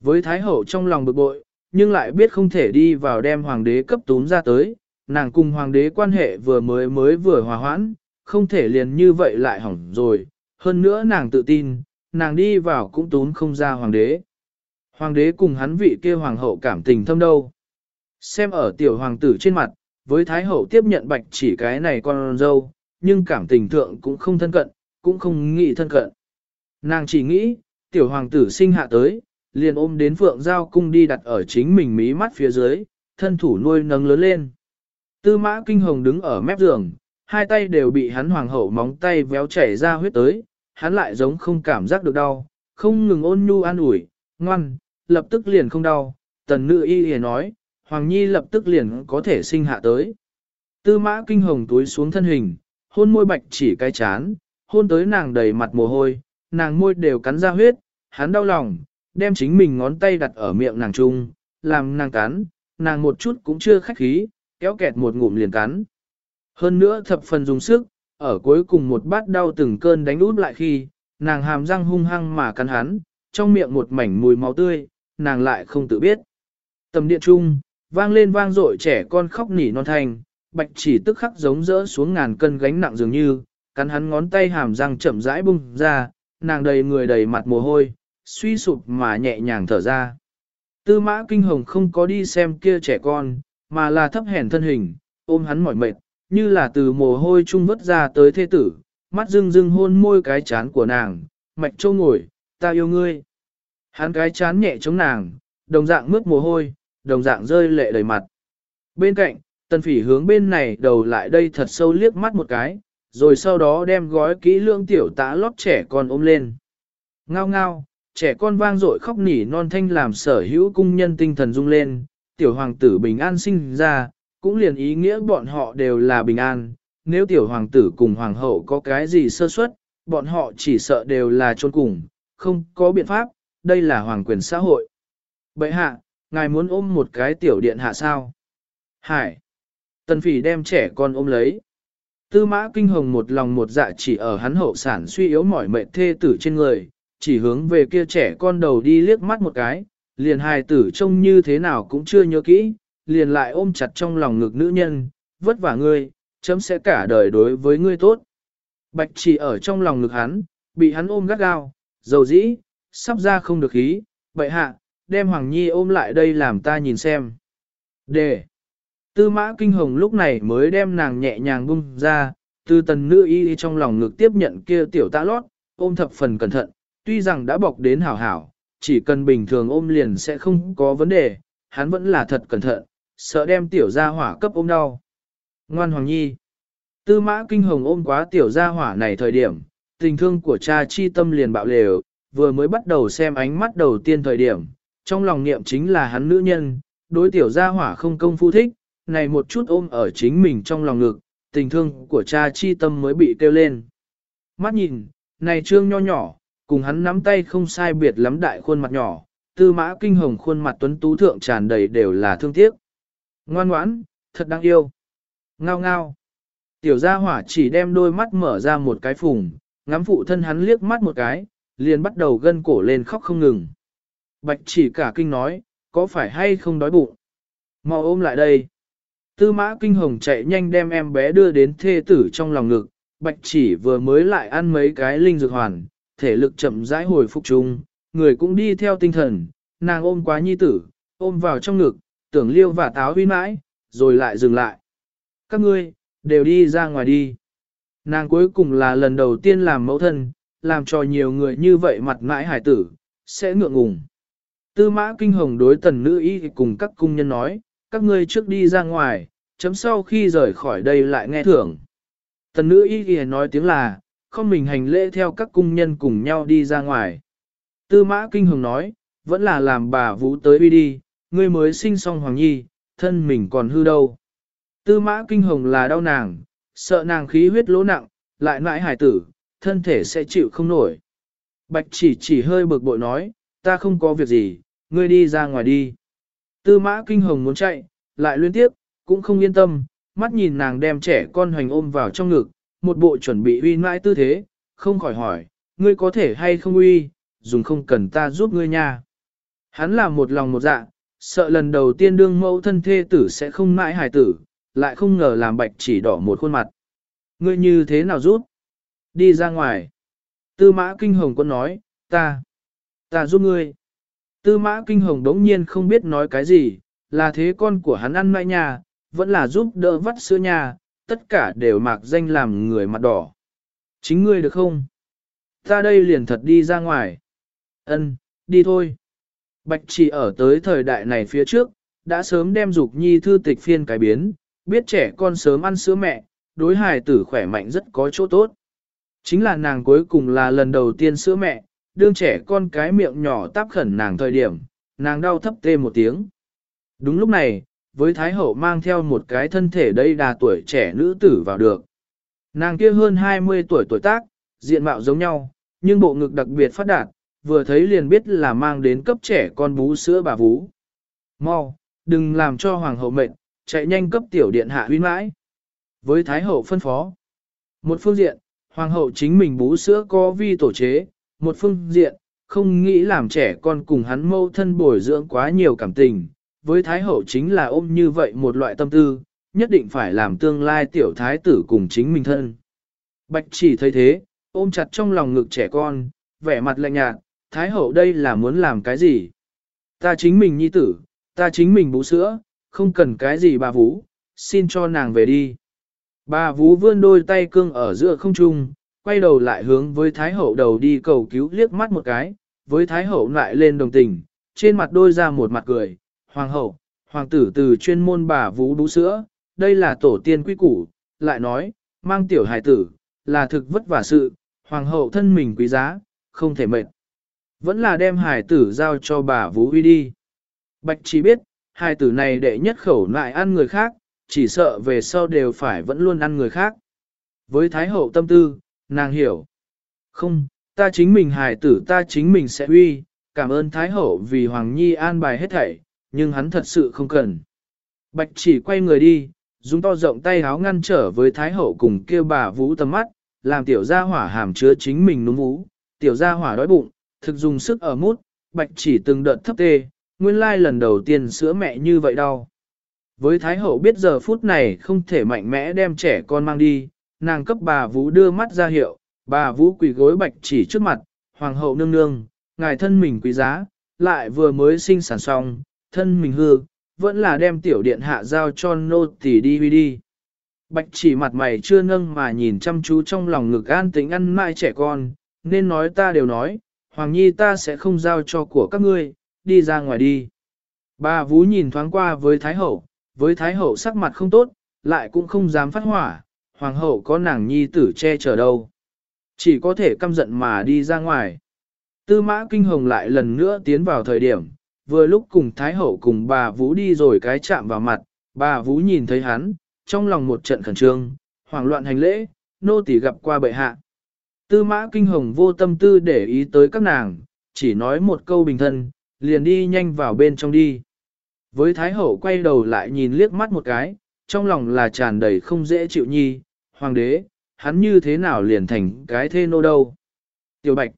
A: Với thái hậu trong lòng bực bội, nhưng lại biết không thể đi vào đem hoàng đế cấp túm ra tới, nàng cùng hoàng đế quan hệ vừa mới mới vừa hòa hoãn, không thể liền như vậy lại hỏng rồi, hơn nữa nàng tự tin, nàng đi vào cũng túm không ra hoàng đế. Hoàng đế cùng hắn vị kia hoàng hậu cảm tình thâm đâu. Xem ở tiểu hoàng tử trên mặt, với thái hậu tiếp nhận bạch chỉ cái này con dâu, nhưng cảm tình thượng cũng không thân cận, cũng không nghĩ thân cận. Nàng chỉ nghĩ, tiểu hoàng tử sinh hạ tới, liền ôm đến phượng giao cung đi đặt ở chính mình mí mắt phía dưới, thân thủ nuôi nâng lớn lên. Tư mã kinh hồng đứng ở mép giường, hai tay đều bị hắn hoàng hậu móng tay véo chảy ra huyết tới, hắn lại giống không cảm giác được đau, không ngừng ôn nhu an ủi, ngoan, lập tức liền không đau, tần nữ y hề nói, hoàng nhi lập tức liền có thể sinh hạ tới. Tư mã kinh hồng túi xuống thân hình, hôn môi bạch chỉ cái chán, hôn tới nàng đầy mặt mồ hôi, nàng môi đều cắn ra huyết, hắn đau lòng, đem chính mình ngón tay đặt ở miệng nàng trung, làm nàng cắn, nàng một chút cũng chưa khách khí, kéo kẹt một ngụm liền cắn. Hơn nữa thập phần dùng sức, ở cuối cùng một bát đau từng cơn đánh út lại khi, nàng hàm răng hung hăng mà cắn hắn, trong miệng một mảnh mùi máu tươi, nàng lại không tự biết. Tầm điện trung, vang lên vang dội trẻ con khóc nỉ non thành, bạch chỉ tức khắc giống rỡ xuống ngàn cân gánh nặng dường như, cắn hắn ngón tay hàm răng chậm rãi bung ra, nàng đầy người đầy mặt mồ hôi, suy sụp mà nhẹ nhàng thở ra. Tư mã kinh hồng không có đi xem kia trẻ con, mà là thấp hèn thân hình, ôm hắn mỏi mệt, như là từ mồ hôi trung vất ra tới thế tử, mắt rưng rưng hôn môi cái chán của nàng, mạch trâu ngồi, ta yêu ngươi. Hắn cái chán nhẹ chống nàng, đồng dạng mướt mồ hôi, đồng dạng rơi lệ đầy mặt. Bên cạnh, tần phỉ hướng bên này đầu lại đây thật sâu liếc mắt một cái, rồi sau đó đem gói kỹ lương tiểu tá lót trẻ con ôm lên. Ngao ngao, trẻ con vang dội khóc nỉ non thanh làm sở hữu cung nhân tinh thần rung lên, tiểu hoàng tử bình an sinh ra, cũng liền ý nghĩa bọn họ đều là bình an, nếu tiểu hoàng tử cùng hoàng hậu có cái gì sơ suất, bọn họ chỉ sợ đều là trôn cùng, không có biện pháp, đây là hoàng quyền xã hội. Bệ hạ, ngài muốn ôm một cái tiểu điện hạ sao? Hải! Tần phỉ đem trẻ con ôm lấy. Tư mã kinh hồng một lòng một dạ chỉ ở hắn hậu sản suy yếu mỏi mệt thê tử trên người, chỉ hướng về kia trẻ con đầu đi liếc mắt một cái, liền hài tử trông như thế nào cũng chưa nhớ kỹ, liền lại ôm chặt trong lòng ngực nữ nhân, vất vả ngươi, chấm sẽ cả đời đối với ngươi tốt. Bạch chỉ ở trong lòng ngực hắn, bị hắn ôm gắt gao, dầu dĩ, sắp ra không được ý, vậy hạ, đem Hoàng Nhi ôm lại đây làm ta nhìn xem. Để. Tư mã kinh hồng lúc này mới đem nàng nhẹ nhàng bung ra, tư tần nữ y trong lòng ngực tiếp nhận kia tiểu tạ lót, ôm thập phần cẩn thận, tuy rằng đã bọc đến hảo hảo, chỉ cần bình thường ôm liền sẽ không có vấn đề, hắn vẫn là thật cẩn thận, sợ đem tiểu gia hỏa cấp ôm đau. Ngoan Hoàng Nhi Tư mã kinh hồng ôm quá tiểu gia hỏa này thời điểm, tình thương của cha chi tâm liền bạo lều, vừa mới bắt đầu xem ánh mắt đầu tiên thời điểm, trong lòng niệm chính là hắn nữ nhân, đối tiểu gia hỏa không công phu thích, này một chút ôm ở chính mình trong lòng ngực, tình thương của cha chi tâm mới bị kêu lên. Mắt nhìn, này trương nho nhỏ, cùng hắn nắm tay không sai biệt lắm đại khuôn mặt nhỏ, tư mã kinh hồng khuôn mặt tuấn tú thượng tràn đầy đều là thương tiếc. Ngoan ngoãn, thật đáng yêu. Ngao ngao. Tiểu gia hỏa chỉ đem đôi mắt mở ra một cái phùng, ngắm phụ thân hắn liếc mắt một cái, liền bắt đầu gân cổ lên khóc không ngừng. Bạch chỉ cả kinh nói, có phải hay không đói bụng? Mau ôm lại đây. Tư mã kinh hồng chạy nhanh đem em bé đưa đến thê tử trong lòng ngực, bạch chỉ vừa mới lại ăn mấy cái linh dược hoàn, thể lực chậm rãi hồi phục chung, người cũng đi theo tinh thần, nàng ôm quá nhi tử, ôm vào trong ngực, tưởng liêu và táo huy mãi, rồi lại dừng lại. Các ngươi, đều đi ra ngoài đi. Nàng cuối cùng là lần đầu tiên làm mẫu thân, làm cho nhiều người như vậy mặt mãi hải tử, sẽ ngượng ngùng. Tư mã kinh hồng đối tần nữ y cùng các cung nhân nói, các ngươi trước đi ra ngoài, chấm sau khi rời khỏi đây lại nghe thưởng. Tần nữ y nói tiếng là, không mình hành lễ theo các cung nhân cùng nhau đi ra ngoài. Tư mã kinh hồng nói, vẫn là làm bà vũ tới uy đi, ngươi mới sinh xong hoàng nhi, thân mình còn hư đâu. Tư mã kinh hồng là đau nàng, sợ nàng khí huyết lỗ nặng, lại nãi hải tử, thân thể sẽ chịu không nổi. Bạch chỉ chỉ hơi bực bội nói, ta không có việc gì, ngươi đi ra ngoài đi. Tư mã kinh hồng muốn chạy, lại liên tiếp, cũng không yên tâm, mắt nhìn nàng đem trẻ con hoành ôm vào trong ngực, một bộ chuẩn bị uy mãi tư thế, không khỏi hỏi, ngươi có thể hay không uy, dùng không cần ta giúp ngươi nha. Hắn là một lòng một dạ, sợ lần đầu tiên đương mẫu thân thê tử sẽ không mãi hài tử, lại không ngờ làm bạch chỉ đỏ một khuôn mặt. Ngươi như thế nào giúp? Đi ra ngoài. Tư mã kinh hồng quân nói, ta, ta giúp ngươi. Tư mã kinh hồng đống nhiên không biết nói cái gì, là thế con của hắn ăn mãi nhà, vẫn là giúp đỡ vắt sữa nhà, tất cả đều mạc danh làm người mặt đỏ. Chính ngươi được không? Ta đây liền thật đi ra ngoài. Ân, đi thôi. Bạch chỉ ở tới thời đại này phía trước, đã sớm đem dục nhi thư tịch phiên cái biến, biết trẻ con sớm ăn sữa mẹ, đối hài tử khỏe mạnh rất có chỗ tốt. Chính là nàng cuối cùng là lần đầu tiên sữa mẹ, đương trẻ con cái miệng nhỏ táp khẩn nàng thời điểm, nàng đau thấp tê một tiếng. Đúng lúc này, với Thái Hậu mang theo một cái thân thể đây đà tuổi trẻ nữ tử vào được. Nàng kia hơn 20 tuổi tuổi tác, diện mạo giống nhau, nhưng bộ ngực đặc biệt phát đạt, vừa thấy liền biết là mang đến cấp trẻ con bú sữa bà vú. Mau, đừng làm cho hoàng hậu mệnh, chạy nhanh cấp tiểu điện hạ huy mãi. Với Thái Hậu phân phó. Một phương diện, hoàng hậu chính mình bú sữa có vi tổ chế, một phương diện, không nghĩ làm trẻ con cùng hắn mâu thân bồi dưỡng quá nhiều cảm tình, với Thái Hậu chính là ôm như vậy một loại tâm tư, nhất định phải làm tương lai tiểu thái tử cùng chính mình thân. Bạch chỉ thấy thế, ôm chặt trong lòng ngực trẻ con, vẻ mặt lạnh nhạt, Thái Hậu đây là muốn làm cái gì? Ta chính mình nhi tử, ta chính mình bú sữa, không cần cái gì bà Vũ, xin cho nàng về đi. Bà Vũ vươn đôi tay cương ở giữa không trung, quay đầu lại hướng với Thái Hậu đầu đi cầu cứu liếc mắt một cái, với Thái Hậu lại lên đồng tình, trên mặt đôi ra một mặt cười, Hoàng hậu, hoàng tử từ chuyên môn bà Vũ đú sữa, đây là tổ tiên quy củ, lại nói, mang tiểu hài tử, là thực vất vả sự, hoàng hậu thân mình quý giá, không thể mệt. Vẫn là đem hài tử giao cho bà Vũ Huy đi. Bạch chỉ biết, hài tử này đệ nhất khẩu lại ăn người khác, chỉ sợ về sau đều phải vẫn luôn ăn người khác. Với Thái hậu tâm tư, nàng hiểu. Không, ta chính mình hài tử ta chính mình sẽ huy, cảm ơn Thái hậu vì Hoàng Nhi an bài hết thảy, nhưng hắn thật sự không cần. Bạch chỉ quay người đi, dùng to rộng tay háo ngăn trở với Thái hậu cùng kêu bà vũ tầm mắt, làm tiểu gia hỏa hàm chứa chính mình núm vú, tiểu gia hỏa đói bụng, thực dùng sức ở mút, bạch chỉ từng đợt thấp tê, nguyên lai lần đầu tiên sữa mẹ như vậy đau. Với Thái hậu biết giờ phút này không thể mạnh mẽ đem trẻ con mang đi, nàng cấp bà Vũ đưa mắt ra hiệu, bà Vũ quỳ gối bạch chỉ trước mặt, hoàng hậu nương nương, ngài thân mình quý giá, lại vừa mới sinh sản xong, thân mình hư, vẫn là đem tiểu điện hạ giao cho nô tỳ đi đi. Bạch chỉ mặt mày chưa nâng mà nhìn chăm chú trong lòng ngực an tĩnh ăn mãi trẻ con, nên nói ta đều nói, Hoàng Nhi ta sẽ không giao cho của các ngươi, đi ra ngoài đi. Bà Vú nhìn thoáng qua với Thái Hậu, với Thái Hậu sắc mặt không tốt, lại cũng không dám phát hỏa, Hoàng Hậu có nàng Nhi tử che chở đâu. Chỉ có thể căm giận mà đi ra ngoài. Tư mã kinh hồng lại lần nữa tiến vào thời điểm, vừa lúc cùng Thái Hậu cùng bà Vũ đi rồi cái chạm vào mặt, bà Vũ nhìn thấy hắn, trong lòng một trận khẩn trương, hoảng loạn hành lễ, nô tỳ gặp qua bệ hạ. Tư mã kinh hồng vô tâm tư để ý tới các nàng, chỉ nói một câu bình thân, liền đi nhanh vào bên trong đi. Với Thái Hậu quay đầu lại nhìn liếc mắt một cái, trong lòng là tràn đầy không dễ chịu nhi, hoàng đế, hắn như thế nào liền thành cái thê nô đâu. Tiểu Bạch,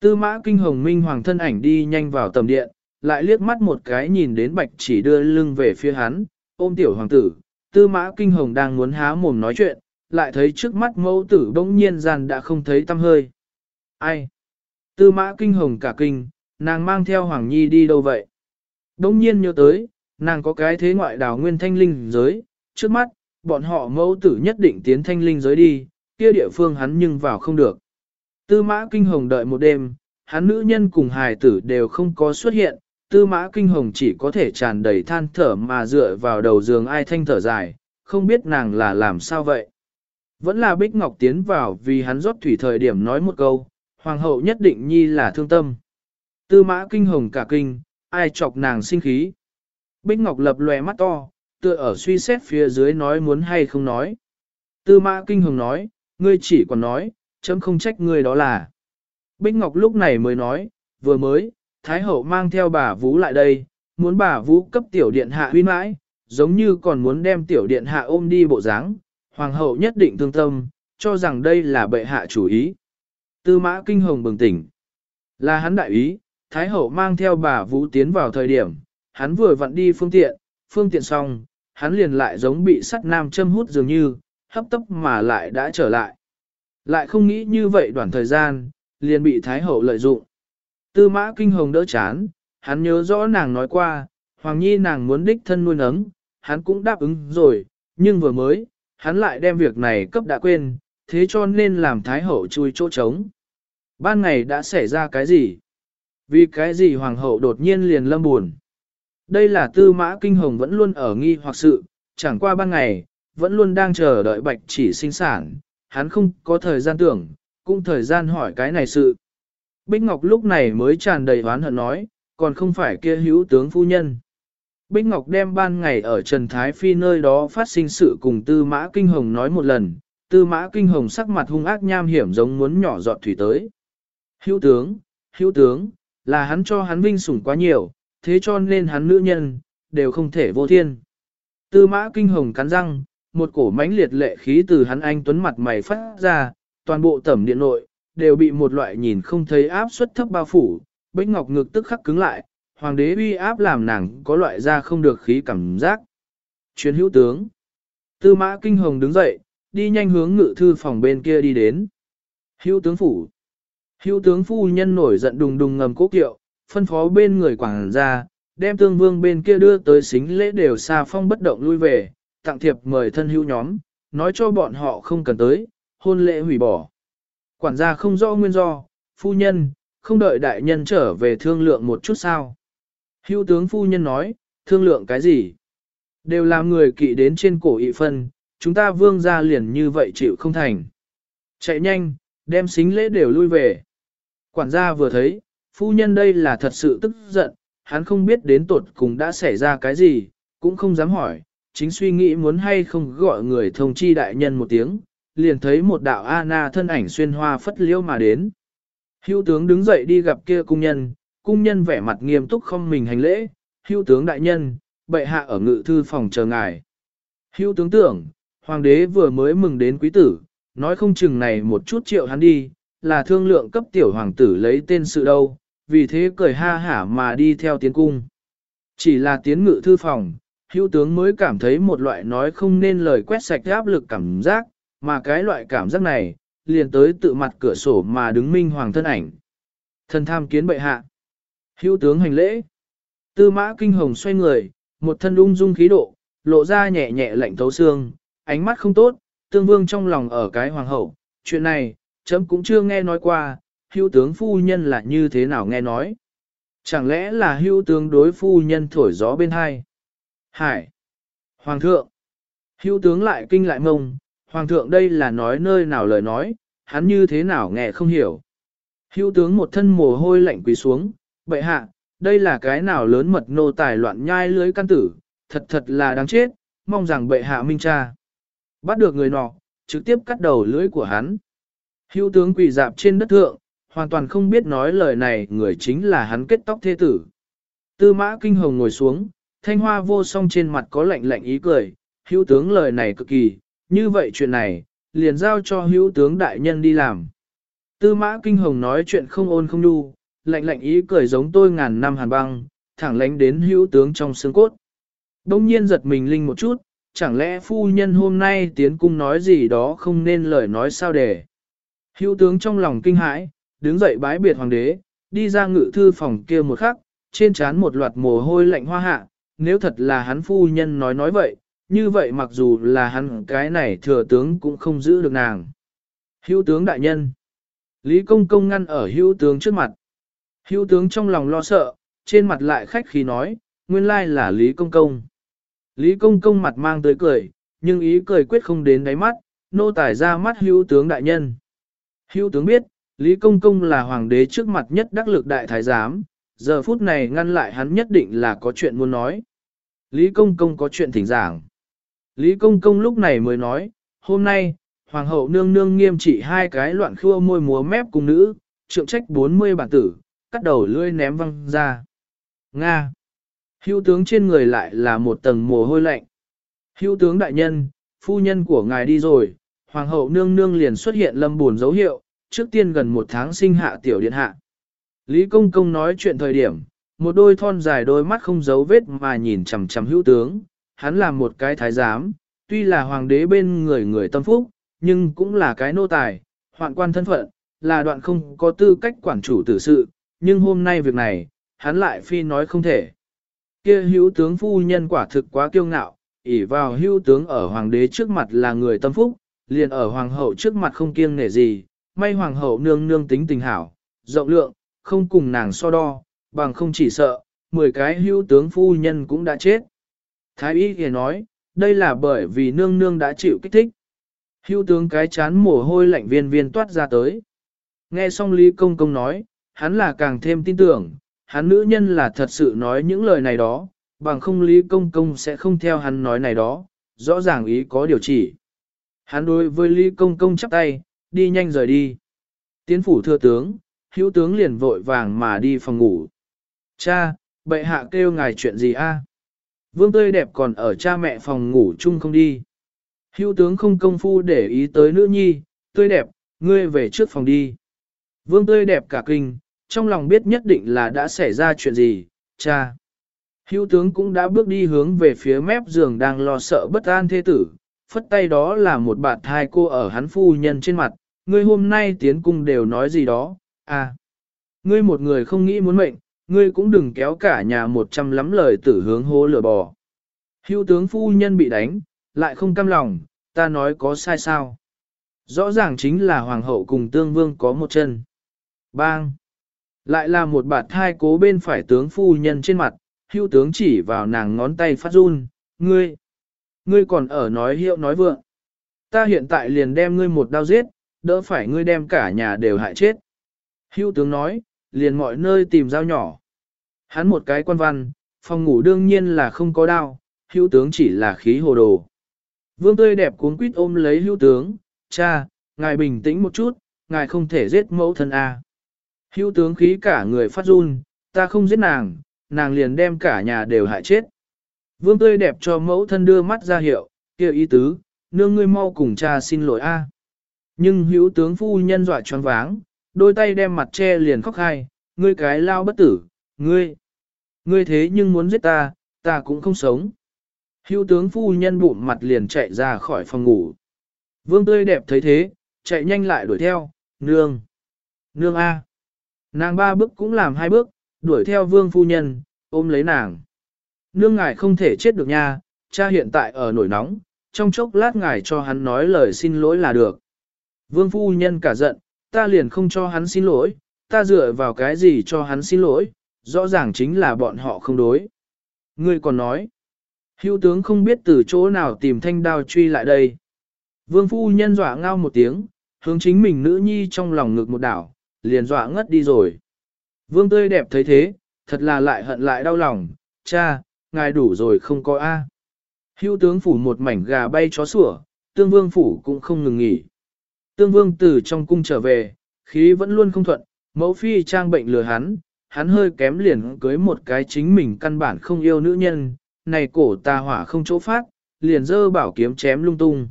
A: tư mã kinh hồng minh hoàng thân ảnh đi nhanh vào tầm điện, lại liếc mắt một cái nhìn đến Bạch chỉ đưa lưng về phía hắn, ôm tiểu hoàng tử, tư mã kinh hồng đang muốn há mồm nói chuyện, lại thấy trước mắt mẫu tử bỗng nhiên gian đã không thấy tâm hơi. Ai? Tư mã kinh hồng cả kinh, nàng mang theo Hoàng Nhi đi đâu vậy? Bỗng nhiên nhớ tới, nàng có cái thế ngoại đảo nguyên thanh linh giới, trước mắt, bọn họ mẫu tử nhất định tiến thanh linh giới đi, kia địa phương hắn nhưng vào không được. Tư mã kinh hồng đợi một đêm, hắn nữ nhân cùng hài tử đều không có xuất hiện, tư mã kinh hồng chỉ có thể tràn đầy than thở mà dựa vào đầu giường ai thanh thở dài, không biết nàng là làm sao vậy. Vẫn là Bích Ngọc tiến vào vì hắn rót thủy thời điểm nói một câu, hoàng hậu nhất định nhi là thương tâm. Tư mã kinh hồng cả kinh, ai chọc nàng sinh khí. Bích Ngọc lập lòe mắt to, tựa ở suy xét phía dưới nói muốn hay không nói. Tư mã kinh hồng nói, ngươi chỉ còn nói, chấm không trách ngươi đó là. Bích Ngọc lúc này mới nói, vừa mới, Thái hậu mang theo bà Vũ lại đây, muốn bà Vũ cấp tiểu điện hạ huy mãi, giống như còn muốn đem tiểu điện hạ ôm đi bộ dáng. Hoàng hậu nhất định thương tâm, cho rằng đây là bệ hạ chủ ý. Tư mã kinh hồng bừng tỉnh. Là hắn đại ý, Thái hậu mang theo bà Vũ tiến vào thời điểm, hắn vừa vặn đi phương tiện, phương tiện xong, hắn liền lại giống bị sắt nam châm hút dường như, hấp tấp mà lại đã trở lại. Lại không nghĩ như vậy đoạn thời gian, liền bị Thái hậu lợi dụng. Tư mã kinh hồng đỡ chán, hắn nhớ rõ nàng nói qua, Hoàng Nhi nàng muốn đích thân nuôi nấng, hắn cũng đáp ứng rồi, nhưng vừa mới, hắn lại đem việc này cấp đã quên, thế cho nên làm Thái hậu chui chỗ trống. Ban ngày đã xảy ra cái gì? Vì cái gì Hoàng hậu đột nhiên liền lâm buồn? Đây là tư mã kinh hồng vẫn luôn ở nghi hoặc sự, chẳng qua ban ngày, vẫn luôn đang chờ đợi bạch chỉ sinh sản, hắn không có thời gian tưởng, cũng thời gian hỏi cái này sự. Bích Ngọc lúc này mới tràn đầy oán hận nói, còn không phải kia hữu tướng phu nhân. Bích Ngọc đem ban ngày ở Trần Thái Phi nơi đó phát sinh sự cùng Tư Mã Kinh Hồng nói một lần, Tư Mã Kinh Hồng sắc mặt hung ác nham hiểm giống muốn nhỏ giọt thủy tới. Hữu tướng, hữu tướng, là hắn cho hắn vinh sủng quá nhiều, thế cho nên hắn nữ nhân, đều không thể vô thiên. Tư Mã Kinh Hồng cắn răng, một cổ mãnh liệt lệ khí từ hắn anh tuấn mặt mày phát ra, toàn bộ tẩm điện nội, đều bị một loại nhìn không thấy áp suất thấp bao phủ, Bích Ngọc ngực tức khắc cứng lại, hoàng đế uy áp làm nàng có loại ra không được khí cảm giác. Chuyến hữu tướng. Tư mã kinh hồng đứng dậy, đi nhanh hướng ngự thư phòng bên kia đi đến. Hữu tướng phủ. Hữu tướng phu nhân nổi giận đùng đùng ngầm cố kiệu, phân phó bên người quảng ra, đem tương vương bên kia đưa tới xính lễ đều xa phong bất động lui về, tặng thiệp mời thân hữu nhóm, nói cho bọn họ không cần tới, hôn lễ hủy bỏ. Quản gia không rõ nguyên do, phu nhân, không đợi đại nhân trở về thương lượng một chút sao. Hưu tướng phu nhân nói, thương lượng cái gì? Đều làm người kỵ đến trên cổ ị phân, chúng ta vương ra liền như vậy chịu không thành. Chạy nhanh, đem xính lễ đều lui về. Quản gia vừa thấy, phu nhân đây là thật sự tức giận, hắn không biết đến tột cùng đã xảy ra cái gì, cũng không dám hỏi, chính suy nghĩ muốn hay không gọi người thông chi đại nhân một tiếng, liền thấy một đạo Anna thân ảnh xuyên hoa phất liễu mà đến. Hưu tướng đứng dậy đi gặp kia cung nhân, cung nhân vẻ mặt nghiêm túc không mình hành lễ, Hưu tướng đại nhân, bệ hạ ở ngự thư phòng chờ ngài. Hưu tướng tưởng, hoàng đế vừa mới mừng đến quý tử, nói không chừng này một chút triệu hắn đi, là thương lượng cấp tiểu hoàng tử lấy tên sự đâu, vì thế cười ha hả mà đi theo tiến cung. Chỉ là tiến ngự thư phòng, hữu tướng mới cảm thấy một loại nói không nên lời quét sạch áp lực cảm giác, mà cái loại cảm giác này, liền tới tự mặt cửa sổ mà đứng minh hoàng thân ảnh. Thần tham kiến bệ hạ. Hữu tướng hành lễ. Tư mã kinh hồng xoay người, một thân ung dung khí độ, lộ ra nhẹ nhẹ lạnh thấu xương, ánh mắt không tốt, tương vương trong lòng ở cái hoàng hậu. Chuyện này, chấm cũng chưa nghe nói qua, hữu tướng phu nhân là như thế nào nghe nói. Chẳng lẽ là hữu tướng đối phu nhân thổi gió bên hai? Hải! Hoàng thượng! Hữu tướng lại kinh lại mông, Hoàng thượng đây là nói nơi nào lời nói, hắn như thế nào nghe không hiểu. Hữu tướng một thân mồ hôi lạnh quỳ xuống, bệ hạ, đây là cái nào lớn mật nô tài loạn nhai lưới căn tử, thật thật là đáng chết, mong rằng bệ hạ minh cha. Bắt được người nọ, trực tiếp cắt đầu lưỡi của hắn. Hữu tướng quỳ dạp trên đất thượng, hoàn toàn không biết nói lời này người chính là hắn kết tóc thế tử. Tư mã kinh hồng ngồi xuống, thanh hoa vô song trên mặt có lạnh lạnh ý cười, hữu tướng lời này cực kỳ, như vậy chuyện này, liền giao cho hữu tướng đại nhân đi làm. Tư mã kinh hồng nói chuyện không ôn không đu, lạnh lạnh ý cười giống tôi ngàn năm hàn băng, thẳng lánh đến hữu tướng trong xương cốt. Đông nhiên giật mình linh một chút, chẳng lẽ phu nhân hôm nay tiến cung nói gì đó không nên lời nói sao để. Hữu tướng trong lòng kinh hãi, đứng dậy bái biệt hoàng đế, đi ra ngự thư phòng kia một khắc, trên trán một loạt mồ hôi lạnh hoa hạ, nếu thật là hắn phu nhân nói nói vậy, như vậy mặc dù là hắn cái này thừa tướng cũng không giữ được nàng. Hữu tướng đại nhân. Lý công công ngăn ở hữu tướng trước mặt. Hữu tướng trong lòng lo sợ, trên mặt lại khách khí nói, nguyên lai là Lý công công. Lý công công mặt mang tới cười, nhưng ý cười quyết không đến đáy mắt, nô tải ra mắt hữu tướng đại nhân. Hữu tướng biết, Lý công công là hoàng đế trước mặt nhất đắc lực đại thái giám, giờ phút này ngăn lại hắn nhất định là có chuyện muốn nói. Lý công công có chuyện thỉnh giảng. Lý công công lúc này mới nói, hôm nay, hoàng hậu nương nương nghiêm trị hai cái loạn khua môi múa mép cùng nữ, trượng trách 40 bản tử, cắt đầu lưỡi ném văng ra. Nga. Hữu tướng trên người lại là một tầng mồ hôi lạnh. Hữu tướng đại nhân, phu nhân của ngài đi rồi, hoàng hậu nương nương liền xuất hiện lâm buồn dấu hiệu, trước tiên gần một tháng sinh hạ tiểu điện hạ. Lý công công nói chuyện thời điểm, một đôi thon dài đôi mắt không giấu vết mà nhìn chằm chằm hữu tướng, hắn là một cái thái giám, tuy là hoàng đế bên người người tâm phúc, nhưng cũng là cái nô tài, hoạn quan thân phận, là đoạn không có tư cách quản chủ tử sự, nhưng hôm nay việc này, hắn lại phi nói không thể. Kia hữu tướng phu nhân quả thực quá kiêu ngạo, ỷ vào hữu tướng ở hoàng đế trước mặt là người tâm phúc, liền ở hoàng hậu trước mặt không kiêng nể gì, may hoàng hậu nương nương tính tình hảo, rộng lượng, không cùng nàng so đo, bằng không chỉ sợ, 10 cái hữu tướng phu nhân cũng đã chết. Thái y thì nói, đây là bởi vì nương nương đã chịu kích thích. Hưu tướng cái chán mồ hôi lạnh viên viên toát ra tới. Nghe xong Lý Công Công nói, hắn là càng thêm tin tưởng, hắn nữ nhân là thật sự nói những lời này đó, bằng không Lý Công Công sẽ không theo hắn nói này đó, rõ ràng ý có điều chỉ. Hắn đối với Lý Công Công chắp tay, đi nhanh rời đi. Tiến phủ thưa tướng, hữu tướng liền vội vàng mà đi phòng ngủ. Cha, bệ hạ kêu ngài chuyện gì a? Vương tươi đẹp còn ở cha mẹ phòng ngủ chung không đi. Hữu tướng không công phu để ý tới nữ nhi, tươi đẹp, ngươi về trước phòng đi. Vương tươi đẹp cả kinh, trong lòng biết nhất định là đã xảy ra chuyện gì, cha. Hữu tướng cũng đã bước đi hướng về phía mép giường đang lo sợ bất an thế tử, phất tay đó là một bạn thai cô ở hắn phu nhân trên mặt, ngươi hôm nay tiến cung đều nói gì đó, à. Ngươi một người không nghĩ muốn mệnh, ngươi cũng đừng kéo cả nhà một trăm lắm lời tử hướng hố lửa bò. Hưu tướng phu nhân bị đánh, lại không cam lòng, ta nói có sai sao. Rõ ràng chính là hoàng hậu cùng tương vương có một chân. Bang! Lại là một bạt thai cố bên phải tướng phu nhân trên mặt, Hưu tướng chỉ vào nàng ngón tay phát run, ngươi! Ngươi còn ở nói hiệu nói vượng. Ta hiện tại liền đem ngươi một đao giết, đỡ phải ngươi đem cả nhà đều hại chết. Hưu tướng nói, liền mọi nơi tìm dao nhỏ. Hắn một cái quan văn, phòng ngủ đương nhiên là không có đao, hữu tướng chỉ là khí hồ đồ. Vương tươi đẹp cuốn quýt ôm lấy hữu tướng, cha, ngài bình tĩnh một chút, ngài không thể giết mẫu thân A. Hữu tướng khí cả người phát run, ta không giết nàng, nàng liền đem cả nhà đều hại chết. Vương tươi đẹp cho mẫu thân đưa mắt ra hiệu, kêu ý tứ, nương ngươi mau cùng cha xin lỗi A. Nhưng hữu tướng phu nhân dọa choáng váng, đôi tay đem mặt che liền khóc hai, ngươi cái lao bất tử, ngươi, ngươi thế nhưng muốn giết ta, ta cũng không sống. Hưu tướng phu nhân bụng mặt liền chạy ra khỏi phòng ngủ. Vương tươi đẹp thấy thế, chạy nhanh lại đuổi theo, nương, nương A. Nàng ba bước cũng làm hai bước, đuổi theo vương phu nhân, ôm lấy nàng. Nương ngài không thể chết được nha, cha hiện tại ở nổi nóng, trong chốc lát ngài cho hắn nói lời xin lỗi là được. Vương phu nhân cả giận, ta liền không cho hắn xin lỗi, ta dựa vào cái gì cho hắn xin lỗi, rõ ràng chính là bọn họ không đối. Ngươi còn nói, hữu tướng không biết từ chỗ nào tìm thanh đao truy lại đây. Vương phu nhân dọa ngao một tiếng, hướng chính mình nữ nhi trong lòng ngực một đảo, liền dọa ngất đi rồi. Vương tươi đẹp thấy thế, thật là lại hận lại đau lòng, cha, ngài đủ rồi không có A. Hữu tướng phủ một mảnh gà bay chó sủa, tương vương phủ cũng không ngừng nghỉ. Tương vương từ trong cung trở về, khí vẫn luôn không thuận, mẫu phi trang bệnh lừa hắn, hắn hơi kém liền cưới một cái chính mình căn bản không yêu nữ nhân, này cổ tà hỏa không chỗ phát, liền dơ bảo kiếm chém lung tung.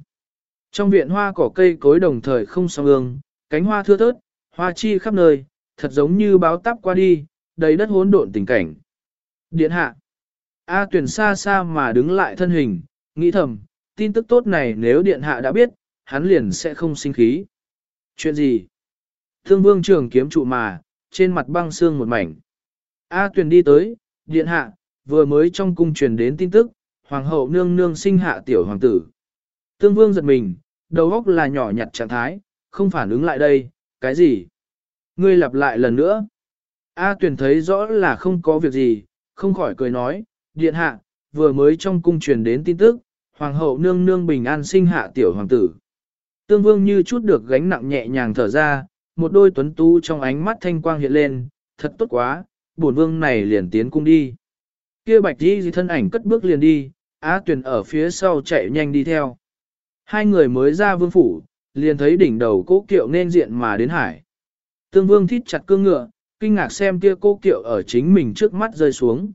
A: Trong viện hoa cỏ cây cối đồng thời không song ương, cánh hoa thưa thớt, hoa chi khắp nơi, thật giống như báo tắp qua đi, đầy đất hỗn độn tình cảnh. Điện hạ. A tuyển xa xa mà đứng lại thân hình, nghĩ thầm, tin tức tốt này nếu điện hạ đã biết, hắn liền sẽ không sinh khí. Chuyện gì? Thương vương trường kiếm trụ mà, trên mặt băng xương một mảnh. A tuyển đi tới, điện hạ, vừa mới trong cung truyền đến tin tức, hoàng hậu nương nương sinh hạ tiểu hoàng tử. Tương vương giật mình, đầu óc là nhỏ nhặt trạng thái, không phản ứng lại đây, cái gì? Ngươi lặp lại lần nữa. A tuyển thấy rõ là không có việc gì, không khỏi cười nói, điện hạ, vừa mới trong cung truyền đến tin tức, hoàng hậu nương nương bình an sinh hạ tiểu hoàng tử. Tương vương như chút được gánh nặng nhẹ nhàng thở ra, một đôi tuấn tú trong ánh mắt thanh quang hiện lên, thật tốt quá, bổn vương này liền tiến cung đi. Kia bạch đi gì thân ảnh cất bước liền đi, Á Tuyền ở phía sau chạy nhanh đi theo. Hai người mới ra vương phủ, liền thấy đỉnh đầu cố kiệu nên diện mà đến hải. Tương vương thít chặt cương ngựa, kinh ngạc xem kia cố kiệu ở chính mình trước mắt rơi xuống.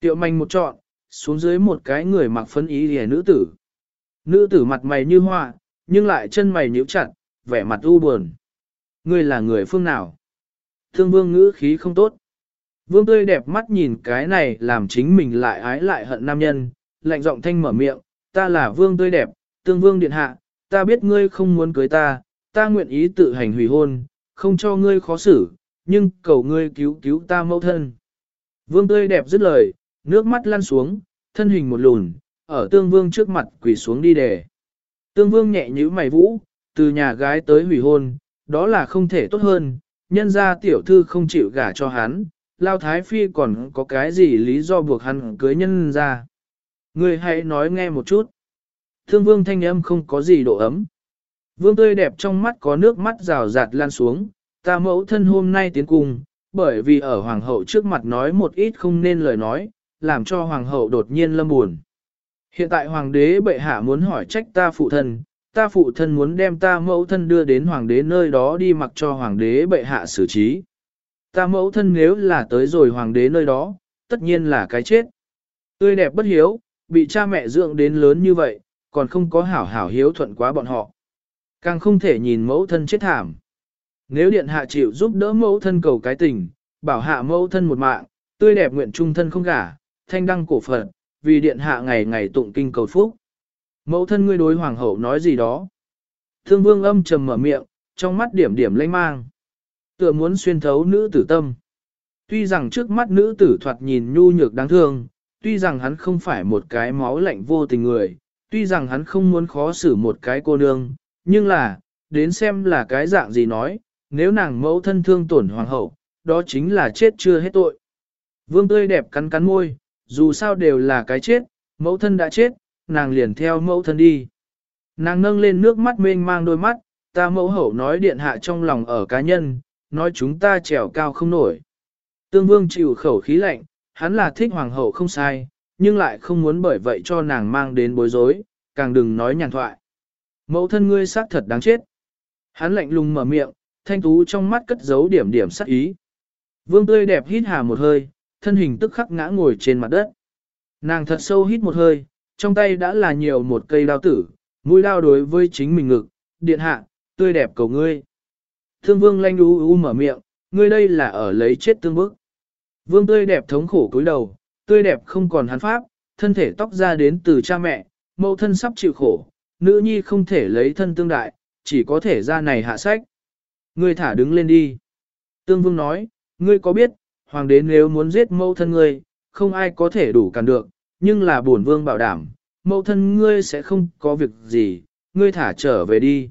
A: Kiệu manh một trọn, xuống dưới một cái người mặc phấn ý hề nữ tử. Nữ tử mặt mày như hoa, nhưng lại chân mày nhíu chặt, vẻ mặt u buồn. Ngươi là người phương nào? Thương vương ngữ khí không tốt. Vương tươi đẹp mắt nhìn cái này làm chính mình lại ái lại hận nam nhân, lạnh giọng thanh mở miệng, ta là vương tươi đẹp, tương vương điện hạ, ta biết ngươi không muốn cưới ta, ta nguyện ý tự hành hủy hôn, không cho ngươi khó xử, nhưng cầu ngươi cứu cứu ta mẫu thân. Vương tươi đẹp dứt lời, nước mắt lăn xuống, thân hình một lùn, ở tương vương trước mặt quỳ xuống đi đề. Tương vương nhẹ nhữ mày vũ, từ nhà gái tới hủy hôn, đó là không thể tốt hơn, nhân ra tiểu thư không chịu gả cho hắn, lao thái phi còn có cái gì lý do buộc hắn cưới nhân ra. Người hãy nói nghe một chút. Thương vương thanh âm không có gì độ ấm. Vương tươi đẹp trong mắt có nước mắt rào rạt lan xuống, ta mẫu thân hôm nay tiến cùng, bởi vì ở hoàng hậu trước mặt nói một ít không nên lời nói, làm cho hoàng hậu đột nhiên lâm buồn. Hiện tại hoàng đế bệ hạ muốn hỏi trách ta phụ thân, ta phụ thân muốn đem ta mẫu thân đưa đến hoàng đế nơi đó đi mặc cho hoàng đế bệ hạ xử trí. Ta mẫu thân nếu là tới rồi hoàng đế nơi đó, tất nhiên là cái chết. Tươi đẹp bất hiếu, bị cha mẹ dưỡng đến lớn như vậy, còn không có hảo hảo hiếu thuận quá bọn họ. Càng không thể nhìn mẫu thân chết thảm. Nếu điện hạ chịu giúp đỡ mẫu thân cầu cái tình, bảo hạ mẫu thân một mạng, tươi đẹp nguyện trung thân không gả, thanh đăng cổ phận, vì điện hạ ngày ngày tụng kinh cầu phúc. Mẫu thân ngươi đối hoàng hậu nói gì đó. Thương vương âm trầm mở miệng, trong mắt điểm điểm lanh mang. Tựa muốn xuyên thấu nữ tử tâm. Tuy rằng trước mắt nữ tử thoạt nhìn nhu nhược đáng thương, tuy rằng hắn không phải một cái máu lạnh vô tình người, tuy rằng hắn không muốn khó xử một cái cô nương, nhưng là, đến xem là cái dạng gì nói, nếu nàng mẫu thân thương tổn hoàng hậu, đó chính là chết chưa hết tội. Vương tươi đẹp cắn cắn môi, dù sao đều là cái chết, mẫu thân đã chết, nàng liền theo mẫu thân đi. Nàng nâng lên nước mắt mênh mang đôi mắt, ta mẫu hậu nói điện hạ trong lòng ở cá nhân, nói chúng ta trèo cao không nổi. Tương vương chịu khẩu khí lạnh, hắn là thích hoàng hậu không sai, nhưng lại không muốn bởi vậy cho nàng mang đến bối rối, càng đừng nói nhàn thoại. Mẫu thân ngươi xác thật đáng chết. Hắn lạnh lùng mở miệng, thanh tú trong mắt cất giấu điểm điểm sắc ý. Vương tươi đẹp hít hà một hơi, thân hình tức khắc ngã ngồi trên mặt đất. Nàng thật sâu hít một hơi, trong tay đã là nhiều một cây đao tử, mũi đao đối với chính mình ngực, điện hạ, tươi đẹp cầu ngươi. Thương vương lanh u u mở miệng, ngươi đây là ở lấy chết tương bức. Vương tươi đẹp thống khổ cúi đầu, tươi đẹp không còn hắn pháp, thân thể tóc ra đến từ cha mẹ, mẫu thân sắp chịu khổ, nữ nhi không thể lấy thân tương đại, chỉ có thể ra này hạ sách. Ngươi thả đứng lên đi. Tương vương nói, ngươi có biết, hoàng đế nếu muốn giết mẫu thân ngươi, không ai có thể đủ cản được, nhưng là bổn vương bảo đảm, mẫu thân ngươi sẽ không có việc gì, ngươi thả trở về đi.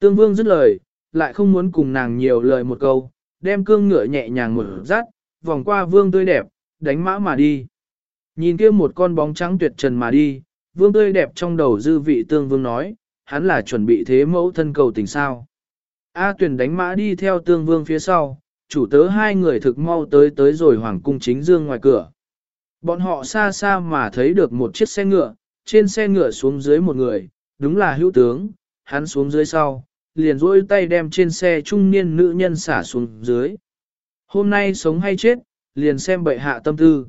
A: Tương vương dứt lời, lại không muốn cùng nàng nhiều lời một câu, đem cương ngựa nhẹ nhàng một rát, vòng qua vương tươi đẹp, đánh mã mà đi. Nhìn kia một con bóng trắng tuyệt trần mà đi, vương tươi đẹp trong đầu dư vị tương vương nói, hắn là chuẩn bị thế mẫu thân cầu tình sao. A tuyển đánh mã đi theo tương vương phía sau, chủ tớ hai người thực mau tới tới rồi hoàng cung chính dương ngoài cửa. Bọn họ xa xa mà thấy được một chiếc xe ngựa, trên xe ngựa xuống dưới một người, đúng là hữu tướng, hắn xuống dưới sau, liền rỗi tay đem trên xe trung niên nữ nhân xả xuống dưới. Hôm nay sống hay chết, liền xem bệ hạ tâm tư.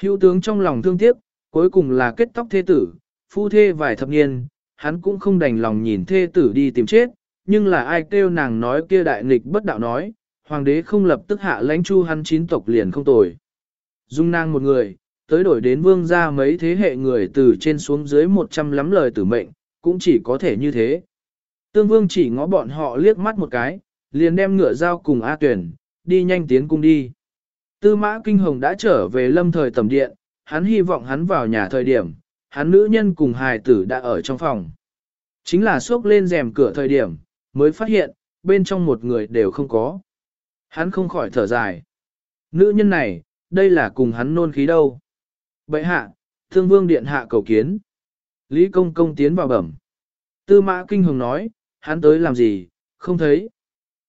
A: Hữu tướng trong lòng thương tiếc, cuối cùng là kết tóc thê tử, phu thê vài thập niên, hắn cũng không đành lòng nhìn thê tử đi tìm chết, nhưng là ai kêu nàng nói kia đại nghịch bất đạo nói, hoàng đế không lập tức hạ lãnh chu hắn chín tộc liền không tồi. Dung nàng một người, tới đổi đến vương gia mấy thế hệ người từ trên xuống dưới một trăm lắm lời tử mệnh, cũng chỉ có thể như thế. Tương vương chỉ ngó bọn họ liếc mắt một cái, liền đem ngựa dao cùng A tuyển, đi nhanh tiến cung đi. Tư mã kinh hồng đã trở về lâm thời tầm điện, hắn hy vọng hắn vào nhà thời điểm, hắn nữ nhân cùng hài tử đã ở trong phòng. Chính là xốc lên rèm cửa thời điểm, mới phát hiện, bên trong một người đều không có. Hắn không khỏi thở dài. Nữ nhân này, đây là cùng hắn nôn khí đâu. Bậy hạ, thương vương điện hạ cầu kiến. Lý công công tiến vào bẩm. Tư mã kinh hồng nói, hắn tới làm gì, không thấy.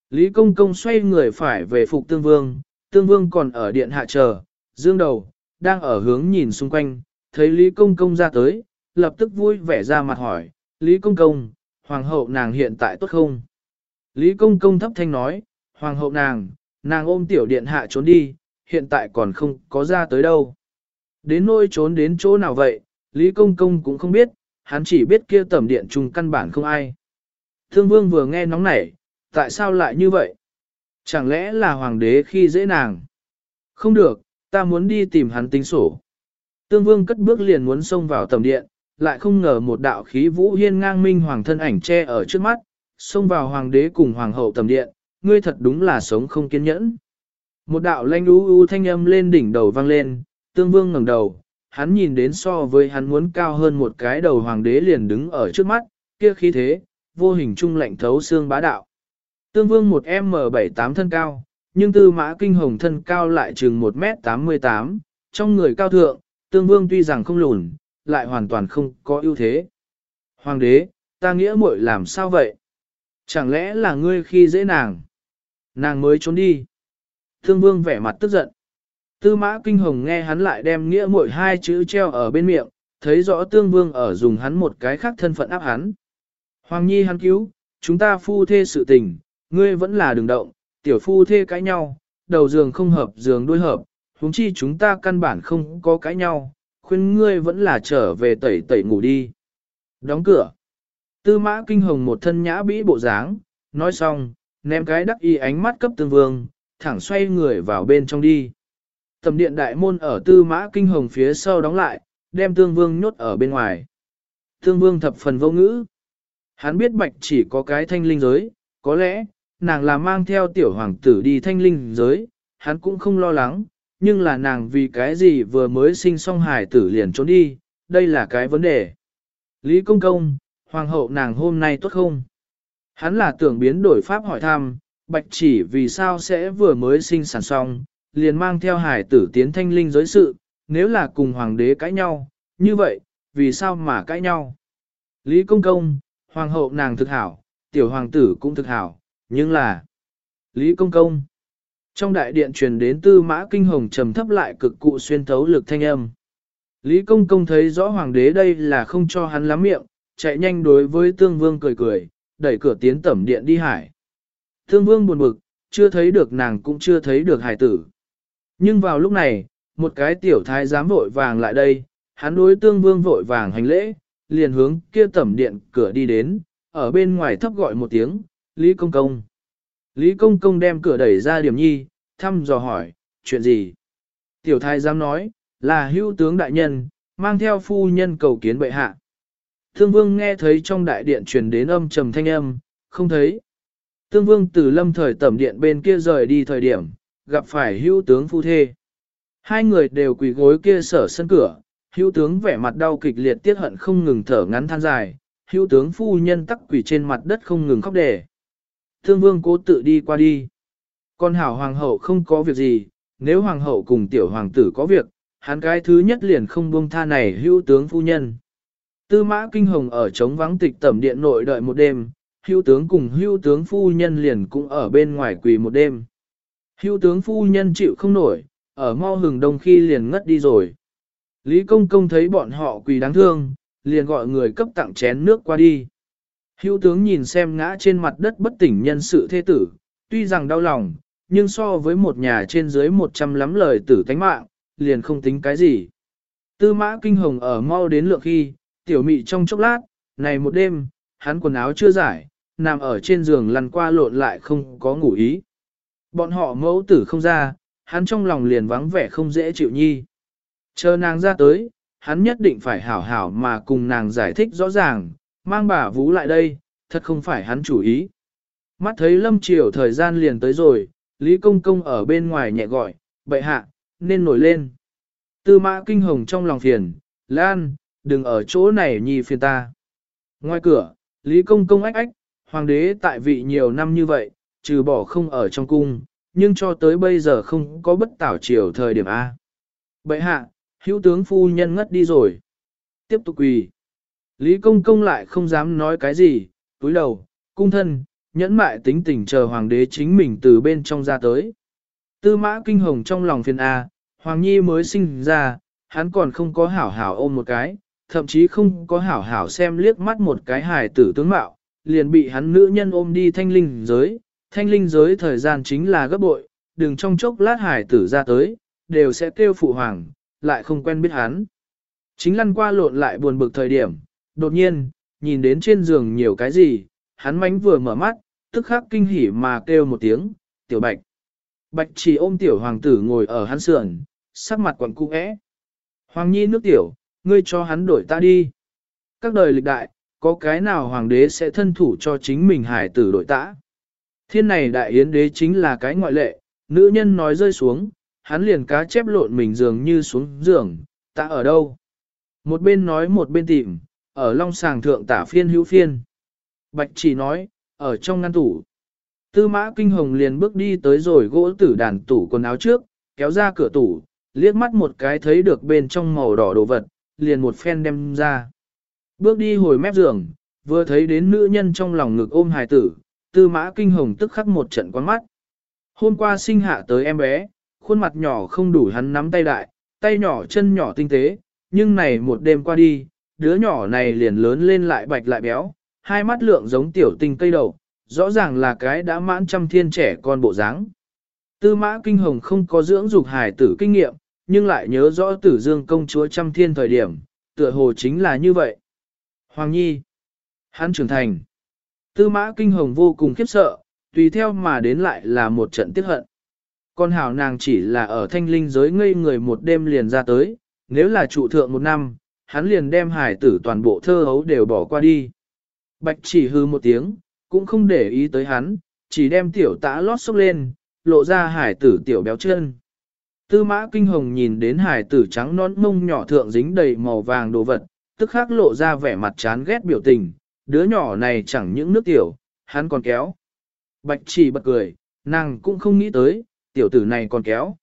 A: Lý công công xoay người phải về phục tương vương, tương vương còn ở điện hạ chờ, dương đầu, đang ở hướng nhìn xung quanh, thấy Lý công công ra tới, lập tức vui vẻ ra mặt hỏi, Lý công công, hoàng hậu nàng hiện tại tốt không? Lý công công thấp thanh nói, hoàng hậu nàng, nàng ôm tiểu điện hạ trốn đi, hiện tại còn không có ra tới đâu. Đến nôi trốn đến chỗ nào vậy, Lý công công cũng không biết, hắn chỉ biết kia tẩm điện trùng căn bản không ai. Thương vương vừa nghe nóng nảy, tại sao lại như vậy? Chẳng lẽ là hoàng đế khi dễ nàng? Không được, ta muốn đi tìm hắn tính sổ. Tương vương cất bước liền muốn xông vào tầm điện, lại không ngờ một đạo khí vũ hiên ngang minh hoàng thân ảnh che ở trước mắt, xông vào hoàng đế cùng hoàng hậu tầm điện, ngươi thật đúng là sống không kiên nhẫn. Một đạo lanh u u thanh âm lên đỉnh đầu vang lên, tương vương ngẩng đầu, hắn nhìn đến so với hắn muốn cao hơn một cái đầu hoàng đế liền đứng ở trước mắt, kia khí thế, vô hình trung lạnh thấu xương bá đạo. Tương vương một M78 thân cao, nhưng tư mã kinh hồng thân cao lại chừng 1m88, trong người cao thượng, tương vương tuy rằng không lùn, lại hoàn toàn không có ưu thế. Hoàng đế, ta nghĩa muội làm sao vậy? Chẳng lẽ là ngươi khi dễ nàng? Nàng mới trốn đi. Tương vương vẻ mặt tức giận. Tư mã kinh hồng nghe hắn lại đem nghĩa mỗi hai chữ treo ở bên miệng, thấy rõ tương vương ở dùng hắn một cái khác thân phận áp hắn. Hoàng nhi hắn cứu, chúng ta phu thê sự tình, ngươi vẫn là đừng động, tiểu phu thê cãi nhau, đầu giường không hợp giường đuôi hợp, huống chi chúng ta căn bản không có cãi nhau, khuyên ngươi vẫn là trở về tẩy tẩy ngủ đi. Đóng cửa. Tư mã kinh hồng một thân nhã bĩ bộ dáng, nói xong, ném cái đắc y ánh mắt cấp tương vương, thẳng xoay người vào bên trong đi. Tầm điện đại môn ở tư mã kinh hồng phía sau đóng lại, đem tương vương nhốt ở bên ngoài. Tương vương thập phần vô ngữ. Hắn biết bạch chỉ có cái thanh linh giới, có lẽ, nàng là mang theo tiểu hoàng tử đi thanh linh giới, hắn cũng không lo lắng, nhưng là nàng vì cái gì vừa mới sinh xong hải tử liền trốn đi, đây là cái vấn đề. Lý công công, hoàng hậu nàng hôm nay tốt không? Hắn là tưởng biến đổi pháp hỏi thăm, bạch chỉ vì sao sẽ vừa mới sinh sản xong, liền mang theo hải tử tiến thanh linh giới sự, nếu là cùng hoàng đế cãi nhau, như vậy, vì sao mà cãi nhau? Lý công công, hoàng hậu nàng thực hảo, tiểu hoàng tử cũng thực hảo, nhưng là... Lý công công, trong đại điện truyền đến tư mã kinh hồng trầm thấp lại cực cụ xuyên thấu lực thanh âm. Lý công công thấy rõ hoàng đế đây là không cho hắn lắm miệng, chạy nhanh đối với tương vương cười cười, đẩy cửa tiến tẩm điện đi hải. thương vương buồn bực, chưa thấy được nàng cũng chưa thấy được hải tử. Nhưng vào lúc này, một cái tiểu thái giám vội vàng lại đây, hắn đối tương vương vội vàng hành lễ, liền hướng kia tẩm điện cửa đi đến, ở bên ngoài thấp gọi một tiếng, Lý Công Công. Lý Công Công đem cửa đẩy ra điểm nhi, thăm dò hỏi, chuyện gì? Tiểu thái giám nói, là hưu tướng đại nhân, mang theo phu nhân cầu kiến bệ hạ. Thương vương nghe thấy trong đại điện truyền đến âm trầm thanh âm, không thấy. Thương vương từ lâm thời tẩm điện bên kia rời đi thời điểm, gặp phải hữu tướng phu thê. Hai người đều quỳ gối kia sở sân cửa, hữu tướng vẻ mặt đau kịch liệt tiết hận không ngừng thở ngắn than dài, hữu tướng phu nhân tắc quỳ trên mặt đất không ngừng khóc đề. Thương vương cố tự đi qua đi. Con hảo hoàng hậu không có việc gì, nếu hoàng hậu cùng tiểu hoàng tử có việc, hắn cái thứ nhất liền không buông tha này hữu tướng phu nhân. Tư mã kinh hồng ở trống vắng tịch tẩm điện nội đợi một đêm, hưu tướng cùng hưu tướng phu nhân liền cũng ở bên ngoài quỳ một đêm. Hưu tướng phu nhân chịu không nổi, ở mau hừng đông khi liền ngất đi rồi. Lý công công thấy bọn họ quỳ đáng thương, liền gọi người cấp tặng chén nước qua đi. Hữu tướng nhìn xem ngã trên mặt đất bất tỉnh nhân sự thê tử, tuy rằng đau lòng, nhưng so với một nhà trên dưới 100 lắm lời tử tánh mạng, liền không tính cái gì. Tư mã kinh hồng ở mau đến lượng khi, tiểu mị trong chốc lát, này một đêm, hắn quần áo chưa giải, nằm ở trên giường lăn qua lộn lại không có ngủ ý. Bọn họ mẫu tử không ra, hắn trong lòng liền vắng vẻ không dễ chịu nhi. Chờ nàng ra tới, hắn nhất định phải hảo hảo mà cùng nàng giải thích rõ ràng, mang bà vũ lại đây, thật không phải hắn chủ ý. Mắt thấy lâm chiều thời gian liền tới rồi, Lý Công Công ở bên ngoài nhẹ gọi, bệ hạ, nên nổi lên. Tư mã kinh hồng trong lòng phiền, Lan, đừng ở chỗ này nhi phiền ta. Ngoài cửa, Lý Công Công ách ách, hoàng đế tại vị nhiều năm như vậy, trừ bỏ không ở trong cung, nhưng cho tới bây giờ không có bất tảo chiều thời điểm A. Bệ hạ, hữu tướng phu nhân ngất đi rồi. Tiếp tục quỳ. Lý Công Công lại không dám nói cái gì, túi đầu, cung thân, nhẫn mại tính tình chờ hoàng đế chính mình từ bên trong ra tới. Tư mã kinh hồng trong lòng phiền A, Hoàng Nhi mới sinh ra, hắn còn không có hảo hảo ôm một cái, thậm chí không có hảo hảo xem liếc mắt một cái hài tử tướng mạo, liền bị hắn nữ nhân ôm đi thanh linh giới. Thanh linh giới thời gian chính là gấp bội, đừng trong chốc lát hài tử ra tới, đều sẽ kêu phụ hoàng, lại không quen biết hắn. Chính lăn qua lộn lại buồn bực thời điểm, đột nhiên, nhìn đến trên giường nhiều cái gì, hắn mánh vừa mở mắt, tức khắc kinh hỉ mà kêu một tiếng, tiểu bạch. Bạch chỉ ôm tiểu hoàng tử ngồi ở hắn sườn, sắc mặt quẩn cung ẽ. Hoàng nhi nước tiểu, ngươi cho hắn đổi ta đi. Các đời lịch đại, có cái nào hoàng đế sẽ thân thủ cho chính mình hải tử đổi tã. Thiên này đại yến đế chính là cái ngoại lệ, nữ nhân nói rơi xuống, hắn liền cá chép lộn mình dường như xuống giường, ta ở đâu? Một bên nói một bên tìm, ở long sàng thượng tả phiên hữu phiên. Bạch chỉ nói, ở trong ngăn tủ. Tư mã kinh hồng liền bước đi tới rồi gỗ tử đàn tủ quần áo trước, kéo ra cửa tủ, liếc mắt một cái thấy được bên trong màu đỏ đồ vật, liền một phen đem ra. Bước đi hồi mép giường, vừa thấy đến nữ nhân trong lòng ngực ôm hài tử, tư mã kinh hồng tức khắc một trận quán mắt. Hôm qua sinh hạ tới em bé, khuôn mặt nhỏ không đủ hắn nắm tay đại, tay nhỏ chân nhỏ tinh tế, nhưng này một đêm qua đi, đứa nhỏ này liền lớn lên lại bạch lại béo, hai mắt lượng giống tiểu tinh cây đầu, rõ ràng là cái đã mãn trăm thiên trẻ con bộ dáng. Tư mã kinh hồng không có dưỡng dục hài tử kinh nghiệm, nhưng lại nhớ rõ tử dương công chúa trăm thiên thời điểm, tựa hồ chính là như vậy. Hoàng Nhi, hắn trưởng thành. Tư mã kinh hồng vô cùng khiếp sợ, tùy theo mà đến lại là một trận tiếc hận. Con hảo nàng chỉ là ở thanh linh giới ngây người một đêm liền ra tới, nếu là trụ thượng một năm, hắn liền đem hải tử toàn bộ thơ hấu đều bỏ qua đi. Bạch chỉ hư một tiếng, cũng không để ý tới hắn, chỉ đem tiểu tã lót xốc lên, lộ ra hải tử tiểu béo chân. Tư mã kinh hồng nhìn đến hải tử trắng non mông nhỏ thượng dính đầy màu vàng đồ vật, tức khắc lộ ra vẻ mặt chán ghét biểu tình, đứa nhỏ này chẳng những nước tiểu, hắn còn kéo. Bạch chỉ bật cười, nàng cũng không nghĩ tới, tiểu tử này còn kéo.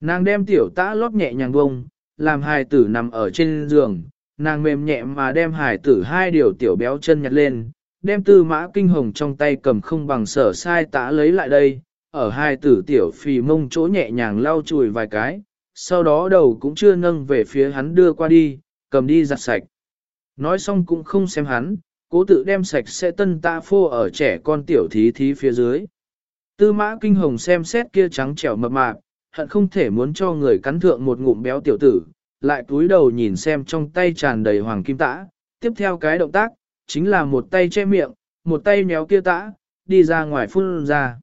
A: Nàng đem tiểu tã lót nhẹ nhàng bông, làm hài tử nằm ở trên giường, nàng mềm nhẹ mà đem hài tử hai điều tiểu béo chân nhặt lên, đem tư mã kinh hồng trong tay cầm không bằng sở sai tã lấy lại đây, ở hai tử tiểu phì mông chỗ nhẹ nhàng lau chùi vài cái, sau đó đầu cũng chưa nâng về phía hắn đưa qua đi, cầm đi giặt sạch. Nói xong cũng không xem hắn, cố tự đem sạch sẽ tân ta phô ở trẻ con tiểu thí thí phía dưới. Tư mã kinh hồng xem xét kia trắng trẻo mập mạp, hận không thể muốn cho người cắn thượng một ngụm béo tiểu tử, lại túi đầu nhìn xem trong tay tràn đầy hoàng kim tã, tiếp theo cái động tác, chính là một tay che miệng, một tay nhéo kia tã, đi ra ngoài phun ra.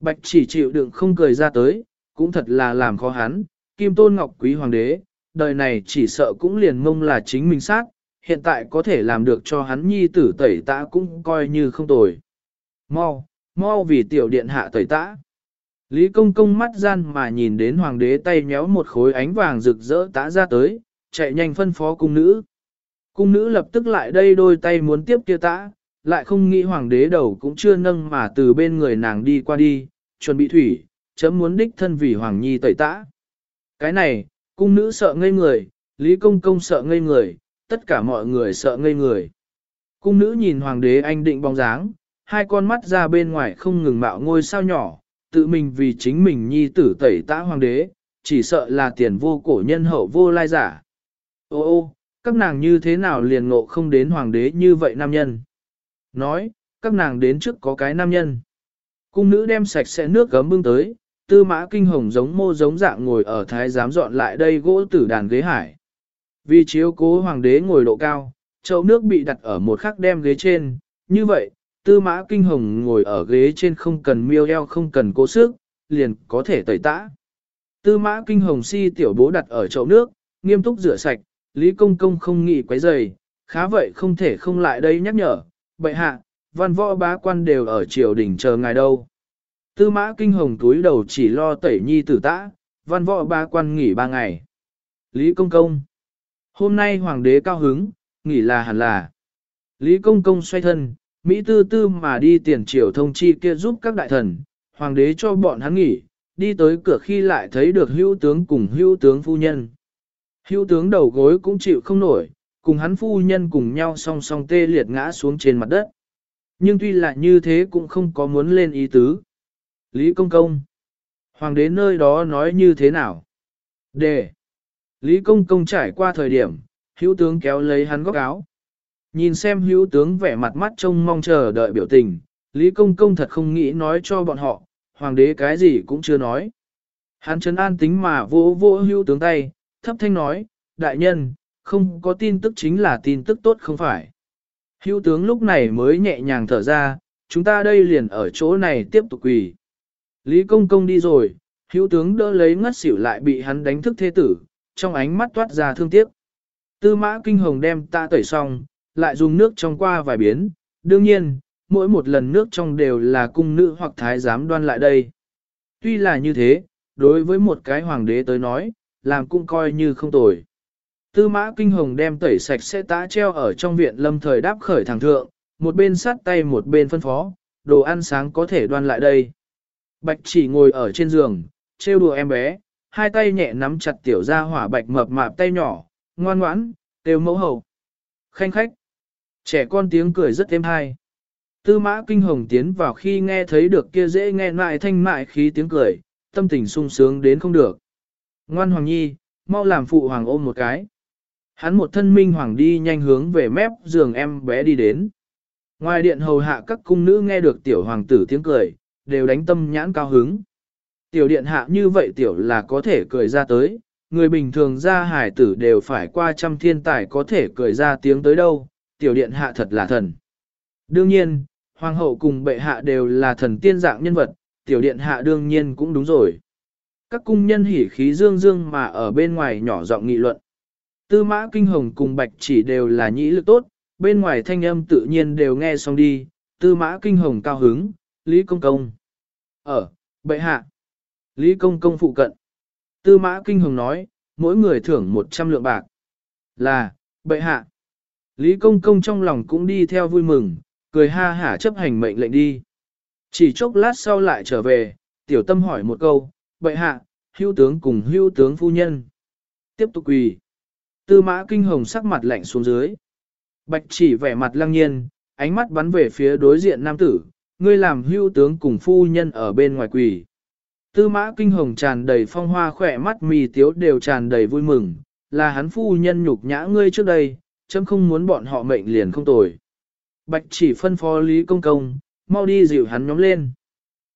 A: Bạch chỉ chịu đựng không cười ra tới, cũng thật là làm khó hắn, kim tôn ngọc quý hoàng đế, đời này chỉ sợ cũng liền mông là chính mình sát, hiện tại có thể làm được cho hắn nhi tử tẩy tã cũng coi như không tồi. Mau, mau vì tiểu điện hạ tẩy tã. Lý công công mắt gian mà nhìn đến hoàng đế tay nhéo một khối ánh vàng rực rỡ tã ra tới, chạy nhanh phân phó cung nữ. Cung nữ lập tức lại đây đôi tay muốn tiếp kia tã, lại không nghĩ hoàng đế đầu cũng chưa nâng mà từ bên người nàng đi qua đi, chuẩn bị thủy, chấm muốn đích thân vì hoàng nhi tẩy tã. Cái này, cung nữ sợ ngây người, lý công công sợ ngây người, tất cả mọi người sợ ngây người. Cung nữ nhìn hoàng đế anh định bóng dáng, hai con mắt ra bên ngoài không ngừng mạo ngôi sao nhỏ, tự mình vì chính mình nhi tử tẩy tã hoàng đế, chỉ sợ là tiền vô cổ nhân hậu vô lai giả. Ô ô, các nàng như thế nào liền ngộ không đến hoàng đế như vậy nam nhân. Nói, các nàng đến trước có cái nam nhân. Cung nữ đem sạch sẽ nước gấm bưng tới, tư mã kinh hồng giống mô giống dạng ngồi ở thái giám dọn lại đây gỗ tử đàn ghế hải. Vì chiếu cố hoàng đế ngồi độ cao, chậu nước bị đặt ở một khắc đem ghế trên, như vậy, tư mã kinh hồng ngồi ở ghế trên không cần miêu eo không cần cố sức, liền có thể tẩy tã. Tư mã kinh hồng si tiểu bố đặt ở chậu nước, nghiêm túc rửa sạch, Lý Công Công không nghĩ quấy giày khá vậy không thể không lại đây nhắc nhở, bệ hạ, văn võ bá quan đều ở triều đình chờ ngài đâu. Tư mã kinh hồng túi đầu chỉ lo tẩy nhi tử tã, văn võ bá quan nghỉ ba ngày. Lý Công Công Hôm nay hoàng đế cao hứng, nghỉ là hẳn là. Lý Công Công xoay thân, Mỹ tư tư mà đi tiền triều thông chi kia giúp các đại thần, hoàng đế cho bọn hắn nghỉ, đi tới cửa khi lại thấy được hữu tướng cùng hữu tướng phu nhân. Hữu tướng đầu gối cũng chịu không nổi, cùng hắn phu nhân cùng nhau song song tê liệt ngã xuống trên mặt đất. Nhưng tuy là như thế cũng không có muốn lên ý tứ. Lý Công Công. Hoàng đế nơi đó nói như thế nào? Đề. Lý Công Công trải qua thời điểm, hữu tướng kéo lấy hắn góc áo. Nhìn xem hữu tướng vẻ mặt mắt trông mong chờ đợi biểu tình, Lý Công Công thật không nghĩ nói cho bọn họ, hoàng đế cái gì cũng chưa nói. Hắn chấn an tính mà vỗ vỗ hữu tướng tay, thấp thanh nói, đại nhân, không có tin tức chính là tin tức tốt không phải. Hữu tướng lúc này mới nhẹ nhàng thở ra, chúng ta đây liền ở chỗ này tiếp tục quỳ. Lý công công đi rồi, hữu tướng đỡ lấy ngất xỉu lại bị hắn đánh thức thế tử, trong ánh mắt toát ra thương tiếc. Tư mã kinh hồng đem ta tẩy xong, lại dùng nước trong qua vài biến, đương nhiên, mỗi một lần nước trong đều là cung nữ hoặc thái giám đoan lại đây. Tuy là như thế, đối với một cái hoàng đế tới nói, làm cũng coi như không tồi. Tư mã kinh hồng đem tẩy sạch sẽ tã treo ở trong viện lâm thời đáp khởi thẳng thượng, một bên sát tay một bên phân phó, đồ ăn sáng có thể đoan lại đây. Bạch chỉ ngồi ở trên giường, trêu đùa em bé, hai tay nhẹ nắm chặt tiểu ra hỏa bạch mập mạp tay nhỏ, ngoan ngoãn, đều mẫu hầu. Khanh khách, trẻ con tiếng cười rất êm hay. Tư mã kinh hồng tiến vào khi nghe thấy được kia dễ nghe mại thanh mại khí tiếng cười, tâm tình sung sướng đến không được. Ngoan hoàng nhi, mau làm phụ hoàng ôm một cái. Hắn một thân minh hoàng đi nhanh hướng về mép giường em bé đi đến. Ngoài điện hầu hạ các cung nữ nghe được tiểu hoàng tử tiếng cười, đều đánh tâm nhãn cao hứng. Tiểu điện hạ như vậy tiểu là có thể cười ra tới, người bình thường ra hải tử đều phải qua trăm thiên tài có thể cười ra tiếng tới đâu, tiểu điện hạ thật là thần. Đương nhiên, hoàng hậu cùng bệ hạ đều là thần tiên dạng nhân vật, tiểu điện hạ đương nhiên cũng đúng rồi. Các cung nhân hỉ khí dương dương mà ở bên ngoài nhỏ giọng nghị luận. Tư mã kinh hồng cùng bạch chỉ đều là nhĩ lực tốt, bên ngoài thanh âm tự nhiên đều nghe xong đi, tư mã kinh hồng cao hứng, Lý Công Công. Ở, bệ hạ. Lý Công Công phụ cận. Tư mã kinh hồng nói, mỗi người thưởng 100 lượng bạc. Là, bệ hạ. Lý Công Công trong lòng cũng đi theo vui mừng, cười ha hả chấp hành mệnh lệnh đi. Chỉ chốc lát sau lại trở về, tiểu tâm hỏi một câu, bệ hạ, hưu tướng cùng hưu tướng phu nhân. Tiếp tục quỳ. Tư mã kinh hồng sắc mặt lạnh xuống dưới. Bạch chỉ vẻ mặt lăng nhiên, ánh mắt bắn về phía đối diện nam tử, ngươi làm hưu tướng cùng phu nhân ở bên ngoài quỷ. Tư mã kinh hồng tràn đầy phong hoa khỏe mắt mì tiếu đều tràn đầy vui mừng, là hắn phu nhân nhục nhã ngươi trước đây, chấm không muốn bọn họ mệnh liền không tồi. Bạch chỉ phân phó Lý Công Công, mau đi dịu hắn nhóm lên.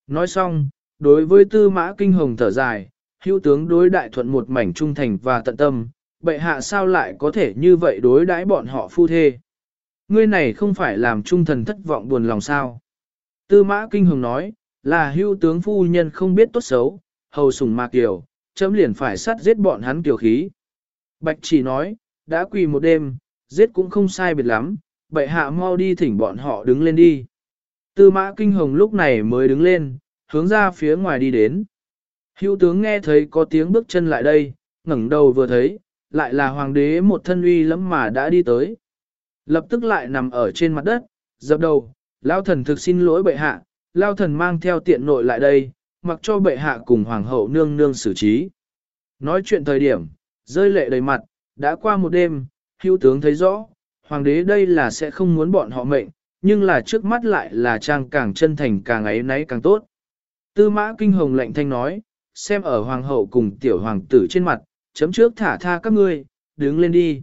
A: Nói xong, đối với tư mã kinh hồng thở dài, hữu tướng đối đại thuận một mảnh trung thành và tận tâm, bệ hạ sao lại có thể như vậy đối đãi bọn họ phu thê. Ngươi này không phải làm trung thần thất vọng buồn lòng sao. Tư mã kinh hồng nói, là Hưu tướng phu nhân không biết tốt xấu, hầu sùng mạc kiều, chấm liền phải sát giết bọn hắn kiều khí. Bạch chỉ nói, đã quỳ một đêm, giết cũng không sai biệt lắm, bệ hạ mau đi thỉnh bọn họ đứng lên đi. Tư mã kinh hồng lúc này mới đứng lên, hướng ra phía ngoài đi đến. Hữu tướng nghe thấy có tiếng bước chân lại đây, ngẩng đầu vừa thấy, lại là hoàng đế một thân uy lắm mà đã đi tới. Lập tức lại nằm ở trên mặt đất, dập đầu, lao thần thực xin lỗi bệ hạ, lao thần mang theo tiện nội lại đây, mặc cho bệ hạ cùng hoàng hậu nương nương xử trí. Nói chuyện thời điểm, rơi lệ đầy mặt, đã qua một đêm, hữu tướng thấy rõ, hoàng đế đây là sẽ không muốn bọn họ mệnh, nhưng là trước mắt lại là trang càng chân thành càng ấy nấy càng tốt. Tư mã kinh hồng lệnh thanh nói, xem ở hoàng hậu cùng tiểu hoàng tử trên mặt, chấm trước thả tha các ngươi, đứng lên đi.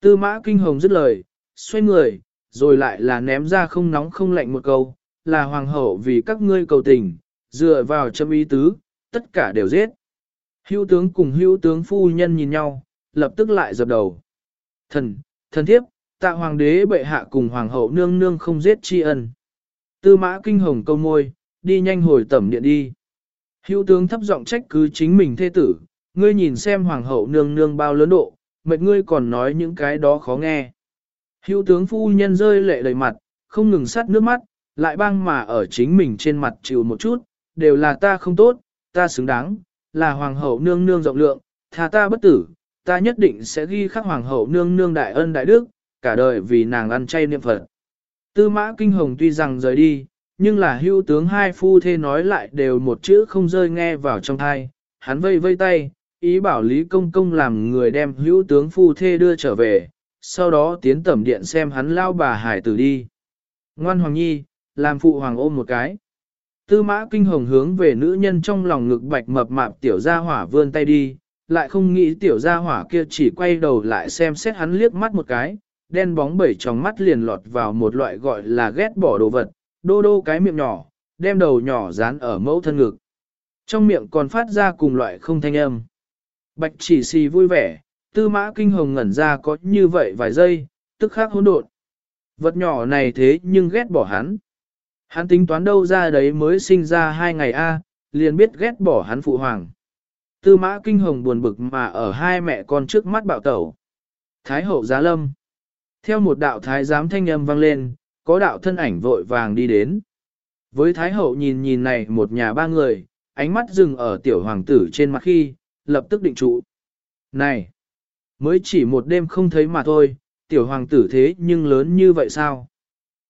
A: Tư mã kinh hồng dứt lời, xoay người, rồi lại là ném ra không nóng không lạnh một câu, là hoàng hậu vì các ngươi cầu tình, dựa vào châm ý tứ, tất cả đều giết. Hữu tướng cùng hữu tướng phu nhân nhìn nhau, lập tức lại dập đầu. Thần, thần thiếp, tạ hoàng đế bệ hạ cùng hoàng hậu nương nương không giết tri ân. Tư mã kinh hồng câu môi, đi nhanh hồi tẩm điện đi. Hữu tướng thấp giọng trách cứ chính mình thê tử, ngươi nhìn xem hoàng hậu nương nương bao lớn độ, mệt ngươi còn nói những cái đó khó nghe. Hữu tướng phu nhân rơi lệ đầy mặt, không ngừng sát nước mắt, lại băng mà ở chính mình trên mặt chịu một chút, đều là ta không tốt, ta xứng đáng, là hoàng hậu nương nương rộng lượng, thà ta bất tử, ta nhất định sẽ ghi khắc hoàng hậu nương nương đại ân đại đức, cả đời vì nàng ăn chay niệm Phật. Tư mã kinh hồng tuy rằng rời đi, nhưng là hưu tướng hai phu thê nói lại đều một chữ không rơi nghe vào trong thai, hắn vây vây tay, ý bảo Lý Công Công làm người đem hữu tướng phu thê đưa trở về, sau đó tiến tẩm điện xem hắn lao bà hải tử đi. Ngoan Hoàng Nhi, làm phụ hoàng ôm một cái. Tư mã kinh hồng hướng về nữ nhân trong lòng ngực bạch mập mạp tiểu gia hỏa vươn tay đi, lại không nghĩ tiểu gia hỏa kia chỉ quay đầu lại xem xét hắn liếc mắt một cái, đen bóng bảy tròng mắt liền lọt vào một loại gọi là ghét bỏ đồ vật, đô đô cái miệng nhỏ, đem đầu nhỏ dán ở mẫu thân ngực. Trong miệng còn phát ra cùng loại không thanh âm. Bạch chỉ xì vui vẻ, tư mã kinh hồng ngẩn ra có như vậy vài giây, tức khắc hỗn độn. Vật nhỏ này thế nhưng ghét bỏ hắn. Hắn tính toán đâu ra đấy mới sinh ra hai ngày A, liền biết ghét bỏ hắn phụ hoàng. Tư mã kinh hồng buồn bực mà ở hai mẹ con trước mắt bạo tẩu. Thái hậu giá lâm. Theo một đạo thái giám thanh âm vang lên, có đạo thân ảnh vội vàng đi đến. Với thái hậu nhìn nhìn này một nhà ba người, ánh mắt dừng ở tiểu hoàng tử trên mặt khi, lập tức định trụ. Này! Mới chỉ một đêm không thấy mà thôi, tiểu hoàng tử thế nhưng lớn như vậy sao?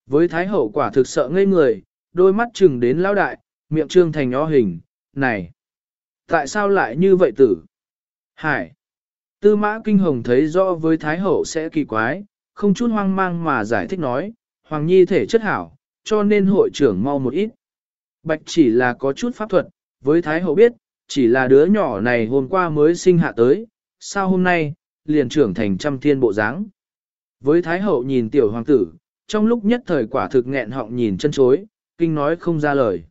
A: Với thái hậu quả thực sợ ngây người, đôi mắt chừng đến lão đại, miệng trương thành nhó hình, này! Tại sao lại như vậy tử? Hải! Tư mã kinh hồng thấy rõ với thái hậu sẽ kỳ quái, không chút hoang mang mà giải thích nói, hoàng nhi thể chất hảo, cho nên hội trưởng mau một ít. Bạch chỉ là có chút pháp thuật, với thái hậu biết, chỉ là đứa nhỏ này hôm qua mới sinh hạ tới, sao hôm nay, liền trưởng thành trăm thiên bộ dáng. Với thái hậu nhìn tiểu hoàng tử, trong lúc nhất thời quả thực nghẹn họng nhìn chân chối, kinh nói không ra lời.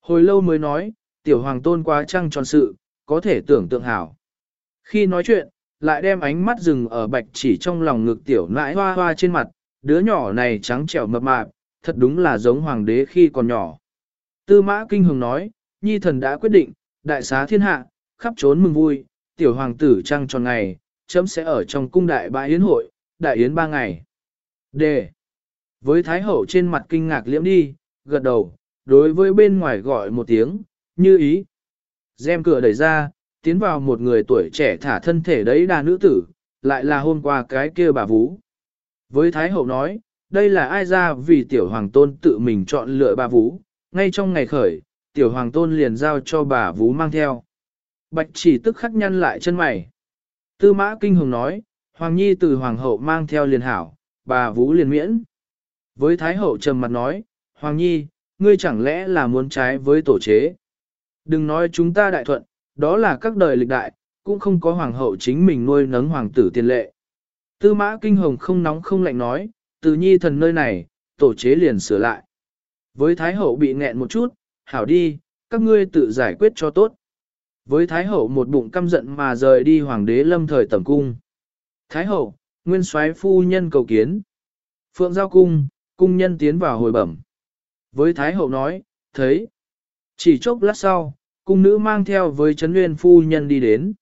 A: Hồi lâu mới nói, tiểu hoàng tôn quá trăng tròn sự, có thể tưởng tượng hảo. Khi nói chuyện, lại đem ánh mắt dừng ở bạch chỉ trong lòng ngực tiểu nãi hoa hoa trên mặt, đứa nhỏ này trắng trẻo mập mạp, thật đúng là giống hoàng đế khi còn nhỏ. Tư mã kinh hồng nói, nhi thần đã quyết định, đại xá thiên hạ, khắp trốn mừng vui, tiểu hoàng tử trăng tròn ngày, chấm sẽ ở trong cung đại bãi yến hội, đại yến ba ngày. D. Với thái hậu trên mặt kinh ngạc liễm đi, gật đầu, đối với bên ngoài gọi một tiếng, như ý. Dèm cửa đẩy ra, tiến vào một người tuổi trẻ thả thân thể đấy đà nữ tử, lại là hôm qua cái kia bà Vũ. Với Thái Hậu nói, đây là ai ra vì tiểu hoàng tôn tự mình chọn lựa bà Vũ, ngay trong ngày khởi, tiểu hoàng tôn liền giao cho bà Vũ mang theo. Bạch chỉ tức khắc nhăn lại chân mày. Tư mã kinh hồng nói, hoàng nhi từ hoàng hậu mang theo liền hảo, bà Vũ liền miễn. Với Thái Hậu trầm mặt nói, hoàng nhi, ngươi chẳng lẽ là muốn trái với tổ chế. Đừng nói chúng ta đại thuận, đó là các đời lịch đại, cũng không có hoàng hậu chính mình nuôi nấng hoàng tử tiền lệ. Tư mã kinh hồng không nóng không lạnh nói, từ nhi thần nơi này, tổ chế liền sửa lại. Với thái hậu bị nghẹn một chút, hảo đi, các ngươi tự giải quyết cho tốt. Với thái hậu một bụng căm giận mà rời đi hoàng đế lâm thời tẩm cung. Thái hậu, nguyên soái phu nhân cầu kiến. Phượng giao cung, cung nhân tiến vào hồi bẩm. Với thái hậu nói, thấy. Chỉ chốc lát sau, cung nữ mang theo với Trấn Nguyên phu nhân đi đến.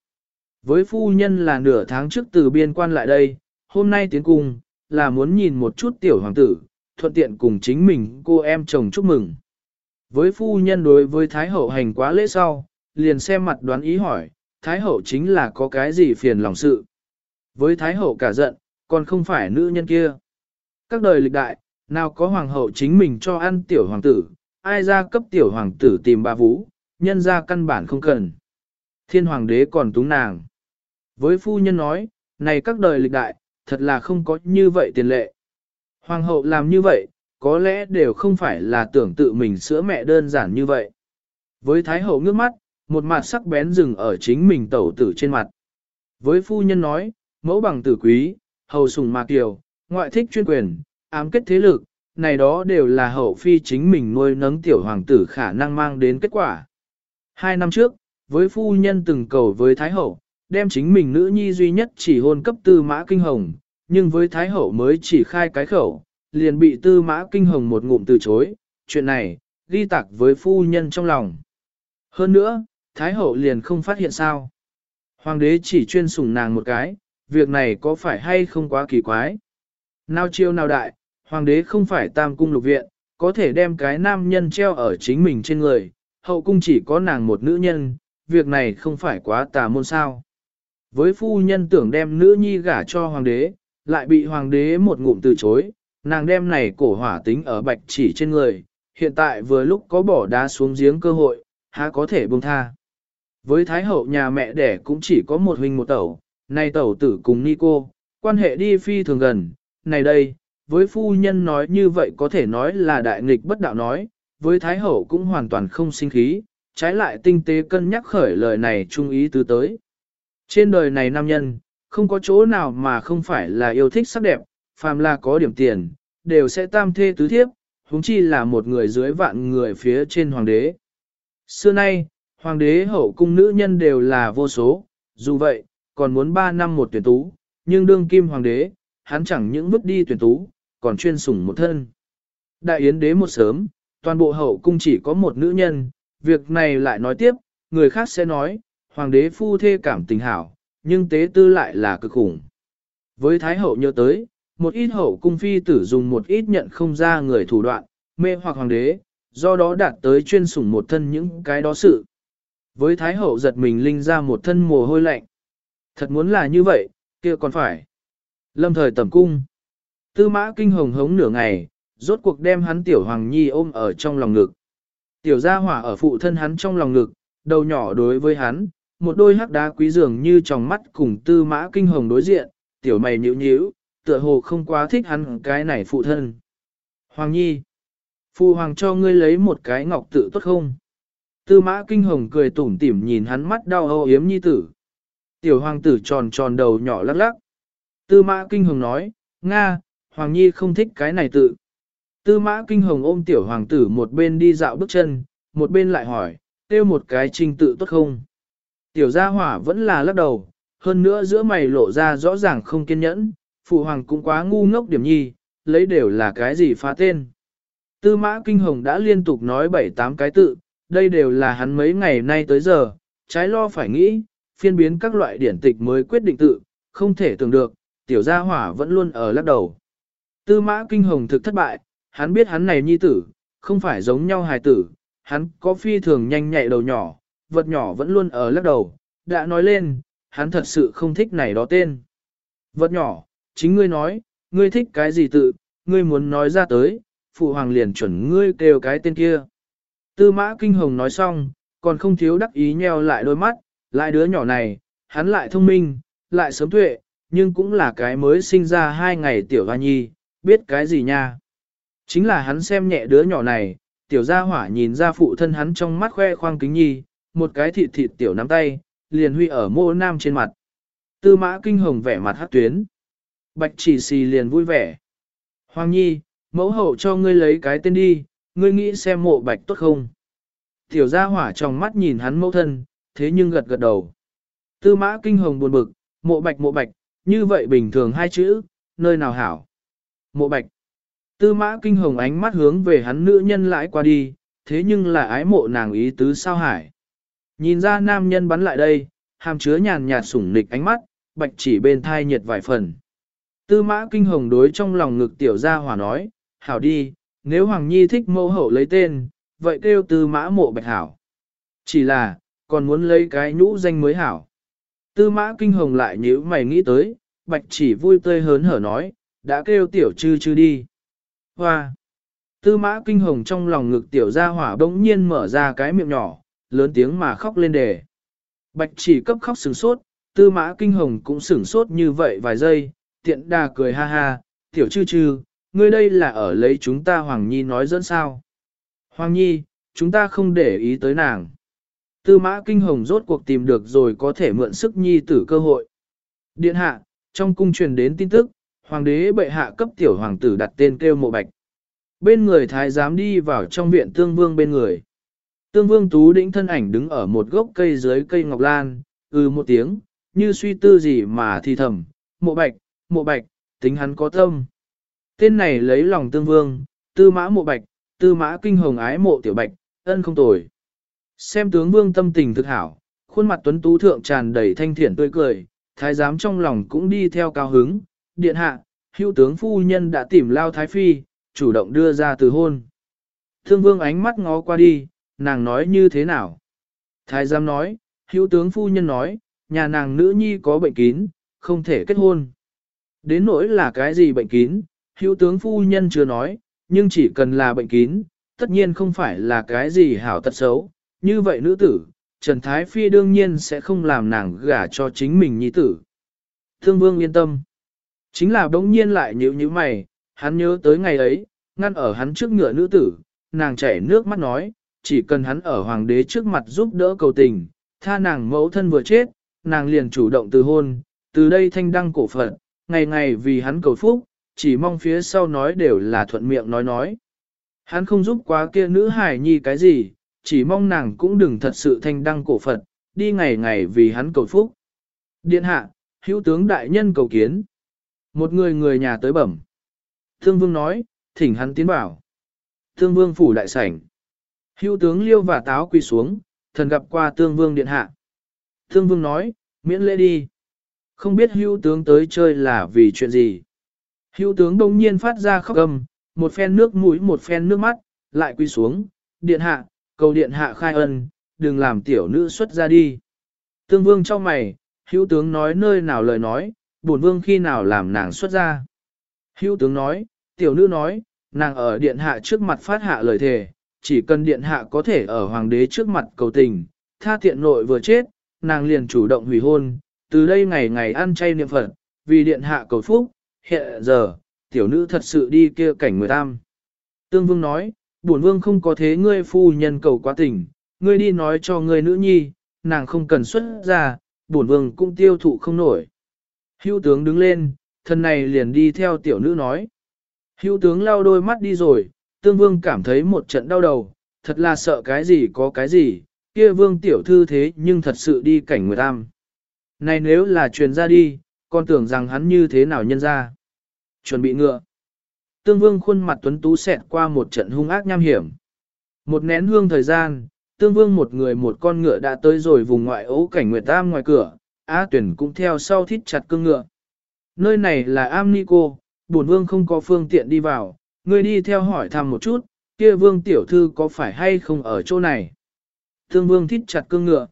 A: Với phu nhân là nửa tháng trước từ biên quan lại đây, hôm nay tiến cung, là muốn nhìn một chút tiểu hoàng tử, thuận tiện cùng chính mình cô em chồng chúc mừng. Với phu nhân đối với Thái Hậu hành quá lễ sau, liền xem mặt đoán ý hỏi, Thái Hậu chính là có cái gì phiền lòng sự. Với Thái Hậu cả giận, còn không phải nữ nhân kia. Các đời lịch đại, nào có hoàng hậu chính mình cho ăn tiểu hoàng tử, ai ra cấp tiểu hoàng tử tìm bà vũ, nhân ra căn bản không cần. Thiên hoàng đế còn túng nàng. Với phu nhân nói, này các đời lịch đại, thật là không có như vậy tiền lệ. Hoàng hậu làm như vậy, có lẽ đều không phải là tưởng tự mình sữa mẹ đơn giản như vậy. Với thái hậu ngước mắt, một mặt sắc bén rừng ở chính mình tẩu tử trên mặt. Với phu nhân nói, mẫu bằng tử quý, hầu sùng mạc kiều, ngoại thích chuyên quyền, ám kết thế lực, này đó đều là hậu phi chính mình nuôi nấng tiểu hoàng tử khả năng mang đến kết quả. Hai năm trước, với phu nhân từng cầu với Thái Hậu, đem chính mình nữ nhi duy nhất chỉ hôn cấp tư mã kinh hồng, nhưng với Thái Hậu mới chỉ khai cái khẩu, liền bị tư mã kinh hồng một ngụm từ chối, chuyện này, ghi tạc với phu nhân trong lòng. Hơn nữa, Thái Hậu liền không phát hiện sao. Hoàng đế chỉ chuyên sủng nàng một cái, việc này có phải hay không quá kỳ quái. Nào chiêu nào đại, hoàng đế không phải tam cung lục viện, có thể đem cái nam nhân treo ở chính mình trên người, hậu cung chỉ có nàng một nữ nhân, việc này không phải quá tà môn sao. Với phu nhân tưởng đem nữ nhi gả cho hoàng đế, lại bị hoàng đế một ngụm từ chối, nàng đem này cổ hỏa tính ở bạch chỉ trên người, hiện tại vừa lúc có bỏ đá xuống giếng cơ hội, há có thể buông tha. Với thái hậu nhà mẹ đẻ cũng chỉ có một huynh một tẩu, nay tẩu tử cùng Nico, quan hệ đi phi thường gần, này đây, với phu nhân nói như vậy có thể nói là đại nghịch bất đạo nói, với thái hậu cũng hoàn toàn không sinh khí, trái lại tinh tế cân nhắc khởi lời này trung ý tứ tới. Trên đời này nam nhân, không có chỗ nào mà không phải là yêu thích sắc đẹp, phàm là có điểm tiền, đều sẽ tam thê tứ thiếp, huống chi là một người dưới vạn người phía trên hoàng đế. Xưa nay, hoàng đế hậu cung nữ nhân đều là vô số, dù vậy, còn muốn 3 năm một tuyển tú, nhưng đương kim hoàng đế, hắn chẳng những vứt đi tuyển tú, còn chuyên sủng một thân. Đại yến đế một sớm, toàn bộ hậu cung chỉ có một nữ nhân, việc này lại nói tiếp, người khác sẽ nói, hoàng đế phu thê cảm tình hảo, nhưng tế tư lại là cực khủng. Với thái hậu nhớ tới, một ít hậu cung phi tử dùng một ít nhận không ra người thủ đoạn, mê hoặc hoàng đế, do đó đạt tới chuyên sủng một thân những cái đó sự. Với thái hậu giật mình linh ra một thân mồ hôi lạnh. Thật muốn là như vậy, kia còn phải. Lâm thời tẩm cung. Tư mã kinh hồng hống nửa ngày, rốt cuộc đem hắn tiểu hoàng nhi ôm ở trong lòng ngực. Tiểu gia hỏa ở phụ thân hắn trong lòng ngực, đầu nhỏ đối với hắn, một đôi hắc đá quý dường như trong mắt cùng tư mã kinh hồng đối diện, tiểu mày nhíu nhíu, tựa hồ không quá thích hắn cái này phụ thân. Hoàng nhi, phụ hoàng cho ngươi lấy một cái ngọc tự tốt không? Tư mã kinh hồng cười tủm tỉm nhìn hắn mắt đau âu yếm nhi tử. Tiểu hoàng tử tròn tròn đầu nhỏ lắc lắc. Tư mã kinh hồng nói, Nga, hoàng nhi không thích cái này tự. Tư mã kinh hồng ôm tiểu hoàng tử một bên đi dạo bước chân, một bên lại hỏi, tiêu một cái trình tự tốt không? Tiểu gia hỏa vẫn là lắc đầu, hơn nữa giữa mày lộ ra rõ ràng không kiên nhẫn, phụ hoàng cũng quá ngu ngốc điểm nhi, lấy đều là cái gì phá tên. Tư mã kinh hồng đã liên tục nói bảy tám cái tự, đây đều là hắn mấy ngày nay tới giờ, trái lo phải nghĩ, phiên biến các loại điển tịch mới quyết định tự, không thể tưởng được, tiểu gia hỏa vẫn luôn ở lắc đầu. Tư mã kinh hồng thực thất bại, hắn biết hắn này nhi tử, không phải giống nhau hài tử, hắn có phi thường nhanh nhạy đầu nhỏ, vật nhỏ vẫn luôn ở lắc đầu, đã nói lên, hắn thật sự không thích này đó tên. Vật nhỏ, chính ngươi nói, ngươi thích cái gì tự, ngươi muốn nói ra tới, phụ hoàng liền chuẩn ngươi kêu cái tên kia. Tư mã kinh hồng nói xong, còn không thiếu đắc ý nheo lại đôi mắt, lại đứa nhỏ này, hắn lại thông minh, lại sớm tuệ, nhưng cũng là cái mới sinh ra hai ngày tiểu hoa nhi, biết cái gì nha. Chính là hắn xem nhẹ đứa nhỏ này, tiểu gia hỏa nhìn ra phụ thân hắn trong mắt khoe khoang kính nhi, một cái thịt thịt tiểu nắm tay, liền huy ở mô nam trên mặt. Tư mã kinh hồng vẻ mặt hát tuyến. Bạch chỉ xì liền vui vẻ. Hoàng nhi, mẫu hậu cho ngươi lấy cái tên đi, ngươi nghĩ xem mộ bạch tốt không? Tiểu gia hỏa trong mắt nhìn hắn mẫu thân, thế nhưng gật gật đầu. Tư mã kinh hồng buồn bực, mộ bạch mộ bạch, như vậy bình thường hai chữ, nơi nào hảo. Mộ bạch. Tư mã kinh hồng ánh mắt hướng về hắn nữ nhân lãi qua đi, thế nhưng là ái mộ nàng ý tứ sao hải. Nhìn ra nam nhân bắn lại đây, hàm chứa nhàn nhạt sủng nịch ánh mắt, bạch chỉ bên thai nhiệt vài phần. Tư mã kinh hồng đối trong lòng ngực tiểu gia hỏa nói, hảo đi, nếu Hoàng Nhi thích mẫu hậu lấy tên, vậy kêu tư mã mộ bạch hảo. Chỉ là, còn muốn lấy cái nhũ danh mới hảo. Tư mã kinh hồng lại nhíu mày nghĩ tới, bạch chỉ vui tươi hớn hở nói, đã kêu tiểu chư chư đi. Hoa! Tư mã kinh hồng trong lòng ngực tiểu gia hỏa bỗng nhiên mở ra cái miệng nhỏ, lớn tiếng mà khóc lên đề. Bạch chỉ cấp khóc sừng sốt, tư mã kinh hồng cũng sửng sốt như vậy vài giây, tiện đà cười ha ha, tiểu chư chư, ngươi đây là ở lấy chúng ta Hoàng Nhi nói dẫn sao. Hoàng Nhi, chúng ta không để ý tới nàng. Tư mã kinh hồng rốt cuộc tìm được rồi có thể mượn sức Nhi tử cơ hội. Điện hạ, trong cung truyền đến tin tức, hoàng đế bệ hạ cấp tiểu hoàng tử đặt tên kêu mộ bạch. Bên người thái giám đi vào trong viện tương vương bên người. Tương vương tú đĩnh thân ảnh đứng ở một gốc cây dưới cây ngọc lan, ừ một tiếng, như suy tư gì mà thì thầm, mộ bạch, mộ bạch, tính hắn có tâm. Tên này lấy lòng tương vương, tư mã mộ bạch, tư mã kinh hồng ái mộ tiểu bạch, ân không tồi. Xem tướng vương tâm tình thực hảo, khuôn mặt tuấn tú thượng tràn đầy thanh thiện tươi cười, thái giám trong lòng cũng đi theo cao hứng, điện hạ, hữu tướng phu nhân đã tìm lao thái phi, chủ động đưa ra từ hôn. Thương vương ánh mắt ngó qua đi, nàng nói như thế nào? Thái giám nói, hữu tướng phu nhân nói, nhà nàng nữ nhi có bệnh kín, không thể kết hôn. Đến nỗi là cái gì bệnh kín, hữu tướng phu nhân chưa nói, nhưng chỉ cần là bệnh kín, tất nhiên không phải là cái gì hảo tật xấu. Như vậy nữ tử, Trần Thái Phi đương nhiên sẽ không làm nàng gả cho chính mình nhi tử. Thương vương yên tâm. Chính là đống nhiên lại nhíu như mày, hắn nhớ tới ngày ấy, ngăn ở hắn trước ngựa nữ tử, nàng chảy nước mắt nói, chỉ cần hắn ở hoàng đế trước mặt giúp đỡ cầu tình, tha nàng mẫu thân vừa chết, nàng liền chủ động từ hôn, từ đây thanh đăng cổ phận, ngày ngày vì hắn cầu phúc, chỉ mong phía sau nói đều là thuận miệng nói nói. Hắn không giúp quá kia nữ hải nhi cái gì, chỉ mong nàng cũng đừng thật sự thanh đăng cổ Phật, đi ngày ngày vì hắn cầu phúc. Điện hạ, hữu tướng đại nhân cầu kiến. Một người người nhà tới bẩm. Thương vương nói, thỉnh hắn tiến bảo. Thương vương phủ đại sảnh. Hữu tướng liêu và táo quỳ xuống, thần gặp qua tương vương điện hạ. Thương vương nói, miễn lễ đi. Không biết hưu tướng tới chơi là vì chuyện gì. hưu tướng đông nhiên phát ra khóc âm, một phen nước mũi một phen nước mắt, lại quy xuống, điện hạ, cầu điện hạ khai ân, đừng làm tiểu nữ xuất ra đi. Tương vương trong mày, hữu tướng nói nơi nào lời nói, bổn vương khi nào làm nàng xuất ra. Hữu tướng nói, tiểu nữ nói, nàng ở điện hạ trước mặt phát hạ lời thề, chỉ cần điện hạ có thể ở hoàng đế trước mặt cầu tình, tha tiện nội vừa chết, nàng liền chủ động hủy hôn, từ đây ngày ngày ăn chay niệm Phật, vì điện hạ cầu phúc, hiện giờ, tiểu nữ thật sự đi kia cảnh người tam. Tương vương nói, bổn vương không có thế ngươi phu nhân cầu quá tình, ngươi đi nói cho ngươi nữ nhi, nàng không cần xuất ra, bổn vương cũng tiêu thụ không nổi. Hưu tướng đứng lên, thân này liền đi theo tiểu nữ nói. Hưu tướng lau đôi mắt đi rồi, tương vương cảm thấy một trận đau đầu, thật là sợ cái gì có cái gì, kia vương tiểu thư thế nhưng thật sự đi cảnh người tam. Này nếu là truyền ra đi, con tưởng rằng hắn như thế nào nhân ra. Chuẩn bị ngựa. Tương vương khuôn mặt tuấn tú xẹt qua một trận hung ác nham hiểm. Một nén hương thời gian, tương vương một người một con ngựa đã tới rồi vùng ngoại ấu cảnh Nguyệt Tam ngoài cửa, Á tuyển cũng theo sau thít chặt cương ngựa. Nơi này là am bổn vương không có phương tiện đi vào, ngươi đi theo hỏi thăm một chút, kia vương tiểu thư có phải hay không ở chỗ này. Tương vương thít chặt cương ngựa.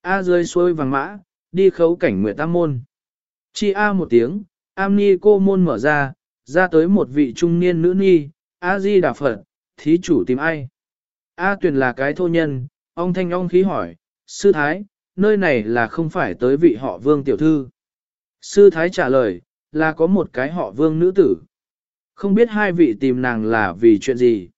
A: A rơi xuôi vàng mã, đi khấu cảnh Nguyệt Tam môn. Chi A một tiếng, am ni cô môn mở ra, ra tới một vị trung niên nữ ni, A-di Đà Phật, thí chủ tìm ai? A tuyển là cái thô nhân, ông thanh ông khí hỏi, sư thái, nơi này là không phải tới vị họ vương tiểu thư. Sư thái trả lời, là có một cái họ vương nữ tử. Không biết hai vị tìm nàng là vì chuyện gì.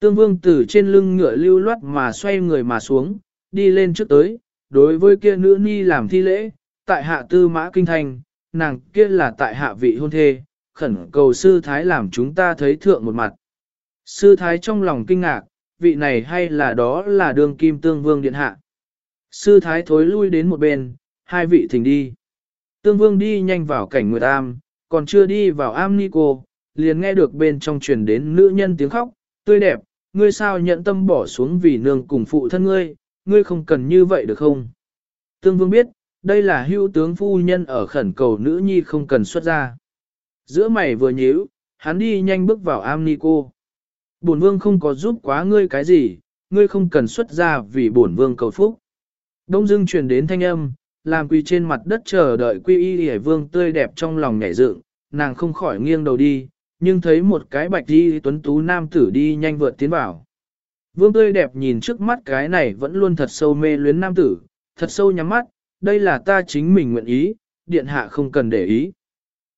A: Tương vương từ trên lưng ngựa lưu loát mà xoay người mà xuống, đi lên trước tới, đối với kia nữ ni làm thi lễ, tại hạ tư mã kinh thành, nàng kia là tại hạ vị hôn thê, khẩn cầu sư thái làm chúng ta thấy thượng một mặt. Sư thái trong lòng kinh ngạc, vị này hay là đó là đường kim tương vương điện hạ. Sư thái thối lui đến một bên, hai vị thỉnh đi. Tương vương đi nhanh vào cảnh nguyệt am, còn chưa đi vào am ni cô, liền nghe được bên trong truyền đến nữ nhân tiếng khóc, tươi đẹp, ngươi sao nhận tâm bỏ xuống vì nương cùng phụ thân ngươi, ngươi không cần như vậy được không? Tương vương biết, đây là hưu tướng phu nhân ở khẩn cầu nữ nhi không cần xuất ra. Giữa mày vừa nhíu, hắn đi nhanh bước vào am ni cô. Bổn vương không có giúp quá ngươi cái gì, ngươi không cần xuất ra vì bổn vương cầu phúc. Đông dưng truyền đến thanh âm, làm quỳ trên mặt đất chờ đợi quy y hề vương tươi đẹp trong lòng nhảy dựng, nàng không khỏi nghiêng đầu đi, nhưng thấy một cái bạch đi tuấn tú nam tử đi nhanh vượt tiến vào. Vương tươi đẹp nhìn trước mắt cái này vẫn luôn thật sâu mê luyến nam tử, thật sâu nhắm mắt, đây là ta chính mình nguyện ý, điện hạ không cần để ý.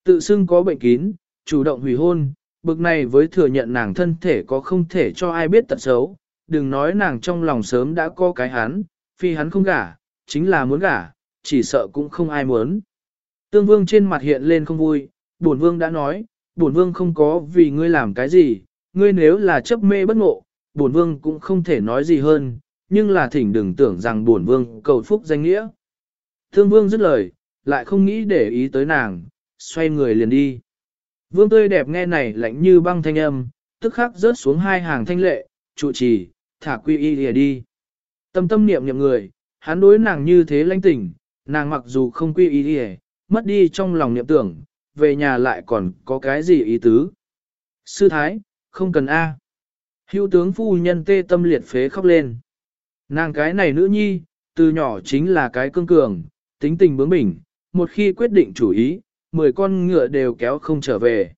A: Tự xưng có bệnh kín, chủ động hủy hôn, bực này với thừa nhận nàng thân thể có không thể cho ai biết tật xấu, đừng nói nàng trong lòng sớm đã có cái hắn, phi hắn không gả, chính là muốn gả, chỉ sợ cũng không ai muốn. Tương vương trên mặt hiện lên không vui, bổn vương đã nói, bổn vương không có vì ngươi làm cái gì, ngươi nếu là chấp mê bất ngộ, bổn vương cũng không thể nói gì hơn, nhưng là thỉnh đừng tưởng rằng bổn vương cầu phúc danh nghĩa. Thương vương dứt lời, lại không nghĩ để ý tới nàng, xoay người liền đi. Vương tươi đẹp nghe này lạnh như băng thanh âm, tức khắc rớt xuống hai hàng thanh lệ, trụ trì, thả quy y lìa đi. Tâm tâm niệm niệm người, hắn đối nàng như thế lãnh tỉnh, nàng mặc dù không quy y lìa, mất đi trong lòng niệm tưởng, về nhà lại còn có cái gì ý tứ. Sư thái, không cần A. Hữu tướng phu nhân tê tâm liệt phế khóc lên. Nàng cái này nữ nhi, từ nhỏ chính là cái cương cường, tính tình bướng bỉnh, một khi quyết định chủ ý, mười con ngựa đều kéo không trở về.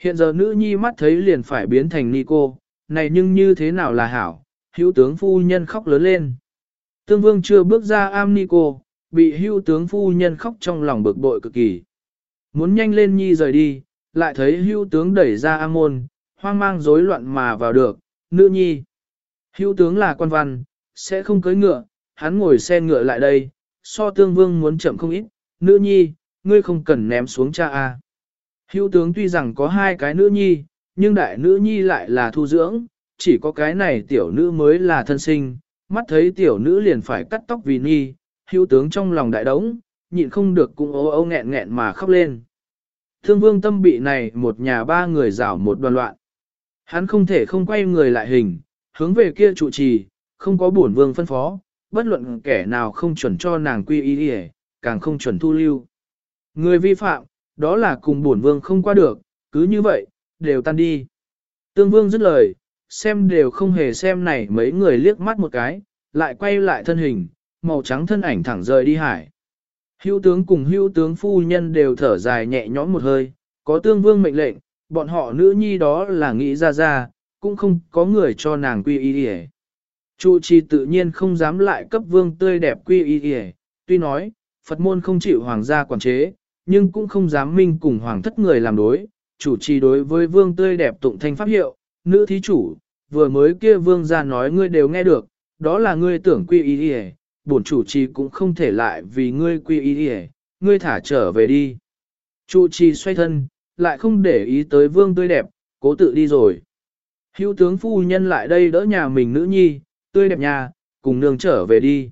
A: Hiện giờ nữ nhi mắt thấy liền phải biến thành ni cô, này nhưng như thế nào là hảo, hữu tướng phu nhân khóc lớn lên. Tương vương chưa bước ra am ni cô, bị hữu tướng phu nhân khóc trong lòng bực bội cực kỳ. Muốn nhanh lên nhi rời đi, lại thấy hữu tướng đẩy ra am môn, hoang mang rối loạn mà vào được, nữ nhi. Hữu tướng là quan văn, sẽ không cưới ngựa, hắn ngồi xe ngựa lại đây, so tương vương muốn chậm không ít, nữ nhi, ngươi không cần ném xuống cha a. Hữu tướng tuy rằng có hai cái nữ nhi, nhưng đại nữ nhi lại là thu dưỡng, chỉ có cái này tiểu nữ mới là thân sinh, mắt thấy tiểu nữ liền phải cắt tóc vì nhi, hữu tướng trong lòng đại đống, nhịn không được cũng ố ấu nghẹn nghẹn mà khóc lên. Thương vương tâm bị này một nhà ba người rảo một đoàn loạn. Hắn không thể không quay người lại hình, hướng về kia trụ trì, không có bổn vương phân phó, bất luận kẻ nào không chuẩn cho nàng quy y đi càng không chuẩn thu lưu. Người vi phạm, đó là cùng bổn vương không qua được, cứ như vậy, đều tan đi. Tương vương dứt lời, xem đều không hề xem này mấy người liếc mắt một cái, lại quay lại thân hình, màu trắng thân ảnh thẳng rời đi hải. Hữu tướng cùng hữu tướng phu nhân đều thở dài nhẹ nhõm một hơi, có tương vương mệnh lệnh, bọn họ nữ nhi đó là nghĩ ra ra, cũng không có người cho nàng quy y đi Trụ trì tự nhiên không dám lại cấp vương tươi đẹp quy y đi tuy nói, Phật môn không chịu hoàng gia quản chế, nhưng cũng không dám minh cùng hoàng thất người làm đối, chủ trì đối với vương tươi đẹp tụng thanh pháp hiệu, nữ thí chủ, vừa mới kia vương ra nói ngươi đều nghe được, đó là ngươi tưởng quy y đi bổn chủ trì cũng không thể lại vì ngươi quy y đi ngươi thả trở về đi. Trụ trì xoay thân, lại không để ý tới vương tươi đẹp, cố tự đi rồi. Hữu tướng phu nhân lại đây đỡ nhà mình nữ nhi, tươi đẹp nhà, cùng nương trở về đi.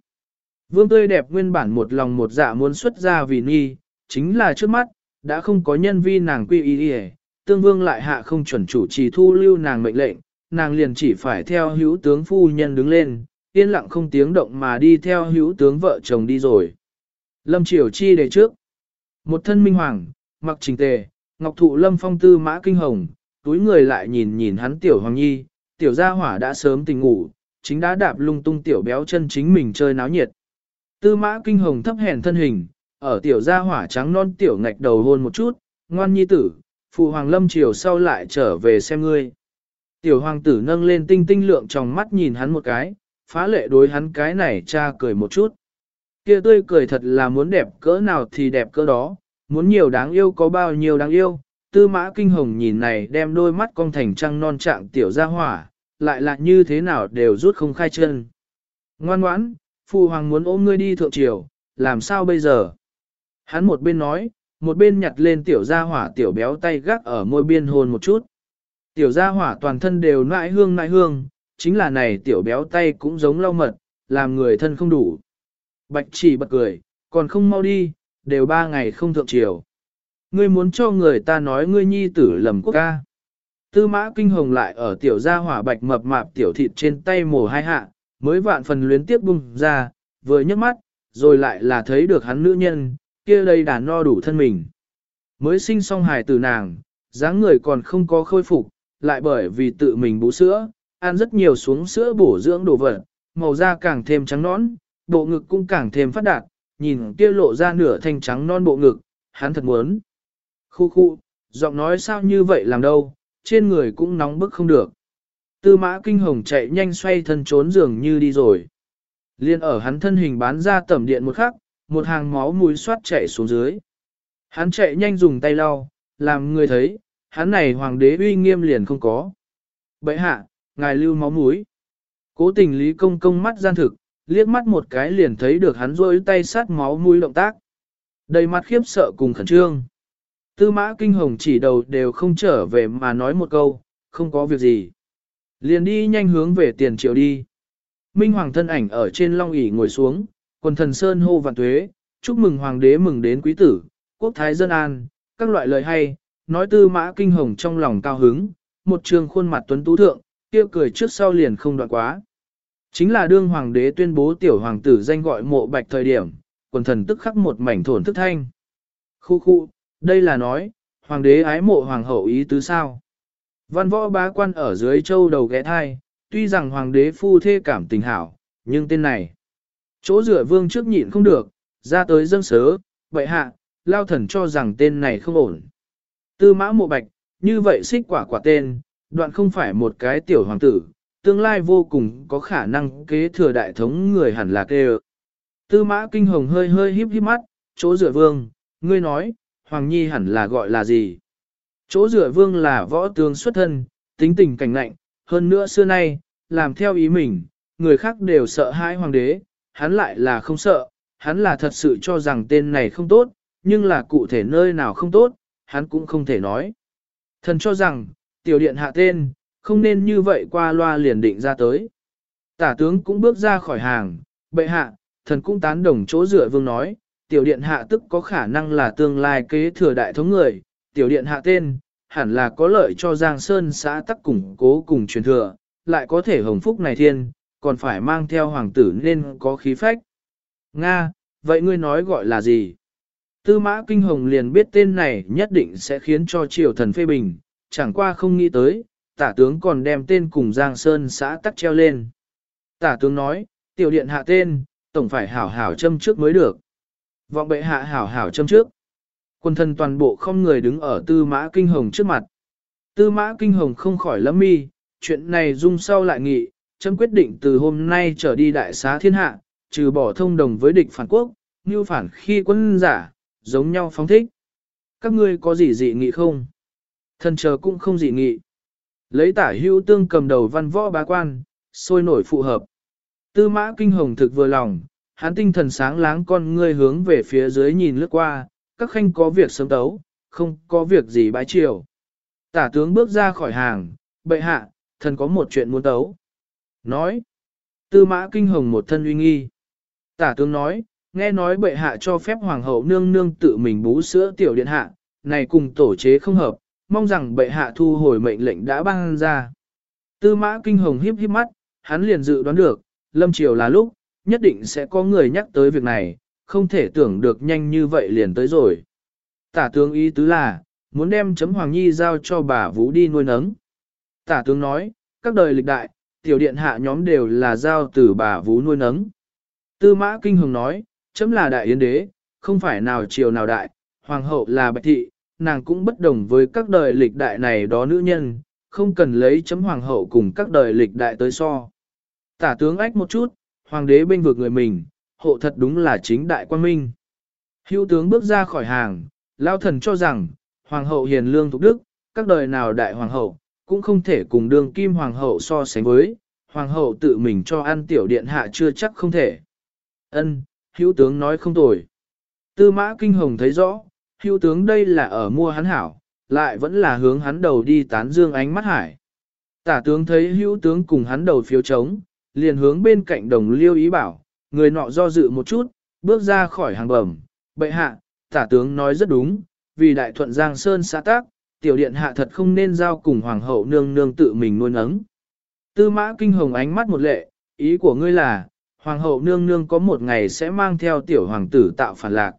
A: Vương tươi đẹp nguyên bản một lòng một dạ muốn xuất ra vì nhi, chính là trước mắt, đã không có nhân vi nàng quy y đi tương vương lại hạ không chuẩn chủ trì thu lưu nàng mệnh lệnh, nàng liền chỉ phải theo hữu tướng phu nhân đứng lên, yên lặng không tiếng động mà đi theo hữu tướng vợ chồng đi rồi. Lâm Triều Chi đề trước, một thân minh hoàng, mặc trình tề, ngọc thụ lâm phong tư mã kinh hồng, túi người lại nhìn nhìn hắn tiểu hoàng nhi, tiểu gia hỏa đã sớm tỉnh ngủ, chính đã đạp lung tung tiểu béo chân chính mình chơi náo nhiệt. Tư mã kinh hồng thấp hèn thân hình, ở tiểu gia hỏa trắng non tiểu ngạch đầu hôn một chút, ngoan nhi tử, phụ hoàng lâm chiều sau lại trở về xem ngươi. Tiểu hoàng tử nâng lên tinh tinh lượng trong mắt nhìn hắn một cái, phá lệ đối hắn cái này cha cười một chút. Kia tươi cười thật là muốn đẹp cỡ nào thì đẹp cỡ đó, muốn nhiều đáng yêu có bao nhiêu đáng yêu. Tư mã kinh hồng nhìn này đem đôi mắt cong thành trăng non trạng tiểu gia hỏa, lại là như thế nào đều rút không khai chân. Ngoan ngoãn, phụ hoàng muốn ôm ngươi đi thượng triều, làm sao bây giờ? Hắn một bên nói, một bên nhặt lên tiểu gia hỏa tiểu béo tay gác ở môi biên hôn một chút. Tiểu gia hỏa toàn thân đều nãi hương nãi hương, chính là này tiểu béo tay cũng giống lau mật, làm người thân không đủ. Bạch chỉ bật cười, còn không mau đi, đều ba ngày không thượng triều. Ngươi muốn cho người ta nói ngươi nhi tử lầm quốc ca. Tư mã kinh hồng lại ở tiểu gia hỏa bạch mập mạp tiểu thịt trên tay mổ hai hạ, mới vạn phần luyến tiếp bung ra, vừa nhấc mắt, rồi lại là thấy được hắn nữ nhân, kia đây đàn no đủ thân mình. Mới sinh xong hài tử nàng, dáng người còn không có khôi phục, lại bởi vì tự mình bú sữa, ăn rất nhiều xuống sữa bổ dưỡng đồ vật, màu da càng thêm trắng nõn, bộ ngực cũng càng thêm phát đạt, nhìn kia lộ ra nửa thanh trắng non bộ ngực, hắn thật muốn. Khu khu, giọng nói sao như vậy làm đâu, trên người cũng nóng bức không được. Tư mã kinh hồng chạy nhanh xoay thân trốn giường như đi rồi. Liên ở hắn thân hình bán ra tẩm điện một khắc, một hàng máu mũi xoát chạy xuống dưới. Hắn chạy nhanh dùng tay lau, làm người thấy, hắn này hoàng đế uy nghiêm liền không có. Bậy hạ, ngài lưu máu mũi. Cố tình lý công công mắt gian thực, liếc mắt một cái liền thấy được hắn rôi tay sát máu mũi động tác. Đầy mặt khiếp sợ cùng khẩn trương. Tư mã kinh hồng chỉ đầu đều không trở về mà nói một câu, không có việc gì. Liền đi nhanh hướng về tiền triệu đi. Minh Hoàng thân ảnh ở trên long ỷ ngồi xuống, quần thần sơn hô vạn tuế, chúc mừng Hoàng đế mừng đến quý tử, quốc thái dân an, các loại lời hay, nói tư mã kinh hồng trong lòng cao hứng, một trường khuôn mặt tuấn tú thượng, kia cười trước sau liền không đoạn quá. Chính là đương hoàng đế tuyên bố tiểu hoàng tử danh gọi mộ bạch thời điểm, quần thần tức khắc một mảnh thổn thức thanh. Khu khu, đây là nói, hoàng đế ái mộ hoàng hậu ý tứ sao. Văn võ bá quan ở dưới châu đầu ghé thai, tuy rằng hoàng đế phu thê cảm tình hảo, nhưng tên này. Chỗ rửa vương trước nhịn không được, ra tới dâng sớ, vậy hạ, lao thần cho rằng tên này không ổn. Tư mã mộ bạch, như vậy xích quả quả tên, đoạn không phải một cái tiểu hoàng tử, tương lai vô cùng có khả năng kế thừa đại thống người hẳn là kê Tư mã kinh hồng hơi hơi híp híp mắt, chỗ rửa vương, ngươi nói, hoàng nhi hẳn là gọi là gì? Chỗ rửa vương là võ tướng xuất thân, tính tình cảnh lạnh, hơn nữa xưa nay, làm theo ý mình, người khác đều sợ hãi hoàng đế, hắn lại là không sợ, hắn là thật sự cho rằng tên này không tốt, nhưng là cụ thể nơi nào không tốt, hắn cũng không thể nói. Thần cho rằng, tiểu điện hạ tên, không nên như vậy qua loa liền định ra tới. Tả tướng cũng bước ra khỏi hàng, bệ hạ, thần cũng tán đồng chỗ dựa vương nói, tiểu điện hạ tức có khả năng là tương lai kế thừa đại thống người, tiểu điện hạ tên, hẳn là có lợi cho Giang Sơn xã tắc củng cố cùng truyền thừa, lại có thể hồng phúc này thiên, còn phải mang theo hoàng tử nên có khí phách. Nga, vậy ngươi nói gọi là gì? Tư mã kinh hồng liền biết tên này nhất định sẽ khiến cho triều thần phê bình, chẳng qua không nghĩ tới, tả tướng còn đem tên cùng Giang Sơn xã tắc treo lên. Tả tướng nói, tiểu điện hạ tên, tổng phải hảo hảo châm trước mới được. Vọng bệ hạ hảo hảo châm trước. Quân thân toàn bộ không người đứng ở tư mã kinh hồng trước mặt. Tư mã kinh hồng không khỏi lắm mi, chuyện này dung sau lại nghị, châm quyết định từ hôm nay trở đi đại xá thiên hạ, trừ bỏ thông đồng với địch phản quốc, như phản khi quân giả, giống nhau phóng thích. Các ngươi có gì dị nghị không? Thần chờ cũng không dị nghị. Lấy tả hưu tương cầm đầu văn võ bá quan, sôi nổi phụ hợp. Tư mã kinh hồng thực vừa lòng, hắn tinh thần sáng láng con ngươi hướng về phía dưới nhìn lướt qua, các khanh có việc sớm tấu, không có việc gì bái chiều. Tả tướng bước ra khỏi hàng, bệ hạ, thần có một chuyện muốn tấu. Nói, tư mã kinh hồng một thân uy nghi. Tả tướng nói, nghe nói bệ hạ cho phép hoàng hậu nương nương tự mình bú sữa tiểu điện hạ, này cùng tổ chế không hợp, mong rằng bệ hạ thu hồi mệnh lệnh đã ban ra. Tư mã kinh hồng híp híp mắt, hắn liền dự đoán được, lâm triều là lúc, nhất định sẽ có người nhắc tới việc này, không thể tưởng được nhanh như vậy liền tới rồi. Tả tướng ý tứ là, muốn đem chấm hoàng nhi giao cho bà Vũ đi nuôi nấng. Tả tướng nói, các đời lịch đại, tiểu điện hạ nhóm đều là giao từ bà Vũ nuôi nấng. Tư mã kinh hồng nói, chấm là đại yến đế, không phải nào triều nào đại, hoàng hậu là bạch thị, nàng cũng bất đồng với các đời lịch đại này đó nữ nhân, không cần lấy chấm hoàng hậu cùng các đời lịch đại tới so. Tả tướng ách một chút, hoàng đế bên vực người mình, hộ thật đúng là chính đại quan minh. Hữu tướng bước ra khỏi hàng, lao thần cho rằng, hoàng hậu hiền lương thục đức, các đời nào đại hoàng hậu, cũng không thể cùng đương kim hoàng hậu so sánh với, hoàng hậu tự mình cho ăn tiểu điện hạ chưa chắc không thể. Ân, hữu tướng nói không tồi. Tư mã kinh hồng thấy rõ, Hưu tướng đây là ở mua hắn hảo, lại vẫn là hướng hắn đầu đi tán dương ánh mắt hải. Tả tướng thấy hữu tướng cùng hắn đầu phiếu trống, liền hướng bên cạnh đồng liêu ý bảo, người nọ do dự một chút, bước ra khỏi hàng bẩm, bệ hạ, tả tướng nói rất đúng, vì đại thuận Giang Sơn xã tác, tiểu điện hạ thật không nên giao cùng hoàng hậu nương nương tự mình nuôi nấng. Tư mã kinh hồng ánh mắt một lệ, ý của ngươi là, hoàng hậu nương nương có một ngày sẽ mang theo tiểu hoàng tử tạo phản lạc.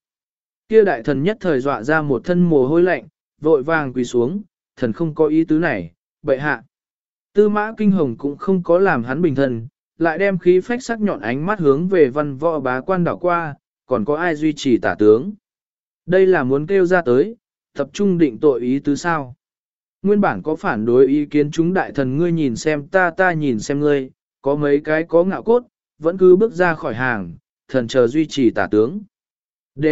A: Kia đại thần nhất thời dọa ra một thân mồ hôi lạnh, vội vàng quỳ xuống, thần không có ý tứ này, bệ hạ. Tư mã kinh hồng cũng không có làm hắn bình thần, lại đem khí phách sắc nhọn ánh mắt hướng về văn võ bá quan đảo qua, còn có ai duy trì tả tướng. Đây là muốn kêu ra tới, tập trung định tội ý tứ sao. Nguyên bản có phản đối ý kiến chúng đại thần ngươi nhìn xem ta ta nhìn xem ngươi, có mấy cái có ngạo cốt, vẫn cứ bước ra khỏi hàng, thần chờ duy trì tả tướng. D.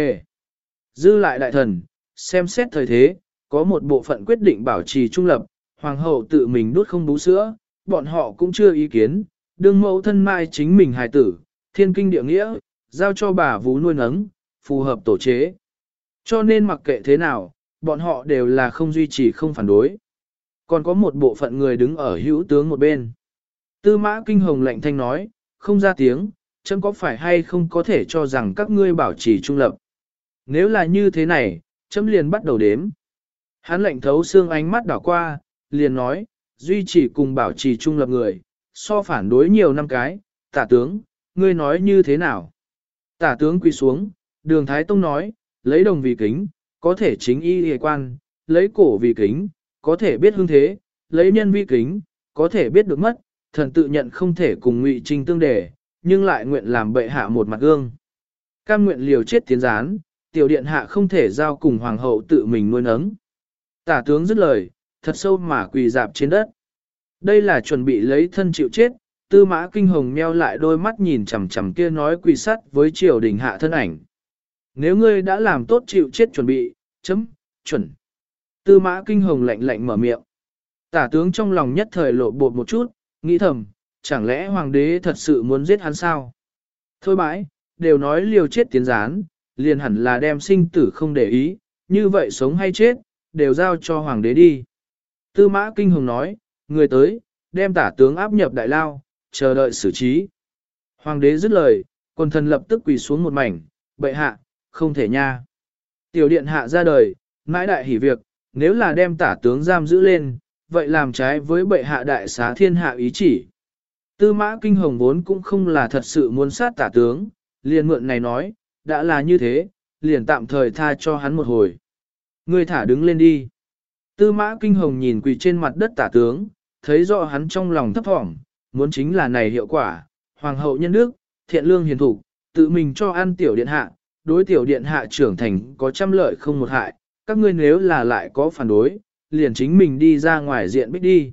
A: Dư lại đại thần, xem xét thời thế, có một bộ phận quyết định bảo trì trung lập, hoàng hậu tự mình đút không bú sữa, bọn họ cũng chưa ý kiến, đương mẫu thân mai chính mình hài tử, thiên kinh địa nghĩa, giao cho bà vú nuôi nấng, phù hợp tổ chế. Cho nên mặc kệ thế nào, bọn họ đều là không duy trì không phản đối. Còn có một bộ phận người đứng ở hữu tướng một bên. Tư mã kinh hồng lạnh thanh nói, không ra tiếng, chấm có phải hay không có thể cho rằng các ngươi bảo trì trung lập. Nếu là như thế này, chấm liền bắt đầu đếm. Hắn lạnh thấu xương ánh mắt đảo qua, liền nói, duy trì cùng bảo trì trung lập người, so phản đối nhiều năm cái, tả tướng, ngươi nói như thế nào? Tả tướng quỳ xuống, đường Thái Tông nói, lấy đồng vì kính, có thể chính y hề quan, lấy cổ vì kính, có thể biết hương thế, lấy nhân vi kính, có thể biết được mất, thần tự nhận không thể cùng ngụy trinh tương đề, nhưng lại nguyện làm bệ hạ một mặt gương. Cam nguyện liều chết tiến gián, tiểu điện hạ không thể giao cùng hoàng hậu tự mình nuôi nấng. Tả tướng dứt lời, thật sâu mà quỳ dạp trên đất. Đây là chuẩn bị lấy thân chịu chết, tư mã kinh hồng meo lại đôi mắt nhìn chằm chằm kia nói quỳ sắt với triều đình hạ thân ảnh. Nếu ngươi đã làm tốt chịu chết chuẩn bị, chấm, chuẩn. Tư mã kinh hồng lạnh lạnh mở miệng. Tả tướng trong lòng nhất thời lộ bột một chút, nghĩ thầm, chẳng lẽ hoàng đế thật sự muốn giết hắn sao? Thôi bãi, đều nói liều chết tiến gián, liền hẳn là đem sinh tử không để ý, như vậy sống hay chết, đều giao cho hoàng đế đi. Tư mã kinh hồng nói, người tới, đem tả tướng áp nhập đại lao, chờ đợi xử trí. Hoàng đế dứt lời, quần thần lập tức quỳ xuống một mảnh, bệ hạ, không thể nha. Tiểu điện hạ ra đời, mãi đại hỉ việc, nếu là đem tả tướng giam giữ lên, vậy làm trái với bệ hạ đại xá thiên hạ ý chỉ. Tư mã kinh hồng vốn cũng không là thật sự muốn sát tả tướng, liền mượn này nói, đã là như thế, liền tạm thời tha cho hắn một hồi. Ngươi thả đứng lên đi. Tư mã kinh hồng nhìn quỳ trên mặt đất tả tướng, thấy rõ hắn trong lòng thấp thỏm, muốn chính là này hiệu quả, hoàng hậu nhân đức, thiện lương hiền thủ, tự mình cho ăn tiểu điện hạ, đối tiểu điện hạ trưởng thành có trăm lợi không một hại, các ngươi nếu là lại có phản đối, liền chính mình đi ra ngoài diện bích đi.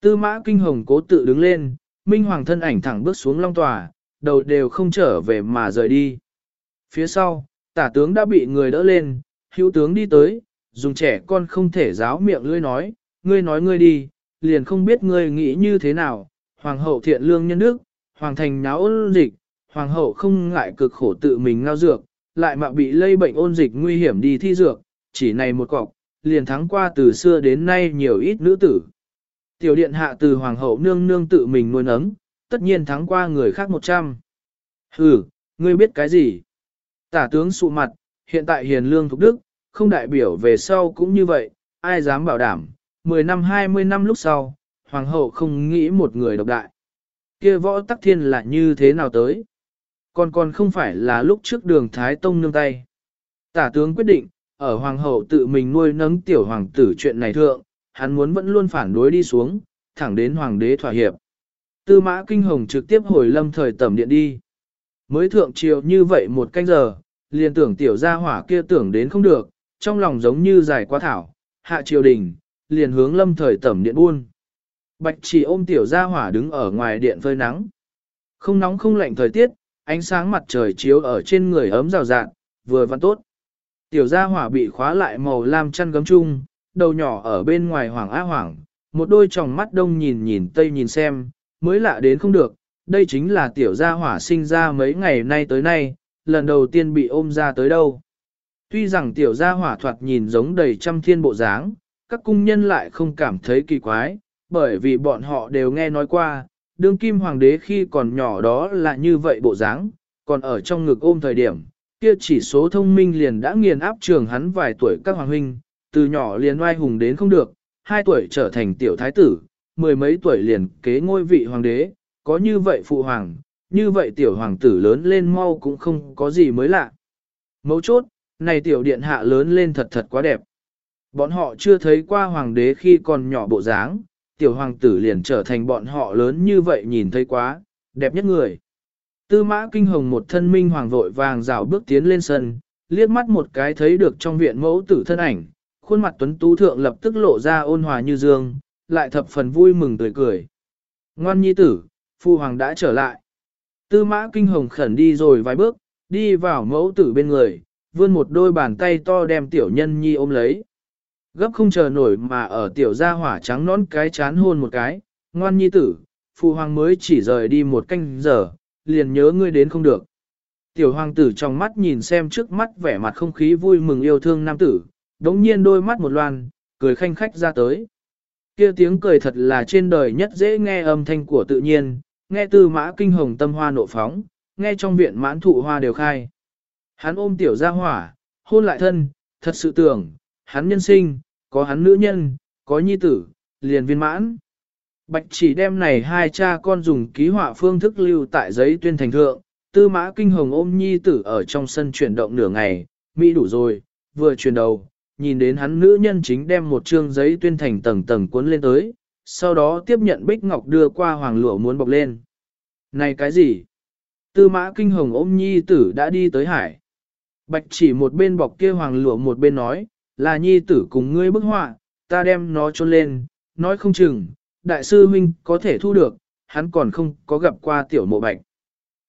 A: Tư mã kinh hồng cố tự đứng lên, minh hoàng thân ảnh thẳng bước xuống long tòa, đầu đều không trở về mà rời đi. Phía sau, tả tướng đã bị người đỡ lên, hữu tướng đi tới, dùng trẻ con không thể giáo miệng lưỡi nói, ngươi nói ngươi đi, liền không biết ngươi nghĩ như thế nào, hoàng hậu thiện lương nhân đức, hoàng thành náo ôn dịch, hoàng hậu không ngại cực khổ tự mình ngao dược, lại mà bị lây bệnh ôn dịch nguy hiểm đi thi dược, chỉ này một cọc, liền thắng qua từ xưa đến nay nhiều ít nữ tử. Tiểu điện hạ từ hoàng hậu nương nương tự mình nuôi nấng, tất nhiên thắng qua người khác một trăm. Hừ, ngươi biết cái gì? Tả tướng sụ mặt, hiện tại hiền lương thục đức, không đại biểu về sau cũng như vậy, ai dám bảo đảm, 10 năm 20 năm lúc sau, hoàng hậu không nghĩ một người độc đại. kia võ tắc thiên là như thế nào tới? Còn còn không phải là lúc trước đường Thái Tông nương tay. Tả tướng quyết định, ở hoàng hậu tự mình nuôi nấng tiểu hoàng tử chuyện này thượng, hắn muốn vẫn luôn phản đối đi xuống, thẳng đến hoàng đế thỏa hiệp. Tư mã kinh hồng trực tiếp hồi lâm thời tẩm điện đi. Mới thượng triều như vậy một canh giờ, liền tưởng tiểu gia hỏa kia tưởng đến không được, trong lòng giống như dài quá thảo, hạ triều đình, liền hướng lâm thời tẩm điện buôn. Bạch chỉ ôm tiểu gia hỏa đứng ở ngoài điện phơi nắng. Không nóng không lạnh thời tiết, ánh sáng mặt trời chiếu ở trên người ấm rào rạng, vừa văn tốt. Tiểu gia hỏa bị khóa lại màu lam chăn gấm chung, đầu nhỏ ở bên ngoài hoàng á hoàng, một đôi tròng mắt đông nhìn nhìn tây nhìn xem, mới lạ đến không được, đây chính là tiểu gia hỏa sinh ra mấy ngày nay tới nay, lần đầu tiên bị ôm ra tới đâu. Tuy rằng tiểu gia hỏa thoạt nhìn giống đầy trăm thiên bộ dáng, các cung nhân lại không cảm thấy kỳ quái, bởi vì bọn họ đều nghe nói qua, đương kim hoàng đế khi còn nhỏ đó là như vậy bộ dáng, còn ở trong ngực ôm thời điểm, kia chỉ số thông minh liền đã nghiền áp trường hắn vài tuổi các hoàng huynh, từ nhỏ liền oai hùng đến không được, hai tuổi trở thành tiểu thái tử, mười mấy tuổi liền kế ngôi vị hoàng đế, có như vậy phụ hoàng, như vậy tiểu hoàng tử lớn lên mau cũng không có gì mới lạ. Mấu chốt, này tiểu điện hạ lớn lên thật thật quá đẹp. Bọn họ chưa thấy qua hoàng đế khi còn nhỏ bộ dáng, tiểu hoàng tử liền trở thành bọn họ lớn như vậy nhìn thấy quá, đẹp nhất người. Tư mã kinh hồng một thân minh hoàng vội vàng rào bước tiến lên sân, liếc mắt một cái thấy được trong viện mẫu tử thân ảnh, khuôn mặt tuấn tú thượng lập tức lộ ra ôn hòa như dương, lại thập phần vui mừng tươi cười. Ngoan nhi tử, phu hoàng đã trở lại. Tư mã kinh hồng khẩn đi rồi vài bước, đi vào mẫu tử bên người, vươn một đôi bàn tay to đem tiểu nhân nhi ôm lấy. Gấp không chờ nổi mà ở tiểu gia hỏa trắng nón cái chán hôn một cái, ngoan nhi tử, phu hoàng mới chỉ rời đi một canh giờ, liền nhớ ngươi đến không được. Tiểu hoàng tử trong mắt nhìn xem trước mắt vẻ mặt không khí vui mừng yêu thương nam tử, đống nhiên đôi mắt một loan, cười khanh khách ra tới. Kia tiếng cười thật là trên đời nhất dễ nghe âm thanh của tự nhiên, nghe tư mã kinh hồng tâm hoa nộ phóng, nghe trong viện mãn thụ hoa đều khai. Hắn ôm tiểu ra hỏa, hôn lại thân, thật sự tưởng, hắn nhân sinh, có hắn nữ nhân, có nhi tử, liền viên mãn. Bạch chỉ đem này hai cha con dùng ký họa phương thức lưu tại giấy tuyên thành thượng, tư mã kinh hồng ôm nhi tử ở trong sân chuyển động nửa ngày, Mỹ đủ rồi, vừa chuyển đầu, nhìn đến hắn nữ nhân chính đem một chương giấy tuyên thành tầng tầng cuốn lên tới, sau đó tiếp nhận bích ngọc đưa qua hoàng lụa muốn bọc lên. Này cái gì? Tư mã kinh hồng ôm nhi tử đã đi tới hải. Bạch chỉ một bên bọc kia hoàng lụa một bên nói, là nhi tử cùng ngươi bức họa, ta đem nó trôn lên, nói không chừng, đại sư huynh có thể thu được, hắn còn không có gặp qua tiểu mộ bạch.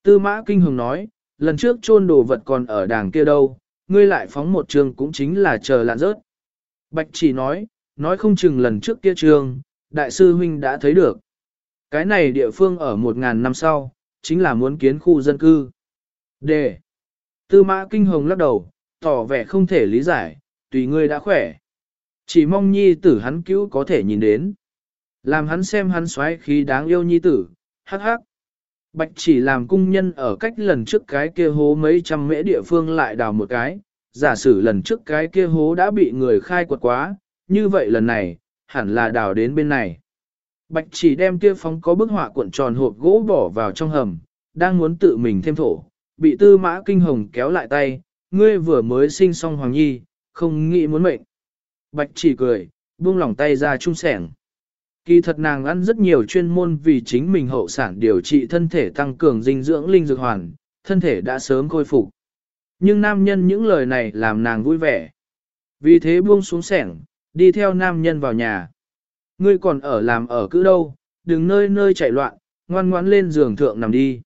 A: Tư mã kinh hồng nói, lần trước trôn đồ vật còn ở đàng kia đâu, ngươi lại phóng một trường cũng chính là chờ lạn rớt. Bạch chỉ nói, nói không chừng lần trước kia trường, đại sư huynh đã thấy được. Cái này địa phương ở một ngàn năm sau, chính là muốn kiến khu dân cư. D. Tư mã kinh hồng lắc đầu, tỏ vẻ không thể lý giải, tùy ngươi đã khỏe. Chỉ mong nhi tử hắn cứu có thể nhìn đến. Làm hắn xem hắn xoáy khí đáng yêu nhi tử, hắc hắc. Bạch chỉ làm cung nhân ở cách lần trước cái kia hố mấy trăm mễ địa phương lại đào một cái, giả sử lần trước cái kia hố đã bị người khai quật quá, như vậy lần này, hẳn là đào đến bên này. Bạch chỉ đem kia phóng có bức họa cuộn tròn hộp gỗ bỏ vào trong hầm, đang muốn tự mình thêm thổ, bị tư mã kinh hồng kéo lại tay, ngươi vừa mới sinh xong hoàng nhi, không nghĩ muốn mệnh. Bạch chỉ cười, buông lỏng tay ra trung sẻng. Kỳ thật nàng ăn rất nhiều chuyên môn vì chính mình hậu sản điều trị thân thể tăng cường dinh dưỡng linh dược hoàn, thân thể đã sớm khôi phục. Nhưng nam nhân những lời này làm nàng vui vẻ. Vì thế buông xuống sẻng, đi theo nam nhân vào nhà. Ngươi còn ở làm ở cứ đâu, đừng nơi nơi chạy loạn, ngoan ngoãn lên giường thượng nằm đi.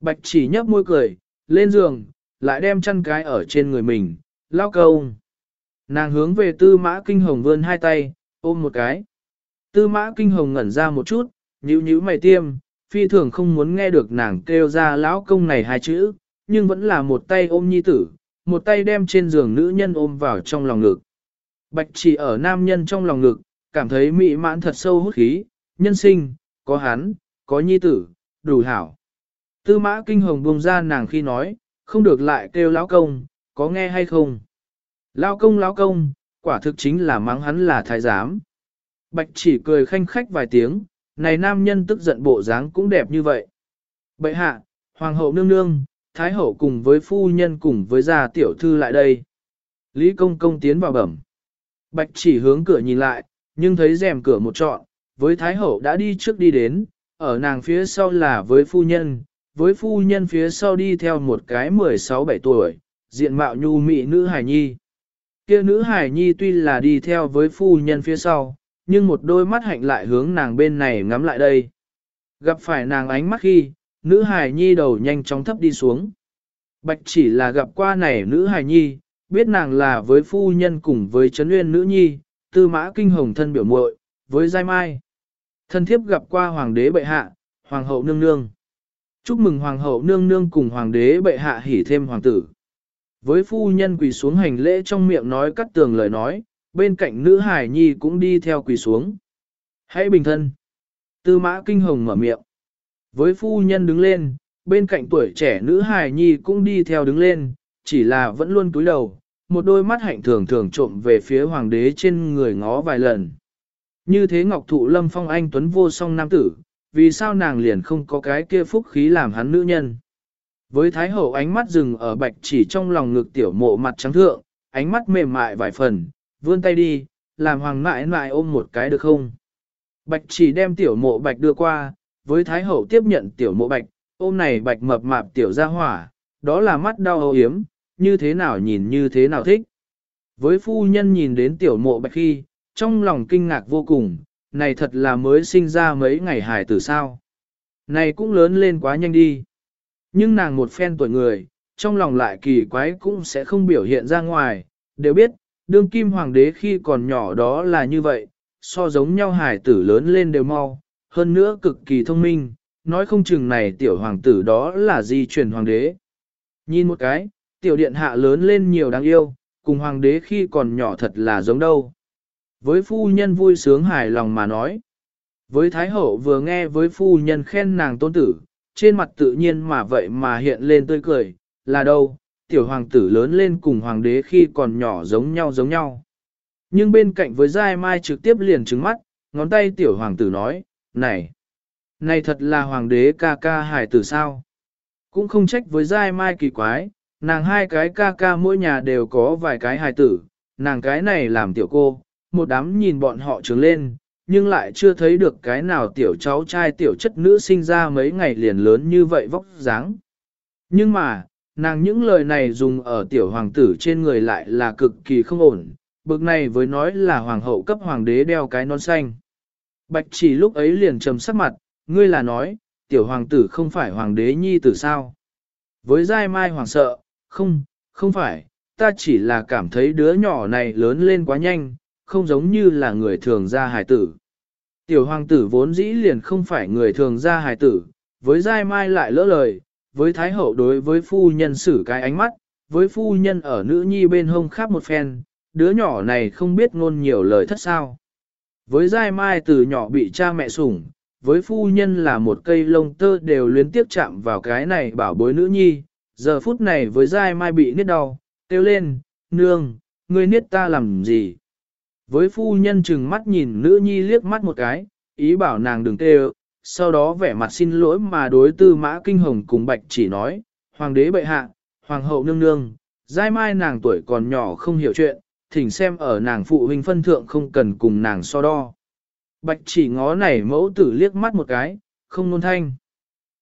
A: Bạch chỉ nhấp môi cười, lên giường, lại đem chăn cái ở trên người mình, lao câu. Nàng hướng về tư mã kinh hồng vươn hai tay, ôm một cái. Tư mã kinh hồng ngẩn ra một chút, nhíu nhíu mày tiêm, phi thường không muốn nghe được nàng kêu ra lão công này hai chữ, nhưng vẫn là một tay ôm nhi tử, một tay đem trên giường nữ nhân ôm vào trong lòng ngực. Bạch chỉ ở nam nhân trong lòng ngực, cảm thấy mị mãn thật sâu hút khí, nhân sinh, có hắn, có nhi tử, đủ hảo. Tư mã kinh hồng buông ra nàng khi nói, không được lại kêu lão công, có nghe hay không? Lão công lão công, quả thực chính là mắng hắn là thái giám. Bạch chỉ cười khanh khách vài tiếng, này nam nhân tức giận bộ dáng cũng đẹp như vậy. Bệ hạ, hoàng hậu nương nương, thái hậu cùng với phu nhân cùng với gia tiểu thư lại đây. Lý công công tiến vào bẩm. Bạch chỉ hướng cửa nhìn lại, nhưng thấy rèm cửa một trọn, với thái hậu đã đi trước đi đến, ở nàng phía sau là với phu nhân, với phu nhân phía sau đi theo một cái 16-17 tuổi, diện mạo nhu mị nữ hài nhi. Kia nữ hài nhi tuy là đi theo với phu nhân phía sau, nhưng một đôi mắt hạnh lại hướng nàng bên này ngắm lại đây. Gặp phải nàng ánh mắt khi, nữ hài nhi đầu nhanh chóng thấp đi xuống. Bạch chỉ là gặp qua này nữ hài nhi, biết nàng là với phu nhân cùng với chấn nguyên nữ nhi, tư mã kinh hồng thân biểu muội với giai mai. Thân thiếp gặp qua hoàng đế bệ hạ, hoàng hậu nương nương. Chúc mừng hoàng hậu nương nương cùng hoàng đế bệ hạ hỉ thêm hoàng tử. Với phu nhân quỳ xuống hành lễ trong miệng nói cắt tường lời nói, bên cạnh nữ hải nhi cũng đi theo quỳ xuống. Hãy bình thân. Tư mã kinh hồng mở miệng. Với phu nhân đứng lên, bên cạnh tuổi trẻ nữ hải nhi cũng đi theo đứng lên, chỉ là vẫn luôn cúi đầu, một đôi mắt hạnh thường thường trộm về phía hoàng đế trên người ngó vài lần. Như thế ngọc thụ lâm phong anh tuấn vô song nam tử, vì sao nàng liền không có cái kia phúc khí làm hắn nữ nhân. Với thái hậu ánh mắt dừng ở bạch chỉ trong lòng ngực tiểu mộ mặt trắng thượng, ánh mắt mềm mại vài phần, vươn tay đi, làm hoàng mãi mãi ôm một cái được không? Bạch chỉ đem tiểu mộ bạch đưa qua, với thái hậu tiếp nhận tiểu mộ bạch, ôm này bạch mập mạp tiểu ra hỏa, đó là mắt đau âu yếm, như thế nào nhìn như thế nào thích. Với phu nhân nhìn đến tiểu mộ bạch khi, trong lòng kinh ngạc vô cùng, này thật là mới sinh ra mấy ngày hài tử sao. Này cũng lớn lên quá nhanh đi. Nhưng nàng một phen tuổi người, trong lòng lại kỳ quái cũng sẽ không biểu hiện ra ngoài, đều biết, đương kim hoàng đế khi còn nhỏ đó là như vậy, so giống nhau hài tử lớn lên đều mau, hơn nữa cực kỳ thông minh, nói không chừng này tiểu hoàng tử đó là di truyền hoàng đế. Nhìn một cái, tiểu điện hạ lớn lên nhiều đáng yêu, cùng hoàng đế khi còn nhỏ thật là giống đâu. Với phu nhân vui sướng hài lòng mà nói. Với Thái Hậu vừa nghe với phu nhân khen nàng tôn tử, trên mặt tự nhiên mà vậy mà hiện lên tươi cười, là đâu, tiểu hoàng tử lớn lên cùng hoàng đế khi còn nhỏ giống nhau giống nhau. Nhưng bên cạnh với Giai Mai trực tiếp liền trứng mắt, ngón tay tiểu hoàng tử nói, này, này thật là hoàng đế ca ca hải tử sao. Cũng không trách với Giai Mai kỳ quái, nàng hai cái ca ca mỗi nhà đều có vài cái hài tử, nàng cái này làm tiểu cô, một đám nhìn bọn họ trưởng lên, nhưng lại chưa thấy được cái nào tiểu cháu trai tiểu chất nữ sinh ra mấy ngày liền lớn như vậy vóc dáng. Nhưng mà, nàng những lời này dùng ở tiểu hoàng tử trên người lại là cực kỳ không ổn, bực này với nói là hoàng hậu cấp hoàng đế đeo cái nón xanh. Bạch chỉ lúc ấy liền trầm sắc mặt, ngươi là nói, tiểu hoàng tử không phải hoàng đế nhi tử sao. Với giai mai hoàng sợ, không, không phải, ta chỉ là cảm thấy đứa nhỏ này lớn lên quá nhanh, không giống như là người thường ra hài tử. Tiểu hoàng tử vốn dĩ liền không phải người thường ra hài tử, với giai mai lại lỡ lời, với thái hậu đối với phu nhân xử cái ánh mắt, với phu nhân ở nữ nhi bên hông khắp một phen, đứa nhỏ này không biết ngôn nhiều lời thất sao. Với giai mai từ nhỏ bị cha mẹ sủng, với phu nhân là một cây lông tơ đều luyến tiếp chạm vào cái này bảo bối nữ nhi, giờ phút này với giai mai bị niết đau, kêu lên, nương, ngươi niết ta làm gì? Với phu nhân chừng mắt nhìn nữ nhi liếc mắt một cái, ý bảo nàng đừng kêu, sau đó vẻ mặt xin lỗi mà đối tư mã kinh hồng cùng bạch chỉ nói, hoàng đế bệ hạ, hoàng hậu nương nương, giai mai nàng tuổi còn nhỏ không hiểu chuyện, thỉnh xem ở nàng phụ huynh phân thượng không cần cùng nàng so đo. Bạch chỉ ngó này mẫu tử liếc mắt một cái, không nôn thanh.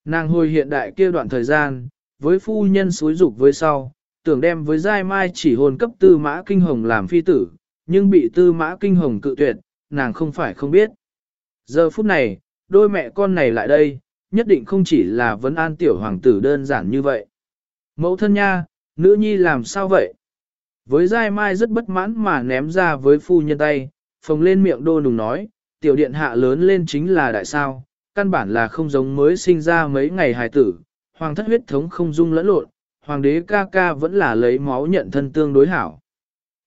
A: Nàng hồi hiện đại kia đoạn thời gian, với phu nhân xúi dục với sau, tưởng đem với giai mai chỉ hồn cấp tư mã kinh hồng làm phi tử, nhưng bị tư mã kinh hồng cự tuyệt, nàng không phải không biết. Giờ phút này, đôi mẹ con này lại đây, nhất định không chỉ là vấn an tiểu hoàng tử đơn giản như vậy. Mẫu thân nha, nữ nhi làm sao vậy? Với giai mai rất bất mãn mà ném ra với phu nhân tay, phồng lên miệng đô nùng nói, tiểu điện hạ lớn lên chính là đại sao, căn bản là không giống mới sinh ra mấy ngày hài tử, hoàng thất huyết thống không dung lẫn lộn, hoàng đế ca ca vẫn là lấy máu nhận thân tương đối hảo.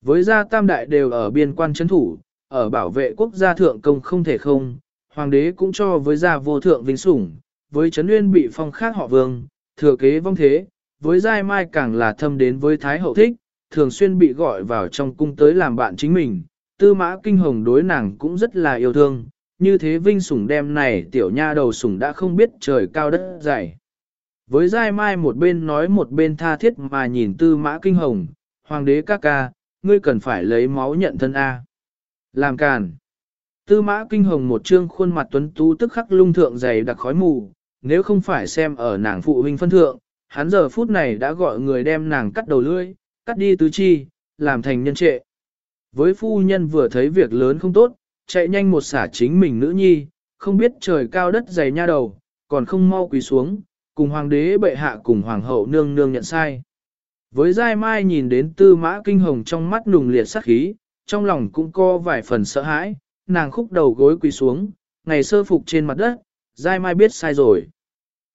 A: Với gia tam đại đều ở biên quan chấn thủ, ở bảo vệ quốc gia thượng công không thể không, hoàng đế cũng cho với gia vô thượng vinh sủng, với chấn nguyên bị phong khác họ vương, thừa kế vong thế, với giai mai càng là thâm đến với thái hậu thích, thường xuyên bị gọi vào trong cung tới làm bạn chính mình, tư mã kinh hồng đối nàng cũng rất là yêu thương, như thế vinh sủng đem này tiểu nha đầu sủng đã không biết trời cao đất dày. Với giai mai một bên nói một bên tha thiết mà nhìn tư mã kinh hồng, hoàng đế ca ca, ngươi cần phải lấy máu nhận thân A. Làm càn. Tư mã kinh hồng một trương khuôn mặt tuấn tú tức khắc lung thượng dày đặc khói mù, nếu không phải xem ở nàng phụ huynh phân thượng, hắn giờ phút này đã gọi người đem nàng cắt đầu lưỡi, cắt đi tứ chi, làm thành nhân trệ. Với phu nhân vừa thấy việc lớn không tốt, chạy nhanh một xả chính mình nữ nhi, không biết trời cao đất dày nha đầu, còn không mau quỳ xuống, cùng hoàng đế bệ hạ cùng hoàng hậu nương nương nhận sai. Với giai mai nhìn đến tư mã kinh hồng trong mắt nùng liệt sắc khí, trong lòng cũng có vài phần sợ hãi, nàng khúc đầu gối quỳ xuống, ngày sơ phục trên mặt đất, giai mai biết sai rồi.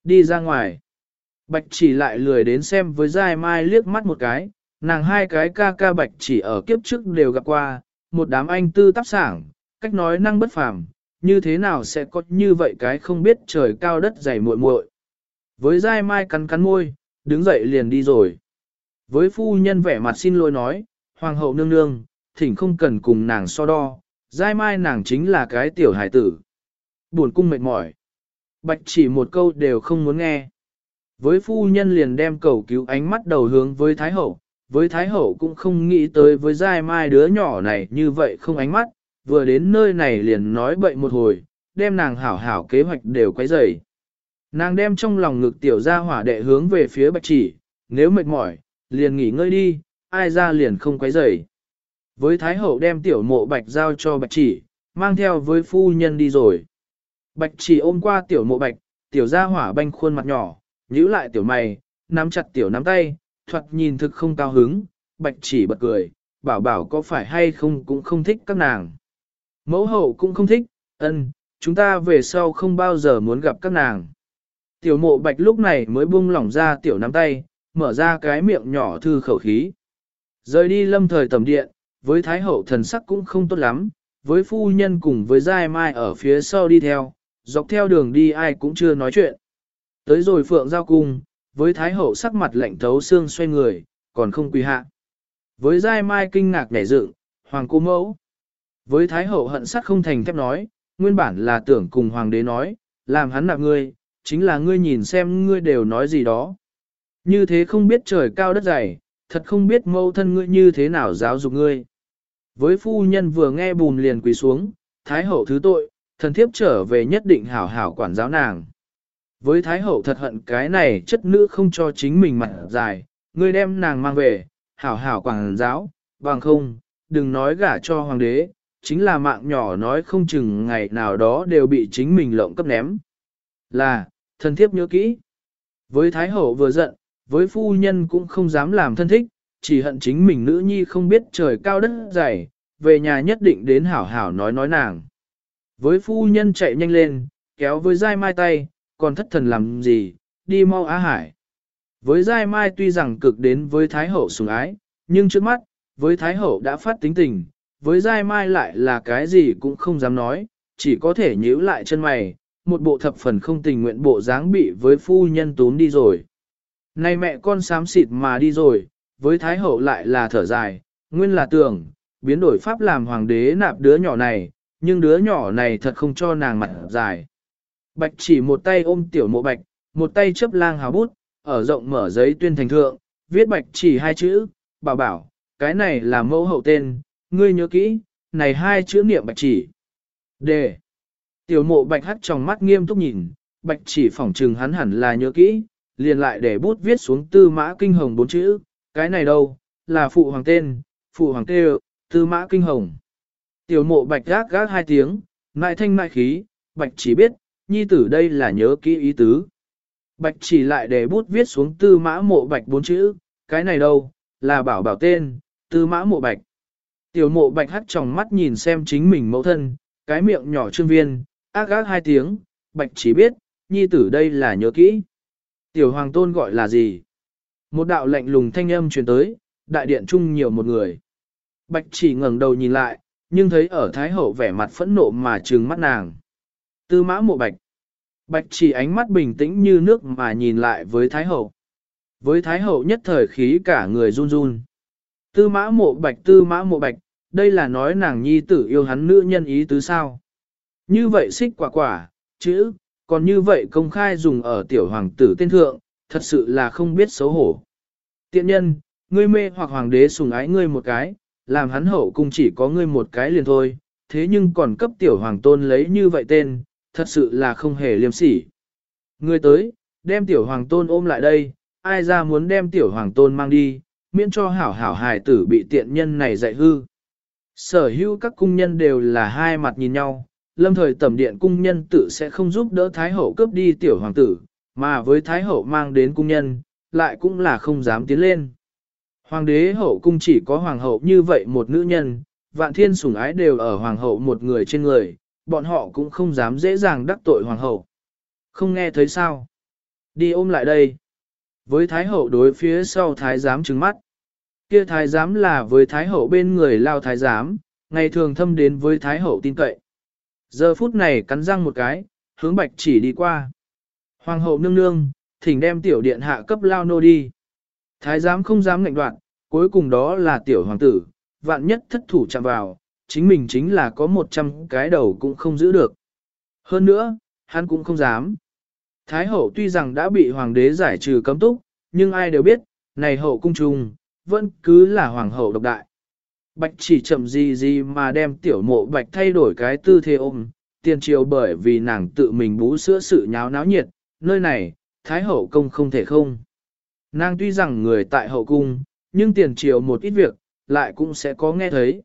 A: Đi ra ngoài. Bạch chỉ lại lười đến xem với giai mai liếc mắt một cái, nàng hai cái ca ca bạch chỉ ở kiếp trước đều gặp qua, một đám anh tư tác sảng, cách nói năng bất phàm, như thế nào sẽ có như vậy cái không biết trời cao đất dày muội muội. Với giai mai cắn cắn môi, đứng dậy liền đi rồi. Với phu nhân vẻ mặt xin lỗi nói, hoàng hậu nương nương, thỉnh không cần cùng nàng so đo, giai mai nàng chính là cái tiểu hải tử. Buồn cung mệt mỏi. Bạch chỉ một câu đều không muốn nghe. Với phu nhân liền đem cầu cứu ánh mắt đầu hướng với Thái Hậu, với Thái Hậu cũng không nghĩ tới với giai mai đứa nhỏ này như vậy không ánh mắt, vừa đến nơi này liền nói bậy một hồi, đem nàng hảo hảo kế hoạch đều quấy rầy. Nàng đem trong lòng ngực tiểu ra hỏa đệ hướng về phía bạch chỉ, nếu mệt mỏi, liền nghỉ ngơi đi, ai ra liền không quấy rầy. Với Thái Hậu đem tiểu mộ bạch giao cho bạch chỉ, mang theo với phu nhân đi rồi. Bạch chỉ ôm qua tiểu mộ bạch, tiểu ra hỏa banh khuôn mặt nhỏ, nhíu lại tiểu mày, nắm chặt tiểu nắm tay, thoạt nhìn thực không cao hứng, bạch chỉ bật cười, bảo bảo có phải hay không cũng không thích các nàng. Mẫu hậu cũng không thích, ân, chúng ta về sau không bao giờ muốn gặp các nàng. Tiểu mộ bạch lúc này mới buông lỏng ra tiểu nắm tay, mở ra cái miệng nhỏ thư khẩu khí. Rời đi lâm thời tầm điện, với thái hậu thần sắc cũng không tốt lắm, với phu nhân cùng với giai mai ở phía sau đi theo, dọc theo đường đi ai cũng chưa nói chuyện. Tới rồi phượng giao cung, với thái hậu sắc mặt lạnh thấu xương xoay người, còn không quỳ hạ. Với giai mai kinh ngạc nhảy dựng, hoàng cô mẫu. Với thái hậu hận sắc không thành thép nói, nguyên bản là tưởng cùng hoàng đế nói, làm hắn nạp ngươi, chính là ngươi nhìn xem ngươi đều nói gì đó. Như thế không biết trời cao đất dày, thật không biết mâu thân ngươi như thế nào giáo dục ngươi. Với phu nhân vừa nghe bùn liền quỳ xuống, thái hậu thứ tội, thần thiếp trở về nhất định hảo hảo quản giáo nàng. Với thái hậu thật hận cái này chất nữ không cho chính mình mặt dài, ngươi đem nàng mang về, hảo hảo quản giáo, bằng không, đừng nói gả cho hoàng đế, chính là mạng nhỏ nói không chừng ngày nào đó đều bị chính mình lộng cấp ném. Là, thần thiếp nhớ kỹ. Với thái hậu vừa giận, với phu nhân cũng không dám làm thân thích, chỉ hận chính mình nữ nhi không biết trời cao đất dày, về nhà nhất định đến hảo hảo nói nói nàng. Với phu nhân chạy nhanh lên, kéo với dai mai tay, còn thất thần làm gì, đi mau á hải. Với dai mai tuy rằng cực đến với thái hậu sủng ái, nhưng trước mắt, với thái hậu đã phát tính tình, với dai mai lại là cái gì cũng không dám nói, chỉ có thể nhíu lại chân mày, một bộ thập phần không tình nguyện bộ dáng bị với phu nhân tốn đi rồi. Này mẹ con xám xịt mà đi rồi, với thái hậu lại là thở dài, nguyên là tưởng, biến đổi pháp làm hoàng đế nạp đứa nhỏ này, nhưng đứa nhỏ này thật không cho nàng mặt dài. Bạch chỉ một tay ôm tiểu mộ bạch, một tay chấp lang hào bút, ở rộng mở giấy tuyên thành thượng, viết bạch chỉ hai chữ, bảo bảo, cái này là mẫu hậu tên, ngươi nhớ kỹ, này hai chữ niệm bạch chỉ. Đề. Tiểu mộ bạch hắt trong mắt nghiêm túc nhìn, bạch chỉ phỏng trừng hắn hẳn là nhớ kỹ, liền lại để bút viết xuống tư mã kinh hồng bốn chữ, cái này đâu, là phụ hoàng tên, phụ hoàng tê tư mã kinh hồng. Tiểu mộ bạch gác gác hai tiếng, nại thanh nại khí, bạch chỉ biết, nhi tử đây là nhớ kỹ ý tứ. Bạch chỉ lại để bút viết xuống tư mã mộ bạch bốn chữ, cái này đâu, là bảo bảo tên, tư mã mộ bạch. Tiểu mộ bạch hắt trong mắt nhìn xem chính mình mẫu thân, cái miệng nhỏ trương viên, ác gác hai tiếng, bạch chỉ biết, nhi tử đây là nhớ kỹ. Tiểu hoàng tôn gọi là gì? Một đạo lệnh lùng thanh âm truyền tới, đại điện chung nhiều một người. Bạch chỉ ngẩng đầu nhìn lại, nhưng thấy ở Thái Hậu vẻ mặt phẫn nộ mà trừng mắt nàng. Tư mã mộ bạch. Bạch chỉ ánh mắt bình tĩnh như nước mà nhìn lại với Thái Hậu. Với Thái Hậu nhất thời khí cả người run run. Tư mã mộ bạch tư mã mộ bạch, đây là nói nàng nhi tử yêu hắn nữ nhân ý tứ sao. Như vậy xích quả quả, chữ, còn như vậy công khai dùng ở tiểu hoàng tử tên thượng, thật sự là không biết xấu hổ. Tiện nhân, ngươi mê hoặc hoàng đế sùng ái ngươi một cái, làm hắn hậu cung chỉ có ngươi một cái liền thôi, thế nhưng còn cấp tiểu hoàng tôn lấy như vậy tên, thật sự là không hề liêm sỉ. Ngươi tới, đem tiểu hoàng tôn ôm lại đây, ai ra muốn đem tiểu hoàng tôn mang đi, miễn cho hảo hảo hài tử bị tiện nhân này dạy hư. Sở hữu các cung nhân đều là hai mặt nhìn nhau, lâm thời tẩm điện cung nhân tự sẽ không giúp đỡ Thái Hậu cướp đi tiểu hoàng tử, mà với Thái Hậu mang đến cung nhân, lại cũng là không dám tiến lên. Hoàng đế hậu cung chỉ có hoàng hậu như vậy một nữ nhân, vạn thiên sủng ái đều ở hoàng hậu một người trên người, bọn họ cũng không dám dễ dàng đắc tội hoàng hậu. Không nghe thấy sao? Đi ôm lại đây. Với thái hậu đối phía sau thái giám trừng mắt. Kia thái giám là với thái hậu bên người lao thái giám, ngày thường thâm đến với thái hậu tin cậy. Giờ phút này cắn răng một cái, hướng bạch chỉ đi qua. Hoàng hậu nương nương, thỉnh đem tiểu điện hạ cấp lao nô đi. Thái giám không dám ngạnh đoạn, cuối cùng đó là tiểu hoàng tử, vạn nhất thất thủ chạm vào, chính mình chính là có một trăm cái đầu cũng không giữ được. Hơn nữa, hắn cũng không dám. Thái hậu tuy rằng đã bị hoàng đế giải trừ cấm túc, nhưng ai đều biết, này hậu cung trùng, vẫn cứ là hoàng hậu độc đại. Bạch chỉ chậm gì gì mà đem tiểu mộ bạch thay đổi cái tư thế ôm, tiền triều bởi vì nàng tự mình bú sữa sự nháo náo nhiệt, nơi này, thái hậu công không thể không. Nàng tuy rằng người tại hậu cung, nhưng tiền triều một ít việc, lại cũng sẽ có nghe thấy.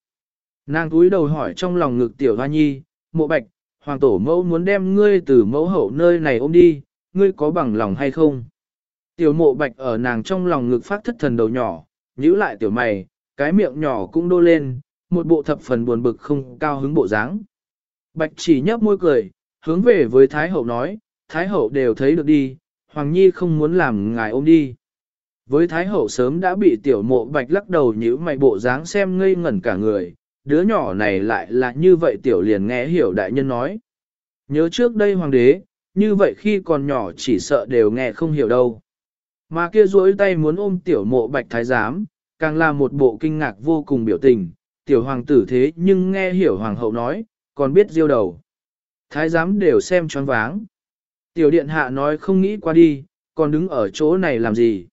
A: Nàng túi đầu hỏi trong lòng ngực tiểu hoa nhi, mộ bạch, hoàng tổ mẫu muốn đem ngươi từ mẫu hậu nơi này ôm đi, ngươi có bằng lòng hay không? Tiểu mộ bạch ở nàng trong lòng ngực phát thất thần đầu nhỏ, nhíu lại tiểu mày, cái miệng nhỏ cũng đô lên, một bộ thập phần buồn bực không cao hứng bộ dáng. Bạch chỉ nhấp môi cười, hướng về với Thái Hậu nói, Thái Hậu đều thấy được đi, Hoàng Nhi không muốn làm ngài ôm đi. Với Thái Hậu sớm đã bị tiểu mộ bạch lắc đầu nhíu mày bộ dáng xem ngây ngẩn cả người, đứa nhỏ này lại là như vậy tiểu liền nghe hiểu đại nhân nói. Nhớ trước đây hoàng đế, như vậy khi còn nhỏ chỉ sợ đều nghe không hiểu đâu. Mà kia duỗi tay muốn ôm tiểu mộ bạch thái giám, càng là một bộ kinh ngạc vô cùng biểu tình, tiểu hoàng tử thế nhưng nghe hiểu hoàng hậu nói, còn biết diêu đầu. Thái giám đều xem choáng váng. Tiểu điện hạ nói không nghĩ qua đi, còn đứng ở chỗ này làm gì.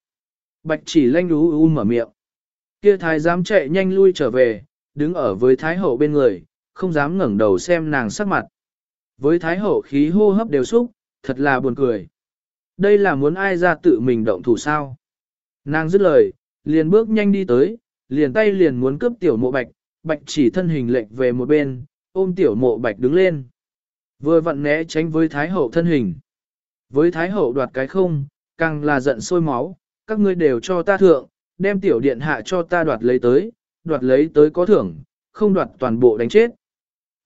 A: Bạch chỉ lanh đú u mở miệng. Kia thái giám chạy nhanh lui trở về, đứng ở với thái hậu bên người, không dám ngẩng đầu xem nàng sắc mặt. Với thái hậu khí hô hấp đều xúc, thật là buồn cười. Đây là muốn ai ra tự mình động thủ sao? Nàng dứt lời, liền bước nhanh đi tới, liền tay liền muốn cướp tiểu mộ bạch, bạch chỉ thân hình lệch về một bên, ôm tiểu mộ bạch đứng lên. Vừa vặn né tránh với thái hậu thân hình. Với thái hậu đoạt cái không, càng là giận sôi máu, các ngươi đều cho ta thượng, đem tiểu điện hạ cho ta đoạt lấy tới, đoạt lấy tới có thưởng, không đoạt toàn bộ đánh chết.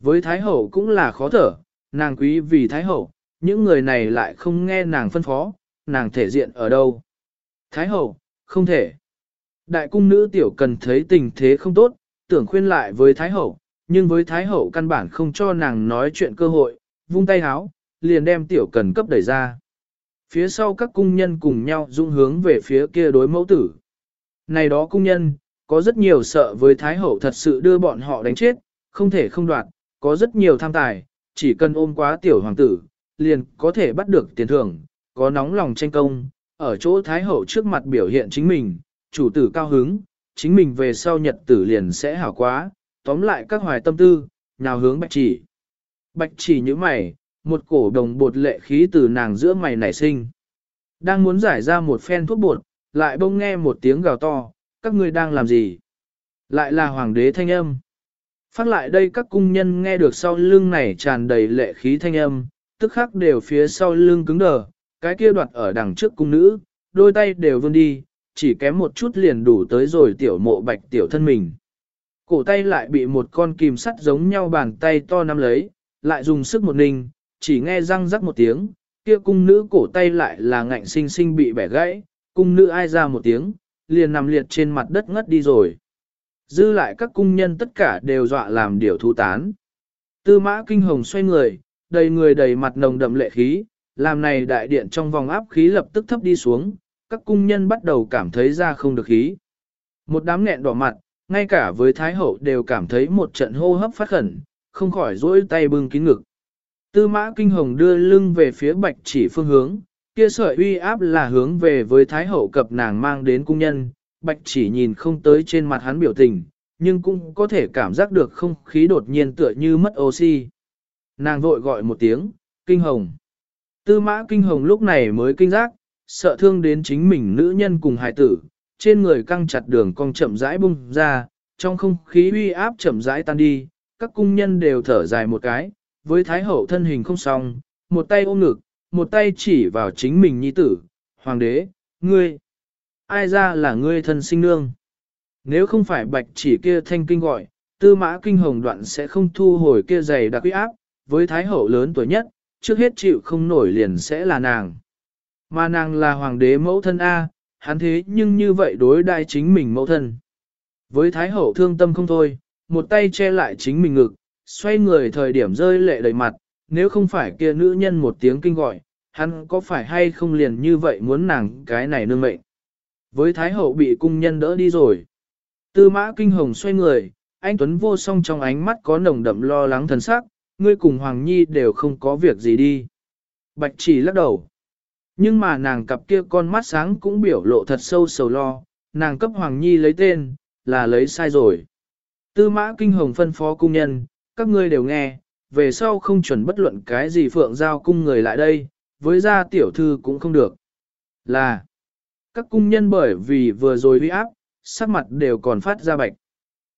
A: Với thái hậu cũng là khó thở, nàng quý vì thái hậu, những người này lại không nghe nàng phân phó, nàng thể diện ở đâu. Thái hậu, không thể. Đại cung nữ tiểu cần thấy tình thế không tốt, tưởng khuyên lại với Thái hậu, nhưng với Thái hậu căn bản không cho nàng nói chuyện cơ hội, vung tay háo, liền đem tiểu cần cấp đẩy ra. Phía sau các cung nhân cùng nhau dung hướng về phía kia đối mẫu tử. Này đó cung nhân, có rất nhiều sợ với Thái hậu thật sự đưa bọn họ đánh chết, không thể không đoạt, có rất nhiều tham tài, chỉ cần ôm quá tiểu hoàng tử, liền có thể bắt được tiền thưởng, có nóng lòng tranh công, ở chỗ Thái Hậu trước mặt biểu hiện chính mình, chủ tử cao hứng, chính mình về sau nhật tử liền sẽ hảo quá, tóm lại các hoài tâm tư, nào hướng bạch chỉ. Bạch chỉ như mày, một cổ đồng bột lệ khí từ nàng giữa mày nảy sinh. Đang muốn giải ra một phen thuốc bột, lại bỗng nghe một tiếng gào to, các ngươi đang làm gì? Lại là hoàng đế thanh âm. Phát lại đây các cung nhân nghe được sau lưng này tràn đầy lệ khí thanh âm, tức khắc đều phía sau lưng cứng đờ, cái kia đoạt ở đằng trước cung nữ, đôi tay đều vươn đi, chỉ kém một chút liền đủ tới rồi tiểu mộ bạch tiểu thân mình. Cổ tay lại bị một con kìm sắt giống nhau bàn tay to nắm lấy, lại dùng sức một ninh, chỉ nghe răng rắc một tiếng, kia cung nữ cổ tay lại là ngạnh sinh sinh bị bẻ gãy, cung nữ ai ra một tiếng, liền nằm liệt trên mặt đất ngất đi rồi. Dư lại các cung nhân tất cả đều dọa làm điều thu tán. Tư mã kinh hồng xoay người, đầy người đầy mặt nồng đậm lệ khí, làm này đại điện trong vòng áp khí lập tức thấp đi xuống, các cung nhân bắt đầu cảm thấy ra không được khí. Một đám nghẹn đỏ mặt, ngay cả với Thái Hậu đều cảm thấy một trận hô hấp phát khẩn, không khỏi duỗi tay bưng kín ngực. Tư mã kinh hồng đưa lưng về phía bạch chỉ phương hướng, kia sợi uy áp là hướng về với Thái Hậu cập nàng mang đến cung nhân, bạch chỉ nhìn không tới trên mặt hắn biểu tình, nhưng cũng có thể cảm giác được không khí đột nhiên tựa như mất oxy. Nàng vội gọi một tiếng, kinh hồng. Tư mã kinh hồng lúc này mới kinh giác, sợ thương đến chính mình nữ nhân cùng hài tử, trên người căng chặt đường cong chậm rãi bung ra, trong không khí uy áp chậm rãi tan đi, các cung nhân đều thở dài một cái, với thái hậu thân hình không xong, một tay ôm ngực, một tay chỉ vào chính mình nhi tử, hoàng đế, ngươi, ai ra là ngươi thân sinh nương. Nếu không phải bạch chỉ kia thanh kinh gọi, tư mã kinh hồng đoạn sẽ không thu hồi kia giày đặc uy áp, với thái hậu lớn tuổi nhất, trước hết chịu không nổi liền sẽ là nàng. Mà nàng là hoàng đế mẫu thân A, hắn thế nhưng như vậy đối đại chính mình mẫu thân. Với thái hậu thương tâm không thôi, một tay che lại chính mình ngực, xoay người thời điểm rơi lệ đầy mặt, nếu không phải kia nữ nhân một tiếng kinh gọi, hắn có phải hay không liền như vậy muốn nàng cái này nương mệnh. Với thái hậu bị cung nhân đỡ đi rồi. Tư mã kinh hồng xoay người, anh Tuấn vô song trong ánh mắt có nồng đậm lo lắng thần sắc, ngươi cùng Hoàng Nhi đều không có việc gì đi. Bạch chỉ lắc đầu. Nhưng mà nàng cặp kia con mắt sáng cũng biểu lộ thật sâu sầu lo, nàng cấp Hoàng Nhi lấy tên, là lấy sai rồi. Tư mã kinh hồng phân phó cung nhân, các ngươi đều nghe, về sau không chuẩn bất luận cái gì phượng giao cung người lại đây, với gia tiểu thư cũng không được. Là, các cung nhân bởi vì vừa rồi uy áp, sắc mặt đều còn phát ra bạch.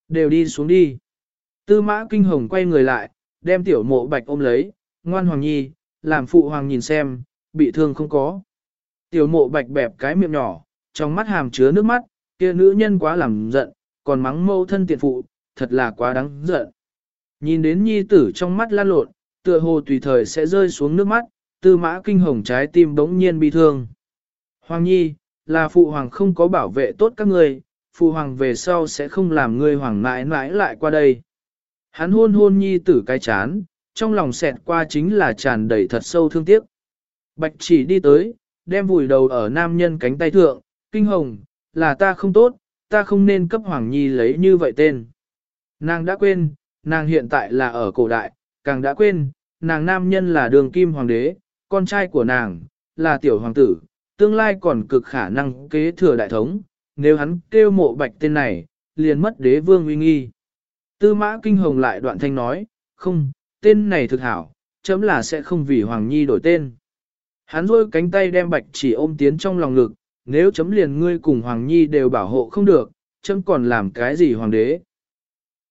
A: Đều đi xuống đi. Tư mã kinh hồng quay người lại, đem tiểu mộ bạch ôm lấy, ngoan hoàng nhi, làm phụ hoàng nhìn xem, bị thương không có. Tiểu mộ bạch bẹp cái miệng nhỏ, trong mắt hàm chứa nước mắt, kia nữ nhân quá làm giận, còn mắng mâu thân tiện phụ, thật là quá đáng giận. Nhìn đến nhi tử trong mắt lan lộn, tựa hồ tùy thời sẽ rơi xuống nước mắt, tư mã kinh hồng trái tim bỗng nhiên bị thương. Hoàng nhi, là phụ hoàng không có bảo vệ tốt các ngươi, phụ hoàng về sau sẽ không làm ngươi hoàng mãi mãi lại qua đây. Hắn hôn hôn nhi tử cái chán, trong lòng xẹt qua chính là tràn đầy thật sâu thương tiếc. Bạch chỉ đi tới, đem vùi đầu ở nam nhân cánh tay thượng, kinh hồng, là ta không tốt, ta không nên cấp hoàng nhi lấy như vậy tên. Nàng đã quên, nàng hiện tại là ở cổ đại, càng đã quên, nàng nam nhân là đường kim hoàng đế, con trai của nàng, là tiểu hoàng tử, tương lai còn cực khả năng kế thừa đại thống, nếu hắn kêu mộ bạch tên này, liền mất đế vương uy nghi. Tư mã kinh hồng lại đoạn thanh nói, không, tên này thực hảo, chấm là sẽ không vì Hoàng Nhi đổi tên. Hắn rôi cánh tay đem bạch chỉ ôm tiến trong lòng ngực, nếu chấm liền ngươi cùng Hoàng Nhi đều bảo hộ không được, chấm còn làm cái gì Hoàng đế.